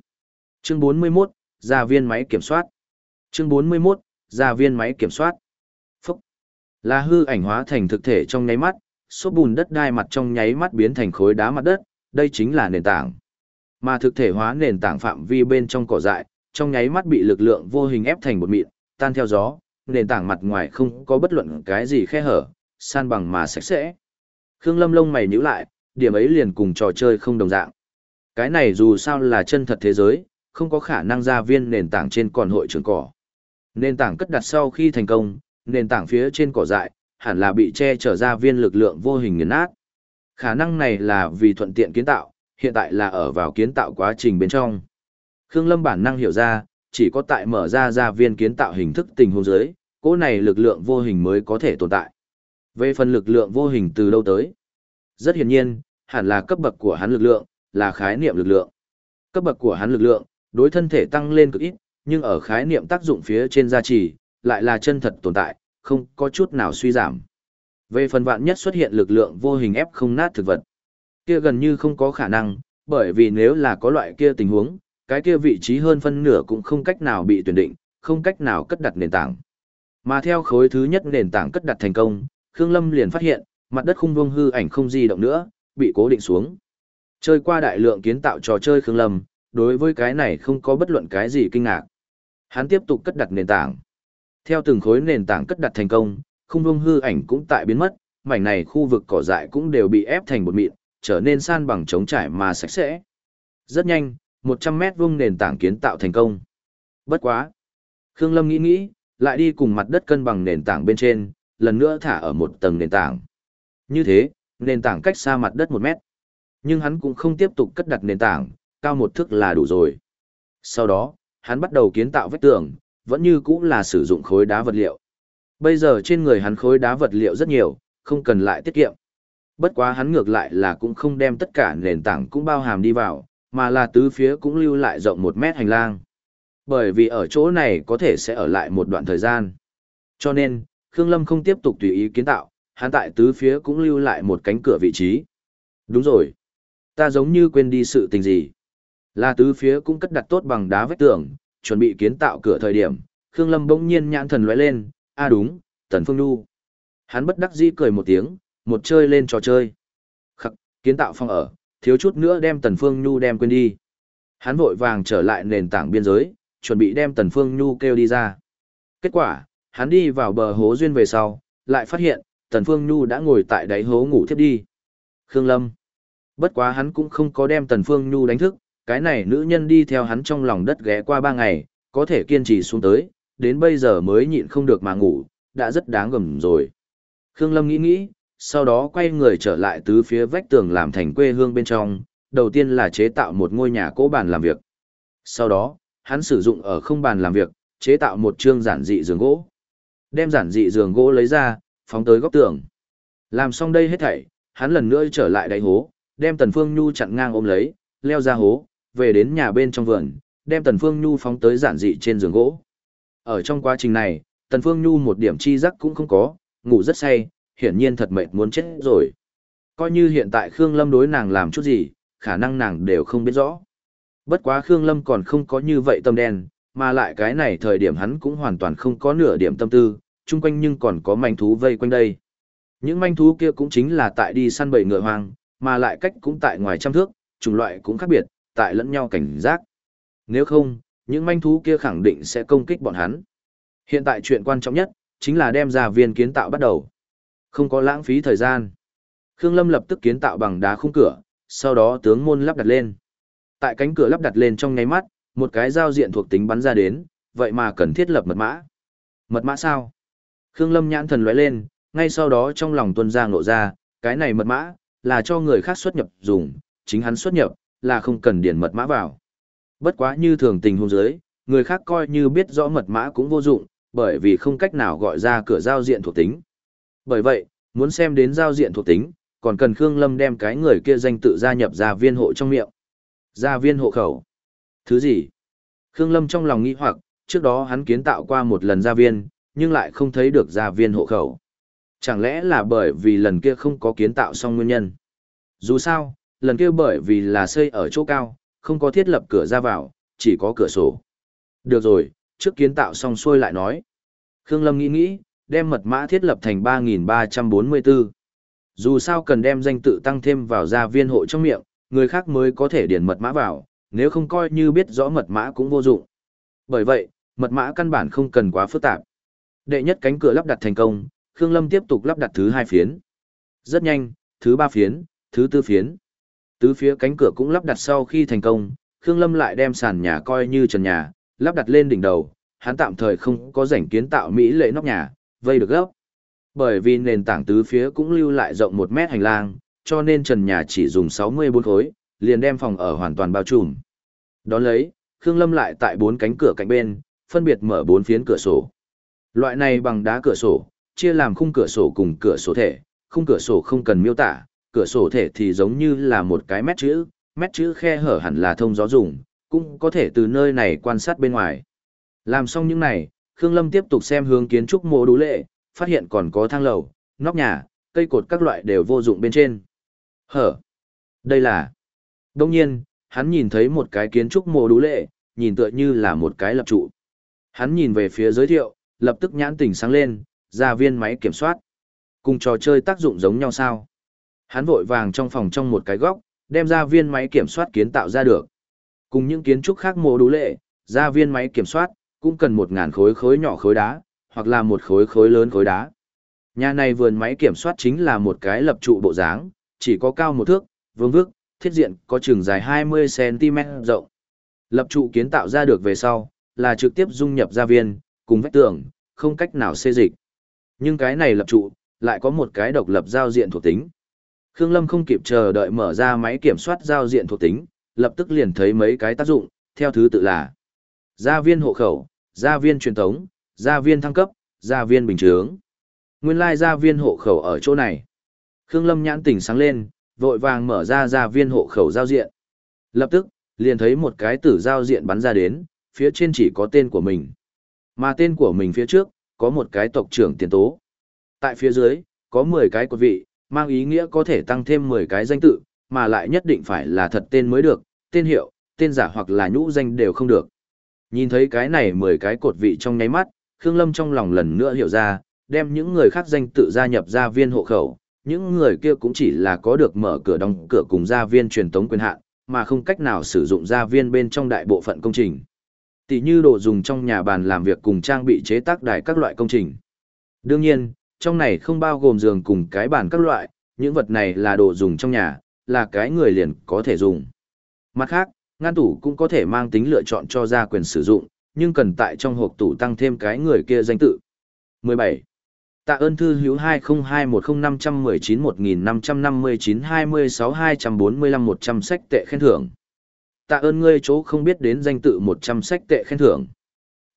Speaker 1: Chương 41, gia viên máy kiểm soát. Chương 41, gia viên máy kiểm soát. Phúc, Là hư ảnh hóa thành thực thể trong nháy mắt, số bùn đất đai mặt trong nháy mắt biến thành khối đá mặt đất, đây chính là nền tảng. Mà thực thể hóa nền tảng phạm vi bên trong cỏ dại, trong nháy mắt bị lực lượng vô hình ép thành một mịn, tan theo gió, nền tảng mặt ngoài không có bất luận cái gì khe hở, san bằng mà sạch sẽ. Khương Lâm lông mày nhíu lại, điểm ấy liền cùng trò chơi không đồng dạng. Cái này dù sao là chân thật thế giới, không có khả năng ra viên nền tảng trên còn hội trường cỏ. Nền tảng cất đặt sau khi thành công, nền tảng phía trên cỏ dại, hẳn là bị che trở ra viên lực lượng vô hình nghiền nát. Khả năng này là vì thuận tiện kiến tạo, hiện tại là ở vào kiến tạo quá trình bên trong. Khương Lâm bản năng hiểu ra, chỉ có tại mở ra ra viên kiến tạo hình thức tình huống dưới, cỗ này lực lượng vô hình mới có thể tồn tại. Về phần lực lượng vô hình từ đâu tới? Rất hiển nhiên, hẳn là cấp bậc của hắn lực lượng, là khái niệm lực lượng. Cấp bậc của hắn lực lượng, đối thân thể tăng lên cực ít, nhưng ở khái niệm tác dụng phía trên gia trì, lại là chân thật tồn tại, không có chút nào suy giảm. Về phần vạn nhất xuất hiện lực lượng vô hình ép không nát thực vật, kia gần như không có khả năng, bởi vì nếu là có loại kia tình huống, cái kia vị trí hơn phân nửa cũng không cách nào bị tuyển định, không cách nào cất đặt nền tảng. Mà theo khối thứ nhất nền tảng cất đặt thành công, Khương Lâm liền phát hiện, mặt đất khung vuông hư ảnh không di động nữa, bị cố định xuống. Chơi qua đại lượng kiến tạo trò chơi Khương Lâm, đối với cái này không có bất luận cái gì kinh ngạc. Hắn tiếp tục cất đặt nền tảng. Theo từng khối nền tảng cất đặt thành công, khung vuông hư ảnh cũng tại biến mất, mảnh này khu vực cỏ dại cũng đều bị ép thành một mịn, trở nên san bằng trống trải mà sạch sẽ. Rất nhanh, 100 mét vuông nền tảng kiến tạo thành công. Bất quá. Khương Lâm nghĩ nghĩ, lại đi cùng mặt đất cân bằng nền tảng bên trên, lần nữa thả ở một tầng nền tảng. Như thế, nền tảng cách xa mặt đất một mét. Nhưng hắn cũng không tiếp tục cất đặt nền tảng, cao một thước là đủ rồi. Sau đó, hắn bắt đầu kiến tạo vách tường, vẫn như cũng là sử dụng khối đá vật liệu. Bây giờ trên người hắn khối đá vật liệu rất nhiều, không cần lại tiết kiệm. Bất quá hắn ngược lại là cũng không đem tất cả nền tảng cũng bao hàm đi vào, mà là tứ phía cũng lưu lại rộng một mét hành lang. Bởi vì ở chỗ này có thể sẽ ở lại một đoạn thời gian. Cho nên, Khương Lâm không tiếp tục tùy ý kiến tạo, hắn tại tứ phía cũng lưu lại một cánh cửa vị trí. Đúng rồi. Ta giống như quên đi sự tình gì. Là tứ phía cũng cất đặt tốt bằng đá vách tường, chuẩn bị kiến tạo cửa thời điểm, Khương Lâm bỗng nhiên nhãn thần lóe lên, a đúng, Tần Phương Nhu. Hắn bất đắc dĩ cười một tiếng, một chơi lên trò chơi. Khắc, kiến tạo phòng ở, thiếu chút nữa đem Tần Phương Nhu đem quên đi. Hắn vội vàng trở lại nền tảng biên giới, chuẩn bị đem Tần Phương Nhu kêu đi ra. Kết quả, hắn đi vào bờ hố duyên về sau, lại phát hiện, Tần Phương Nhu đã ngồi tại đáy hố ngủ thiếp đi. Khương Lâm. Bất quá hắn cũng không có đem Tần Phương Nhu đánh thức, cái này nữ nhân đi theo hắn trong lòng đất ghé qua ba ngày, có thể kiên trì xuống tới, đến bây giờ mới nhịn không được mà ngủ, đã rất đáng gầm rồi. Khương Lâm nghĩ nghĩ, sau đó quay người trở lại tứ phía vách tường làm thành quê hương bên trong, đầu tiên là chế tạo một ngôi nhà cỗ bàn làm việc. Sau đó, hắn sử dụng ở không bàn làm việc, chế tạo một chương giản dị giường gỗ. Đem giản dị giường gỗ lấy ra, phóng tới góc tường. Làm xong đây hết thảy, hắn lần nữa trở lại đáy hố, đem Tần Phương Nhu chặn ngang ôm lấy, leo ra hố, về đến nhà bên trong vườn, đem Tần Phương Nhu phóng tới giản dị trên giường gỗ. Ở trong quá trình này, Tần Phương Nhu một điểm chi giác cũng không có, ngủ rất say, hiển nhiên thật mệt muốn chết rồi. Coi như hiện tại Khương Lâm đối nàng làm chút gì, khả năng nàng đều không biết rõ. Bất quá Khương Lâm còn không có như vậy tâm đen, mà lại cái này thời điểm hắn cũng hoàn toàn không có nửa điểm tâm tư, chung quanh nhưng còn có manh thú vây quanh đây. Những manh thú kia cũng chính là tại đi săn bầy ngựa hoang, mà lại cách cũng tại ngoài trăm thước, chủng loại cũng khác biệt, tại lẫn nhau cảnh giác. Nếu không, những manh thú kia khẳng định sẽ công kích bọn hắn. Hiện tại chuyện quan trọng nhất, chính là đem ra viên kiến tạo bắt đầu. Không có lãng phí thời gian. Khương Lâm lập tức kiến tạo bằng đá khung cửa, sau đó tướng môn lắp đặt lên. Tại cánh cửa lắp đặt lên trong nháy mắt, một cái giao diện thuộc tính bắn ra đến, vậy mà cần thiết lập mật mã. Mật mã sao? Khương Lâm nhãn thần lóe lên, ngay sau đó trong lòng tuân ra ngộ ra, cái này mật mã, là cho người khác xuất nhập dùng, chính hắn xuất nhập, là không cần điền mật mã vào. Bất quá như thường tình huống dưới, người khác coi như biết rõ mật mã cũng vô dụng, bởi vì không cách nào gọi ra cửa giao diện thuộc tính. Bởi vậy, muốn xem đến giao diện thuộc tính, còn cần Khương Lâm đem cái người kia danh tự gia nhập gia viên hộ trong miệng. Gia viên hộ khẩu. Thứ gì? Khương Lâm trong lòng nghĩ hoặc, trước đó hắn kiến tạo qua một lần gia viên, nhưng lại không thấy được gia viên hộ khẩu. Chẳng lẽ là bởi vì lần kia không có kiến tạo xong nguyên nhân? Dù sao, lần kia bởi vì là xây ở chỗ cao, không có thiết lập cửa ra vào, chỉ có cửa sổ. Được rồi, trước kiến tạo xong xuôi lại nói. Khương Lâm nghĩ nghĩ, đem mật mã thiết lập thành 3344. Dù sao cần đem danh tự tăng thêm vào gia viên hộ trong miệng, người khác mới có thể điền mật mã vào, nếu không coi như biết rõ mật mã cũng vô dụng. Bởi vậy, mật mã căn bản không cần quá phức tạp. Đệ nhất cánh cửa lắp đặt thành công, Khương Lâm tiếp tục lắp đặt thứ hai phiến. Rất nhanh, thứ ba phiến, thứ tư phiến. Tứ phía cánh cửa cũng lắp đặt sau khi thành công, Khương Lâm lại đem sàn nhà coi như trần nhà, lắp đặt lên đỉnh đầu, hắn tạm thời không có rảnh kiến tạo mỹ lệ nóc nhà, vây được gấp. Bởi vì nền tảng tứ phía cũng lưu lại rộng một mét hành lang, cho nên trần nhà chỉ dùng 64 khối, liền đem phòng ở hoàn toàn bao trùm. Đón lấy, Khương Lâm lại tại bốn cánh cửa cạnh bên, phân biệt mở bốn phiến cửa sổ. Loại này bằng đá cửa sổ, chia làm khung cửa sổ cùng cửa sổ thể, khung cửa sổ không cần miêu tả, cửa sổ thể thì giống như là một cái mét chữ, mét chữ khe hở hẳn là thông gió dùng, cũng có thể từ nơi này quan sát bên ngoài. Làm xong những này, Khương Lâm tiếp tục xem hướng kiến trúc mộ đủ lệ, phát hiện còn có thang lầu, nóc nhà, cây cột các loại đều vô dụng bên trên. Hở? Đây là... Đông nhiên, hắn nhìn thấy một cái kiến trúc mộ đủ lệ, nhìn tựa như là một cái lập trụ. Hắn nhìn về phía giới thiệu, lập tức nhãn tỉnh sáng lên, ra viên máy kiểm soát. Cùng trò chơi tác dụng giống nhau sao? Hắn vội vàng trong phòng trong một cái góc, đem ra viên máy kiểm soát kiến tạo ra được. Cùng những kiến trúc khác mô đủ lệ, ra viên máy kiểm soát, cũng cần một ngàn khối khối nhỏ khối đá, hoặc là một khối khối lớn khối đá. Nhà này vườn máy kiểm soát chính là một cái lập trụ bộ dáng, chỉ có cao một thước, vương vức, thiết diện có chừng dài 20cm rộng. Lập trụ kiến tạo ra được về sau, là trực tiếp dung nhập gia viên, cùng vách tường, không cách nào xê dịch. Nhưng cái này lập trụ, lại có một cái độc lập giao diện thuộc tính. Khương Lâm không kịp chờ đợi mở ra máy kiểm soát giao diện thuộc tính, lập tức liền thấy mấy cái tác dụng, theo thứ tự là gia viên hộ khẩu, gia viên truyền thống, gia viên thăng cấp, gia viên bình trướng. Nguyên lai like gia viên hộ khẩu ở chỗ này. Khương Lâm nhãn tỉnh sáng lên, vội vàng mở ra gia viên hộ khẩu giao diện. Lập tức, liền thấy một cái tử giao diện bắn ra đến, phía trên chỉ có tên của mình. Mà tên của mình phía trước, có một cái tộc trưởng tiền tố. Tại phía dưới, có 10 cái cột vị, mang ý nghĩa có thể tăng thêm 10 cái danh tự, mà lại nhất định phải là thật tên mới được, tên hiệu, tên giả hoặc là nhũ danh đều không được. Nhìn thấy cái này 10 cái cột vị trong nháy mắt, Khương Lâm trong lòng lần nữa hiểu ra, đem những người khác danh tự gia nhập gia viên hộ khẩu, những người kia cũng chỉ là có được mở cửa đóng cửa cùng gia viên truyền tống quyền hạn, mà không cách nào sử dụng gia viên bên trong đại bộ phận công trình. Tỷ như đồ dùng trong nhà bàn làm việc cùng trang bị chế tác đài các loại công trình. Đương nhiên, trong này không bao gồm giường cùng cái bàn các loại, những vật này là đồ dùng trong nhà, là cái người liền có thể dùng. Mặt khác, ngăn tủ cũng có thể mang tính lựa chọn cho ra quyền sử dụng, nhưng cần tại trong hộp tủ tăng thêm cái người kia danh tự. 17. Tạ ơn thư hữu 20210519-1559-26-245-100 sách tệ khen thưởng. Tạ ơn ngươi chỗ không biết đến danh tự 100 sách tệ khen thưởng.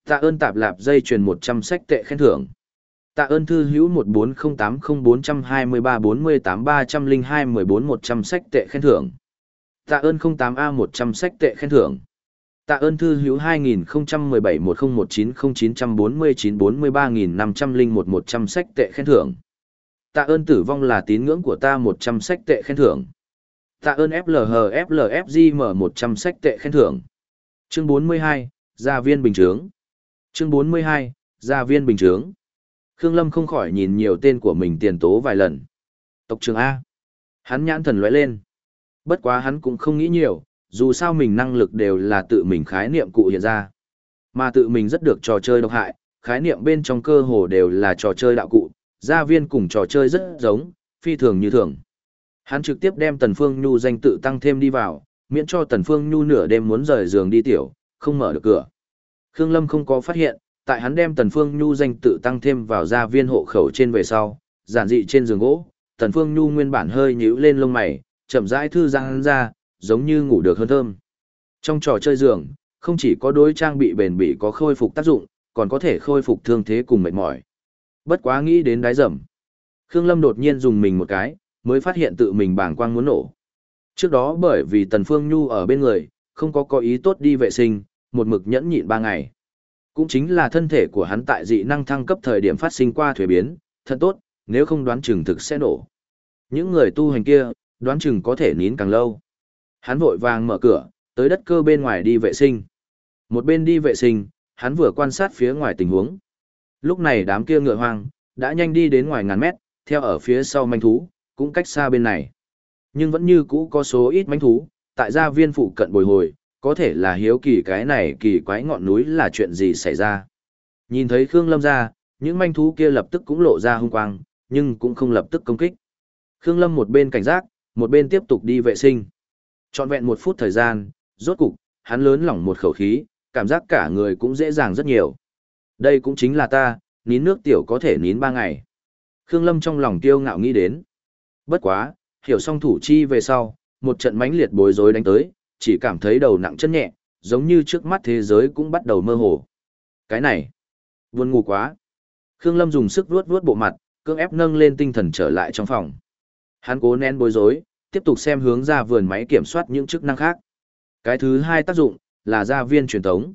Speaker 1: Tạ ơn tạp lạp dây truyền 100 sách tệ khen thưởng. Tạ ơn thư hữu 140804224830214100 sách tệ khen thưởng. Tạ ơn 08A 100 sách tệ khen thưởng. Tạ ơn thư hữu 2017-1019-0949-49-43501 sách tệ khen thưởng. Tạ ơn tử vong là tín ngưỡng của ta 100 sách tệ khen thưởng. Tạ ơn FLHFLFGM 100 sách tệ khen thưởng. Chương 42, Gia viên bình trướng. Chương 42, Gia viên bình trướng. Khương Lâm không khỏi nhìn nhiều tên của mình tiền tố vài lần. Tộc trưởng A. Hắn nhãn thần lóe lên. Bất quá hắn cũng không nghĩ nhiều, dù sao mình năng lực đều là tự mình khái niệm cụ hiện ra. Mà tự mình rất được trò chơi độc hại, khái niệm bên trong cơ hồ đều là trò chơi đạo cụ, gia viên cùng trò chơi rất giống, phi thường như thường. Hắn trực tiếp đem Tần Phương Nhu danh tự tăng thêm đi vào, miễn cho Tần Phương Nhu nửa đêm muốn rời giường đi tiểu, không mở được cửa. Khương Lâm không có phát hiện, tại hắn đem Tần Phương Nhu danh tự tăng thêm vào gia viên hộ khẩu trên về sau, giản dị trên giường gỗ, Tần Phương Nhu nguyên bản hơi nhíu lên lông mày, chậm rãi thư giãn ra, giống như ngủ được hơn thơm. Trong trò chơi giường, không chỉ có đối trang bị bền bỉ có khôi phục tác dụng, còn có thể khôi phục thương thế cùng mệt mỏi. Bất quá nghĩ đến đái dầm. Khương Lâm đột nhiên dùng mình một cái, mới phát hiện tự mình bảng quang muốn nổ. Trước đó bởi vì Tần Phương Nhu ở bên người, không có có ý tốt đi vệ sinh, một mực nhẫn nhịn ba ngày. Cũng chính là thân thể của hắn tại dị năng thăng cấp thời điểm phát sinh qua thuế biến, thật tốt, nếu không đoán chừng thực sẽ nổ. Những người tu hành kia, đoán chừng có thể nín càng lâu. Hắn vội vàng mở cửa, tới đất cơ bên ngoài đi vệ sinh. Một bên đi vệ sinh, hắn vừa quan sát phía ngoài tình huống. Lúc này đám kia ngựa hoang, đã nhanh đi đến ngoài ngàn mét, theo ở phía sau manh thú, cũng cách xa bên này. Nhưng vẫn như cũ có số ít manh thú, tại gia viên phụ cận bồi hồi, có thể là hiếu kỳ cái này kỳ quái ngọn núi là chuyện gì xảy ra. Nhìn thấy Khương Lâm ra, những manh thú kia lập tức cũng lộ ra hung quang, nhưng cũng không lập tức công kích. Khương Lâm một bên cảnh giác, một bên tiếp tục đi vệ sinh. Trọn vẹn một phút thời gian, rốt cục, hắn lớn lỏng một khẩu khí, cảm giác cả người cũng dễ dàng rất nhiều. Đây cũng chính là ta, nín nước tiểu có thể nín ba ngày. Khương Lâm trong lòng kiêu ngạo nghĩ đến. Bất quá, hiểu xong thủ chi về sau, một trận mãnh liệt bối rối đánh tới, chỉ cảm thấy đầu nặng chân nhẹ, giống như trước mắt thế giới cũng bắt đầu mơ hồ. Cái này, buồn ngủ quá. Khương Lâm dùng sức vuốt vuốt bộ mặt, cưỡng ép nâng lên tinh thần trở lại trong phòng. Hắn cố nén bối rối, tiếp tục xem hướng ra vườn máy kiểm soát những chức năng khác. Cái thứ hai tác dụng là gia viên truyền tống.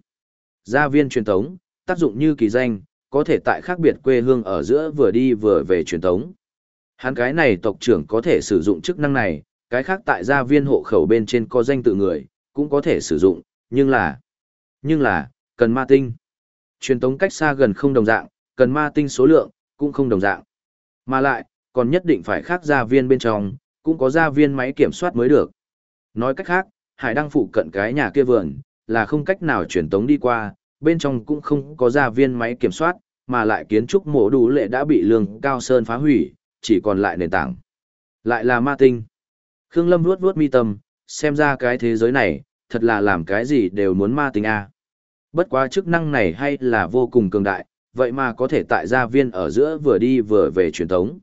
Speaker 1: Gia viên truyền tống, tác dụng như kỳ danh, có thể tại khác biệt quê hương ở giữa vừa đi vừa về truyền tống. Hắn cái này tộc trưởng có thể sử dụng chức năng này, cái khác tại gia viên hộ khẩu bên trên có danh tự người, cũng có thể sử dụng, nhưng là, nhưng là, cần ma tinh. Truyền tống cách xa gần không đồng dạng, cần ma tinh số lượng, cũng không đồng dạng. Mà lại, còn nhất định phải khác gia viên bên trong, cũng có gia viên máy kiểm soát mới được. Nói cách khác, hải đăng phụ cận cái nhà kia vườn, là không cách nào truyền tống đi qua, bên trong cũng không có gia viên máy kiểm soát, mà lại kiến trúc mổ đủ lệ đã bị lương cao sơn phá hủy, chỉ còn lại nền tảng. Lại là ma tinh. Khương Lâm vuốt vuốt mi tâm, xem ra cái thế giới này, thật là làm cái gì đều muốn ma tinh a. Bất quá chức năng này hay là vô cùng cường đại, vậy mà có thể tại gia viên ở giữa vừa đi vừa về truyền tống.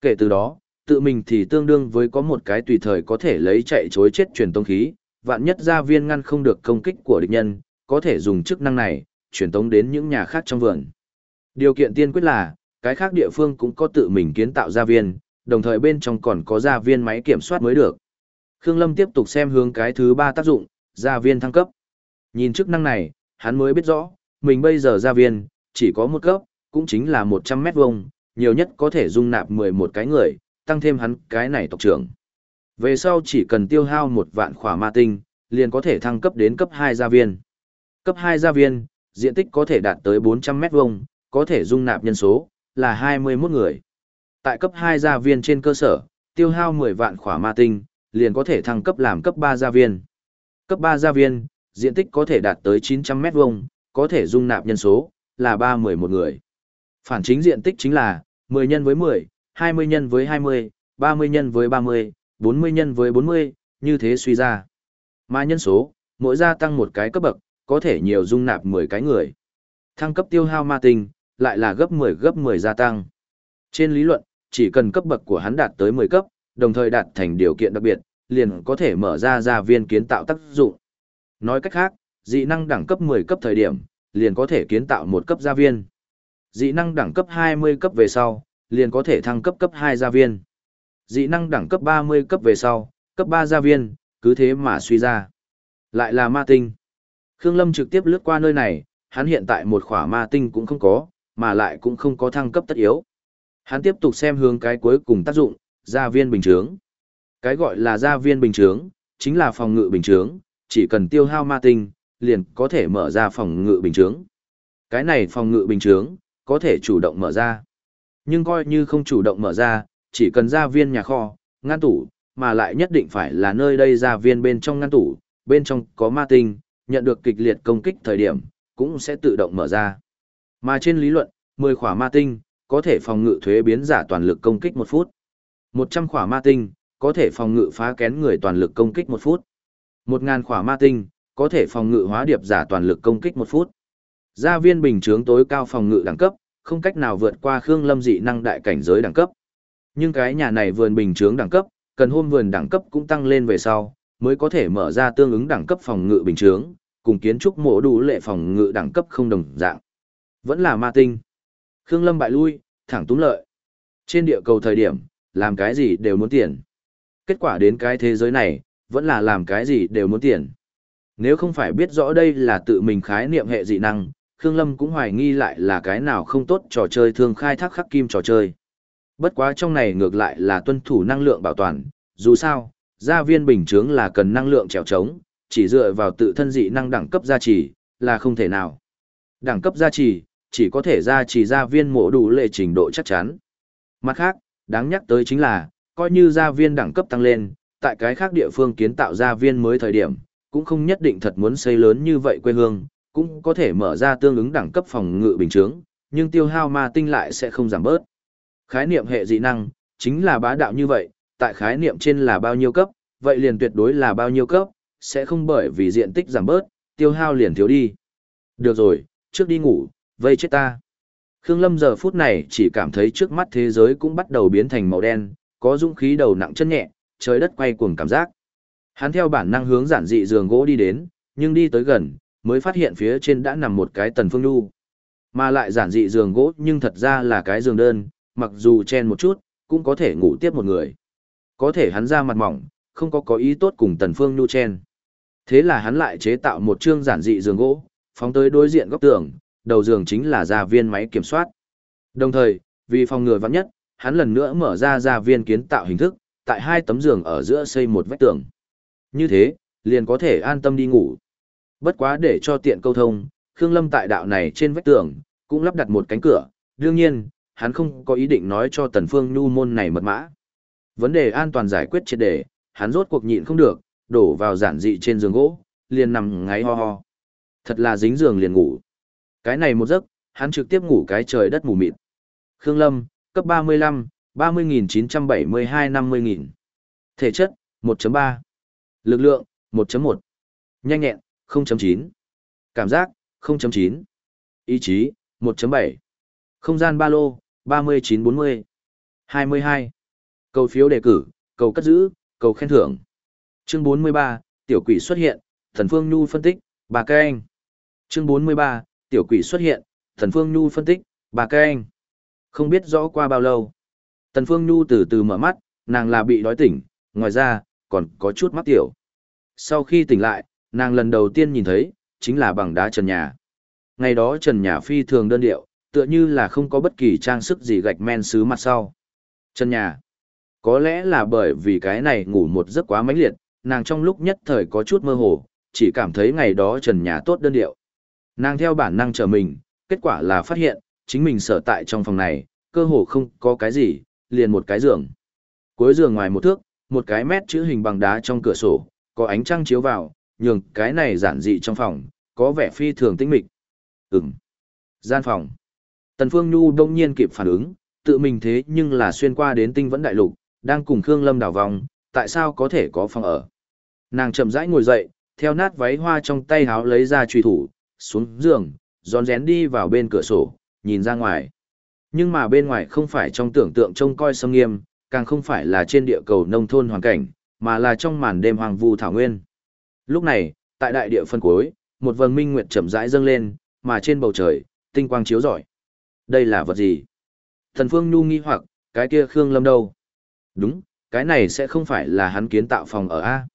Speaker 1: Kể từ đó, tự mình thì tương đương với có một cái tùy thời có thể lấy chạy chối chết truyền tống khí, vạn nhất gia viên ngăn không được công kích của địch nhân, có thể dùng chức năng này, truyền tống đến những nhà khác trong vườn. Điều kiện tiên quyết là, cái khác địa phương cũng có tự mình kiến tạo gia viên, đồng thời bên trong còn có gia viên máy kiểm soát mới được. Khương Lâm tiếp tục xem hướng cái thứ ba tác dụng, gia viên thăng cấp. Nhìn chức năng này, hắn mới biết rõ, mình bây giờ gia viên, chỉ có một cấp, cũng chính là 100 mét vuông, nhiều nhất có thể dung nạp 11 cái người, tăng thêm hắn cái này tộc trưởng. Về sau chỉ cần tiêu hao một vạn khỏa ma tinh, liền có thể thăng cấp đến cấp 2 gia viên. Cấp 2 gia viên, diện tích có thể đạt tới 400 mét vuông, có thể dung nạp nhân số, là 21 người. Tại cấp 2 gia viên trên cơ sở, tiêu hao 10 vạn khỏa ma tinh, liền có thể thăng cấp làm cấp 3 gia viên. Cấp 3 gia viên, diện tích có thể đạt tới 900 mét vuông, có thể dung nạp nhân số, là 311 người. Phản chính diện tích chính là 10 nhân với 10, 20 nhân với 20, 30 nhân với 30, 40 nhân với 40, như thế suy ra. Mà nhân số, mỗi gia tăng một cái cấp bậc, có thể nhiều dung nạp 10 cái người. Thăng cấp tiêu hao ma tinh, lại là gấp 10 gấp 10 gia tăng. Trên lý luận, chỉ cần cấp bậc của hắn đạt tới 10 cấp, đồng thời đạt thành điều kiện đặc biệt, liền có thể mở ra gia viên kiến tạo tác dụng. Nói cách khác, dị năng đẳng cấp 10 cấp thời điểm, liền có thể kiến tạo một cấp gia viên. Dị năng đẳng cấp 20 cấp về sau, liền có thể thăng cấp cấp 2 gia viên. Dị năng đẳng cấp 30 cấp về sau, cấp 3 gia viên, cứ thế mà suy ra. Lại là ma tinh. Khương Lâm trực tiếp lướt qua nơi này, hắn hiện tại một khỏa ma tinh cũng không có, mà lại cũng không có thăng cấp tất yếu. Hắn tiếp tục xem hướng cái cuối cùng tác dụng, gia viên bình chướng. Cái gọi là gia viên bình chướng, chính là phòng ngự bình chướng, chỉ cần tiêu hao ma tinh, liền có thể mở ra phòng ngự bình chướng. Cái này phòng ngự bình chướng, có thể chủ động mở ra. Nhưng coi như không chủ động mở ra, chỉ cần ra viên nhà kho, ngăn tủ, mà lại nhất định phải là nơi đây ra viên bên trong ngăn tủ, bên trong có ma tinh, nhận được kịch liệt công kích thời điểm, cũng sẽ tự động mở ra. Mà trên lý luận, 10 khỏa ma tinh, có thể phòng ngự thuế biến giả toàn lực công kích 1 phút. 100 khỏa ma tinh, có thể phòng ngự phá kén người toàn lực công kích 1 phút. 1.000 khỏa ma tinh, có thể phòng ngự hóa điệp giả toàn lực công kích 1 phút. Gia viên bình chướng tối cao phòng ngự đẳng cấp, không cách nào vượt qua Khương Lâm dị năng đại cảnh giới đẳng cấp. Nhưng cái nhà này vườn bình chướng đẳng cấp, cần hôm vườn đẳng cấp cũng tăng lên về sau, mới có thể mở ra tương ứng đẳng cấp phòng ngự bình chướng, cùng kiến trúc mộ đủ lệ phòng ngự đẳng cấp không đồng dạng. Vẫn là ma tinh. Khương Lâm bại lui, thẳng túm lợi. Trên địa cầu thời điểm, làm cái gì đều muốn tiền. Kết quả đến cái thế giới này, vẫn là làm cái gì đều muốn tiền. Nếu không phải biết rõ đây là tự mình khái niệm hệ dị năng, Khương Lâm cũng hoài nghi lại là cái nào không tốt trò chơi thường khai thác khắc kim trò chơi. Bất quá trong này ngược lại là tuân thủ năng lượng bảo toàn, dù sao, gia viên bình chướng là cần năng lượng trèo trống, chỉ dựa vào tự thân dị năng đẳng cấp gia trì, là không thể nào. Đẳng cấp gia trì, chỉ có thể gia trì gia viên mộ đủ lệ trình độ chắc chắn. Mặt khác, đáng nhắc tới chính là, coi như gia viên đẳng cấp tăng lên, tại cái khác địa phương kiến tạo gia viên mới thời điểm, cũng không nhất định thật muốn xây lớn như vậy quê hương, cũng có thể mở ra tương ứng đẳng cấp phòng ngự bình chướng, nhưng tiêu hao ma tinh lại sẽ không giảm bớt. Khái niệm hệ dị năng, chính là bá đạo như vậy, tại khái niệm trên là bao nhiêu cấp, vậy liền tuyệt đối là bao nhiêu cấp, sẽ không bởi vì diện tích giảm bớt, tiêu hao liền thiếu đi. Được rồi, trước đi ngủ, vây chết ta. Khương Lâm giờ phút này chỉ cảm thấy trước mắt thế giới cũng bắt đầu biến thành màu đen, có dũng khí đầu nặng chân nhẹ, trời đất quay cuồng cảm giác. Hắn theo bản năng hướng giản dị giường gỗ đi đến, nhưng đi tới gần, mới phát hiện phía trên đã nằm một cái tần phương nu, Mà lại giản dị giường gỗ nhưng thật ra là cái giường đơn, mặc dù chen một chút, cũng có thể ngủ tiếp một người. Có thể hắn ra mặt mỏng, không có có ý tốt cùng tần phương nu chen. Thế là hắn lại chế tạo một chương giản dị giường gỗ, phóng tới đối diện góc tường, đầu giường chính là gia viên máy kiểm soát. Đồng thời, vì phòng ngừa vắng nhất, hắn lần nữa mở ra gia viên kiến tạo hình thức, tại hai tấm giường ở giữa xây một vách tường. Như thế, liền có thể an tâm đi ngủ. Bất quá để cho tiện câu thông, Khương Lâm tại đạo này trên vách tường, cũng lắp đặt một cánh cửa, đương nhiên, hắn không có ý định nói cho Tần Phương Nhu môn này mật mã. Vấn đề an toàn giải quyết triệt đề, hắn rốt cuộc nhịn không được, đổ vào giản dị trên giường gỗ, liền nằm ngáy ho ho. Thật là dính giường liền ngủ. Cái này một giấc, hắn trực tiếp ngủ cái trời đất mù mịt. Khương Lâm, cấp 35, 30.972-50.000. Thể chất, 1.3. Lực lượng, 1.1. Nhanh nhẹn, 0.9. Cảm giác, 0.9. Ý chí, 1.7. Không gian ba lô, 3940. 22. Cầu phiếu đề cử, cầu cất giữ, cầu khen thưởng. Chương 43, tiểu quỷ xuất hiện, thần phương nhu phân tích, bà cây anh. Chương 43, tiểu quỷ xuất hiện, thần phương nhu phân tích, bà cây anh. Không biết rõ qua bao lâu. thần phương nhu từ từ mở mắt, nàng là bị đói tỉnh, ngoài ra, còn có chút mắc tiểu. Sau khi tỉnh lại, nàng lần đầu tiên nhìn thấy, chính là bằng đá trần nhà. Ngày đó trần nhà phi thường đơn điệu, tựa như là không có bất kỳ trang sức gì gạch men xứ mặt sau. Trần nhà. Có lẽ là bởi vì cái này ngủ một giấc quá mãnh liệt, nàng trong lúc nhất thời có chút mơ hồ, chỉ cảm thấy ngày đó trần nhà tốt đơn điệu. Nàng theo bản năng chờ mình, kết quả là phát hiện, chính mình sở tại trong phòng này, cơ hồ không có cái gì, liền một cái giường. Cuối giường ngoài một thước, một cái mét chữ hình bằng đá trong cửa sổ, có ánh trăng chiếu vào, nhường cái này giản dị trong phòng, có vẻ phi thường tĩnh mịch. Ừm. Gian phòng. Tần Phương Nhu đông nhiên kịp phản ứng, tự mình thế nhưng là xuyên qua đến tinh vẫn đại lục, đang cùng Khương Lâm đảo vòng, tại sao có thể có phòng ở. Nàng chậm rãi ngồi dậy, theo nát váy hoa trong tay háo lấy ra truy thủ, xuống giường, giòn rén đi vào bên cửa sổ, nhìn ra ngoài. Nhưng mà bên ngoài không phải trong tưởng tượng trông coi sâm nghiêm, càng không phải là trên địa cầu nông thôn hoàn cảnh, mà là trong màn đêm hoàng vu thảo nguyên. Lúc này, tại đại địa phân cuối, một vầng minh nguyệt chậm rãi dâng lên, mà trên bầu trời, tinh quang chiếu rọi. Đây là vật gì? Thần Phương Nhu nghi hoặc, cái kia Khương Lâm đâu? Đúng, cái này sẽ không phải là hắn kiến tạo phòng ở A.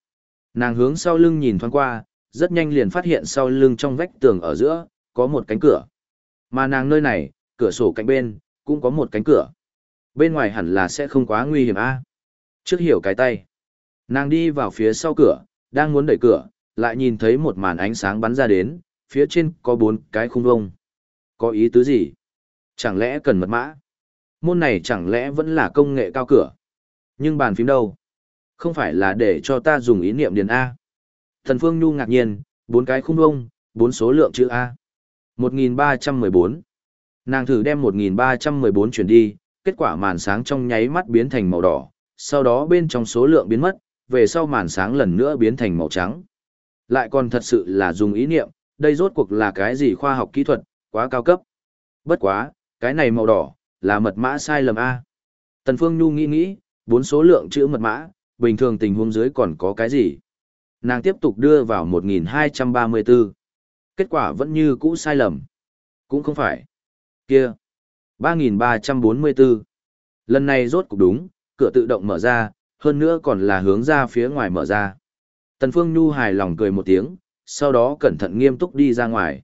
Speaker 1: Nàng hướng sau lưng nhìn thoáng qua, rất nhanh liền phát hiện sau lưng trong vách tường ở giữa, có một cánh cửa. Mà nàng nơi này, cửa sổ cạnh bên, cũng có một cánh cửa. Bên ngoài hẳn là sẽ không quá nguy hiểm a. Trước hiểu cái tay. Nàng đi vào phía sau cửa, đang muốn đẩy cửa, lại nhìn thấy một màn ánh sáng bắn ra đến, phía trên có bốn cái khung vông. Có ý tứ gì? Chẳng lẽ cần mật mã? Môn này chẳng lẽ vẫn là công nghệ cao cửa? Nhưng bàn phím đâu? Không phải là để cho ta dùng ý niệm điền A. Thần Phương Nhu ngạc nhiên, bốn cái khung vông, bốn số lượng chữ A. 1314. Nàng thử đem 1314 chuyển đi, kết quả màn sáng trong nháy mắt biến thành màu đỏ, sau đó bên trong số lượng biến mất, về sau màn sáng lần nữa biến thành màu trắng. Lại còn thật sự là dùng ý niệm, đây rốt cuộc là cái gì khoa học kỹ thuật, quá cao cấp. Bất quá, cái này màu đỏ, là mật mã sai lầm A. Tần Phương Nhu nghĩ nghĩ, bốn số lượng chữ mật mã, bình thường tình huống dưới còn có cái gì? Nàng tiếp tục đưa vào 1234. Kết quả vẫn như cũ sai lầm. Cũng không phải. Kia. 3344. Lần này rốt cục đúng, cửa tự động mở ra, hơn nữa còn là hướng ra phía ngoài mở ra. Tần Phương Nhu hài lòng cười một tiếng, sau đó cẩn thận nghiêm túc đi ra ngoài.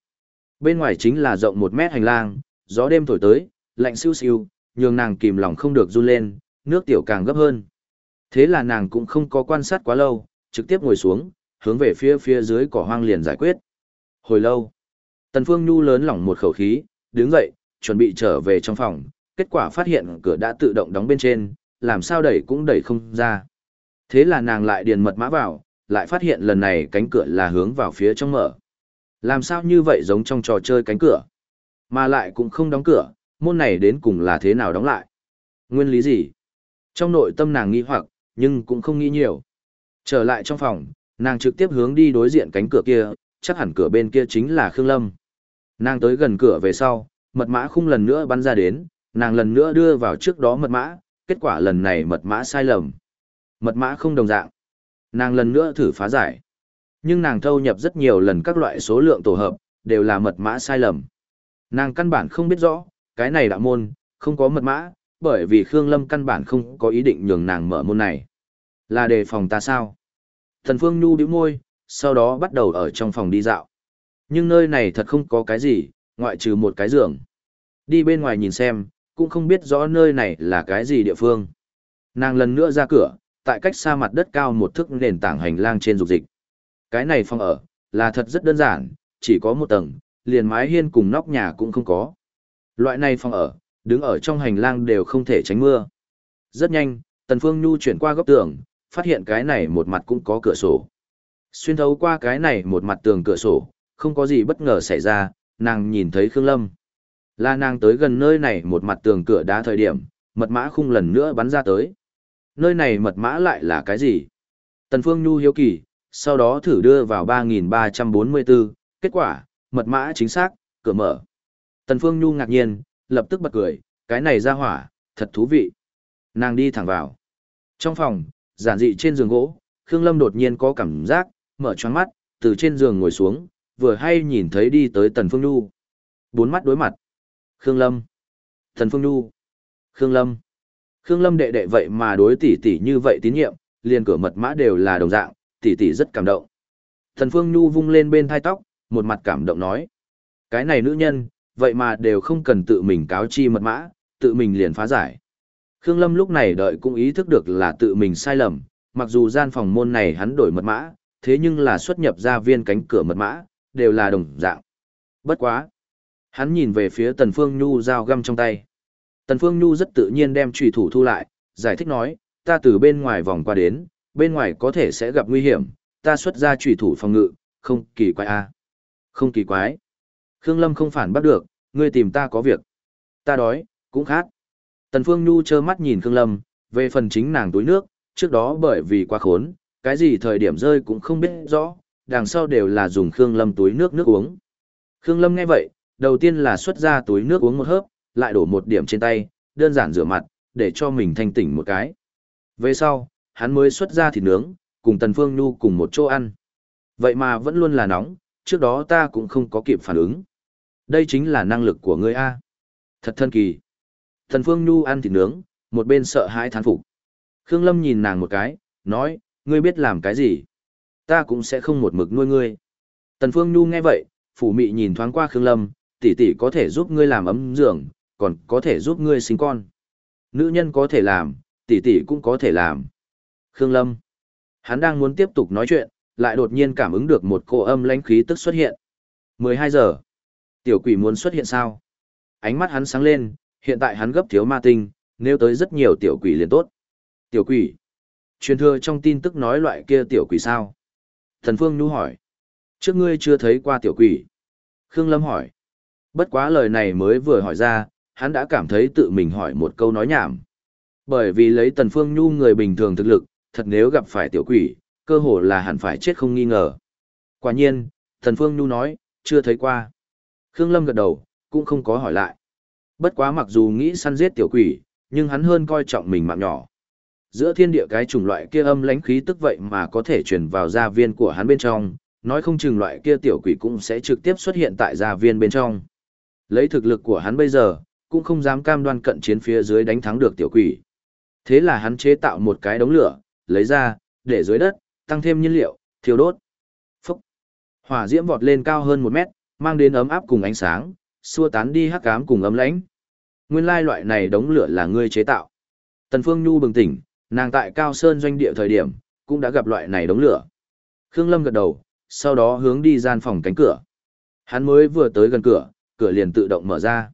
Speaker 1: Bên ngoài chính là rộng một mét hành lang, gió đêm thổi tới, lạnh siêu siêu, nhường nàng kìm lòng không được run lên, nước tiểu càng gấp hơn. Thế là nàng cũng không có quan sát quá lâu, trực tiếp ngồi xuống, hướng về phía phía dưới cỏ hoang liền giải quyết. Hồi lâu, Tần Phương Nhu lớn lỏng một khẩu khí, đứng dậy, chuẩn bị trở về trong phòng, kết quả phát hiện cửa đã tự động đóng bên trên, làm sao đẩy cũng đẩy không ra. Thế là nàng lại điền mật mã vào, lại phát hiện lần này cánh cửa là hướng vào phía trong mở. Làm sao như vậy giống trong trò chơi cánh cửa, mà lại cũng không đóng cửa, môn này đến cùng là thế nào đóng lại. Nguyên lý gì? Trong nội tâm nàng nghi hoặc, nhưng cũng không nghĩ nhiều. Trở lại trong phòng, nàng trực tiếp hướng đi đối diện cánh cửa kia, chắc hẳn cửa bên kia chính là Khương Lâm. Nàng tới gần cửa về sau, mật mã khung lần nữa bắn ra đến, nàng lần nữa đưa vào trước đó mật mã, kết quả lần này mật mã sai lầm. Mật mã không đồng dạng. Nàng lần nữa thử phá giải. Nhưng nàng thâu nhập rất nhiều lần các loại số lượng tổ hợp, đều là mật mã sai lầm. Nàng căn bản không biết rõ, cái này đạo môn, không có mật mã, bởi vì Khương Lâm căn bản không có ý định nhường nàng mở môn này. Là đề phòng ta sao? Thần Phương Nhu bĩu môi, sau đó bắt đầu ở trong phòng đi dạo. Nhưng nơi này thật không có cái gì, ngoại trừ một cái giường. Đi bên ngoài nhìn xem, cũng không biết rõ nơi này là cái gì địa phương. Nàng lần nữa ra cửa, tại cách xa mặt đất cao một thước nền tảng hành lang trên dục dịch. Cái này phòng ở, là thật rất đơn giản, chỉ có một tầng, liền mái hiên cùng nóc nhà cũng không có. Loại này phòng ở, đứng ở trong hành lang đều không thể tránh mưa. Rất nhanh, Tần Phương Nhu chuyển qua góc tường, phát hiện cái này một mặt cũng có cửa sổ. Xuyên thấu qua cái này một mặt tường cửa sổ, không có gì bất ngờ xảy ra, nàng nhìn thấy Khương Lâm. Là nàng tới gần nơi này một mặt tường cửa đá thời điểm, mật mã khung lần nữa bắn ra tới. Nơi này mật mã lại là cái gì? Tần Phương Nhu hiếu kỳ, sau đó thử đưa vào 3344, kết quả, mật mã chính xác, cửa mở. Tần Phương Nhu ngạc nhiên, lập tức bật cười, cái này ra hỏa, thật thú vị. Nàng đi thẳng vào. Trong phòng, giản dị trên giường gỗ, Khương Lâm đột nhiên có cảm giác, mở choáng mắt, từ trên giường ngồi xuống, vừa hay nhìn thấy đi tới Tần Phương Nhu. Bốn mắt đối mặt. Khương Lâm. Thần Phương Nhu. Khương Lâm. Khương Lâm đệ đệ vậy mà đối tỷ tỷ như vậy tín nhiệm, liền cửa mật mã đều là đồng dạng, tỷ tỷ rất cảm động. Thần Phương Nhu vung lên bên thai tóc, một mặt cảm động nói. Cái này nữ nhân, vậy mà đều không cần tự mình cáo chi mật mã, tự mình liền phá giải. Khương Lâm lúc này đợi cũng ý thức được là tự mình sai lầm, mặc dù gian phòng môn này hắn đổi mật mã, thế nhưng là xuất nhập ra viên cánh cửa mật mã, đều là đồng dạng. Bất quá. Hắn nhìn về phía Tần Phương Nhu dao găm trong tay. Tần Phương Nhu rất tự nhiên đem trùy thủ thu lại, giải thích nói, ta từ bên ngoài vòng qua đến, bên ngoài có thể sẽ gặp nguy hiểm, ta xuất ra trùy thủ phòng ngự, không kỳ quái a. Không kỳ quái. Khương Lâm không phản bắt được, ngươi tìm ta có việc. Ta đói, cũng khát. Tần Phương Nhu trơ mắt nhìn Khương Lâm, về phần chính nàng túi nước, trước đó bởi vì quá khốn, cái gì thời điểm rơi cũng không biết rõ, đằng sau đều là dùng Khương Lâm túi nước nước uống. Khương Lâm nghe vậy, đầu tiên là xuất ra túi nước uống một hớp, lại đổ một điểm trên tay, đơn giản rửa mặt, để cho mình thanh tỉnh một cái. Về sau, hắn mới xuất ra thịt nướng, cùng Tần Phương Nhu cùng một chỗ ăn. Vậy mà vẫn luôn là nóng, trước đó ta cũng không có kịp phản ứng. Đây chính là năng lực của ngươi A. Thật thân kỳ. Thần Phương Nhu ăn thịt nướng, một bên sợ hãi thán phục. Khương Lâm nhìn nàng một cái, nói, ngươi biết làm cái gì? Ta cũng sẽ không một mực nuôi ngươi. Tần Phương Nhu nghe vậy, phủ mị nhìn thoáng qua Khương Lâm, tỷ tỷ có thể giúp ngươi làm ấm giường, còn có thể giúp ngươi sinh con. Nữ nhân có thể làm, tỷ tỷ cũng có thể làm. Khương Lâm. Hắn đang muốn tiếp tục nói chuyện, lại đột nhiên cảm ứng được một cô âm lãnh khí tức xuất hiện. 12 giờ. Tiểu quỷ muốn xuất hiện sao? Ánh mắt hắn sáng lên, hiện tại hắn gấp thiếu ma tinh, nếu tới rất nhiều tiểu quỷ liền tốt. Tiểu quỷ. Truyền thừa trong tin tức nói loại kia tiểu quỷ sao? Thần Phương Nhu hỏi. Trước ngươi chưa thấy qua tiểu quỷ. Khương Lâm hỏi. Bất quá lời này mới vừa hỏi ra, hắn đã cảm thấy tự mình hỏi một câu nói nhảm. Bởi vì lấy Tần Phương Nhu người bình thường thực lực, thật nếu gặp phải tiểu quỷ, cơ hồ là hẳn phải chết không nghi ngờ. Quả nhiên, Tần Phương Nhu nói, chưa thấy qua. Khương Lâm gật đầu, cũng không có hỏi lại. Bất quá mặc dù nghĩ săn giết tiểu quỷ, nhưng hắn hơn coi trọng mình mạng nhỏ. Giữa thiên địa cái chủng loại kia âm lãnh khí tức vậy mà có thể truyền vào gia viên của hắn bên trong, nói không chừng loại kia tiểu quỷ cũng sẽ trực tiếp xuất hiện tại gia viên bên trong. Lấy thực lực của hắn bây giờ, cũng không dám cam đoan cận chiến phía dưới đánh thắng được tiểu quỷ. Thế là hắn chế tạo một cái đống lửa, lấy ra, để dưới đất, tăng thêm nhiên liệu, thiêu đốt. Phúc! Hỏa diễm vọt lên cao hơn một mét, mang đến ấm áp cùng ánh sáng, xua tán đi hắc ám cùng ấm lãnh. Nguyên lai loại này đống lửa là ngươi chế tạo. Tần Phương Nhu bừng tỉnh, nàng tại Cao Sơn doanh địa thời điểm, cũng đã gặp loại này đống lửa. Khương Lâm gật đầu, sau đó hướng đi gian phòng cánh cửa. Hắn mới vừa tới gần cửa, cửa liền tự động mở ra.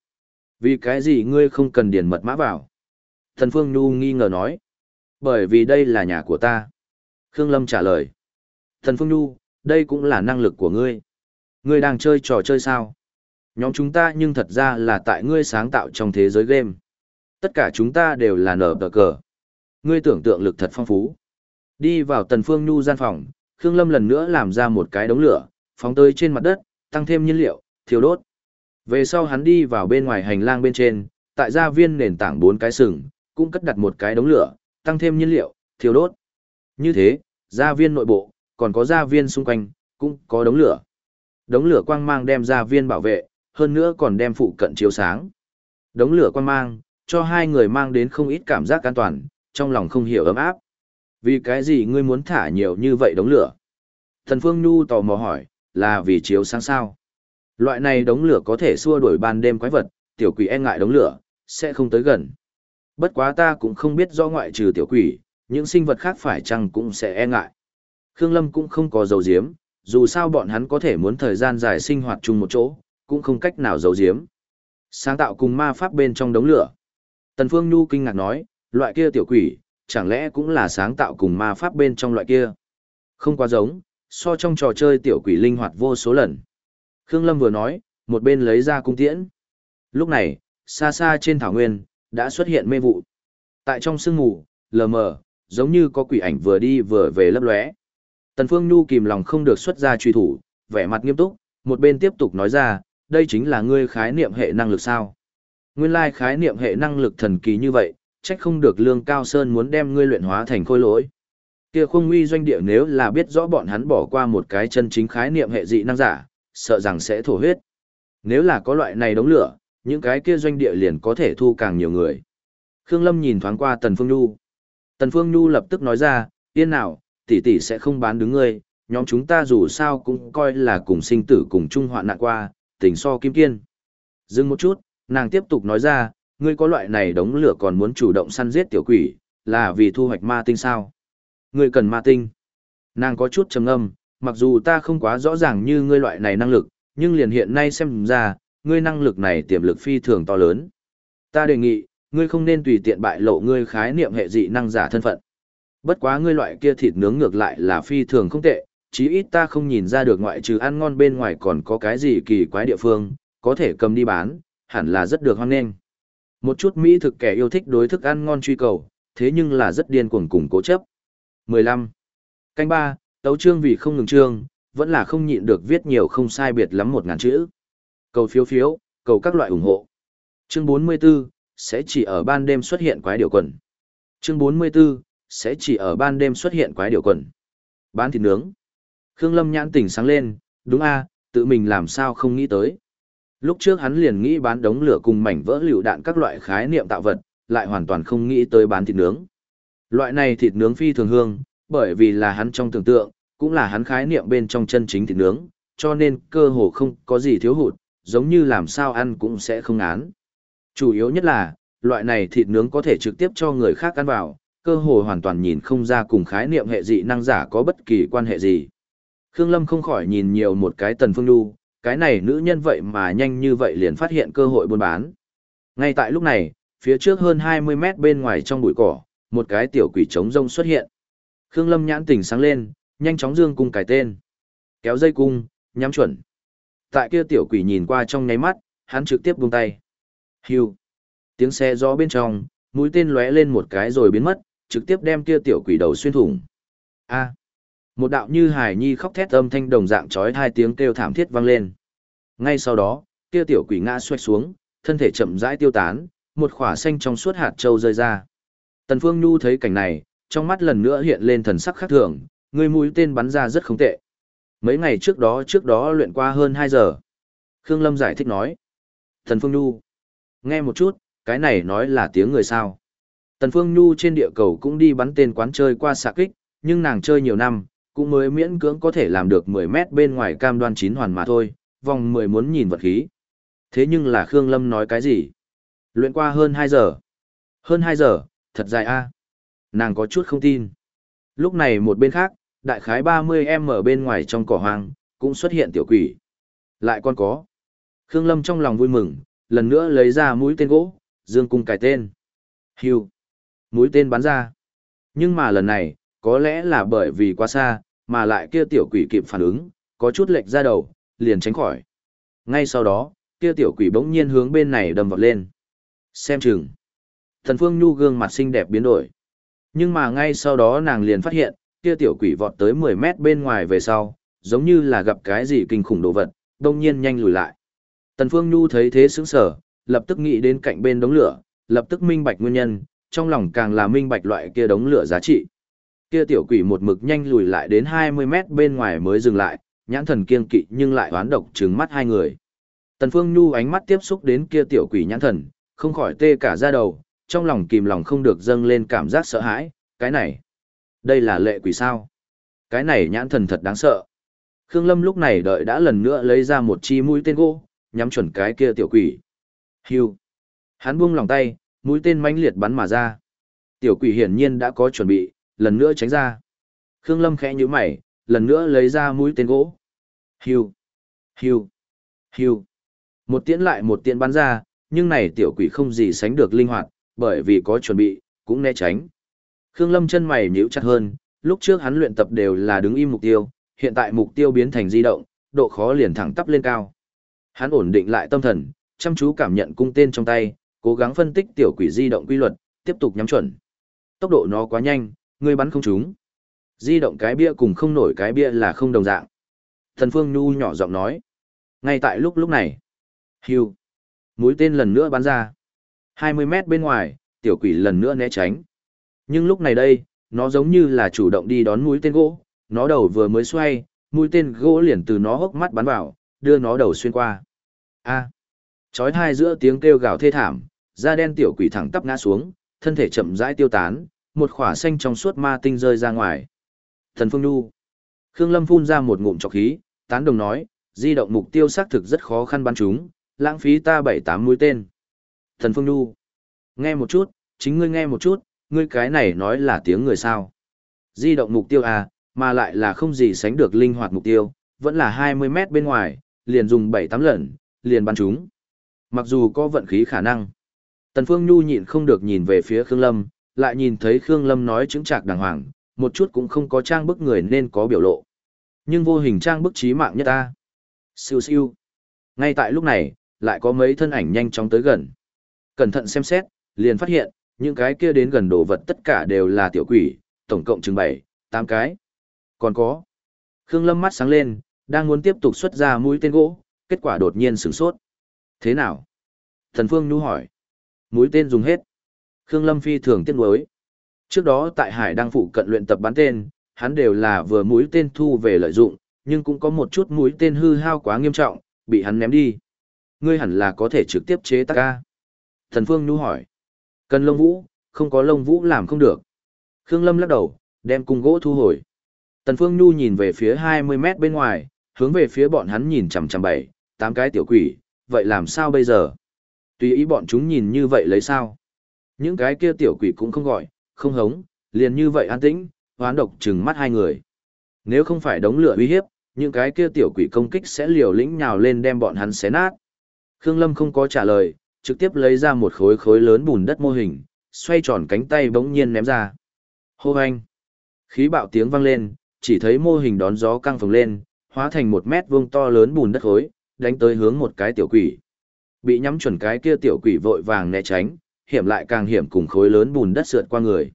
Speaker 1: Vì cái gì ngươi không cần điền mật mã vào? Thần Phương Nhu nghi ngờ nói. Bởi vì đây là nhà của ta. Khương Lâm trả lời. Thần Phương Nhu, đây cũng là năng lực của ngươi. Ngươi đang chơi trò chơi sao? Nhóm chúng ta nhưng thật ra là tại ngươi sáng tạo trong thế giới game. Tất cả chúng ta đều là nở tờ cờ. Ngươi tưởng tượng lực thật phong phú. Đi vào Tần Phương Nhu gian phòng, Khương Lâm lần nữa làm ra một cái đống lửa, phóng tới trên mặt đất, tăng thêm nhiên liệu, thiêu đốt. Về sau hắn đi vào bên ngoài hành lang bên trên, tại gia viên nền tảng bốn cái sừng, cũng cất đặt một cái đống lửa, tăng thêm nhiên liệu, thiêu đốt. Như thế, gia viên nội bộ, còn có gia viên xung quanh, cũng có đống lửa. Đống lửa quang mang đem gia viên bảo vệ, hơn nữa còn đem phụ cận chiếu sáng. Đống lửa quang mang, cho hai người mang đến không ít cảm giác an toàn, trong lòng không hiểu ấm áp. Vì cái gì ngươi muốn thả nhiều như vậy đống lửa? Thần Phương Nhu tò mò hỏi, là vì chiếu sáng sao? Loại này đống lửa có thể xua đuổi ban đêm quái vật, tiểu quỷ e ngại đống lửa, sẽ không tới gần. Bất quá ta cũng không biết do ngoại trừ tiểu quỷ, những sinh vật khác phải chăng cũng sẽ e ngại. Khương Lâm cũng không có dấu diếm, dù sao bọn hắn có thể muốn thời gian dài sinh hoạt chung một chỗ, cũng không cách nào giấu diếm. Sáng tạo cùng ma pháp bên trong đống lửa. Tần Phương Nhu kinh ngạc nói, loại kia tiểu quỷ, chẳng lẽ cũng là sáng tạo cùng ma pháp bên trong loại kia? Không quá giống, so trong trò chơi tiểu quỷ linh hoạt vô số lần. Khương Lâm vừa nói, một bên lấy ra cung tiễn. Lúc này, xa xa trên thảo nguyên, đã xuất hiện mê vụ. Tại trong sương mù, lờ mờ, giống như có quỷ ảnh vừa đi vừa về lấp lóe. Tần Phương Nhu kìm lòng không được xuất ra truy thủ, vẻ mặt nghiêm túc, một bên tiếp tục nói ra, đây chính là ngươi khái niệm hệ năng lực sao. Nguyên lai khái niệm hệ năng lực thần kỳ như vậy, trách không được lương cao sơn muốn đem ngươi luyện hóa thành khôi lỗi. Kia khung Uy doanh địa nếu là biết rõ bọn hắn bỏ qua một cái chân chính khái niệm hệ dị năng giả, sợ rằng sẽ thổ huyết. Nếu là có loại này đống lửa, những cái kia doanh địa liền có thể thu càng nhiều người. Khương Lâm nhìn thoáng qua Tần Phương Nhu. Tần Phương Nhu lập tức nói ra, yên nào, tỷ tỷ sẽ không bán đứng ngươi, nhóm chúng ta dù sao cũng coi là cùng sinh tử cùng chung hoạn nạn qua, tình so kim kiên. Dừng một chút, nàng tiếp tục nói ra, ngươi có loại này đống lửa còn muốn chủ động săn giết tiểu quỷ, là vì thu hoạch ma tinh sao? Ngươi cần ma tinh. Nàng có chút trầm ngâm, mặc dù ta không quá rõ ràng như ngươi loại này năng lực, nhưng liền hiện nay xem ra, ngươi năng lực này tiềm lực phi thường to lớn. Ta đề nghị, ngươi không nên tùy tiện bại lộ ngươi khái niệm hệ dị năng giả thân phận. Bất quá ngươi loại kia thịt nướng ngược lại là phi thường không tệ, chí ít ta không nhìn ra được ngoại trừ ăn ngon bên ngoài còn có cái gì kỳ quái địa phương, có thể cầm đi bán, hẳn là rất được hoan nghênh. Một chút mỹ thực kẻ yêu thích đối thức ăn ngon truy cầu, thế nhưng là rất điên cuồng cùng cố chấp. 15. Canh 3, tấu chương vì không ngừng chương, vẫn là không nhịn được viết nhiều không sai biệt lắm một ngàn chữ. Cầu phiếu phiếu, cầu các loại ủng hộ. Chương 44, sẽ chỉ ở ban đêm xuất hiện quái điều quần. Chương 44, sẽ chỉ ở ban đêm xuất hiện quái điều quần. Bán thịt nướng. Khương Lâm nhãn tỉnh sáng lên, đúng a, tự mình làm sao không nghĩ tới. Lúc trước hắn liền nghĩ bán đống lửa cùng mảnh vỡ lựu đạn các loại khái niệm tạo vật, lại hoàn toàn không nghĩ tới bán thịt nướng. Loại này thịt nướng phi thường hương, bởi vì là hắn trong tưởng tượng, cũng là hắn khái niệm bên trong chân chính thịt nướng, cho nên cơ hồ không có gì thiếu hụt, giống như làm sao ăn cũng sẽ không án. Chủ yếu nhất là, loại này thịt nướng có thể trực tiếp cho người khác ăn vào, cơ hồ hoàn toàn nhìn không ra cùng khái niệm hệ dị năng giả có bất kỳ quan hệ gì. Khương Lâm không khỏi nhìn nhiều một cái tần phương đu, cái này nữ nhân vậy mà nhanh như vậy liền phát hiện cơ hội buôn bán. Ngay tại lúc này, phía trước hơn 20 mét bên ngoài trong bụi cỏ, một cái tiểu quỷ trống rông xuất hiện. Khương Lâm nhãn tỉnh sáng lên, nhanh chóng dương cung cài tên. Kéo dây cung, nhắm chuẩn. Tại kia tiểu quỷ nhìn qua trong nháy mắt, hắn trực tiếp buông tay. Hưu. Tiếng xe gió bên trong, mũi tên lóe lên một cái rồi biến mất, trực tiếp đem kia tiểu quỷ đầu xuyên thủng. A. Một đạo như hải nhi khóc thét âm thanh đồng dạng chói hai tiếng kêu thảm thiết vang lên. Ngay sau đó, kia tiểu quỷ ngã xoay xuống, thân thể chậm rãi tiêu tán, một khỏa xanh trong suốt hạt châu rơi ra. Tần Phương Nhu thấy cảnh này, trong mắt lần nữa hiện lên thần sắc khác thường, người mũi tên bắn ra rất không tệ. Mấy ngày trước đó trước đó luyện qua hơn 2 giờ. Khương Lâm giải thích nói. thần Phương Nhu. Nghe một chút, cái này nói là tiếng người sao. Tần Phương Nhu trên địa cầu cũng đi bắn tên quán chơi qua xạ kích, nhưng nàng chơi nhiều năm, cũng mới miễn cưỡng có thể làm được 10 mét bên ngoài cam đoan chín hoàn mà thôi, vòng 10 muốn nhìn vật khí. Thế nhưng là Khương Lâm nói cái gì? Luyện qua hơn 2 giờ. Hơn 2 giờ, thật dài a. Nàng có chút không tin. Lúc này một bên khác, đại khái 30 em ở bên ngoài trong cỏ hoang, cũng xuất hiện tiểu quỷ. Lại còn có. Khương Lâm trong lòng vui mừng, lần nữa lấy ra mũi tên gỗ, dương cung cài tên. Hiu. Mũi tên bắn ra. Nhưng mà lần này, có lẽ là bởi vì quá xa, mà lại kia tiểu quỷ kịp phản ứng, có chút lệch ra đầu, liền tránh khỏi. Ngay sau đó, kia tiểu quỷ bỗng nhiên hướng bên này đâm vọt lên. Xem chừng. Thần Phương Nhu gương mặt xinh đẹp biến đổi. Nhưng mà ngay sau đó nàng liền phát hiện, kia tiểu quỷ vọt tới 10 mét bên ngoài về sau, giống như là gặp cái gì kinh khủng đồ vật, đông nhiên nhanh lùi lại. Tần Phương Nhu thấy thế sững sờ, lập tức nghĩ đến cạnh bên đống lửa, lập tức minh bạch nguyên nhân, trong lòng càng là minh bạch loại kia đống lửa giá trị. Kia tiểu quỷ một mực nhanh lùi lại đến 20 mét bên ngoài mới dừng lại, nhãn thần kiên kỵ nhưng lại hoán độc trừng mắt hai người. Tần Phương Nhu ánh mắt tiếp xúc đến kia tiểu quỷ nhãn thần, không khỏi tê cả da đầu, trong lòng kìm lòng không được dâng lên cảm giác sợ hãi, cái này, đây là lệ quỷ sao? Cái này nhãn thần thật đáng sợ. Khương Lâm lúc này đợi đã lần nữa lấy ra một chi mũi tên gỗ, nhắm chuẩn cái kia tiểu quỷ. Hưu. Hắn buông lòng tay, mũi tên mãnh liệt bắn mà ra. Tiểu quỷ hiển nhiên đã có chuẩn bị, lần nữa tránh ra. Khương Lâm khẽ nhíu mày, lần nữa lấy ra mũi tên gỗ. Hưu. Hưu. Hưu. Một tiễn lại một tiễn bắn ra, nhưng này tiểu quỷ không gì sánh được linh hoạt, bởi vì có chuẩn bị, cũng né tránh. Khương Lâm chân mày nhíu chặt hơn, lúc trước hắn luyện tập đều là đứng im mục tiêu, hiện tại mục tiêu biến thành di động, độ khó liền thẳng tắp lên cao. Hắn ổn định lại tâm thần, chăm chú cảm nhận cung tên trong tay, cố gắng phân tích tiểu quỷ di động quy luật, tiếp tục nhắm chuẩn. Tốc độ nó quá nhanh, người bắn không trúng. Di động cái bia cùng không nổi cái bia là không đồng dạng. Thần Phương Nhu nhỏ giọng nói. Ngay tại lúc lúc này. Hưu. Mũi tên lần nữa bắn ra. 20 mét bên ngoài, tiểu quỷ lần nữa né tránh. Nhưng lúc này đây, nó giống như là chủ động đi đón mũi tên gỗ, nó đầu vừa mới xoay, mũi tên gỗ liền từ nó hốc mắt bắn vào, đưa nó đầu xuyên qua. A. Chói hai giữa tiếng kêu gào thê thảm, da đen tiểu quỷ thẳng tắp ngã xuống, thân thể chậm rãi tiêu tán, một khỏa xanh trong suốt ma tinh rơi ra ngoài. Thần Phương Nhu. Khương Lâm phun ra một ngụm trọc khí, tán đồng nói, di động mục tiêu xác thực rất khó khăn bắn chúng, lãng phí ta bảy tám mũi tên. Thần Phương Nhu. Nghe một chút, chính ngươi nghe một chút, ngươi cái này nói là tiếng người sao. Di động mục tiêu à, mà lại là không gì sánh được linh hoạt mục tiêu, vẫn là 20 mét bên ngoài, liền dùng 7-8 lần, liền bắn chúng. Mặc dù có vận khí khả năng. Tần Phương Nhu nhịn không được nhìn về phía Khương Lâm, lại nhìn thấy Khương Lâm nói chứng trạc đàng hoàng, một chút cũng không có trang bức người nên có biểu lộ. Nhưng vô hình trang bức trí mạng nhất ta. Siêu siêu. Ngay tại lúc này, lại có mấy thân ảnh nhanh chóng tới gần. Cẩn thận xem xét, liền phát hiện, những cái kia đến gần đồ vật tất cả đều là tiểu quỷ, tổng cộng chừng 7, 8 cái. Còn có. Khương Lâm mắt sáng lên, đang muốn tiếp tục xuất ra mũi tên gỗ, kết quả đột nhiên sửng sốt. Thế nào? Thần Phương Nhu hỏi. Mũi tên dùng hết. Khương Lâm phi thường tiếc nuối. Trước đó tại Hải đang phụ cận luyện tập bắn tên, hắn đều là vừa mũi tên thu về lợi dụng, nhưng cũng có một chút mũi tên hư hao quá nghiêm trọng, bị hắn ném đi. Ngươi hẳn là có thể trực tiếp chế tác ca. Thần Phương Nhu hỏi. Cần lông vũ, không có lông vũ làm không được. Khương Lâm lắc đầu, đem cung gỗ thu hồi. Tần Phương Nhu nhìn về phía 20 mét bên ngoài, hướng về phía bọn hắn nhìn chằm chằm bảy, tám cái tiểu quỷ, vậy làm sao bây giờ? Tùy ý bọn chúng nhìn như vậy lấy sao? Những cái kia tiểu quỷ cũng không gọi, không hống, liền như vậy an tĩnh, hoán độc trừng mắt hai người. Nếu không phải đống lửa uy hiếp, những cái kia tiểu quỷ công kích sẽ liều lĩnh nhào lên đem bọn hắn xé nát. Khương Lâm không có trả lời, trực tiếp lấy ra một khối khối lớn bùn đất mô hình, xoay tròn cánh tay bỗng nhiên ném ra. Hô anh! Khí bạo tiếng vang lên, chỉ thấy mô hình đón gió căng phồng lên, hóa thành một mét vuông to lớn bùn đất khối, đánh tới hướng một cái tiểu quỷ. Bị nhắm chuẩn cái kia tiểu quỷ vội vàng né tránh, hiểm lại càng hiểm cùng khối lớn bùn đất sượt qua người.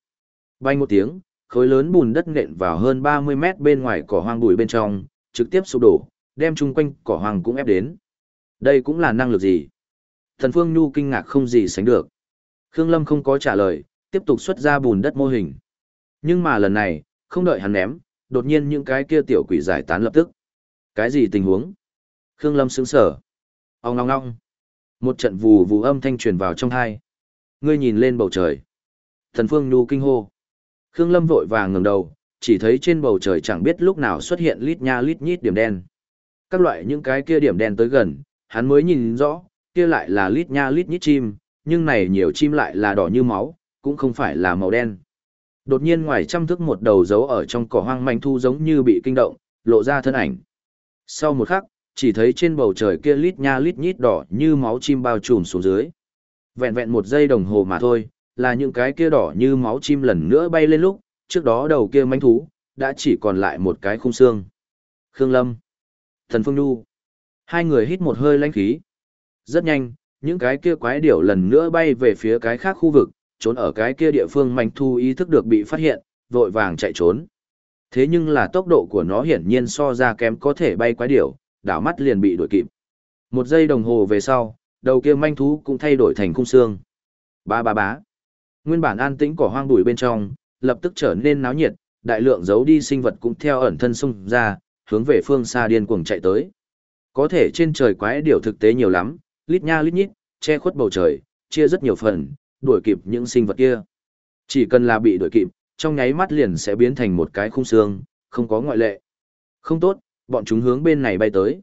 Speaker 1: Bay một tiếng, khối lớn bùn đất nện vào hơn 30 mét bên ngoài cỏ hoang bụi bên trong, trực tiếp sụp đổ, đem chung quanh cỏ hoang cũng ép đến. Đây cũng là năng lực gì? Thần Phương Nhu kinh ngạc không gì sánh được. Khương Lâm không có trả lời, tiếp tục xuất ra bùn đất mô hình. Nhưng mà lần này, không đợi hắn ném, đột nhiên những cái kia tiểu quỷ giải tán lập tức. Cái gì tình huống? Khương Lâm sững sờ. Ong ong ong. Một trận vù vù âm thanh truyền vào trong hai. Ngươi nhìn lên bầu trời. Thần Phương Nhu kinh hô. Khương Lâm vội vàng ngẩng đầu, chỉ thấy trên bầu trời chẳng biết lúc nào xuất hiện lít nha lít nhít điểm đen. Các loại những cái kia điểm đen tới gần, hắn mới nhìn rõ, kia lại là lít nha lít nhít chim, nhưng này nhiều chim lại là đỏ như máu, cũng không phải là màu đen. Đột nhiên ngoài trăm thước một đầu dấu ở trong cỏ hoang manh thu giống như bị kinh động, lộ ra thân ảnh. Sau một khắc, chỉ thấy trên bầu trời kia lít nha lít nhít đỏ như máu chim bao trùm xuống dưới. Vẹn vẹn một giây đồng hồ mà thôi, là những cái kia đỏ như máu chim lần nữa bay lên lúc, trước đó đầu kia manh thú, đã chỉ còn lại một cái khung xương. Khương Lâm, Thần Phương Nhu, hai người hít một hơi lãnh khí. Rất nhanh, những cái kia quái điểu lần nữa bay về phía cái khác khu vực, trốn ở cái kia địa phương manh thu ý thức được bị phát hiện, vội vàng chạy trốn. Thế nhưng là tốc độ của nó hiển nhiên so ra kém có thể bay quái điểu, đảo mắt liền bị đuổi kịp. Một giây đồng hồ về sau, đầu kia manh thú cũng thay đổi thành khung xương. Ba ba bá. Nguyên bản an tĩnh cỏ hoang bụi bên trong, lập tức trở nên náo nhiệt, đại lượng giấu đi sinh vật cũng theo ẩn thân xung ra, hướng về phương xa điên cuồng chạy tới. Có thể trên trời quái điểu thực tế nhiều lắm, lít nha lít nhít, che khuất bầu trời, chia rất nhiều phần, đuổi kịp những sinh vật kia. Chỉ cần là bị đuổi kịp, trong nháy mắt liền sẽ biến thành một cái khung xương, không có ngoại lệ. Không tốt, bọn chúng hướng bên này bay tới.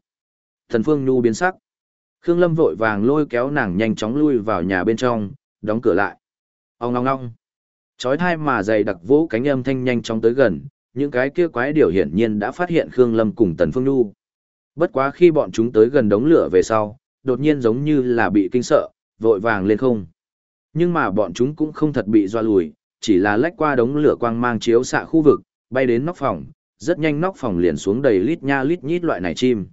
Speaker 1: Thần Phương Nhu biến sắc. Khương Lâm vội vàng lôi kéo nàng nhanh chóng lui vào nhà bên trong, đóng cửa lại. Ông ngong ngong. Chói thai mà dày đặc vỗ cánh âm thanh nhanh chóng tới gần, những cái kia quái điều hiển nhiên đã phát hiện Khương Lâm cùng Tần Phương Nhu. Bất quá khi bọn chúng tới gần đống lửa về sau, đột nhiên giống như là bị kinh sợ, vội vàng lên không. Nhưng mà bọn chúng cũng không thật bị doa lùi, chỉ là lách qua đống lửa quang mang chiếu xạ khu vực, bay đến nóc phòng, rất nhanh nóc phòng liền xuống đầy lít nha lít nhít loại này chim.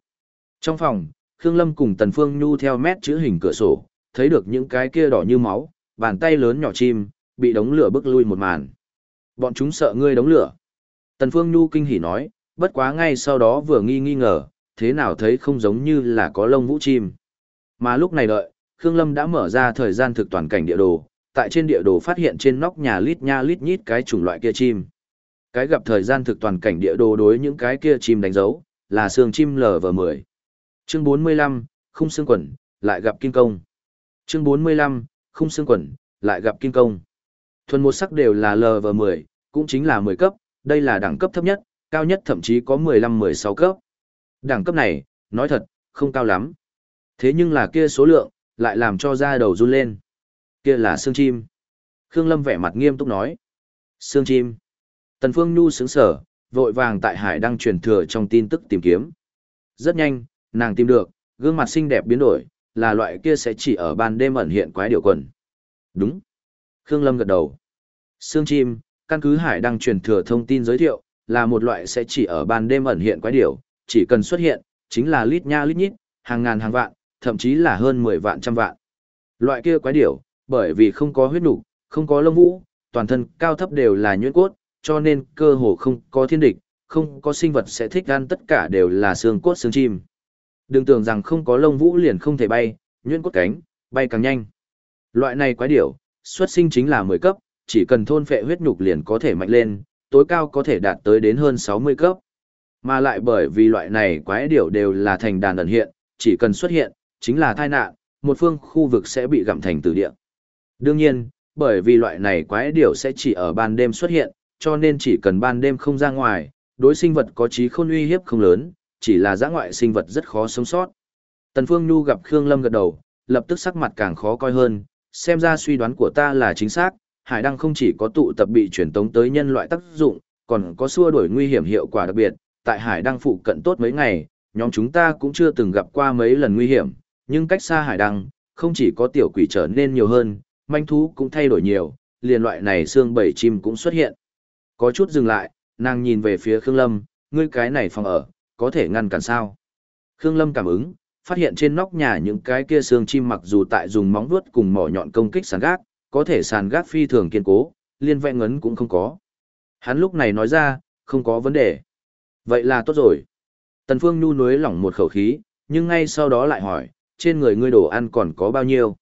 Speaker 1: Trong phòng, Khương Lâm cùng Tần Phương Nhu theo mét chữ hình cửa sổ, thấy được những cái kia đỏ như máu, bàn tay lớn nhỏ chim, bị đống lửa bức lui một màn. Bọn chúng sợ ngươi đống lửa. Tần Phương Nhu kinh hỉ nói, bất quá ngay sau đó vừa nghi nghi ngờ, thế nào thấy không giống như là có lông vũ chim. Mà lúc này đợi, Khương Lâm đã mở ra thời gian thực toàn cảnh địa đồ, tại trên địa đồ phát hiện trên nóc nhà lít nha lít nhít cái chủng loại kia chim. Cái gặp thời gian thực toàn cảnh địa đồ đối những cái kia chim đánh dấu, là xương chim LV10. Chương 45, khung xương quần, lại gặp kim công. Chương 45, khung xương quần, lại gặp kim công. Thuần một sắc đều là LV10, cũng chính là 10 cấp, đây là đẳng cấp thấp nhất, cao nhất thậm chí có 15-16 cấp. Đẳng cấp này, nói thật, không cao lắm. Thế nhưng là kia số lượng, lại làm cho da đầu run lên. Kia là xương chim. Khương Lâm vẻ mặt nghiêm túc nói. Xương chim. Tần Phương Nhu sướng sở, vội vàng tại hải đăng truyền thừa trong tin tức tìm kiếm. Rất nhanh, nàng tìm được, gương mặt xinh đẹp biến đổi, là loại kia sẽ chỉ ở ban đêm ẩn hiện quái điều quần. Đúng. Khương Lâm gật đầu. Xương chim, căn cứ hải đăng truyền thừa thông tin giới thiệu, là một loại sẽ chỉ ở ban đêm ẩn hiện quái điều chỉ cần xuất hiện, chính là lít nha lít nhít, hàng ngàn hàng vạn, thậm chí là hơn 10 vạn trăm vạn. Loại kia quái điểu, bởi vì không có huyết nục, không có lông vũ, toàn thân cao thấp đều là nhuyễn cốt, cho nên cơ hồ không có thiên địch, không có sinh vật sẽ thích ăn tất cả đều là xương cốt xương chim. Đừng tưởng rằng không có lông vũ liền không thể bay, nhuyễn cốt cánh, bay càng nhanh. Loại này quái điểu, xuất sinh chính là 10 cấp, chỉ cần thôn phệ huyết nhục liền có thể mạnh lên, tối cao có thể đạt tới đến hơn 60 cấp. Mà lại bởi vì loại này quái điểu đều là thành đàn ẩn hiện, chỉ cần xuất hiện, chính là tai nạn, một phương khu vực sẽ bị gặm thành tử địa. Đương nhiên, bởi vì loại này quái điểu sẽ chỉ ở ban đêm xuất hiện, cho nên chỉ cần ban đêm không ra ngoài, đối sinh vật có trí khôn uy hiếp không lớn, chỉ là giã ngoại sinh vật rất khó sống sót. Tần Phương Nhu gặp Khương Lâm gật đầu, lập tức sắc mặt càng khó coi hơn, xem ra suy đoán của ta là chính xác, hải đăng không chỉ có tụ tập bị truyền tống tới nhân loại tác dụng, còn có xua đuổi nguy hiểm hiệu quả đặc biệt, tại hải đăng phụ cận tốt mấy ngày, nhóm chúng ta cũng chưa từng gặp qua mấy lần nguy hiểm, nhưng cách xa hải đăng, không chỉ có tiểu quỷ trở nên nhiều hơn, manh thú cũng thay đổi nhiều, liền loại này xương bảy chim cũng xuất hiện. Có chút dừng lại, nàng nhìn về phía Khương Lâm, ngươi cái này phòng ở, có thể ngăn cản sao? Khương Lâm cảm ứng, phát hiện trên nóc nhà những cái kia xương chim mặc dù tại dùng móng vuốt cùng mỏ nhọn công kích sàn gác, có thể sàn gác phi thường kiên cố, liên vẹn ngấn cũng không có. Hắn lúc này nói ra, không có vấn đề. Vậy là tốt rồi. Tần Phương Nhu nuối lỏng một khẩu khí, nhưng ngay sau đó lại hỏi, trên người ngươi đồ ăn còn có bao nhiêu?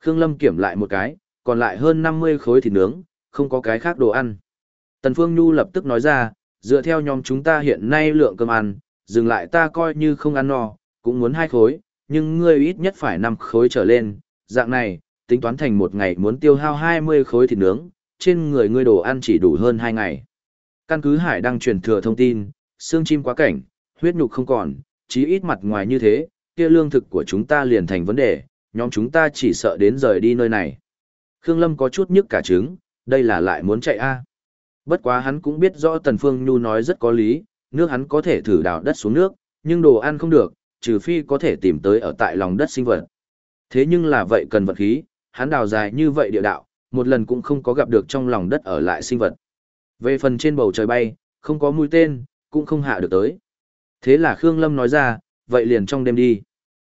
Speaker 1: Khương Lâm kiểm lại một cái, còn lại hơn 50 khối thịt nướng, không có cái khác đồ ăn. Tần Phương Nhu lập tức nói ra, dựa theo nhóm chúng ta hiện nay lượng cơm ăn, dừng lại ta coi như không ăn no, cũng muốn hai khối, nhưng ngươi ít nhất phải 5 khối trở lên, dạng này, tính toán thành một ngày muốn tiêu hao 20 khối thịt nướng, trên người ngươi đồ ăn chỉ đủ hơn 2 ngày. Căn cứ Hải đang truyền thừa thông tin, xương chim quá cảnh, huyết nhục không còn, chí ít mặt ngoài như thế, kia lương thực của chúng ta liền thành vấn đề, nhóm chúng ta chỉ sợ đến rời đi nơi này. Khương Lâm có chút nhức cả trứng, đây là lại muốn chạy a. Bất quá hắn cũng biết rõ Tần Phương Nhu nói rất có lý, nước hắn có thể thử đào đất xuống nước, nhưng đồ ăn không được, trừ phi có thể tìm tới ở tại lòng đất sinh vật. Thế nhưng là vậy cần vật khí, hắn đào dài như vậy địa đạo, một lần cũng không có gặp được trong lòng đất ở lại sinh vật. Về phần trên bầu trời bay, không có mũi tên, cũng không hạ được tới. Thế là Khương Lâm nói ra, vậy liền trong đêm đi.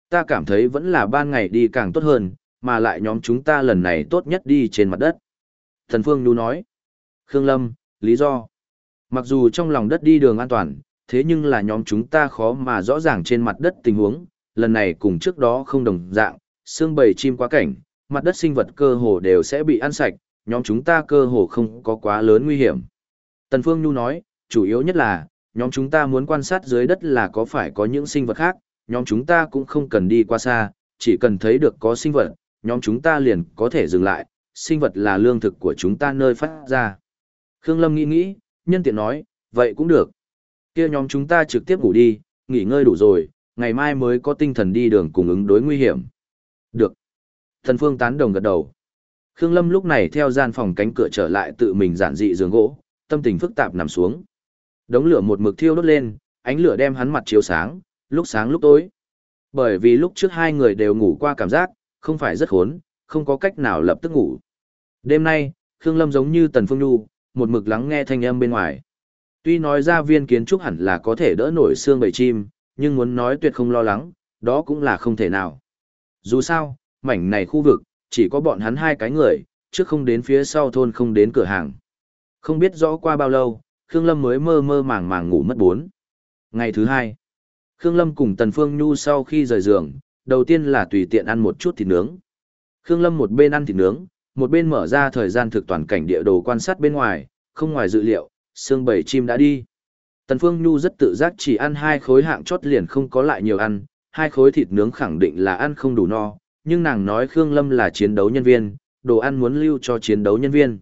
Speaker 1: Ta cảm thấy vẫn là ban ngày đi càng tốt hơn, mà lại nhóm chúng ta lần này tốt nhất đi trên mặt đất. Thần Phương Nhu nói. Khương Lâm, lý do. Mặc dù trong lòng đất đi đường an toàn, thế nhưng là nhóm chúng ta khó mà rõ ràng trên mặt đất tình huống, lần này cùng trước đó không đồng dạng, xương bầy chim quá cảnh, mặt đất sinh vật cơ hồ đều sẽ bị ăn sạch, nhóm chúng ta cơ hồ không có quá lớn nguy hiểm. Tần Phương Nhu nói, chủ yếu nhất là, nhóm chúng ta muốn quan sát dưới đất là có phải có những sinh vật khác, nhóm chúng ta cũng không cần đi qua xa, chỉ cần thấy được có sinh vật, nhóm chúng ta liền có thể dừng lại, sinh vật là lương thực của chúng ta nơi phát ra. Khương Lâm nghĩ nghĩ, nhân tiện nói, vậy cũng được. kia nhóm chúng ta trực tiếp ngủ đi, nghỉ ngơi đủ rồi, ngày mai mới có tinh thần đi đường cùng ứng đối nguy hiểm. Được. Thần Phương tán đồng gật đầu. Khương Lâm lúc này theo gian phòng cánh cửa trở lại tự mình giản dị giường gỗ, tâm tình phức tạp nằm xuống. Đống lửa một mực thiêu đốt lên, ánh lửa đem hắn mặt chiếu sáng, lúc sáng lúc tối. Bởi vì lúc trước hai người đều ngủ qua cảm giác, không phải rất khốn, không có cách nào lập tức ngủ. Đêm nay, Khương Lâm giống như Tần Phương Nhu, một mực lắng nghe thanh âm bên ngoài. Tuy nói ra viên kiến trúc hẳn là có thể đỡ nổi xương bầy chim, nhưng muốn nói tuyệt không lo lắng, đó cũng là không thể nào. Dù sao, mảnh này khu vực, chỉ có bọn hắn hai cái người, trước không đến phía sau thôn không đến cửa hàng. Không biết rõ qua bao lâu, Khương Lâm mới mơ mơ màng màng ngủ mất bốn. Ngày thứ hai, Khương Lâm cùng Tần Phương Nhu sau khi rời giường, đầu tiên là tùy tiện ăn một chút thịt nướng. Khương Lâm một bên ăn thịt nướng, một bên mở ra thời gian thực toàn cảnh địa đồ quan sát bên ngoài, không ngoài dự liệu, xương bảy chim đã đi. Tần Phương Nhu rất tự giác chỉ ăn hai khối hạng chót liền không có lại nhiều ăn, hai khối thịt nướng khẳng định là ăn không đủ no, nhưng nàng nói Khương Lâm là chiến đấu nhân viên, đồ ăn muốn lưu cho chiến đấu nhân viên.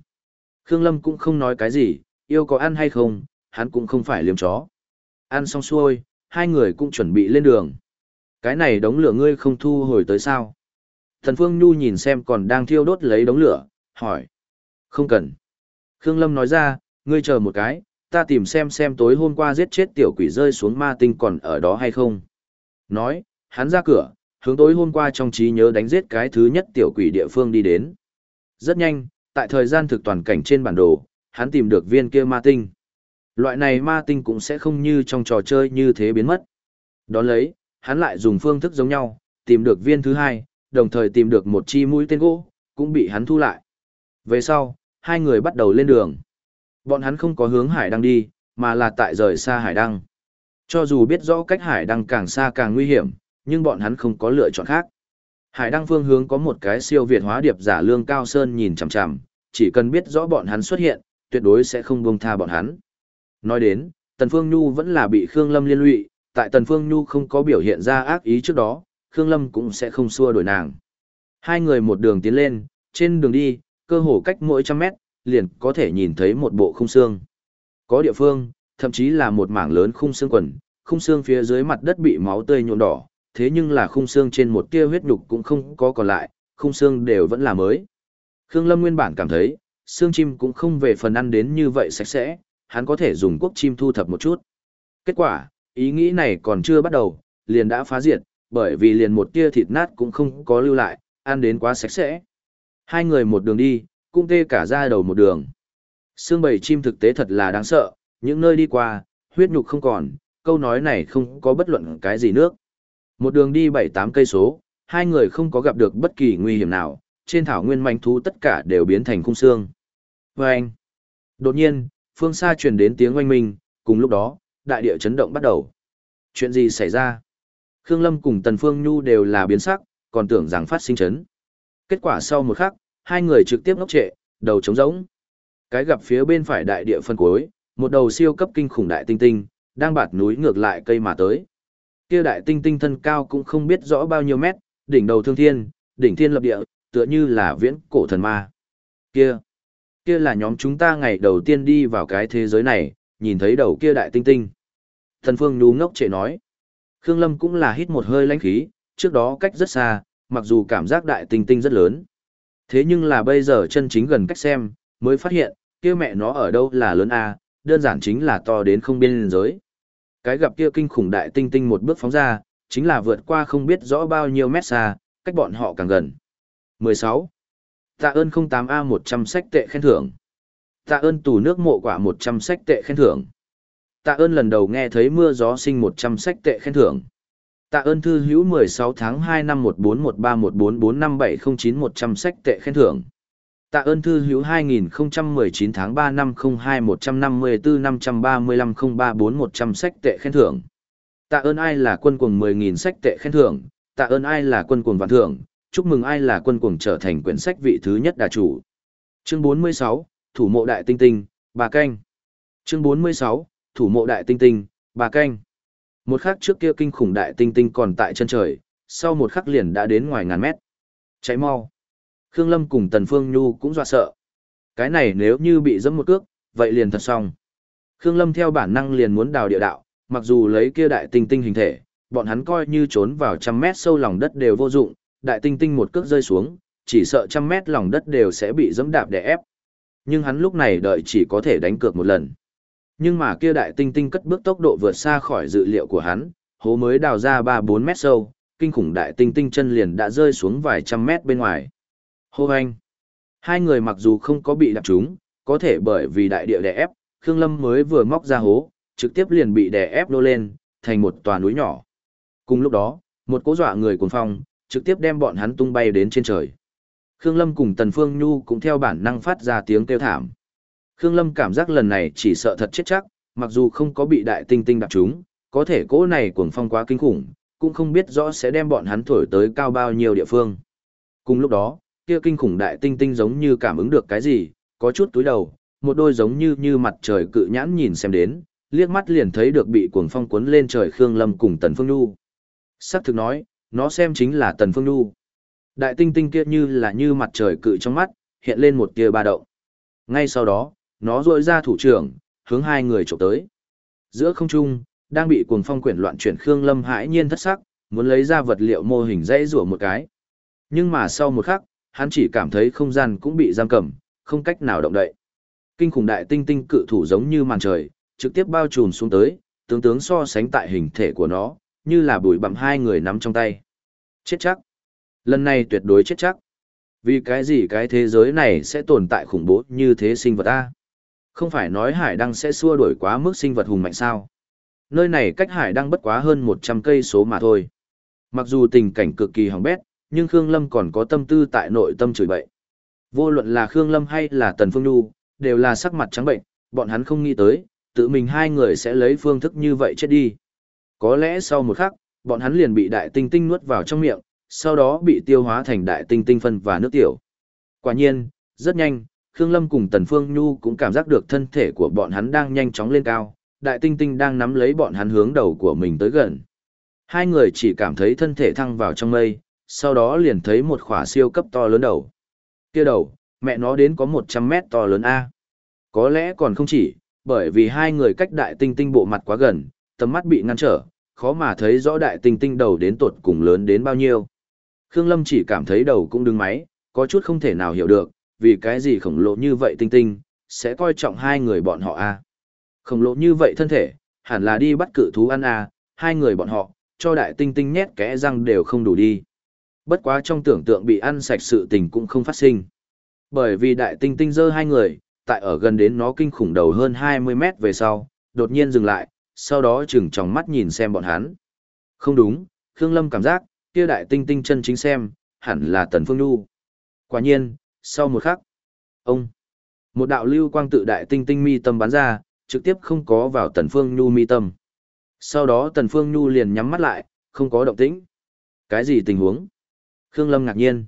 Speaker 1: Khương Lâm cũng không nói cái gì, yêu có ăn hay không, hắn cũng không phải liếm chó. Ăn xong xuôi, hai người cũng chuẩn bị lên đường. Cái này đống lửa ngươi không thu hồi tới sao? Thần Phương Nhu nhìn xem còn đang thiêu đốt lấy đống lửa, hỏi. Không cần. Khương Lâm nói ra, ngươi chờ một cái, ta tìm xem xem tối hôm qua giết chết tiểu quỷ rơi xuống ma tinh còn ở đó hay không. Nói, hắn ra cửa, hướng tối hôm qua trong trí nhớ đánh giết cái thứ nhất tiểu quỷ địa phương đi đến. Rất nhanh, tại thời gian thực toàn cảnh trên bản đồ, hắn tìm được viên kia ma tinh. Loại này ma tinh cũng sẽ không như trong trò chơi như thế biến mất. Đón lấy, hắn lại dùng phương thức giống nhau, tìm được viên thứ hai, đồng thời tìm được một chi mũi tên gỗ, cũng bị hắn thu lại. Về sau, hai người bắt đầu lên đường. Bọn hắn không có hướng hải đăng đi, mà là tại rời xa hải đăng. Cho dù biết rõ cách hải đăng càng xa càng nguy hiểm, nhưng bọn hắn không có lựa chọn khác. Hải đăng phương hướng có một cái siêu việt hóa điệp giả lương cao sơn nhìn chằm chằm, chỉ cần biết rõ bọn hắn xuất hiện, tuyệt đối sẽ không buông tha bọn hắn. Nói đến, Tần Phương Nhu vẫn là bị Khương Lâm liên lụy, tại Tần Phương Nhu không có biểu hiện ra ác ý trước đó, Khương Lâm cũng sẽ không xua đuổi nàng. Hai người một đường tiến lên, trên đường đi, cơ hồ cách mỗi trăm mét, liền có thể nhìn thấy một bộ khung xương. Có địa phương, thậm chí là một mảng lớn khung xương quần, khung xương phía dưới mặt đất bị máu tươi nhuộm đỏ, thế nhưng là khung xương trên một tia huyết nhục cũng không có còn lại, khung xương đều vẫn là mới. Khương Lâm nguyên bản cảm thấy, xương chim cũng không về phần ăn đến như vậy sạch sẽ, hắn có thể dùng quốc chim thu thập một chút. Kết quả, ý nghĩ này còn chưa bắt đầu, liền đã phá diệt, bởi vì liền một tia thịt nát cũng không có lưu lại, ăn đến quá sạch sẽ. Hai người một đường đi, cũng tê cả ra đầu một đường. Xương bầy chim thực tế thật là đáng sợ, những nơi đi qua, huyết nhục không còn, câu nói này không có bất luận cái gì nước. Một đường đi 7-8 cây số, hai người không có gặp được bất kỳ nguy hiểm nào, trên thảo nguyên manh thú tất cả đều biến thành khung xương. Và anh, đột nhiên, phương xa truyền đến tiếng oanh minh, cùng lúc đó, đại địa chấn động bắt đầu. Chuyện gì xảy ra? Khương Lâm cùng Tần Phương Nhu đều là biến sắc, còn tưởng rằng phát sinh chấn. Kết quả sau một khắc, hai người trực tiếp ngốc trệ, đầu trống rỗng. Cái gặp phía bên phải đại địa phân cuối, một đầu siêu cấp kinh khủng đại tinh tinh, đang bạt núi ngược lại cây mà tới. Kia đại tinh tinh thân cao cũng không biết rõ bao nhiêu mét, đỉnh đầu thương thiên, đỉnh thiên lập địa, tựa như là viễn cổ thần ma. Kia, kia là nhóm chúng ta ngày đầu tiên đi vào cái thế giới này, nhìn thấy đầu kia đại tinh tinh. Thần Phương nú ngốc trệ nói. Khương Lâm cũng là hít một hơi lãnh khí, trước đó cách rất xa, mặc dù cảm giác đại tinh tinh rất lớn. Thế nhưng là bây giờ chân chính gần cách xem, mới phát hiện, kia mẹ nó ở đâu là lớn A, đơn giản chính là to đến không biên giới. Cái gặp kia kinh khủng đại tinh tinh một bước phóng ra, chính là vượt qua không biết rõ bao nhiêu mét xa, cách bọn họ càng gần. 16. Tạ ơn 08A 100 sách tệ khen thưởng. Tạ ơn tù nước mộ quả 100 sách tệ khen thưởng. Tạ ơn lần đầu nghe thấy mưa gió sinh 100 sách tệ khen thưởng. Tạ ơn thư hữu 16 tháng 2 năm 141314457091 100 sách tệ khen thưởng. Tạ ơn thư hữu 2019 tháng 3 năm 02 154 535 034 100 sách tệ khen thưởng. Tạ ơn ai là quân cuồng 10.000 sách tệ khen thưởng, tạ ơn ai là quân cuồng vạn thưởng, chúc mừng ai là quân cuồng trở thành quyển sách vị thứ nhất đà chủ. Chương 46, Thủ mộ đại tinh tinh, bà canh. Chương 46, Thủ mộ đại tinh tinh, bà canh. Một khắc trước kia kinh khủng đại tinh tinh còn tại chân trời, sau một khắc liền đã đến ngoài ngàn mét. Cháy mau. Khương Lâm cùng Tần Phương Nhu cũng dọa sợ. Cái này nếu như bị dẫm một cước, vậy liền thật xong. Khương Lâm theo bản năng liền muốn đào địa đạo, mặc dù lấy kia đại tinh tinh hình thể, bọn hắn coi như trốn vào trăm mét sâu lòng đất đều vô dụng, đại tinh tinh một cước rơi xuống, chỉ sợ trăm mét lòng đất đều sẽ bị dẫm đạp để ép. Nhưng hắn lúc này đợi chỉ có thể đánh cược một lần. Nhưng mà kia đại tinh tinh cất bước tốc độ vượt xa khỏi dự liệu của hắn, hố mới đào ra 3-4 mét sâu, kinh khủng đại tinh tinh chân liền đã rơi xuống vài trăm mét bên ngoài. Hô anh! Hai người mặc dù không có bị đạp trúng, có thể bởi vì đại địa đè ép, Khương Lâm mới vừa móc ra hố, trực tiếp liền bị đè ép nô lên, thành một tòa núi nhỏ. Cùng lúc đó, một cố dọa người cuồng phong, trực tiếp đem bọn hắn tung bay đến trên trời. Khương Lâm cùng Tần Phương Nhu cũng theo bản năng phát ra tiếng kêu thảm. Khương Lâm cảm giác lần này chỉ sợ thật chết chắc, mặc dù không có bị đại tinh tinh đạp trúng, có thể cỗ này cuồng phong quá kinh khủng, cũng không biết rõ sẽ đem bọn hắn thổi tới cao bao nhiêu địa phương. Cùng lúc đó, kia kinh khủng đại tinh tinh giống như cảm ứng được cái gì, có chút túi đầu, một đôi giống như như mặt trời cự nhãn nhìn xem đến, liếc mắt liền thấy được bị cuồng phong cuốn lên trời Khương Lâm cùng Tần Phương Nhu. Sắc thực nói, nó xem chính là Tần Phương Nhu. Đại tinh tinh kia như là như mặt trời cự trong mắt, hiện lên một tia ba động. Ngay sau đó, nó rôi ra thủ trưởng, hướng hai người chụp tới. Giữa không trung, đang bị cuồng phong quyển loạn chuyển Khương Lâm hãi nhiên thất sắc, muốn lấy ra vật liệu mô hình dãy rủa một cái. Nhưng mà sau một khắc, hắn chỉ cảm thấy không gian cũng bị giam cầm, không cách nào động đậy. Kinh khủng đại tinh tinh cự thủ giống như màn trời, trực tiếp bao trùm xuống tới, tướng tướng so sánh tại hình thể của nó, như là bụi bặm hai người nắm trong tay. Chết chắc. Lần này tuyệt đối chết chắc. Vì cái gì cái thế giới này sẽ tồn tại khủng bố như thế sinh vật A? Không phải nói hải đăng sẽ xua đuổi quá mức sinh vật hùng mạnh sao? Nơi này cách hải đăng bất quá hơn 100 cây số mà thôi. Mặc dù tình cảnh cực kỳ hỏng bét, nhưng Khương Lâm còn có tâm tư tại nội tâm chửi bậy. Vô luận là Khương Lâm hay là Tần Phương Nhu, đều là sắc mặt trắng bệnh, bọn hắn không nghĩ tới, tự mình hai người sẽ lấy phương thức như vậy chết đi. Có lẽ sau một khắc, bọn hắn liền bị đại tinh tinh nuốt vào trong miệng, sau đó bị tiêu hóa thành đại tinh tinh phân và nước tiểu. Quả nhiên, rất nhanh, Khương Lâm cùng Tần Phương Nhu cũng cảm giác được thân thể của bọn hắn đang nhanh chóng lên cao, đại tinh tinh đang nắm lấy bọn hắn hướng đầu của mình tới gần. Hai người chỉ cảm thấy thân thể thăng vào trong mây, sau đó liền thấy một khỏa siêu cấp to lớn đầu. Kia đầu, mẹ nó đến có 100 mét to lớn A. Có lẽ còn không chỉ, bởi vì hai người cách đại tinh tinh bộ mặt quá gần, tầm mắt bị ngăn trở, khó mà thấy rõ đại tinh tinh đầu đến tột cùng lớn đến bao nhiêu. Khương Lâm chỉ cảm thấy đầu cũng đứng máy, có chút không thể nào hiểu được, vì cái gì khổng lồ như vậy tinh tinh, sẽ coi trọng hai người bọn họ a Khổng lồ như vậy thân thể, hẳn là đi bắt cự thú ăn a hai người bọn họ, cho đại tinh tinh nhét kẽ răng đều không đủ đi. Bất quá trong tưởng tượng bị ăn sạch sự tình cũng không phát sinh. Bởi vì đại tinh tinh dơ hai người, tại ở gần đến nó kinh khủng đầu hơn 20 mét về sau, đột nhiên dừng lại, sau đó chừng tròng mắt nhìn xem bọn hắn. Không đúng, Khương Lâm cảm giác, kia đại tinh tinh chân chính xem, hẳn là Tần Phương Nhu. Quả nhiên, sau một khắc, ông, một đạo lưu quang tự đại tinh tinh mi tâm bắn ra, trực tiếp không có vào Tần Phương Nhu mi tâm. Sau đó Tần Phương Nhu liền nhắm mắt lại, không có động tĩnh. Cái gì tình huống? Khương Lâm ngạc nhiên.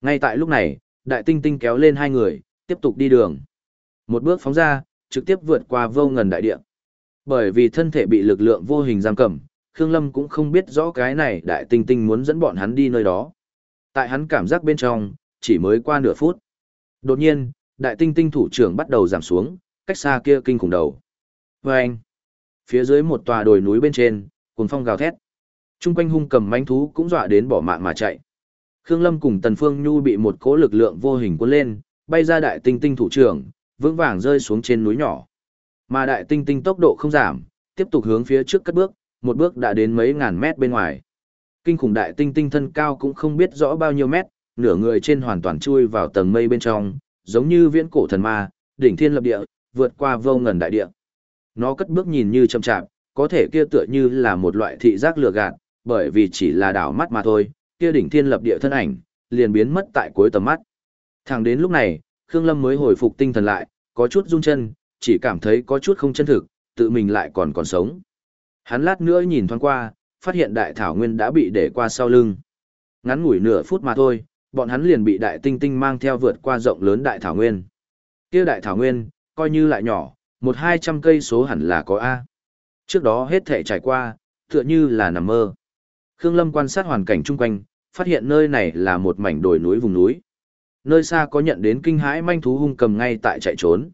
Speaker 1: Ngay tại lúc này, đại tinh tinh kéo lên hai người, tiếp tục đi đường. Một bước phóng ra, trực tiếp vượt qua vô ngần đại địa. Bởi vì thân thể bị lực lượng vô hình giam cầm, Khương Lâm cũng không biết rõ cái này đại tinh tinh muốn dẫn bọn hắn đi nơi đó. Tại hắn cảm giác bên trong, chỉ mới qua nửa phút. Đột nhiên, đại tinh tinh thủ trưởng bắt đầu giảm xuống, cách xa kia kinh khủng đầu. Và anh, phía dưới một tòa đồi núi bên trên, cuồng phong gào thét. Trung quanh hung cầm manh thú cũng dọa đến bỏ mạng mà chạy. Khương Lâm cùng Tần Phương Nhu bị một cỗ lực lượng vô hình cuốn lên, bay ra đại tinh tinh thủ trưởng, vững vàng rơi xuống trên núi nhỏ. Mà đại tinh tinh tốc độ không giảm, tiếp tục hướng phía trước cất bước, một bước đã đến mấy ngàn mét bên ngoài. Kinh khủng đại tinh tinh thân cao cũng không biết rõ bao nhiêu mét, nửa người trên hoàn toàn chui vào tầng mây bên trong, giống như viễn cổ thần ma, đỉnh thiên lập địa, vượt qua vô ngần đại địa. Nó cất bước nhìn như chậm chạp, có thể kia tựa như là một loại thị giác lừa gạt, bởi vì chỉ là đảo mắt mà thôi, kia đỉnh thiên lập địa thân ảnh, liền biến mất tại cuối tầm mắt. Thẳng đến lúc này, Khương Lâm mới hồi phục tinh thần lại, có chút run chân, chỉ cảm thấy có chút không chân thực, tự mình lại còn còn sống. Hắn lát nữa nhìn thoáng qua, phát hiện đại thảo nguyên đã bị để qua sau lưng. Ngắn ngủi nửa phút mà thôi, bọn hắn liền bị đại tinh tinh mang theo vượt qua rộng lớn đại thảo nguyên. Kia đại thảo nguyên, coi như lại nhỏ, một hai trăm cây số hẳn là có A. Trước đó hết thể trải qua, tựa như là nằm mơ. Khương Lâm quan sát hoàn cảnh chung quanh, phát hiện nơi này là một mảnh đồi núi vùng núi. Nơi xa có nhận đến kinh hãi manh thú hung cầm ngay tại chạy trốn.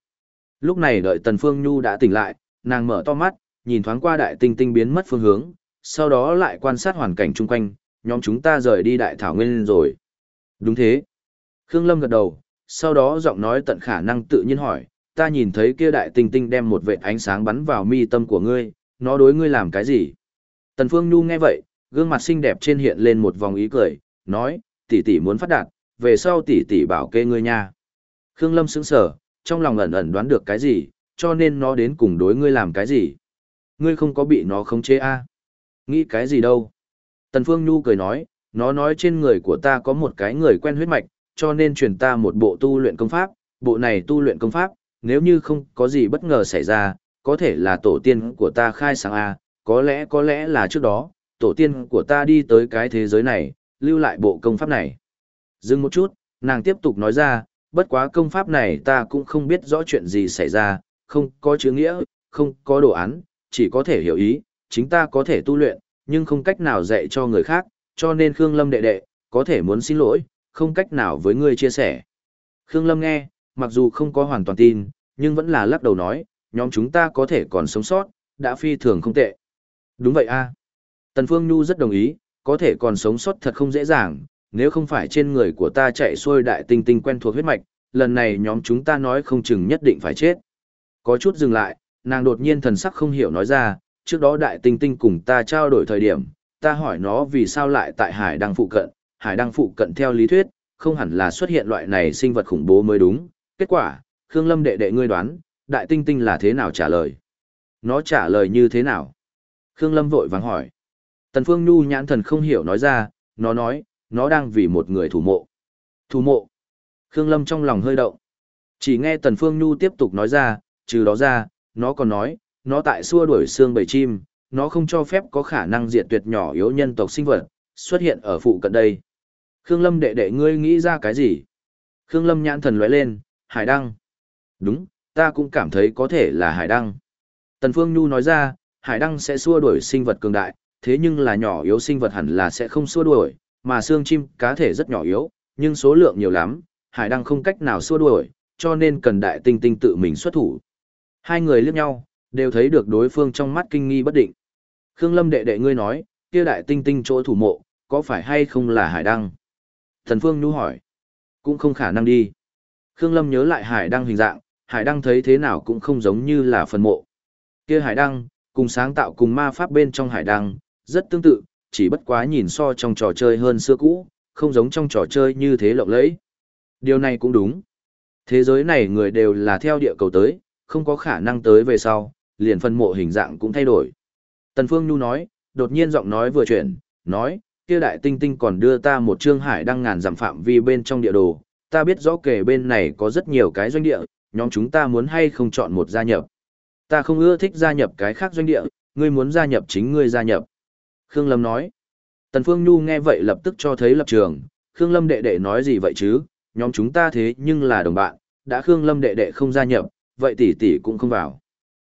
Speaker 1: Lúc này đợi Tần Phương Nhu đã tỉnh lại, nàng mở to mắt, nhìn thoáng qua đại tinh tinh biến mất phương hướng, sau đó lại quan sát hoàn cảnh chung quanh, nhóm chúng ta rời đi đại thảo nguyên rồi. Đúng thế. Khương Lâm gật đầu, sau đó giọng nói tận khả năng tự nhiên hỏi, ta nhìn thấy kia đại tinh tinh đem một vệt ánh sáng bắn vào mi tâm của ngươi, nó đối ngươi làm cái gì? Tần Phương Nhu nghe vậy, gương mặt xinh đẹp trên hiện lên một vòng ý cười, nói, tỷ tỷ muốn phát đạt, về sau tỷ tỷ bảo kê ngươi nha. Khương Lâm sững sờ, trong lòng ẩn ẩn đoán được cái gì, cho nên nó đến cùng đối ngươi làm cái gì. Ngươi không có bị nó khống chế a? À? Nghĩ cái gì đâu? Tần Phương Nhu cười nói, nó nói trên người của ta có một cái người quen huyết mạch, cho nên truyền ta một bộ tu luyện công pháp, bộ này tu luyện công pháp, nếu như không có gì bất ngờ xảy ra, có thể là tổ tiên của ta khai sáng A, có lẽ có lẽ là trước đó, tổ tiên của ta đi tới cái thế giới này, lưu lại bộ công pháp này. Dừng một chút, nàng tiếp tục nói ra, bất quá công pháp này ta cũng không biết rõ chuyện gì xảy ra, không có chữ nghĩa, không có đồ án, chỉ có thể hiểu ý, chính ta có thể tu luyện, nhưng không cách nào dạy cho người khác, cho nên Khương Lâm đệ đệ, có thể muốn xin lỗi, không cách nào với ngươi chia sẻ. Khương Lâm nghe, mặc dù không có hoàn toàn tin, nhưng vẫn là lắc đầu nói, nhóm chúng ta có thể còn sống sót, đã phi thường không tệ. Đúng vậy a. Tần Phương Nhu rất đồng ý, có thể còn sống sót thật không dễ dàng, nếu không phải trên người của ta chạy xuôi đại tinh tinh quen thuộc huyết mạch, lần này nhóm chúng ta nói không chừng nhất định phải chết. Có chút dừng lại, nàng đột nhiên thần sắc không hiểu nói ra, trước đó đại tinh tinh cùng ta trao đổi thời điểm, ta hỏi nó vì sao lại tại hải đăng phụ cận, hải đăng phụ cận theo lý thuyết, không hẳn là xuất hiện loại này sinh vật khủng bố mới đúng. Kết quả, Khương Lâm đệ đệ ngươi đoán, đại tinh tinh là thế nào trả lời? Nó trả lời như thế nào? Khương Lâm vội vàng hỏi. Tần Phương Nhu nhãn thần không hiểu nói ra, nó nói, nó đang vì một người thủ mộ. Thủ mộ. Khương Lâm trong lòng hơi động. Chỉ nghe Tần Phương Nhu tiếp tục nói ra, trừ đó ra, nó còn nói, nó tại xua đuổi xương bầy chim, nó không cho phép có khả năng diệt tuyệt nhỏ yếu nhân tộc sinh vật, xuất hiện ở phụ cận đây. Khương Lâm đệ đệ ngươi nghĩ ra cái gì? Khương Lâm nhãn thần lóe lên, hải đăng. Đúng, ta cũng cảm thấy có thể là hải đăng. Tần Phương Nhu nói ra, hải đăng sẽ xua đuổi sinh vật cường đại, thế nhưng là nhỏ yếu sinh vật hẳn là sẽ không xua đuổi, mà xương chim cá thể rất nhỏ yếu, nhưng số lượng nhiều lắm, hải đăng không cách nào xua đuổi, cho nên cần đại tinh tinh tự mình xuất thủ. Hai người liếc nhau, đều thấy được đối phương trong mắt kinh nghi bất định. Khương Lâm đệ đệ ngươi nói, kia đại tinh tinh chỗ thủ mộ, có phải hay không là hải đăng? Thần Phương Nhu hỏi. Cũng không khả năng đi. Khương Lâm nhớ lại hải đăng hình dạng, hải đăng thấy thế nào cũng không giống như là phần mộ. Kia hải đăng, cùng sáng tạo cùng ma pháp bên trong hải đăng, rất tương tự, chỉ bất quá nhìn so trong trò chơi hơn xưa cũ, không giống trong trò chơi như thế lộng lẫy. Điều này cũng đúng. Thế giới này người đều là theo địa cầu tới, không có khả năng tới về sau, liền phân mộ hình dạng cũng thay đổi. Tần Phương Nhu nói, đột nhiên giọng nói vừa chuyển, nói, kia đại tinh tinh còn đưa ta một trương hải đăng ngàn giảm phạm vi bên trong địa đồ, ta biết rõ kể bên này có rất nhiều cái doanh địa, nhóm chúng ta muốn hay không chọn một gia nhập. Ta không ưa thích gia nhập cái khác doanh địa, ngươi muốn gia nhập chính ngươi gia nhập. Khương Lâm nói. Tần Phương Nhu nghe vậy lập tức cho thấy lập trường, Khương Lâm đệ đệ nói gì vậy chứ, nhóm chúng ta thế nhưng là đồng bạn, đã Khương Lâm đệ đệ không gia nhập, vậy tỷ tỷ cũng không vào.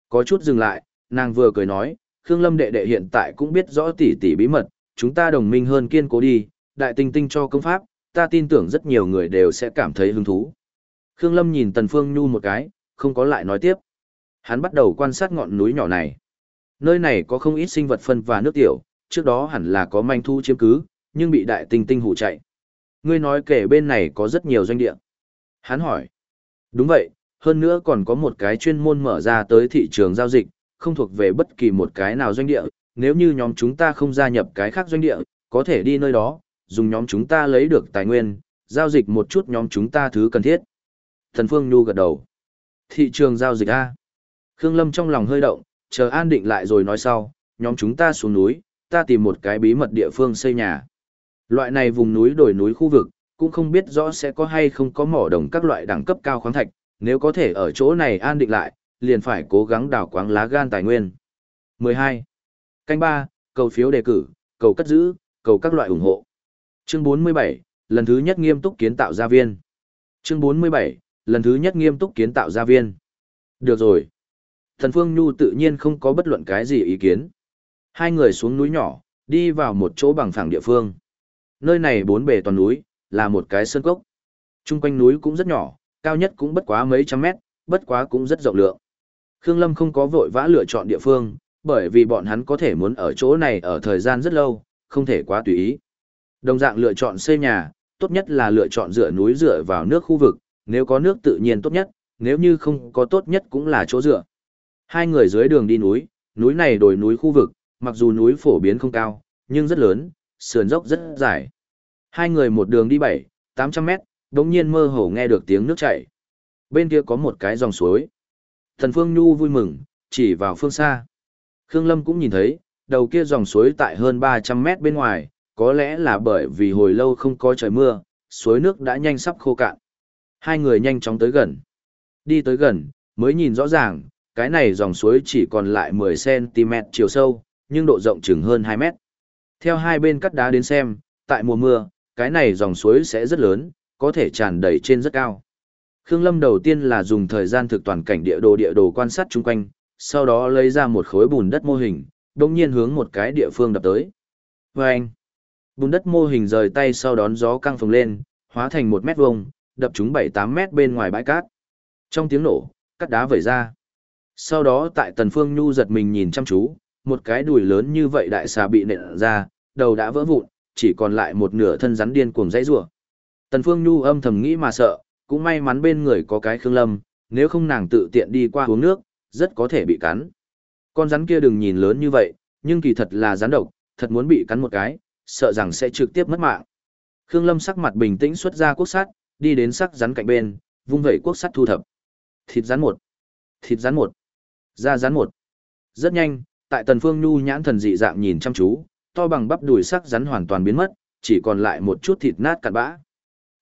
Speaker 1: Có chút dừng lại, nàng vừa cười nói, Khương Lâm đệ đệ hiện tại cũng biết rõ tỷ tỷ bí mật, chúng ta đồng minh hơn kiên cố đi, đại tinh tinh cho công pháp, ta tin tưởng rất nhiều người đều sẽ cảm thấy hứng thú. Khương Lâm nhìn Tần Phương Nhu một cái, không có lại nói tiếp. Hắn bắt đầu quan sát ngọn núi nhỏ này. Nơi này có không ít sinh vật phân và nước tiểu, trước đó hẳn là có manh thu chiếm cứ, nhưng bị đại tinh tinh hủ chạy. Ngươi nói kể bên này có rất nhiều doanh địa. Hắn hỏi. Đúng vậy, hơn nữa còn có một cái chuyên môn mở ra tới thị trường giao dịch, không thuộc về bất kỳ một cái nào doanh địa, nếu như nhóm chúng ta không gia nhập cái khác doanh địa, có thể đi nơi đó, dùng nhóm chúng ta lấy được tài nguyên, giao dịch một chút nhóm chúng ta thứ cần thiết. Thần Phương Nhu gật đầu. Thị trường giao dịch A. Khương Lâm trong lòng hơi động, chờ an định lại rồi nói sau, nhóm chúng ta xuống núi, ta tìm một cái bí mật địa phương xây nhà. Loại này vùng núi đồi núi khu vực, cũng không biết rõ sẽ có hay không có mỏ đồng các loại đẳng cấp cao khoáng thạch, nếu có thể ở chỗ này an định lại, liền phải cố gắng đào quáng lá gan tài nguyên. 12. Canh 3, cầu phiếu đề cử, cầu cất giữ, cầu các loại ủng hộ. Chương 47, lần thứ nhất nghiêm túc kiến tạo gia viên. Chương 47, lần thứ nhất nghiêm túc kiến tạo gia viên. Được rồi. Thần Phương Nhu tự nhiên không có bất luận cái gì ý kiến. Hai người xuống núi nhỏ, đi vào một chỗ bằng phẳng địa phương. Nơi này bốn bề toàn núi, là một cái sơn cốc. Trung quanh núi cũng rất nhỏ, cao nhất cũng bất quá mấy trăm mét, bất quá cũng rất rộng lượng. Khương Lâm không có vội vã lựa chọn địa phương, bởi vì bọn hắn có thể muốn ở chỗ này ở thời gian rất lâu, không thể quá tùy ý. Đồng dạng lựa chọn xây nhà, tốt nhất là lựa chọn dựa núi dựa vào nước khu vực, nếu có nước tự nhiên tốt nhất, nếu như không có tốt nhất cũng là chỗ dựa. Hai người dưới đường đi núi, núi này đồi núi khu vực, mặc dù núi phổ biến không cao, nhưng rất lớn, sườn dốc rất dài. Hai người một đường đi 7, 800 mét, đống nhiên mơ hồ nghe được tiếng nước chảy. Bên kia có một cái dòng suối. Thần Phương Nhu vui mừng, chỉ vào phương xa. Khương Lâm cũng nhìn thấy, đầu kia dòng suối tại hơn 300 mét bên ngoài, có lẽ là bởi vì hồi lâu không có trời mưa, suối nước đã nhanh sắp khô cạn. Hai người nhanh chóng tới gần. Đi tới gần, mới nhìn rõ ràng, cái này dòng suối chỉ còn lại 10cm chiều sâu, nhưng độ rộng chừng hơn 2 mét. Theo hai bên cắt đá đến xem, tại mùa mưa, cái này dòng suối sẽ rất lớn, có thể tràn đầy trên rất cao. Khương Lâm đầu tiên là dùng thời gian thực toàn cảnh địa đồ địa đồ quan sát chung quanh, sau đó lấy ra một khối bùn đất mô hình, đồng nhiên hướng một cái địa phương đập tới. Vâng! bùn đất mô hình rời tay sau đón gió căng phồng lên, hóa thành một mét vuông, đập chúng 7-8 mét bên ngoài bãi cát. Trong tiếng nổ, cắt đá vẩy ra. Sau đó tại Tần Phương Nhu giật mình nhìn chăm chú, một cái đùi lớn như vậy đại xà bị nện ra, đầu đã vỡ vụn, chỉ còn lại một nửa thân rắn điên cuồng dãy rủa. Tần Phương Nhu âm thầm nghĩ mà sợ, cũng may mắn bên người có cái Khương Lâm, nếu không nàng tự tiện đi qua uống nước, rất có thể bị cắn. Con rắn kia đừng nhìn lớn như vậy, nhưng kỳ thật là rắn độc, thật muốn bị cắn một cái, sợ rằng sẽ trực tiếp mất mạng. Khương Lâm sắc mặt bình tĩnh xuất ra quốc sắt, đi đến sắc rắn cạnh bên, vung vẩy quốc sắt thu thập. Thịt rắn một, thịt rắn một, da rắn một. Rất nhanh, tại Tần Phương Nhu nhãn thần dị dạng nhìn chăm chú, to bằng bắp đùi sắc rắn hoàn toàn biến mất, chỉ còn lại một chút thịt nát cặn bã.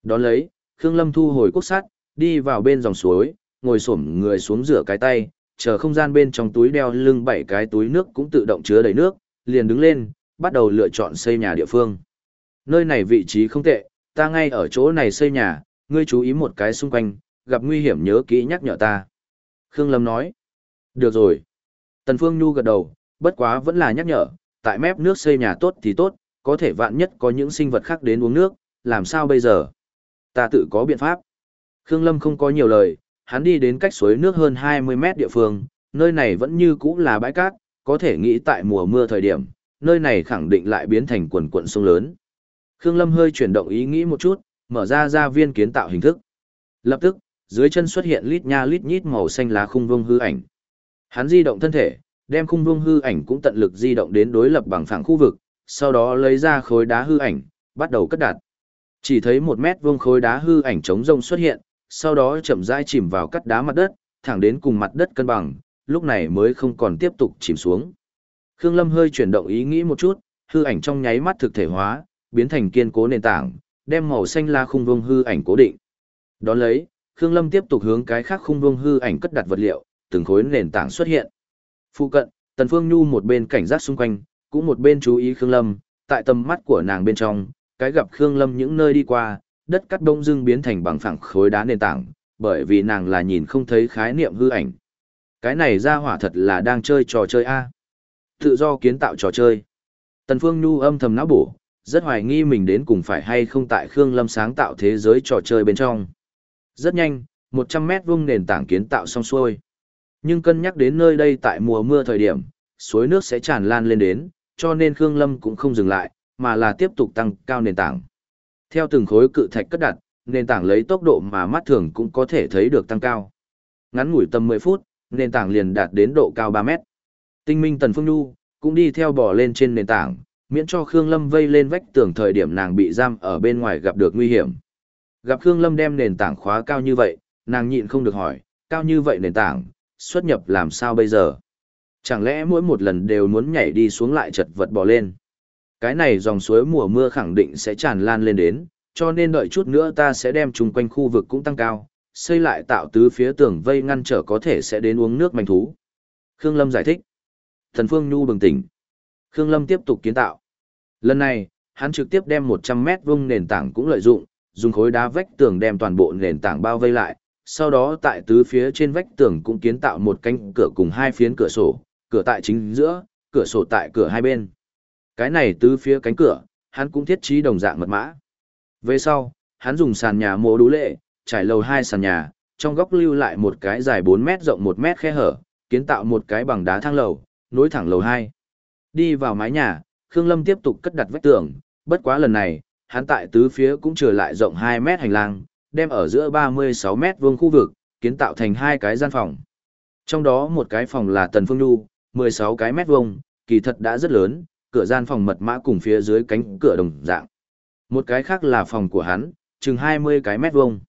Speaker 1: Đón lấy, Khương Lâm thu hồi quốc sắt, đi vào bên dòng suối, ngồi xổm người xuống rửa cái tay, chờ không gian bên trong túi đeo lưng bảy cái túi nước cũng tự động chứa đầy nước, liền đứng lên, bắt đầu lựa chọn xây nhà địa phương. Nơi này vị trí không tệ, ta ngay ở chỗ này xây nhà, ngươi chú ý một cái xung quanh, gặp nguy hiểm nhớ kỹ nhắc nhở ta. Khương Lâm nói, được rồi. Tần Phương Nhu gật đầu, bất quá vẫn là nhắc nhở, tại mép nước xây nhà tốt thì tốt, có thể vạn nhất có những sinh vật khác đến uống nước, làm sao bây giờ? Ta tự có biện pháp. Khương Lâm không có nhiều lời, hắn đi đến cách suối nước hơn 20 mét địa phương, nơi này vẫn như cũ là bãi cát, có thể nghĩ tại mùa mưa thời điểm, nơi này khẳng định lại biến thành quần quận sông lớn. Khương Lâm hơi chuyển động ý nghĩ một chút, mở ra ra viên kiến tạo hình thức. Lập tức, dưới chân xuất hiện lít nha lít nhít màu xanh lá khung vông hư ảnh. Hắn di động thân thể, đem khung vương hư ảnh cũng tận lực di động đến đối lập bằng phẳng khu vực, sau đó lấy ra khối đá hư ảnh, bắt đầu cất đặt. Chỉ thấy một mét vuông khối đá hư ảnh trống rông xuất hiện, sau đó chậm rãi chìm vào cắt đá mặt đất, thẳng đến cùng mặt đất cân bằng, lúc này mới không còn tiếp tục chìm xuống. Khương Lâm hơi chuyển động ý nghĩ một chút, hư ảnh trong nháy mắt thực thể hóa, biến thành kiên cố nền tảng, đem màu xanh la khung vương hư ảnh cố định. Đón lấy, Khương Lâm tiếp tục hướng cái khác khung vương hư ảnh cất đặt vật liệu, từng khối nền tảng xuất hiện. Phụ cận, Tần Phương Nhu một bên cảnh giác xung quanh, cũng một bên chú ý Khương Lâm, tại tầm mắt của nàng bên trong, cái gặp Khương Lâm những nơi đi qua, đất cắt đông dưng biến thành bằng phẳng khối đá nền tảng, bởi vì nàng là nhìn không thấy khái niệm hư ảnh. Cái này ra hỏa thật là đang chơi trò chơi A. Tự do kiến tạo trò chơi. Tần Phương Nhu âm thầm não bổ, rất hoài nghi mình đến cùng phải hay không tại Khương Lâm sáng tạo thế giới trò chơi bên trong. Rất nhanh, 100 mét vuông nền tảng kiến tạo xong xuôi. Nhưng cân nhắc đến nơi đây tại mùa mưa thời điểm, suối nước sẽ tràn lan lên đến, cho nên Khương Lâm cũng không dừng lại, mà là tiếp tục tăng cao nền tảng. Theo từng khối cự thạch cất đặt, nền tảng lấy tốc độ mà mắt thường cũng có thể thấy được tăng cao. Ngắn ngủi tầm 10 phút, nền tảng liền đạt đến độ cao 3 mét. Tinh minh Tần Phương Nhu cũng đi theo bò lên trên nền tảng, miễn cho Khương Lâm vây lên vách tường thời điểm nàng bị giam ở bên ngoài gặp được nguy hiểm. Gặp Khương Lâm đem nền tảng khóa cao như vậy, nàng nhịn không được hỏi, cao như vậy nền tảng, xuất nhập làm sao bây giờ? Chẳng lẽ mỗi một lần đều muốn nhảy đi xuống lại chật vật bò lên? Cái này dòng suối mùa mưa khẳng định sẽ tràn lan lên đến, cho nên đợi chút nữa ta sẽ đem chung quanh khu vực cũng tăng cao, xây lại tạo tứ phía tường vây ngăn trở có thể sẽ đến uống nước manh thú. Khương Lâm giải thích. Thần Phương Nhu bừng tỉnh. Khương Lâm tiếp tục kiến tạo. Lần này, hắn trực tiếp đem 100 mét vuông nền tảng cũng lợi dụng, dùng khối đá vách tường đem toàn bộ nền tảng bao vây lại, sau đó tại tứ phía trên vách tường cũng kiến tạo một cánh cửa cùng hai phiến cửa sổ, cửa tại chính giữa, cửa sổ tại cửa hai bên. Cái này tứ phía cánh cửa, hắn cũng thiết trí đồng dạng mật mã. Về sau, hắn dùng sàn nhà mô đú lệ, trải lầu hai sàn nhà, trong góc lưu lại một cái dài 4 mét rộng 1 mét khe hở, kiến tạo một cái bằng đá thang lầu, nối thẳng lầu 2. Đi vào mái nhà, Khương Lâm tiếp tục cất đặt vách tường, bất quá lần này, hắn tại tứ phía cũng trở lại rộng 2 mét hành lang, đem ở giữa 36 mét vuông khu vực, kiến tạo thành hai cái gian phòng. Trong đó một cái phòng là Tần Phương Nhu, 16 cái mét vuông, kỳ thật đã rất lớn, cửa gian phòng mật mã cùng phía dưới cánh cửa đồng dạng. Một cái khác là phòng của hắn, chừng 20 cái mét vuông.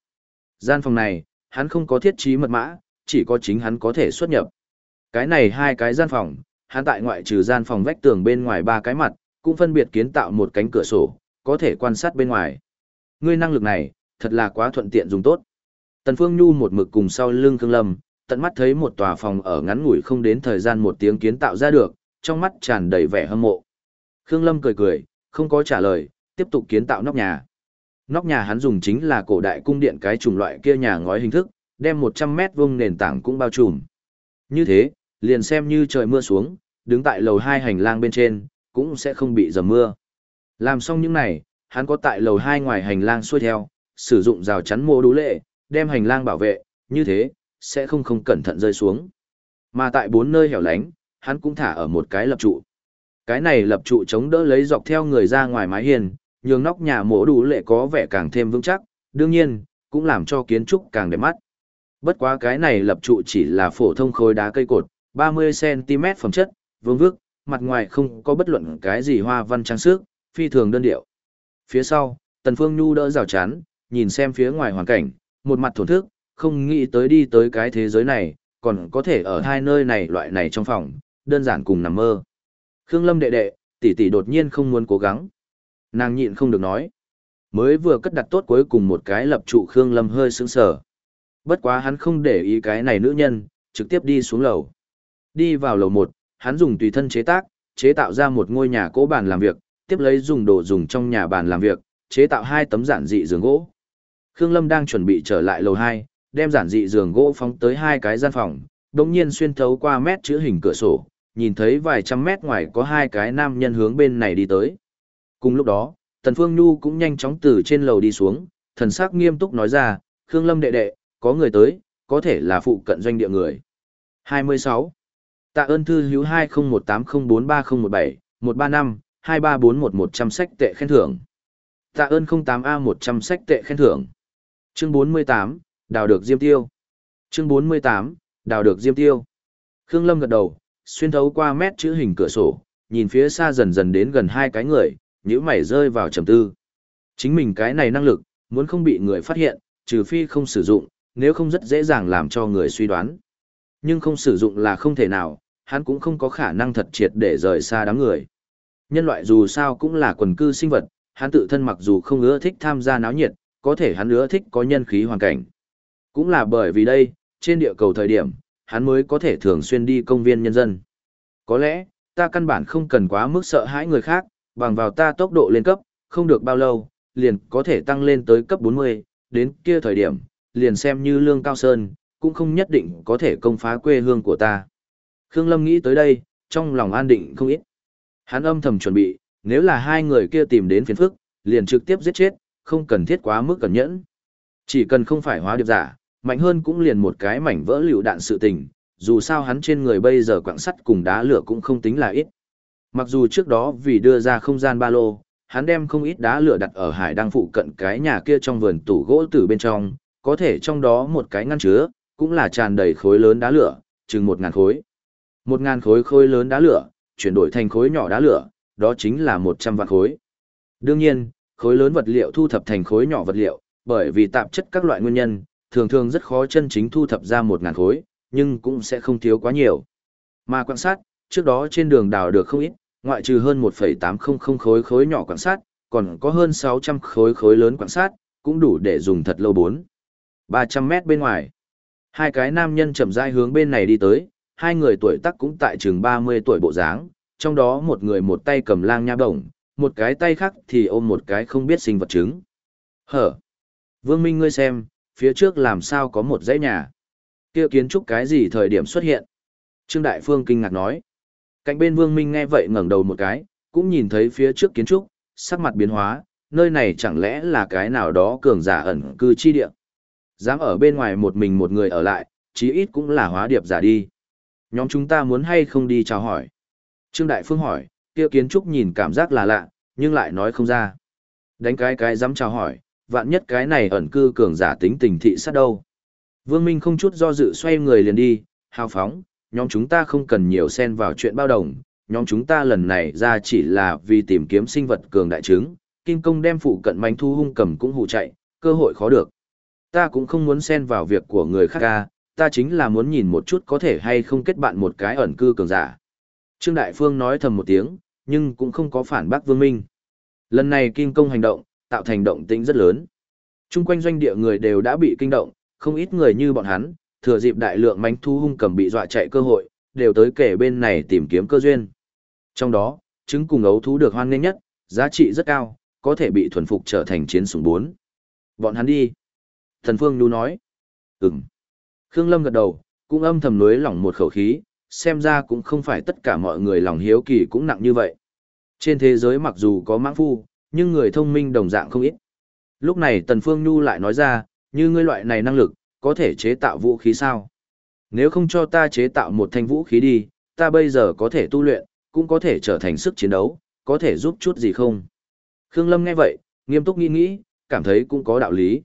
Speaker 1: Gian phòng này, hắn không có thiết trí mật mã, chỉ có chính hắn có thể xuất nhập. Cái này hai cái gian phòng, hắn tại ngoại trừ gian phòng vách tường bên ngoài ba cái mặt, cũng phân biệt kiến tạo một cánh cửa sổ, có thể quan sát bên ngoài. Ngươi năng lực này, thật là quá thuận tiện dùng tốt. Tần Phương Nhu một mực cùng sau lưng Khương Lâm, tận mắt thấy một tòa phòng ở ngắn ngủi không đến thời gian một tiếng kiến tạo ra được, trong mắt tràn đầy vẻ hâm mộ. Khương Lâm cười cười, không có trả lời, tiếp tục kiến tạo nóc nhà. Nóc nhà hắn dùng chính là cổ đại cung điện cái chủng loại kia nhà ngói hình thức, đem 100 mét vuông nền tảng cũng bao trùm. Như thế, liền xem như trời mưa xuống, đứng tại lầu 2 hành lang bên trên, cũng sẽ không bị dầm mưa. Làm xong những này, hắn có tại lầu 2 ngoài hành lang xuôi theo, sử dụng rào chắn mô đú lệ, đem hành lang bảo vệ, như thế, sẽ không không cẩn thận rơi xuống. Mà tại bốn nơi hẻo lánh, hắn cũng thả ở một cái lập trụ. Cái này lập trụ chống đỡ lấy dọc theo người ra ngoài mái hiên, nhường nóc nhà mổ đủ lệ có vẻ càng thêm vững chắc, đương nhiên, cũng làm cho kiến trúc càng đẹp mắt. Bất quá cái này lập trụ chỉ là phổ thông khối đá cây cột, 30cm phẩm chất, vương vức, mặt ngoài không có bất luận cái gì hoa văn trang sức, phi thường đơn điệu. Phía sau, Tần Phương Nhu đỡ rào chắn, nhìn xem phía ngoài hoàn cảnh, một mặt thổn thức, không nghĩ tới đi tới cái thế giới này, còn có thể ở hai nơi này loại này trong phòng, đơn giản cùng nằm mơ. Khương Lâm đệ đệ, tỷ tỷ đột nhiên không muốn cố gắng. Nàng nhịn không được nói. Mới vừa cất đặt tốt cuối cùng một cái lập trụ Khương Lâm hơi sững sờ. Bất quá hắn không để ý cái này nữ nhân, trực tiếp đi xuống lầu. Đi vào lầu một, hắn dùng tùy thân chế tác, chế tạo ra một ngôi nhà cỗ bàn làm việc, tiếp lấy dùng đồ dùng trong nhà bàn làm việc, chế tạo hai tấm giản dị giường gỗ. Khương Lâm đang chuẩn bị trở lại lầu 2, đem giản dị giường gỗ phóng tới hai cái gian phòng, đồng nhiên xuyên thấu qua mét chữ hình cửa sổ, nhìn thấy vài trăm mét ngoài có hai cái nam nhân hướng bên này đi tới. Cùng lúc đó, Tần Phương Nhu cũng nhanh chóng từ trên lầu đi xuống, thần sắc nghiêm túc nói ra, Khương Lâm đệ đệ, có người tới, có thể là phụ cận doanh địa người. 26. Tạ ơn thư hữu 2018043017, 135, 2341100 sách tệ khen thưởng. Tạ ơn 08A 100 sách tệ khen thưởng. Chương 48, đào được diêm tiêu. Chương 48, đào được diêm tiêu. Khương Lâm gật đầu, xuyên thấu qua mét chữ hình cửa sổ, nhìn phía xa dần dần đến gần hai cái người, nhíu mày rơi vào trầm tư. Chính mình cái này năng lực, muốn không bị người phát hiện, trừ phi không sử dụng, nếu không rất dễ dàng làm cho người suy đoán. Nhưng không sử dụng là không thể nào, hắn cũng không có khả năng thật triệt để rời xa đám người. Nhân loại dù sao cũng là quần cư sinh vật, hắn tự thân mặc dù không ưa thích tham gia náo nhiệt, có thể hắn ưa thích có nhân khí hoàn cảnh. Cũng là bởi vì đây, trên địa cầu thời điểm, hắn mới có thể thường xuyên đi công viên nhân dân. Có lẽ, ta căn bản không cần quá mức sợ hãi người khác, bằng vào ta tốc độ lên cấp, không được bao lâu, liền có thể tăng lên tới cấp 40, đến kia thời điểm, liền xem như lương cao sơn, cũng không nhất định có thể công phá quê hương của ta. Khương Lâm nghĩ tới đây, trong lòng an định không ít. Hắn âm thầm chuẩn bị, nếu là hai người kia tìm đến phiền phức, liền trực tiếp giết chết, không cần thiết quá mức cẩn nhẫn. Chỉ cần không phải hóa điệp giả, mạnh hơn cũng liền một cái mảnh vỡ liều đạn sự tình, dù sao hắn trên người bây giờ quặng sắt cùng đá lửa cũng không tính là ít. Mặc dù trước đó vì đưa ra không gian ba lô, hắn đem không ít đá lửa đặt ở hải đăng phụ cận cái nhà kia trong vườn tủ gỗ từ bên trong, có thể trong đó một cái ngăn chứa, cũng là tràn đầy khối lớn đá lửa, chừng một ngàn khối. Một ngàn khối khối lớn đá lửa, chuyển đổi thành khối nhỏ đá lửa, đó chính là 100 vạn khối. Đương nhiên, khối lớn vật liệu thu thập thành khối nhỏ vật liệu, bởi vì tạp chất các loại nguyên nhân, thường thường rất khó chân chính thu thập ra một ngàn khối, nhưng cũng sẽ không thiếu quá nhiều. Mà quan sát, trước đó trên đường đào được không ít, ngoại trừ hơn 1,800 khối khối nhỏ quan sát, còn có hơn 600 khối khối lớn quan sát, cũng đủ để dùng thật lâu 4. 300 mét bên ngoài. Hai cái nam nhân chậm rãi hướng bên này đi tới, hai người tuổi tác cũng tại chừng 30 tuổi bộ dáng, trong đó một người một tay cầm lang nha bổng, một cái tay khác thì ôm một cái không biết sinh vật trứng. Hở! Vương Minh ngươi xem, phía trước làm sao có một dãy nhà. kia kiến trúc cái gì thời điểm xuất hiện? Trương Đại Phương kinh ngạc nói. Cạnh bên Vương Minh nghe vậy ngẩng đầu một cái, cũng nhìn thấy phía trước kiến trúc, sắc mặt biến hóa, nơi này chẳng lẽ là cái nào đó cường giả ẩn cư chi địa. Dám ở bên ngoài một mình một người ở lại, chí ít cũng là hóa điệp giả đi. Nhóm chúng ta muốn hay không đi chào hỏi. Trương Đại Phương hỏi, kia kiến trúc nhìn cảm giác là lạ, nhưng lại nói không ra. Đánh cái cái dám chào hỏi, vạn nhất cái này ẩn cư cường giả tính tình thị sát đâu. Vương Minh không chút do dự xoay người liền đi, hào phóng, nhóm chúng ta không cần nhiều xen vào chuyện bao đồng, nhóm chúng ta lần này ra chỉ là vì tìm kiếm sinh vật cường đại trứng, kinh công đem phụ cận mánh thu hung cầm cũng hù chạy, cơ hội khó được. Ta cũng không muốn xen vào việc của người khác ca, ta chính là muốn nhìn một chút có thể hay không kết bạn một cái ẩn cư cường giả. Trương Đại Phương nói thầm một tiếng, nhưng cũng không có phản bác Vương Minh. Lần này kinh công hành động, tạo thành động tĩnh rất lớn. Trung quanh doanh địa người đều đã bị kinh động, không ít người như bọn hắn, thừa dịp đại lượng mánh thu hung cầm bị dọa chạy cơ hội, đều tới kể bên này tìm kiếm cơ duyên. Trong đó, trứng cùng ấu thú được hoan nghênh nhất, giá trị rất cao, có thể bị thuần phục trở thành chiến súng bốn. Bọn hắn đi. Thần Phương Nhu nói. Ừm. Khương Lâm gật đầu, cũng âm thầm nuối lỏng một khẩu khí, xem ra cũng không phải tất cả mọi người lòng hiếu kỳ cũng nặng như vậy. Trên thế giới mặc dù có mãng phu, nhưng người thông minh đồng dạng không ít. Lúc này Tần Phương Nhu lại nói ra, như ngươi loại này năng lực, có thể chế tạo vũ khí sao? Nếu không cho ta chế tạo một thanh vũ khí đi, ta bây giờ có thể tu luyện, cũng có thể trở thành sức chiến đấu, có thể giúp chút gì không? Khương Lâm nghe vậy, nghiêm túc nghĩ nghĩ, cảm thấy cũng có đạo lý.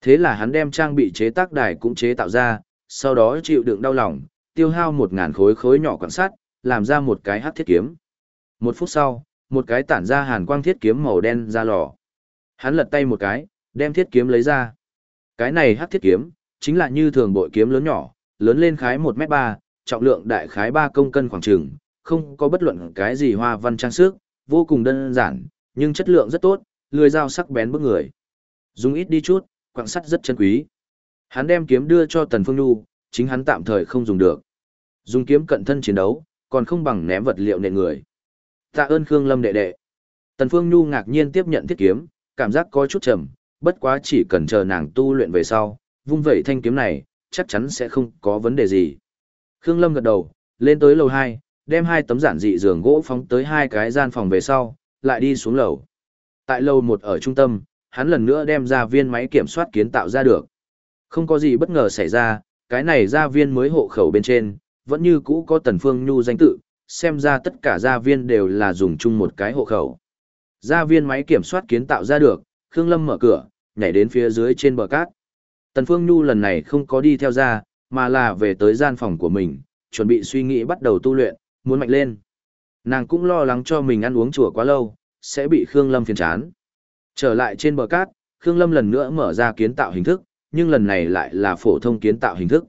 Speaker 1: Thế là hắn đem trang bị chế tác đài cũng chế tạo ra, sau đó chịu đựng đau lòng, tiêu hao một ngàn khối khối nhỏ quan sát, làm ra một cái hắc thiết kiếm. Một phút sau, một cái tản ra hàn quang thiết kiếm màu đen ra lò. Hắn lật tay một cái, đem thiết kiếm lấy ra. Cái này hắc thiết kiếm, chính là như thường bội kiếm lớn nhỏ, lớn lên khái 1 mét 3, trọng lượng đại khái 3 công cân khoảng trường, không có bất luận cái gì hoa văn trang sức, vô cùng đơn giản, nhưng chất lượng rất tốt, lưỡi dao sắc bén bức người. Dùng ít đi chút, quặng sắt rất chân quý. Hắn đem kiếm đưa cho Tần Phương Nhu, chính hắn tạm thời không dùng được. Dùng kiếm cận thân chiến đấu, còn không bằng ném vật liệu nện người. Tạ ơn Khương Lâm đệ đệ. Tần Phương Nhu ngạc nhiên tiếp nhận thiết kiếm, cảm giác có chút trầm, bất quá chỉ cần chờ nàng tu luyện về sau, vung vẩy thanh kiếm này, chắc chắn sẽ không có vấn đề gì. Khương Lâm gật đầu, lên tới lầu 2, đem hai tấm giản dị giường gỗ phóng tới hai cái gian phòng về sau, lại đi xuống lầu. Tại lầu 1 ở trung tâm, hắn lần nữa đem ra viên máy kiểm soát kiến tạo ra được. Không có gì bất ngờ xảy ra, cái này ra viên mới hộ khẩu bên trên, vẫn như cũ có Tần Phương Nhu danh tự, xem ra tất cả gia viên đều là dùng chung một cái hộ khẩu. Gia viên máy kiểm soát kiến tạo ra được, Khương Lâm mở cửa, nhảy đến phía dưới trên bờ cát. Tần Phương Nhu lần này không có đi theo ra, mà là về tới gian phòng của mình, chuẩn bị suy nghĩ bắt đầu tu luyện, muốn mạnh lên. Nàng cũng lo lắng cho mình ăn uống chùa quá lâu, sẽ bị Khương Lâm phiền chán. Trở lại trên bờ cát, Khương Lâm lần nữa mở ra kiến tạo hình thức, nhưng lần này lại là phổ thông kiến tạo hình thức.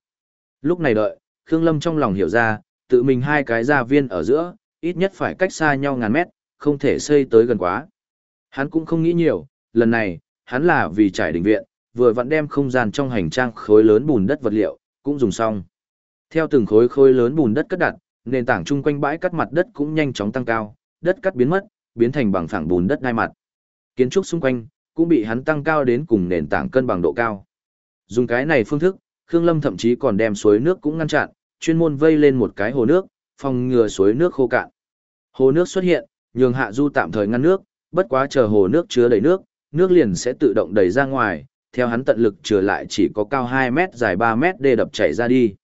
Speaker 1: Lúc này đợi, Khương Lâm trong lòng hiểu ra, tự mình hai cái gia viên ở giữa, ít nhất phải cách xa nhau ngàn mét, không thể xây tới gần quá. Hắn cũng không nghĩ nhiều, lần này, hắn là vì trải đình viện, vừa vặn đem không gian trong hành trang khối lớn bùn đất vật liệu, cũng dùng xong. Theo từng khối khối lớn bùn đất cất đặt, nền tảng chung quanh bãi cắt mặt đất cũng nhanh chóng tăng cao, đất cắt biến mất, biến thành bằng phẳng bùn đất ngay mặt. Kiến trúc xung quanh cũng bị hắn tăng cao đến cùng nền tảng cân bằng độ cao. Dùng cái này phương thức, Khương Lâm thậm chí còn đem suối nước cũng ngăn chặn, chuyên môn vây lên một cái hồ nước, phòng ngừa suối nước khô cạn. Hồ nước xuất hiện, nhường hạ du tạm thời ngăn nước, bất quá chờ hồ nước chứa đầy nước, nước liền sẽ tự động đầy ra ngoài, theo hắn tận lực chứa lại chỉ có cao 2 mét dài 3 mét đê đập chảy ra đi.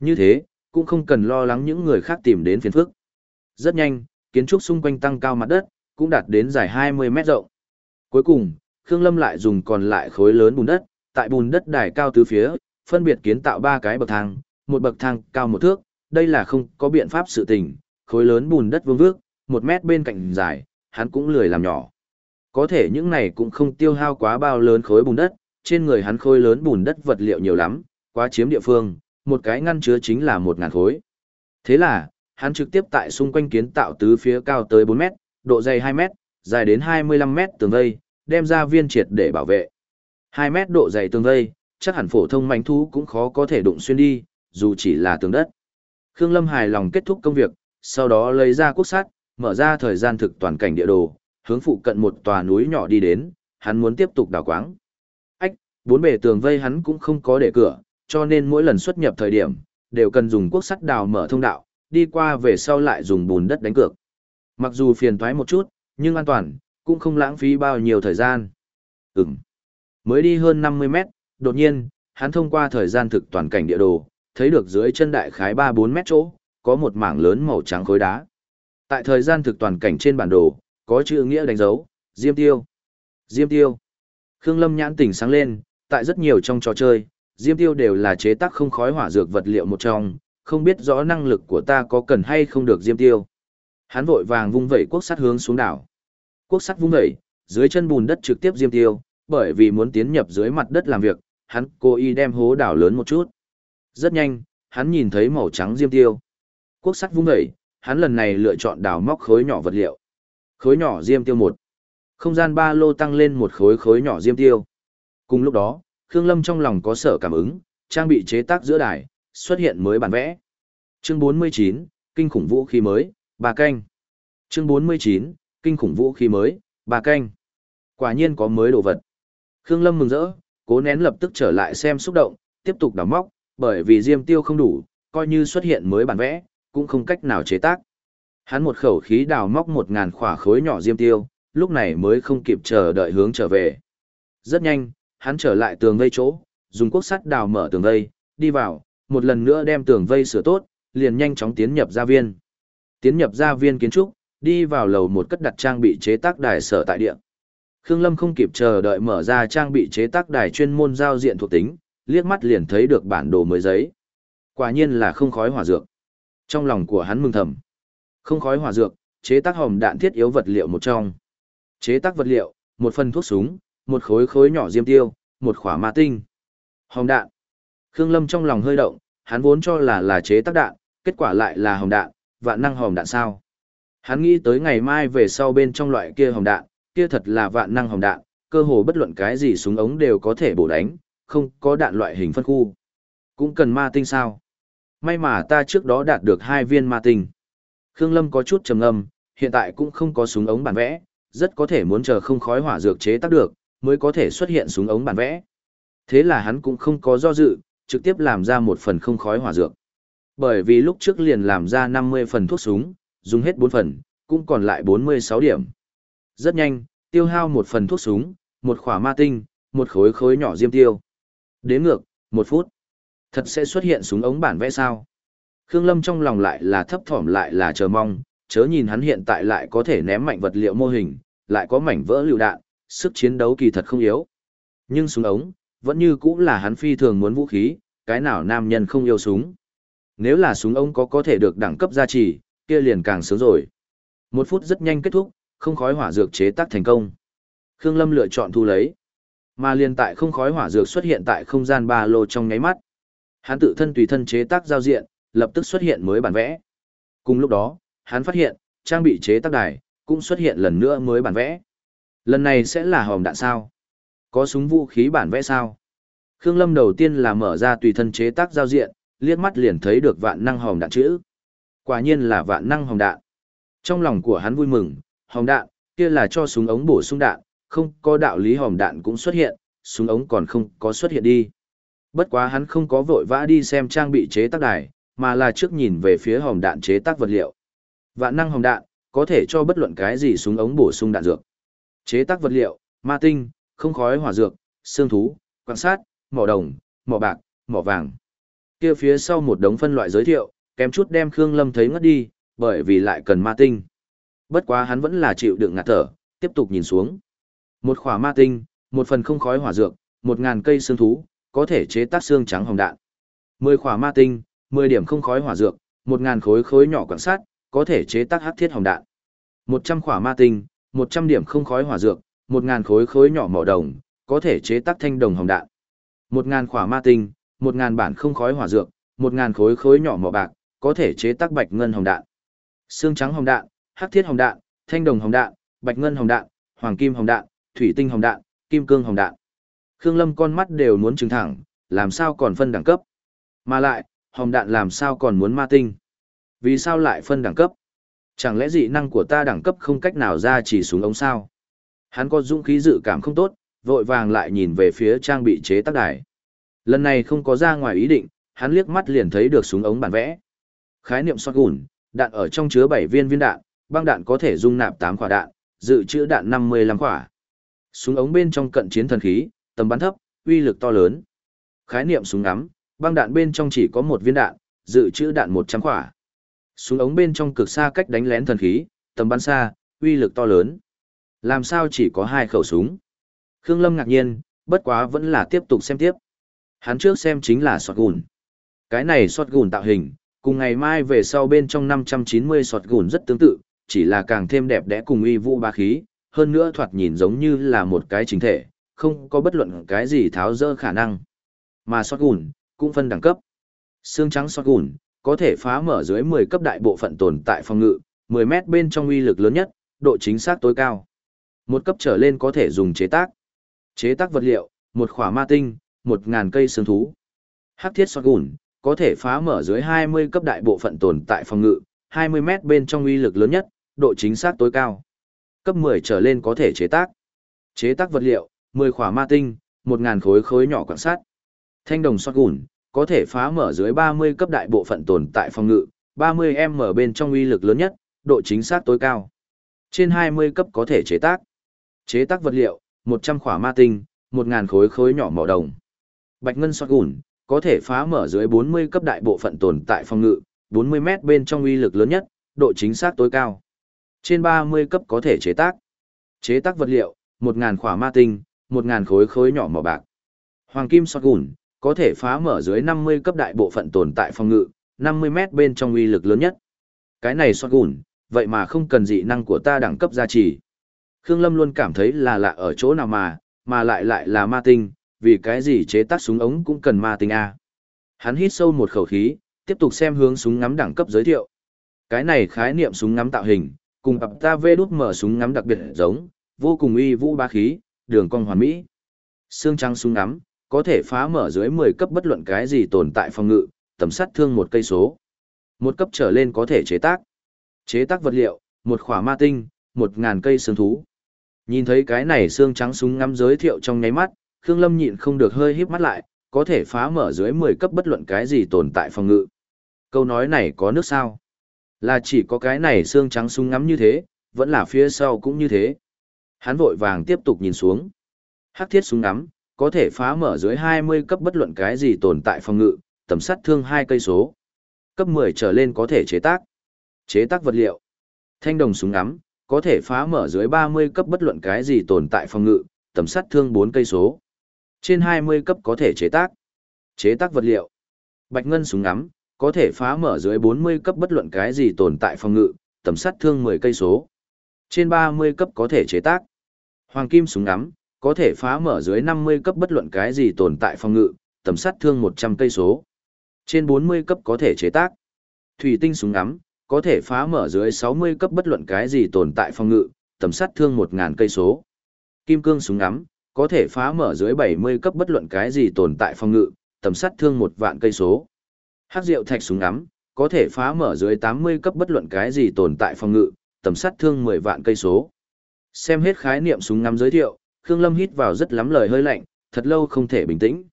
Speaker 1: Như thế, cũng không cần lo lắng những người khác tìm đến phiền phức. Rất nhanh, kiến trúc xung quanh tăng cao mặt đất, cũng đạt đến dài 20 mét rộng. Cuối cùng, Khương Lâm lại dùng còn lại khối lớn bùn đất, tại bùn đất đài cao tứ phía, phân biệt kiến tạo ba cái bậc thang, một bậc thang cao một thước, đây là không có biện pháp sự tình, khối lớn bùn đất vương vước, một mét bên cạnh dài, hắn cũng lười làm nhỏ. Có thể những này cũng không tiêu hao quá bao lớn khối bùn đất, trên người hắn khối lớn bùn đất vật liệu nhiều lắm, quá chiếm địa phương, một cái ngăn chứa chính là một ngàn khối. Thế là, hắn trực tiếp tại xung quanh kiến tạo tứ phía cao tới 4 mét, độ dày 2 mét, dài đến 25 mét tường vây, đem ra viên triệt để bảo vệ. 2 mét độ dày tường vây, chắc hẳn phổ thông manh thú cũng khó có thể đụng xuyên đi, dù chỉ là tường đất. Khương Lâm hài lòng kết thúc công việc, sau đó lấy ra quốc sắt, mở ra thời gian thực toàn cảnh địa đồ, hướng phụ cận một tòa núi nhỏ đi đến, hắn muốn tiếp tục đào quáng. Ách, bốn bề tường vây hắn cũng không có để cửa, cho nên mỗi lần xuất nhập thời điểm, đều cần dùng quốc sắt đào mở thông đạo, đi qua về sau lại dùng bùn đất đánh cược. Mặc dù phiền toái một chút, nhưng an toàn, cũng không lãng phí bao nhiêu thời gian. Ừm. Mới đi hơn 50 mét, đột nhiên, hắn thông qua thời gian thực toàn cảnh địa đồ, thấy được dưới chân đại khái 3-4 mét chỗ, có một mảng lớn màu trắng khối đá. Tại thời gian thực toàn cảnh trên bản đồ, có chữ nghĩa đánh dấu, Diêm Tiêu. Diêm Tiêu. Khương Lâm nhãn tỉnh sáng lên, tại rất nhiều trong trò chơi, Diêm Tiêu đều là chế tác không khói hỏa dược vật liệu một trong, không biết rõ năng lực của ta có cần hay không được Diêm Tiêu. Hắn vội vàng vung vẩy quốc sắt hướng xuống đảo. Quốc sắt vung vẩy, dưới chân bùn đất trực tiếp Diêm Tiêu, bởi vì muốn tiến nhập dưới mặt đất làm việc, hắn cố ý đem hố đảo lớn một chút. Rất nhanh, hắn nhìn thấy màu trắng Diêm Tiêu. Quốc sắt vung vẩy, hắn lần này lựa chọn đào móc khối nhỏ vật liệu. Khối nhỏ diêm tiêu một. Không gian ba lô tăng lên một khối khối nhỏ diêm tiêu. Cùng lúc đó, Khương Lâm trong lòng có sở cảm ứng, trang bị chế tác giữa đài, xuất hiện mới bản vẽ. Chương 49, kinh khủng vũ khí mới, bà canh. Chương 49, kinh khủng vũ khí mới, bà canh. Quả nhiên có mới đồ vật. Khương Lâm mừng rỡ, cố nén lập tức trở lại xem xúc động, tiếp tục đào móc, bởi vì diêm tiêu không đủ, coi như xuất hiện mới bản vẽ, cũng không cách nào chế tác. Hắn một khẩu khí đào móc một ngàn khỏa khối nhỏ diêm tiêu, lúc này mới không kịp chờ đợi hướng trở về. Rất nhanh, hắn trở lại tường vây chỗ, dùng cuốc sắt đào mở tường vây, đi vào, một lần nữa đem tường vây sửa tốt, liền nhanh chóng tiến nhập gia viên. Tiến nhập gia viên kiến trúc, đi vào lầu một cất đặt trang bị chế tác đài sở tại địa. Khương Lâm không kịp chờ đợi mở ra trang bị chế tác đài chuyên môn giao diện thuộc tính, liếc mắt liền thấy được bản đồ mới giấy. Quả nhiên là không khói hỏa dược. Trong lòng của hắn mừng thầm. Không khói hỏa dược, chế tác hòm đạn thiết yếu vật liệu một trong. Chế tác vật liệu, một phần thuốc súng, một khối khối nhỏ diêm tiêu, một khỏa ma tinh. Hòm đạn. Khương Lâm trong lòng hơi động, hắn vốn cho là là chế tác đạn, kết quả lại là hòm đạn, vạn năng hòm đạn sao. Hắn nghĩ tới ngày mai về sau bên trong loại kia hòm đạn, kia thật là vạn năng hòm đạn, cơ hồ bất luận cái gì súng ống đều có thể bổ đánh, không có đạn loại hình phân khu. Cũng cần ma tinh sao. May mà ta trước đó đạt được hai viên ma tinh. Khương Lâm có chút trầm ngâm, hiện tại cũng không có súng ống bản vẽ, rất có thể muốn chờ không khói hỏa dược chế tác được, mới có thể xuất hiện súng ống bản vẽ. Thế là hắn cũng không có do dự, trực tiếp làm ra một phần không khói hỏa dược. Bởi vì lúc trước liền làm ra 50 phần thuốc súng, dùng hết 4 phần, cũng còn lại 46 điểm. Rất nhanh, tiêu hao một phần thuốc súng, một khỏa ma tinh, một khối khối nhỏ diêm tiêu. Đến ngược, một phút. Thật sẽ xuất hiện súng ống bản vẽ sao? Khương Lâm trong lòng lại là thấp thỏm lại là chờ mong, chớ nhìn hắn hiện tại lại có thể ném mạnh vật liệu mô hình, lại có mảnh vỡ lựu đạn, sức chiến đấu kỳ thật không yếu. Nhưng súng ống, vẫn như cũng là hắn phi thường muốn vũ khí, cái nào nam nhân không yêu súng. Nếu là súng ống có có thể được đẳng cấp gia trì, kia liền càng sướng rồi. Một phút rất nhanh kết thúc, không khói hỏa dược chế tác thành công. Khương Lâm lựa chọn thu lấy. Mà liền tại không khói hỏa dược xuất hiện tại không gian ba lô trong nháy mắt. Hắn tự thân tùy thân chế tác giao diện, lập tức xuất hiện mới bản vẽ. Cùng lúc đó, hắn phát hiện, trang bị chế tác đài, cũng xuất hiện lần nữa mới bản vẽ. Lần này sẽ là hòm đạn sao? Có súng vũ khí bản vẽ sao? Khương Lâm đầu tiên là mở ra tùy thân chế tác giao diện, liếc mắt liền thấy được vạn năng hòm đạn chữ. Quả nhiên là vạn năng hòm đạn. Trong lòng của hắn vui mừng, hòm đạn, kia là cho súng ống bổ sung đạn, không có đạo lý hòm đạn cũng xuất hiện, súng ống còn không có xuất hiện đi. Bất quá hắn không có vội vã đi xem trang bị chế tác đài, mà là trước nhìn về phía hòm đạn chế tác vật liệu. Vạn năng hòm đạn, có thể cho bất luận cái gì súng ống bổ sung đạn dược. Chế tác vật liệu, ma tinh, không khói hỏa dược, xương thú, quan sát, mỏ đồng, mỏ bạc, mỏ vàng. Kia phía sau một đống phân loại giới thiệu, kém chút đem Khương Lâm thấy ngất đi, bởi vì lại cần ma tinh. Bất quá hắn vẫn là chịu đựng ngạt thở, tiếp tục nhìn xuống. Một khỏa ma tinh, một phần không khói hỏa dược, một ngàn cây xương thú, có thể chế tác xương trắng hồng đạn. Mười khỏa ma tinh, 10 điểm không khói hỏa dược, một ngàn khối khối nhỏ quan sát, có thể chế tác hắc thiết hồng đạn. 100 khỏa ma tinh, 100 điểm không khói hỏa dược, một ngàn khối khối nhỏ mỏ đồng, có thể chế tác thanh đồng hồng đạn. Một ngàn khỏa ma tinh, một ngàn bản không khói hỏa dược, một ngàn khối khối nhỏ mỏ bạc, có thể chế tác bạch ngân hồng đạn. Xương trắng hồng đạn, hắc thiết hồng đạn, thanh đồng hồng đạn, bạch ngân hồng đạn, hoàng kim hồng đạn, thủy tinh hồng đạn, kim cương hồng đạn. Khương Lâm con mắt đều muốn trừng thẳng, làm sao còn phân đẳng cấp? Mà lại, hồng đạn làm sao còn muốn ma tinh? Vì sao lại phân đẳng cấp? Chẳng lẽ dị năng của ta đẳng cấp không cách nào ra chỉ xuống ống sao? Hắn có dũng khí dự cảm không tốt, vội vàng lại nhìn về phía trang bị chế tác đài. Lần này không có ra ngoài ý định, hắn liếc mắt liền thấy được súng ống bản vẽ. Khái niệm xoát gùn, đạn ở trong chứa 7 viên viên đạn, băng đạn có thể dung nạp 8 quả đạn, dự trữ đạn 55 quả. Súng ống bên trong cận chiến thần khí, tầm bắn thấp, uy lực to lớn. Khái niệm súng ngắm, băng đạn bên trong chỉ có một viên đạn, dự trữ đạn 100 quả. Súng ống bên trong cực xa cách đánh lén thần khí, tầm bắn xa, uy lực to lớn. Làm sao chỉ có hai khẩu súng? Khương Lâm ngạc nhiên, bất quá vẫn là tiếp tục xem tiếp. Hắn trước xem chính là sọt gùn. Cái này sọt gùn tạo hình, cùng ngày mai về sau bên trong 590 sọt gùn rất tương tự, chỉ là càng thêm đẹp đẽ cùng uy vũ ba khí, hơn nữa thoạt nhìn giống như là một cái chính thể, không có bất luận cái gì tháo dỡ khả năng. Mà sọt gùn, cũng phân đẳng cấp. Xương trắng sọt gùn, có thể phá mở dưới 10 cấp đại bộ phận tồn tại phòng ngự, 10 mét bên trong uy lực lớn nhất, độ chính xác tối cao. Một cấp trở lên có thể dùng chế tác. Chế tác vật liệu, một khỏa ma tinh, 1000 cây xương thú. Hắc thiết sọt gùn, có thể phá mở dưới 20 cấp đại bộ phận tồn tại phòng ngự, 20 mét bên trong uy lực lớn nhất, độ chính xác tối cao. Cấp 10 trở lên có thể chế tác. Chế tác vật liệu, 10 khỏa ma tinh, 1000 khối khối nhỏ quan sát. Thanh đồng sọt gùn, có thể phá mở dưới 30 cấp đại bộ phận tồn tại phòng ngự, 30M bên trong uy lực lớn nhất, độ chính xác tối cao. Trên 20 cấp có thể chế tác. Chế tác vật liệu, 100 khỏa ma tinh, 1000 khối khối nhỏ mỏ đồng. Bạch ngân sọt gùn, có thể phá mở dưới 40 cấp đại bộ phận tồn tại phòng ngự, 40 mét bên trong uy lực lớn nhất, độ chính xác tối cao. Trên 30 cấp có thể chế tác. Chế tác vật liệu, 1000 khỏa ma tinh, 1000 khối khối nhỏ mỏ bạc. Hoàng kim sọt gùn, có thể phá mở dưới 50 cấp đại bộ phận tồn tại phòng ngự, 50 mét bên trong uy lực lớn nhất. Cái này sọt gùn, vậy mà không cần dị năng của ta đẳng cấp gia trì. Khương Lâm luôn cảm thấy là lạ ở chỗ nào mà, mà lại lại là ma tinh, vì cái gì chế tác súng ống cũng cần ma tinh A. Hắn hít sâu một khẩu khí, tiếp tục xem hướng súng ngắm đẳng cấp giới thiệu. Cái này khái niệm súng ngắm tạo hình, cùng ập ta vê đút mở súng ngắm đặc biệt giống, vô cùng uy vũ ba khí, đường cong hoàn mỹ. Xương trắng súng ngắm, có thể phá mở dưới 10 cấp bất luận cái gì tồn tại phòng ngự, tầm sát thương một cây số. Một cấp trở lên có thể chế tác. Chế tác vật liệu, một khỏa ma tinh, một ngàn cây xương thú. Nhìn thấy cái này xương trắng súng ngắm giới thiệu trong nháy mắt, Khương Lâm nhịn không được hơi híp mắt lại, có thể phá mở dưới 10 cấp bất luận cái gì tồn tại phòng ngự. Câu nói này có nước sao? Là chỉ có cái này xương trắng súng ngắm như thế, vẫn là phía sau cũng như thế. Hắn vội vàng tiếp tục nhìn xuống. Hắc thiết súng ngắm, có thể phá mở dưới 20 cấp bất luận cái gì tồn tại phòng ngự, tầm sát thương hai cây số. Cấp 10 trở lên có thể chế tác. Chế tác vật liệu. Thanh đồng súng ngắm, có thể phá mở dưới 30 cấp bất luận cái gì tồn tại phòng ngự, tầm sát thương 4 cây số. Trên 20 cấp có thể chế tác. Chế tác vật liệu. Bạch ngân súng ngắm, có thể phá mở dưới 40 cấp bất luận cái gì tồn tại phòng ngự, tầm sát thương 10 cây số. Trên 30 cấp có thể chế tác. Hoàng kim súng ngắm, có thể phá mở dưới 50 cấp bất luận cái gì tồn tại phòng ngự, tầm sát thương 100 cây số. Trên 40 cấp có thể chế tác. Thủy tinh súng ngắm, có thể phá mở dưới 60 cấp bất luận cái gì tồn tại phòng ngự, tầm sát thương 1000 cây số. Kim cương súng ngắm, có thể phá mở dưới 70 cấp bất luận cái gì tồn tại phòng ngự, tầm sát thương 1 vạn cây số. Hắc rượu thạch súng ngắm, có thể phá mở dưới 80 cấp bất luận cái gì tồn tại phòng ngự, tầm sát thương 10 vạn cây số. Xem hết khái niệm súng ngắm giới thiệu, Khương Lâm hít vào rất lắm lời hơi lạnh, thật lâu không thể bình tĩnh.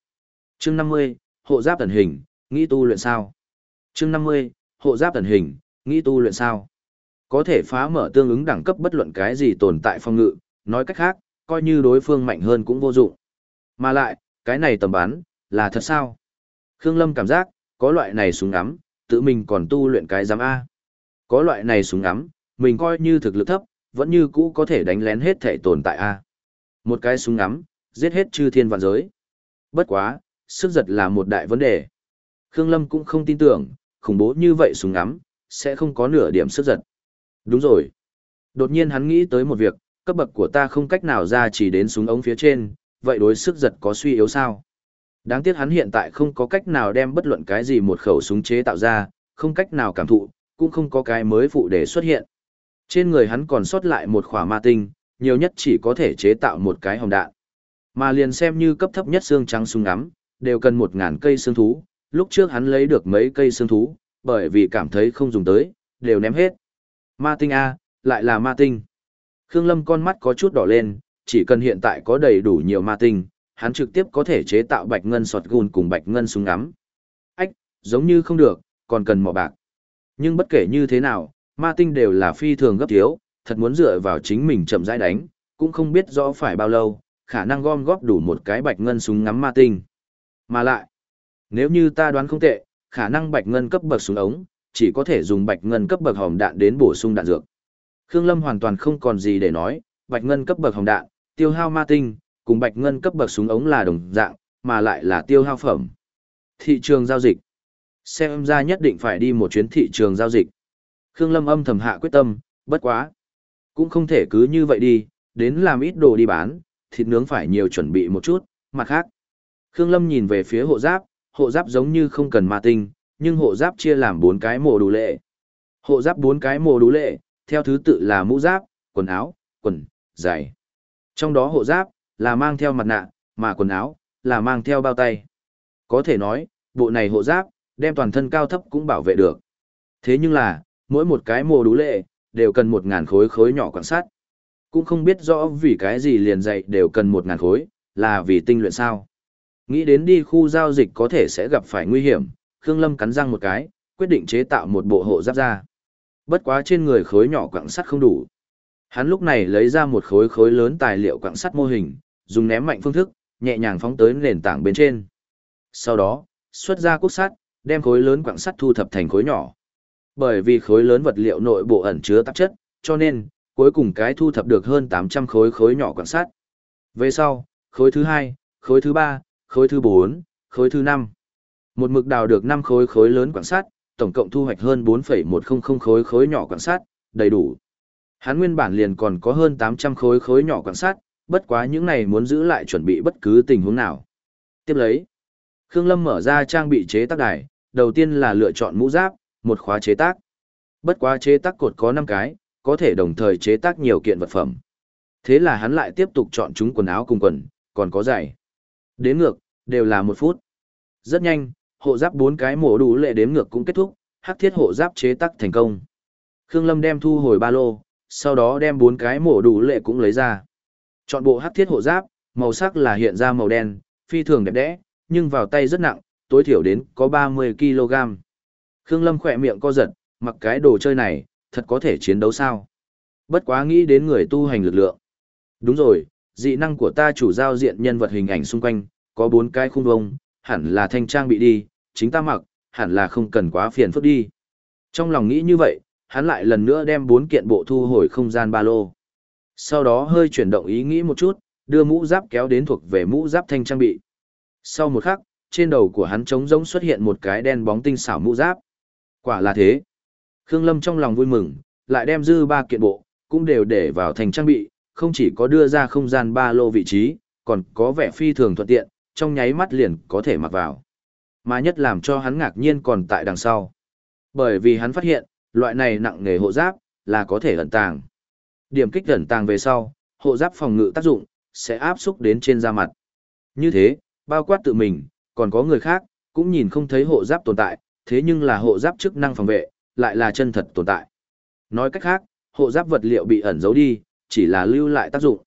Speaker 1: Chương 50, hộ giáp thần hình, nghĩ tu luyện sao? Chương 50, hộ giáp thần hình, nghĩ tu luyện sao? Có thể phá mở tương ứng đẳng cấp bất luận cái gì tồn tại phòng ngự, nói cách khác, coi như đối phương mạnh hơn cũng vô dụng. Mà lại, cái này tầm bắn, là thật sao? Khương Lâm cảm giác, có loại này súng ngắm, tự mình còn tu luyện cái giám A. Có loại này súng ngắm, mình coi như thực lực thấp, vẫn như cũ có thể đánh lén hết thể tồn tại A. Một cái súng ngắm, giết hết chư thiên vạn giới. Bất quá, sức giật là một đại vấn đề. Khương Lâm cũng không tin tưởng, khủng bố như vậy súng ngắm, sẽ không có nửa điểm sức giật. Đúng rồi. Đột nhiên hắn nghĩ tới một việc, cấp bậc của ta không cách nào ra chỉ đến súng ống phía trên, vậy đối sức giật có suy yếu sao? Đáng tiếc hắn hiện tại không có cách nào đem bất luận cái gì một khẩu súng chế tạo ra, không cách nào cảm thụ, cũng không có cái mới phụ để xuất hiện. Trên người hắn còn sót lại một khỏa ma tinh, nhiều nhất chỉ có thể chế tạo một cái hồng đạn. Mà liền xem như cấp thấp nhất xương trắng súng ngắm, đều cần một ngàn cây xương thú, lúc trước hắn lấy được mấy cây xương thú, bởi vì cảm thấy không dùng tới, đều ném hết. Ma tinh A, lại là ma tinh. Khương Lâm con mắt có chút đỏ lên, chỉ cần hiện tại có đầy đủ nhiều ma tinh, hắn trực tiếp có thể chế tạo bạch ngân sọt gùn cùng bạch ngân súng ngắm. Ách, giống như không được, còn cần mỏ bạc. Nhưng bất kể như thế nào, ma tinh đều là phi thường gấp thiếu, thật muốn dựa vào chính mình chậm rãi đánh, cũng không biết rõ phải bao lâu, khả năng gom góp đủ một cái bạch ngân súng ngắm ma tinh. Mà lại, nếu như ta đoán không tệ, khả năng bạch ngân cấp bậc súng ống, chỉ có thể dùng bạch ngân cấp bậc hòm đạn đến bổ sung đạn dược. Khương Lâm hoàn toàn không còn gì để nói, bạch ngân cấp bậc hồng đạn, tiêu hao ma tinh, cùng bạch ngân cấp bậc súng ống là đồng dạng, mà lại là tiêu hao phẩm. Thị trường giao dịch. Xem ra nhất định phải đi một chuyến thị trường giao dịch. Khương Lâm âm thầm hạ quyết tâm, bất quá. Cũng không thể cứ như vậy đi, đến làm ít đồ đi bán, thịt nướng phải nhiều chuẩn bị một chút, mặt khác. Khương Lâm nhìn về phía hộ giáp, hộ giáp giống như không cần ma tinh, nhưng hộ giáp chia làm bốn cái mồ đủ lệ. Hộ giáp bốn cái mồ đủ lệ, theo thứ tự là mũ giáp, quần áo, quần, giày. Trong đó hộ giáp là mang theo mặt nạ, mà quần áo là mang theo bao tay. Có thể nói, bộ này hộ giáp đem toàn thân cao thấp cũng bảo vệ được. Thế nhưng là, mỗi một cái mồ đủ lệ đều cần một ngàn khối khối nhỏ quan sát. Cũng không biết rõ vì cái gì liền dạy đều cần một ngàn khối, là vì tinh luyện sao. Nghĩ đến đi khu giao dịch có thể sẽ gặp phải nguy hiểm, Khương Lâm cắn răng một cái, quyết định chế tạo một bộ hộ giáp ra. Bất quá trên người khối nhỏ quặng sắt không đủ. Hắn lúc này lấy ra một khối khối lớn tài liệu quặng sắt mô hình, dùng ném mạnh phương thức, nhẹ nhàng phóng tới nền tảng bên trên. Sau đó, xuất ra cốt sắt, đem khối lớn quặng sắt thu thập thành khối nhỏ. Bởi vì khối lớn vật liệu nội bộ ẩn chứa tạp chất, cho nên cuối cùng cái thu thập được hơn 800 khối khối nhỏ quặng sắt. Về sau, khối thứ hai, khối thứ ba, khối thứ bốn, khối thứ năm. Một mực đào được 5 khối khối lớn quặng sắt, tổng cộng thu hoạch hơn 4,100 khối khối nhỏ quặng sắt, đầy đủ. Hắn nguyên bản liền còn có hơn 800 khối khối nhỏ quặng sắt, bất quá những này muốn giữ lại chuẩn bị bất cứ tình huống nào. Tiếp lấy, Khương Lâm mở ra trang bị chế tác đài, đầu tiên là lựa chọn mũ giáp, một khóa chế tác. Bất quá chế tác cột có 5 cái, có thể đồng thời chế tác nhiều kiện vật phẩm. Thế là hắn lại tiếp tục chọn chúng quần áo cùng quần, còn có giày. Đến ngược, đều là một phút. Rất nhanh, hộ giáp bốn cái mổ đủ lệ đếm ngược cũng kết thúc, hắc thiết hộ giáp chế tác thành công. Khương Lâm đem thu hồi ba lô, sau đó đem bốn cái mổ đủ lệ cũng lấy ra. Chọn bộ hắc thiết hộ giáp, màu sắc là hiện ra màu đen, phi thường đẹp đẽ, nhưng vào tay rất nặng, tối thiểu đến có 30 kg. Khương Lâm khỏe miệng co giật, mặc cái đồ chơi này, thật có thể chiến đấu sao? Bất quá nghĩ đến người tu hành lực lượng. Đúng rồi, dị năng của ta chủ giao diện nhân vật hình ảnh xung quanh, có bốn cái khung vông, hẳn là thanh trang bị đi, chính ta mặc, hẳn là không cần quá phiền phức đi. Trong lòng nghĩ như vậy, hắn lại lần nữa đem bốn kiện bộ thu hồi không gian ba lô. Sau đó hơi chuyển động ý nghĩ một chút, đưa mũ giáp kéo đến thuộc về mũ giáp thanh trang bị. Sau một khắc, trên đầu của hắn trống rỗng xuất hiện một cái đen bóng tinh xảo mũ giáp. Quả là thế. Khương Lâm trong lòng vui mừng, lại đem dư ba kiện bộ, cũng đều để vào thành trang bị, không chỉ có đưa ra không gian ba lô vị trí, còn có vẻ phi thường thuận tiện, trong nháy mắt liền có thể mặc vào. Mà nhất làm cho hắn ngạc nhiên còn tại đằng sau. Bởi vì hắn phát hiện, loại này nặng nghề hộ giáp, là có thể ẩn tàng. Điểm kích ẩn tàng về sau, hộ giáp phòng ngự tác dụng, sẽ áp xúc đến trên da mặt. Như thế, bao quát tự mình, còn có người khác, cũng nhìn không thấy hộ giáp tồn tại, thế nhưng là hộ giáp chức năng phòng vệ, lại là chân thật tồn tại. Nói cách khác, hộ giáp vật liệu bị ẩn giấu đi, chỉ là lưu lại tác dụng.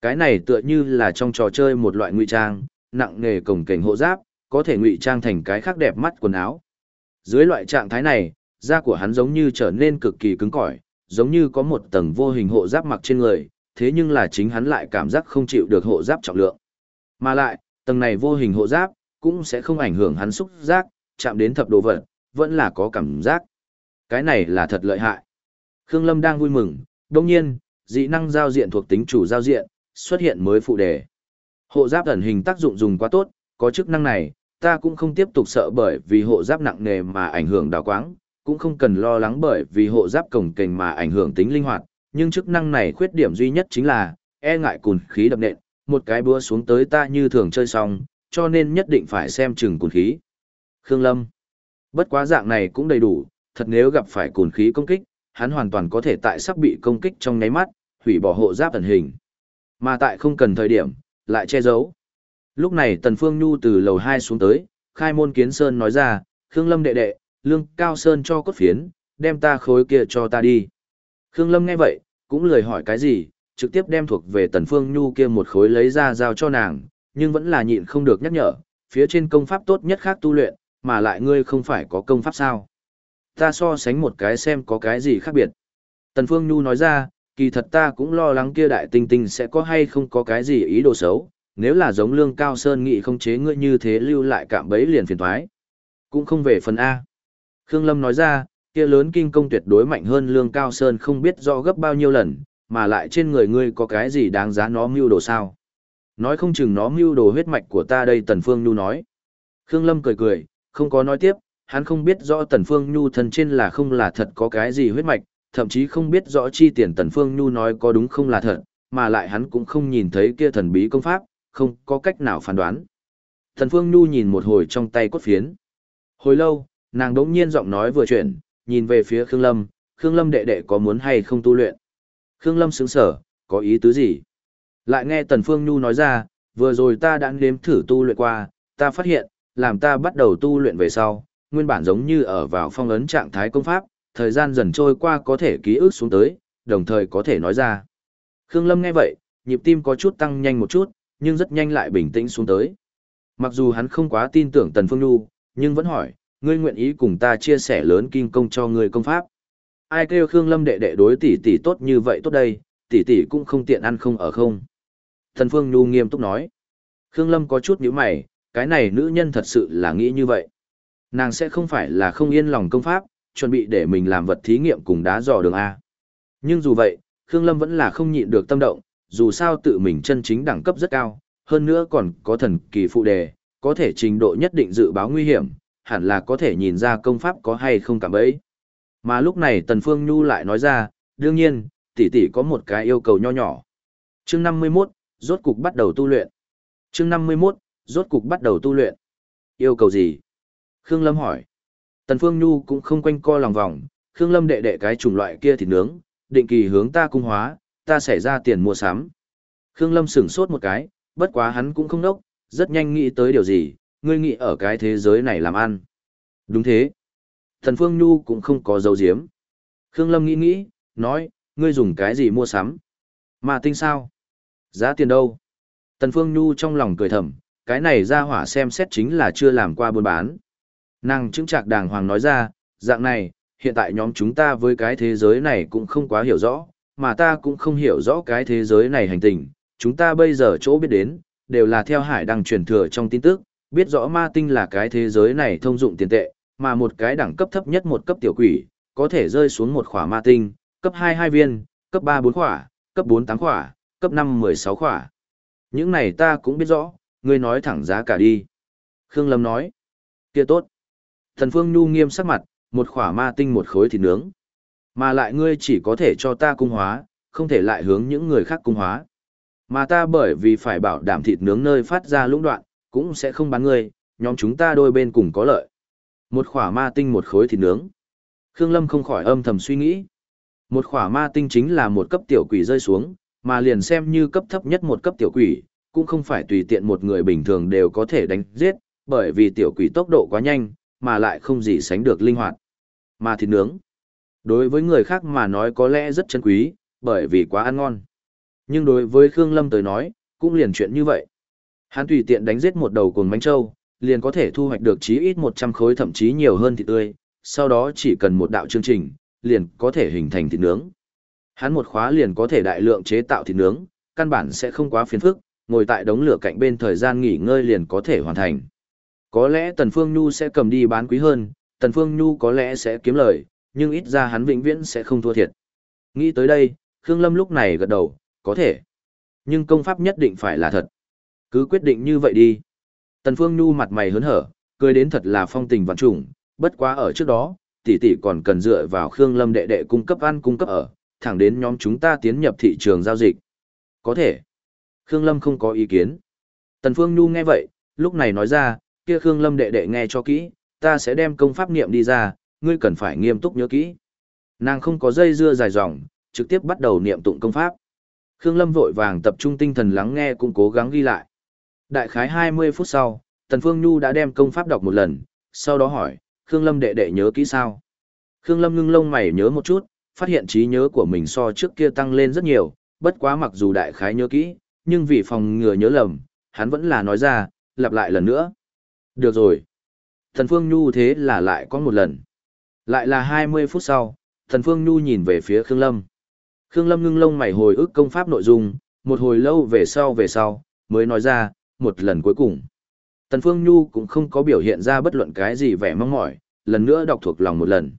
Speaker 1: Cái này tựa như là trong trò chơi một loại ngụy trang, nặng nghề cổng cảnh hộ giáp, có thể ngụy trang thành cái khác đẹp mắt quần áo. Dưới loại trạng thái này, da của hắn giống như trở nên cực kỳ cứng cỏi, giống như có một tầng vô hình hộ giáp mặc trên người, thế nhưng là chính hắn lại cảm giác không chịu được hộ giáp trọng lượng. Mà lại, tầng này vô hình hộ giáp cũng sẽ không ảnh hưởng hắn xúc giác, chạm đến thập đồ vật, vẫn là có cảm giác. Cái này là thật lợi hại. Khương Lâm đang vui mừng, đồng nhiên, dị năng giao diện thuộc tính chủ giao diện, xuất hiện mới phụ đề. Hộ giáp ẩn hình tác dụng dùng quá tốt, có chức năng này, ta cũng không tiếp tục sợ bởi vì hộ giáp nặng nề mà ảnh hưởng đào quáng, cũng không cần lo lắng bởi vì hộ giáp cổng kềnh mà ảnh hưởng tính linh hoạt, nhưng chức năng này khuyết điểm duy nhất chính là, e ngại cùn khí đập nện, một cái búa xuống tới ta như thường chơi xong, cho nên nhất định phải xem chừng cùn khí. Khương Lâm. Bất quá dạng này cũng đầy đủ, thật nếu gặp phải cùn khí công kích, hắn hoàn toàn có thể tại sắp bị công kích trong nháy mắt, hủy bỏ hộ giáp ẩn hình. Mà tại không cần thời điểm, lại che giấu. Lúc này Tần Phương Nhu từ lầu 2 xuống tới, khai môn kiến sơn nói ra, Khương Lâm đệ đệ, lương cao sơn cho cốt phiến, đem ta khối kia cho ta đi. Khương Lâm nghe vậy, cũng lời hỏi cái gì, trực tiếp đem thuộc về Tần Phương Nhu kia một khối lấy ra giao cho nàng, nhưng vẫn là nhịn không được nhắc nhở, phía trên công pháp tốt nhất khác tu luyện, mà lại ngươi không phải có công pháp sao. Ta so sánh một cái xem có cái gì khác biệt. Tần Phương Nhu nói ra, kỳ thật ta cũng lo lắng kia đại tinh tinh sẽ có hay không có cái gì ý đồ xấu, nếu là giống lương cao sơn nghị không chế ngươi như thế lưu lại cạm bẫy liền phiền thoái. Cũng không về phần A. Khương Lâm nói ra, kia lớn kinh công tuyệt đối mạnh hơn lương cao sơn không biết rõ gấp bao nhiêu lần, mà lại trên người ngươi có cái gì đáng giá nó mưu đồ sao. Nói không chừng nó mưu đồ huyết mạch của ta đây Tần Phương Nhu nói. Khương Lâm cười cười, không có nói tiếp, hắn không biết rõ Tần Phương Nhu thần trên là không là thật có cái gì huyết mạch, thậm chí không biết rõ chi tiền Tần Phương Nhu nói có đúng không là thật, mà lại hắn cũng không nhìn thấy kia thần bí công pháp, không có cách nào phán đoán. Tần Phương Nhu nhìn một hồi trong tay cốt phiến. Hồi lâu, nàng đống nhiên giọng nói vừa chuyển, nhìn về phía Khương Lâm, Khương Lâm đệ đệ có muốn hay không tu luyện. Khương Lâm sững sở, có ý tứ gì? Lại nghe Tần Phương Nhu nói ra, vừa rồi ta đã nếm thử tu luyện qua, ta phát hiện, làm ta bắt đầu tu luyện về sau, nguyên bản giống như ở vào phong ấn trạng thái công pháp, thời gian dần trôi qua có thể ký ức xuống tới, đồng thời có thể nói ra. Khương Lâm nghe vậy, nhịp tim có chút tăng nhanh một chút, nhưng rất nhanh lại bình tĩnh xuống tới. Mặc dù hắn không quá tin tưởng Tần Phương Nhu, nhưng vẫn hỏi, ngươi nguyện ý cùng ta chia sẻ lớn kinh công cho ngươi công pháp. Ai kêu Khương Lâm đệ đệ đối tỷ tỷ tốt như vậy tốt đây, tỷ tỷ cũng không tiện ăn không ở không. Thần Phương Nhu nghiêm túc nói. Khương Lâm có chút nhíu mày, cái này nữ nhân thật sự là nghĩ như vậy. Nàng sẽ không phải là không yên lòng công pháp, chuẩn bị để mình làm vật thí nghiệm cùng đá dò đường A. Nhưng dù vậy, Khương Lâm vẫn là không nhịn được tâm động, dù sao tự mình chân chính đẳng cấp rất cao, hơn nữa còn có thần kỳ phụ đề, có thể trình độ nhất định dự báo nguy hiểm, hẳn là có thể nhìn ra công pháp có hay không cảm ấy. Mà lúc này Tần Phương Nhu lại nói ra, đương nhiên, tỷ tỷ có một cái yêu cầu nho nhỏ. Chương 51, rốt cục bắt đầu tu luyện. Chương 51, rốt cục bắt đầu tu luyện. Yêu cầu gì? Khương Lâm hỏi. Tần Phương Nhu cũng không quanh co lòng vòng, Khương Lâm đệ đệ cái chủng loại kia thịt nướng, định kỳ hướng ta cung hóa, ta sẽ ra tiền mua sắm. Khương Lâm sửng sốt một cái, bất quá hắn cũng không đốc, rất nhanh nghĩ tới điều gì, ngươi nghĩ ở cái thế giới này làm ăn. Đúng thế. Thần Phương Nhu cũng không có dấu diếm. Khương Lâm nghĩ nghĩ, nói, ngươi dùng cái gì mua sắm? Mà tinh sao? Giá tiền đâu? Tần Phương Nhu trong lòng cười thầm, cái này ra hỏa xem xét chính là chưa làm qua buôn bán. Nàng chứng trạc đàng hoàng nói ra, dạng này, hiện tại nhóm chúng ta với cái thế giới này cũng không quá hiểu rõ, mà ta cũng không hiểu rõ cái thế giới này hành tình. Chúng ta bây giờ chỗ biết đến, đều là theo hải đăng truyền thừa trong tin tức, biết rõ ma tinh là cái thế giới này thông dụng tiền tệ, mà một cái đẳng cấp thấp nhất một cấp tiểu quỷ, có thể rơi xuống một khỏa ma tinh, cấp 2 2 viên, cấp 3 4 khỏa, cấp 4 8 khỏa, cấp 5 16 khỏa. Những này ta cũng biết rõ, ngươi nói thẳng giá cả đi. Khương Lâm nói, kia tốt. Thần Phương Nhu nghiêm sắc mặt, một khỏa ma tinh một khối thịt nướng. Mà lại ngươi chỉ có thể cho ta cung hóa, không thể lại hướng những người khác cung hóa. Mà ta bởi vì phải bảo đảm thịt nướng nơi phát ra lũng đoạn, cũng sẽ không bán ngươi, nhóm chúng ta đôi bên cùng có lợi. Một khỏa ma tinh một khối thịt nướng. Khương Lâm không khỏi âm thầm suy nghĩ. Một khỏa ma tinh chính là một cấp tiểu quỷ rơi xuống, mà liền xem như cấp thấp nhất một cấp tiểu quỷ, cũng không phải tùy tiện một người bình thường đều có thể đánh giết, bởi vì tiểu quỷ tốc độ quá nhanh, mà lại không gì sánh được linh hoạt. Ma thịt nướng. Đối với người khác mà nói có lẽ rất chân quý, bởi vì quá ăn ngon. Nhưng đối với Khương Lâm tới nói, cũng liền chuyện như vậy. Hắn tùy tiện đánh giết một đầu cồn bánh trâu, liền có thể thu hoạch được chí ít 100 khối thậm chí nhiều hơn thịt tươi, sau đó chỉ cần một đạo chương trình, liền có thể hình thành thịt nướng. Hắn một khóa liền có thể đại lượng chế tạo thịt nướng, căn bản sẽ không quá phiền phức, ngồi tại đống lửa cạnh bên thời gian nghỉ ngơi liền có thể hoàn thành. Có lẽ Tần Phương Nhu sẽ cầm đi bán quý hơn, Tần Phương Nhu có lẽ sẽ kiếm lời, nhưng ít ra hắn vĩnh viễn sẽ không thua thiệt. Nghĩ tới đây, Khương Lâm lúc này gật đầu, có thể. Nhưng công pháp nhất định phải là thật. Cứ quyết định như vậy đi. Tần Phương Nhu mặt mày hớn hở, cười đến thật là phong tình vạn trùng, bất quá ở trước đó, tỷ tỷ còn cần dựa vào Khương Lâm đệ đệ cung cấp ăn cung cấp ở, thẳng đến nhóm chúng ta tiến nhập thị trường giao dịch. Có thể. Khương Lâm không có ý kiến. Tần Phương Nhu nghe vậy, lúc này nói ra, kia Khương Lâm đệ đệ nghe cho kỹ, ta sẽ đem công pháp niệm đi ra, ngươi cần phải nghiêm túc nhớ kỹ. Nàng không có dây dưa dài dòng, trực tiếp bắt đầu niệm tụng công pháp. Khương Lâm vội vàng tập trung tinh thần lắng nghe cũng cố gắng ghi lại. Đại khái 20 phút sau, Tần Phương Nhu đã đem công pháp đọc một lần, sau đó hỏi, Khương Lâm đệ đệ nhớ kỹ sao? Khương Lâm ngưng lông mày nhớ một chút, phát hiện trí nhớ của mình so trước kia tăng lên rất nhiều, bất quá mặc dù đại khái nhớ kỹ, nhưng vì phòng ngừa nhớ lầm, hắn vẫn là nói ra, lặp lại lần nữa. Được rồi. Thần Phương Nhu thế là lại có một lần. Lại là 20 phút sau, Thần Phương Nhu nhìn về phía Khương Lâm. Khương Lâm ngưng lông mày hồi ức công pháp nội dung, một hồi lâu về sau về sau, mới nói ra, một lần cuối cùng. Tần Phương Nhu cũng không có biểu hiện ra bất luận cái gì vẻ mong mỏi, lần nữa đọc thuộc lòng một lần.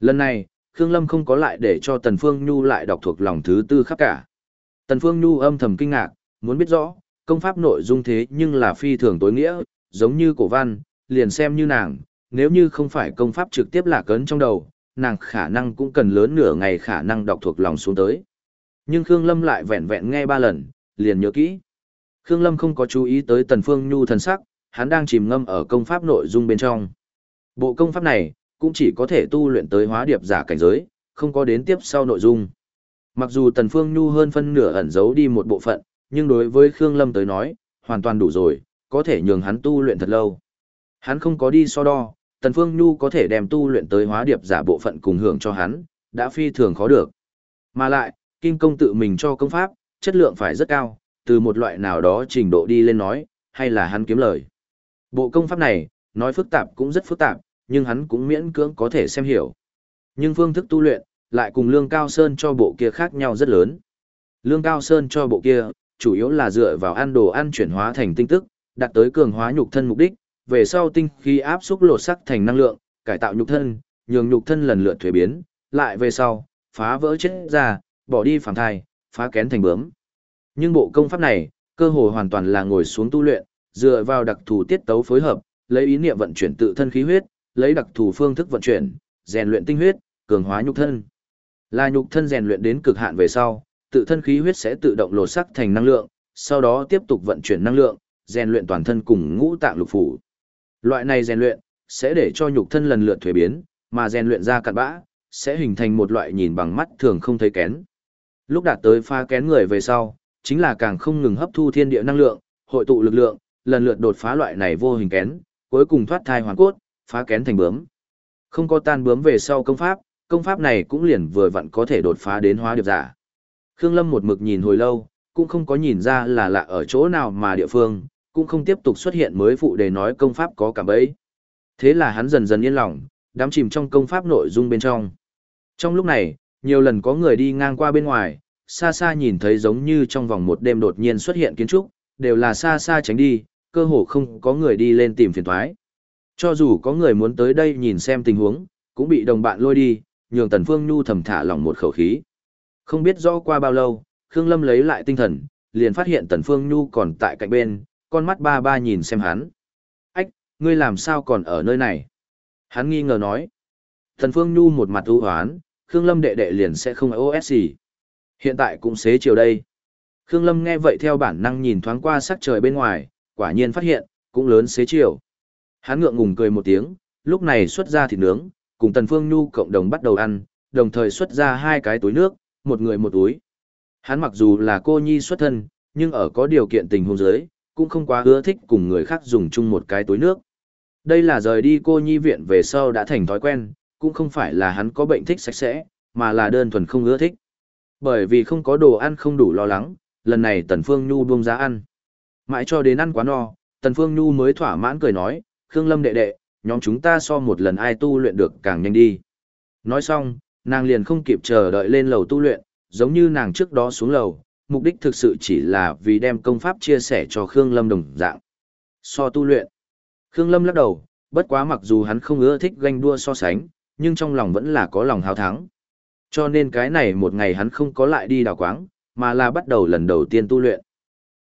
Speaker 1: Lần này, Khương Lâm không có lại để cho Tần Phương Nhu lại đọc thuộc lòng thứ tư khắp cả. Tần Phương Nhu âm thầm kinh ngạc, muốn biết rõ, công pháp nội dung thế nhưng là phi thường tối nghĩa, giống như cổ văn, liền xem như nàng, nếu như không phải công pháp trực tiếp là cấn trong đầu, nàng khả năng cũng cần lớn nửa ngày khả năng đọc thuộc lòng xuống tới. Nhưng Khương Lâm lại vẹn vẹn nghe ba lần, liền nhớ kỹ. Khương Lâm không có chú ý tới Tần Phương Nhu thần sắc, hắn đang chìm ngâm ở công pháp nội dung bên trong. Bộ công pháp này, cũng chỉ có thể tu luyện tới hóa điệp giả cảnh giới, không có đến tiếp sau nội dung. Mặc dù Tần Phương Nhu hơn phân nửa ẩn giấu đi một bộ phận, nhưng đối với Khương Lâm tới nói, hoàn toàn đủ rồi, có thể nhường hắn tu luyện thật lâu. Hắn không có đi so đo, Tần Phương Nhu có thể đem tu luyện tới hóa điệp giả bộ phận cùng hưởng cho hắn, đã phi thường khó được. Mà lại, Kim Công tự mình cho công pháp, chất lượng phải rất cao, từ một loại nào đó trình độ đi lên nói, hay là hắn kiếm lời. Bộ công pháp này, nói phức tạp cũng rất phức tạp, nhưng hắn cũng miễn cưỡng có thể xem hiểu. Nhưng phương thức tu luyện, lại cùng Lương Cao Sơn cho bộ kia khác nhau rất lớn. Lương Cao Sơn cho bộ kia, chủ yếu là dựa vào ăn đồ ăn chuyển hóa thành tinh tức, đạt tới cường hóa nhục thân mục đích, về sau tinh khí áp xúc lột sắc thành năng lượng, cải tạo nhục thân, nhường nhục thân lần lượt thuế biến, lại về sau, phá vỡ chết ra, bỏ đi phản thai, phá kén thành bướm. Nhưng bộ công pháp này, cơ hồ hoàn toàn là ngồi xuống tu luyện, dựa vào đặc thù tiết tấu phối hợp, lấy ý niệm vận chuyển tự thân khí huyết, lấy đặc thù phương thức vận chuyển, rèn luyện tinh huyết, cường hóa nhục thân. Là nhục thân rèn luyện đến cực hạn về sau, tự thân khí huyết sẽ tự động lột sắc thành năng lượng, sau đó tiếp tục vận chuyển năng lượng, rèn luyện toàn thân cùng ngũ tạng lục phủ. Loại này rèn luyện sẽ để cho nhục thân lần lượt thuế biến, mà rèn luyện ra cặn bã sẽ hình thành một loại nhìn bằng mắt thường không thấy kén. Lúc đạt tới pha kén người về sau, chính là càng không ngừng hấp thu thiên địa năng lượng, hội tụ lực lượng, lần lượt đột phá loại này vô hình kén, cuối cùng thoát thai hoàn cốt, phá kén thành bướm. Không có tan bướm về sau công pháp, công pháp này cũng liền vừa vặn có thể đột phá đến hóa điệp giả. Khương Lâm một mực nhìn hồi lâu, cũng không có nhìn ra là lạ ở chỗ nào mà địa phương, cũng không tiếp tục xuất hiện mới phụ đề nói công pháp có cảm ấy. Thế là hắn dần dần yên lòng, đắm chìm trong công pháp nội dung bên trong. Trong lúc này, nhiều lần có người đi ngang qua bên ngoài, xa xa nhìn thấy giống như trong vòng một đêm đột nhiên xuất hiện kiến trúc, đều là xa xa tránh đi, cơ hồ không có người đi lên tìm phiền thoái. Cho dù có người muốn tới đây nhìn xem tình huống, cũng bị đồng bạn lôi đi, nhường Tần Phương Nhu thầm thả lỏng một khẩu khí. Không biết rõ qua bao lâu, Khương Lâm lấy lại tinh thần, liền phát hiện Tần Phương Nhu còn tại cạnh bên, con mắt ba ba nhìn xem hắn. Ách, ngươi làm sao còn ở nơi này? Hắn nghi ngờ nói. Tần Phương Nhu một mặt ưu hoán, Khương Lâm đệ đệ liền sẽ không OS gì. Hiện tại cũng xế chiều đây. Khương Lâm nghe vậy theo bản năng nhìn thoáng qua sắc trời bên ngoài, quả nhiên phát hiện, cũng lớn xế chiều. Hắn ngượng ngùng cười một tiếng, lúc này xuất ra thịt nướng, cùng Tần Phương Nhu cộng đồng bắt đầu ăn, đồng thời xuất ra hai cái túi nước, một người một túi. Hắn mặc dù là cô nhi xuất thân, nhưng ở có điều kiện tình huống giới, cũng không quá ưa thích cùng người khác dùng chung một cái túi nước. Đây là rời đi cô nhi viện về sau đã thành thói quen, cũng không phải là hắn có bệnh thích sạch sẽ, mà là đơn thuần không ưa thích. Bởi vì không có đồ ăn không đủ lo lắng, lần này Tần Phương Nhu buông giá ăn. Mãi cho đến ăn quá no, Tần Phương Nhu mới thỏa mãn cười nói, Khương Lâm đệ đệ, nhóm chúng ta so một lần ai tu luyện được càng nhanh đi. Nói xong, nàng liền không kịp chờ đợi lên lầu tu luyện, giống như nàng trước đó xuống lầu, mục đích thực sự chỉ là vì đem công pháp chia sẻ cho Khương Lâm đồng dạng. So tu luyện. Khương Lâm lắc đầu, bất quá mặc dù hắn không ưa thích ganh đua so sánh, nhưng trong lòng vẫn là có lòng hào thắng. Cho nên cái này một ngày hắn không có lại đi đào quáng, mà là bắt đầu lần đầu tiên tu luyện.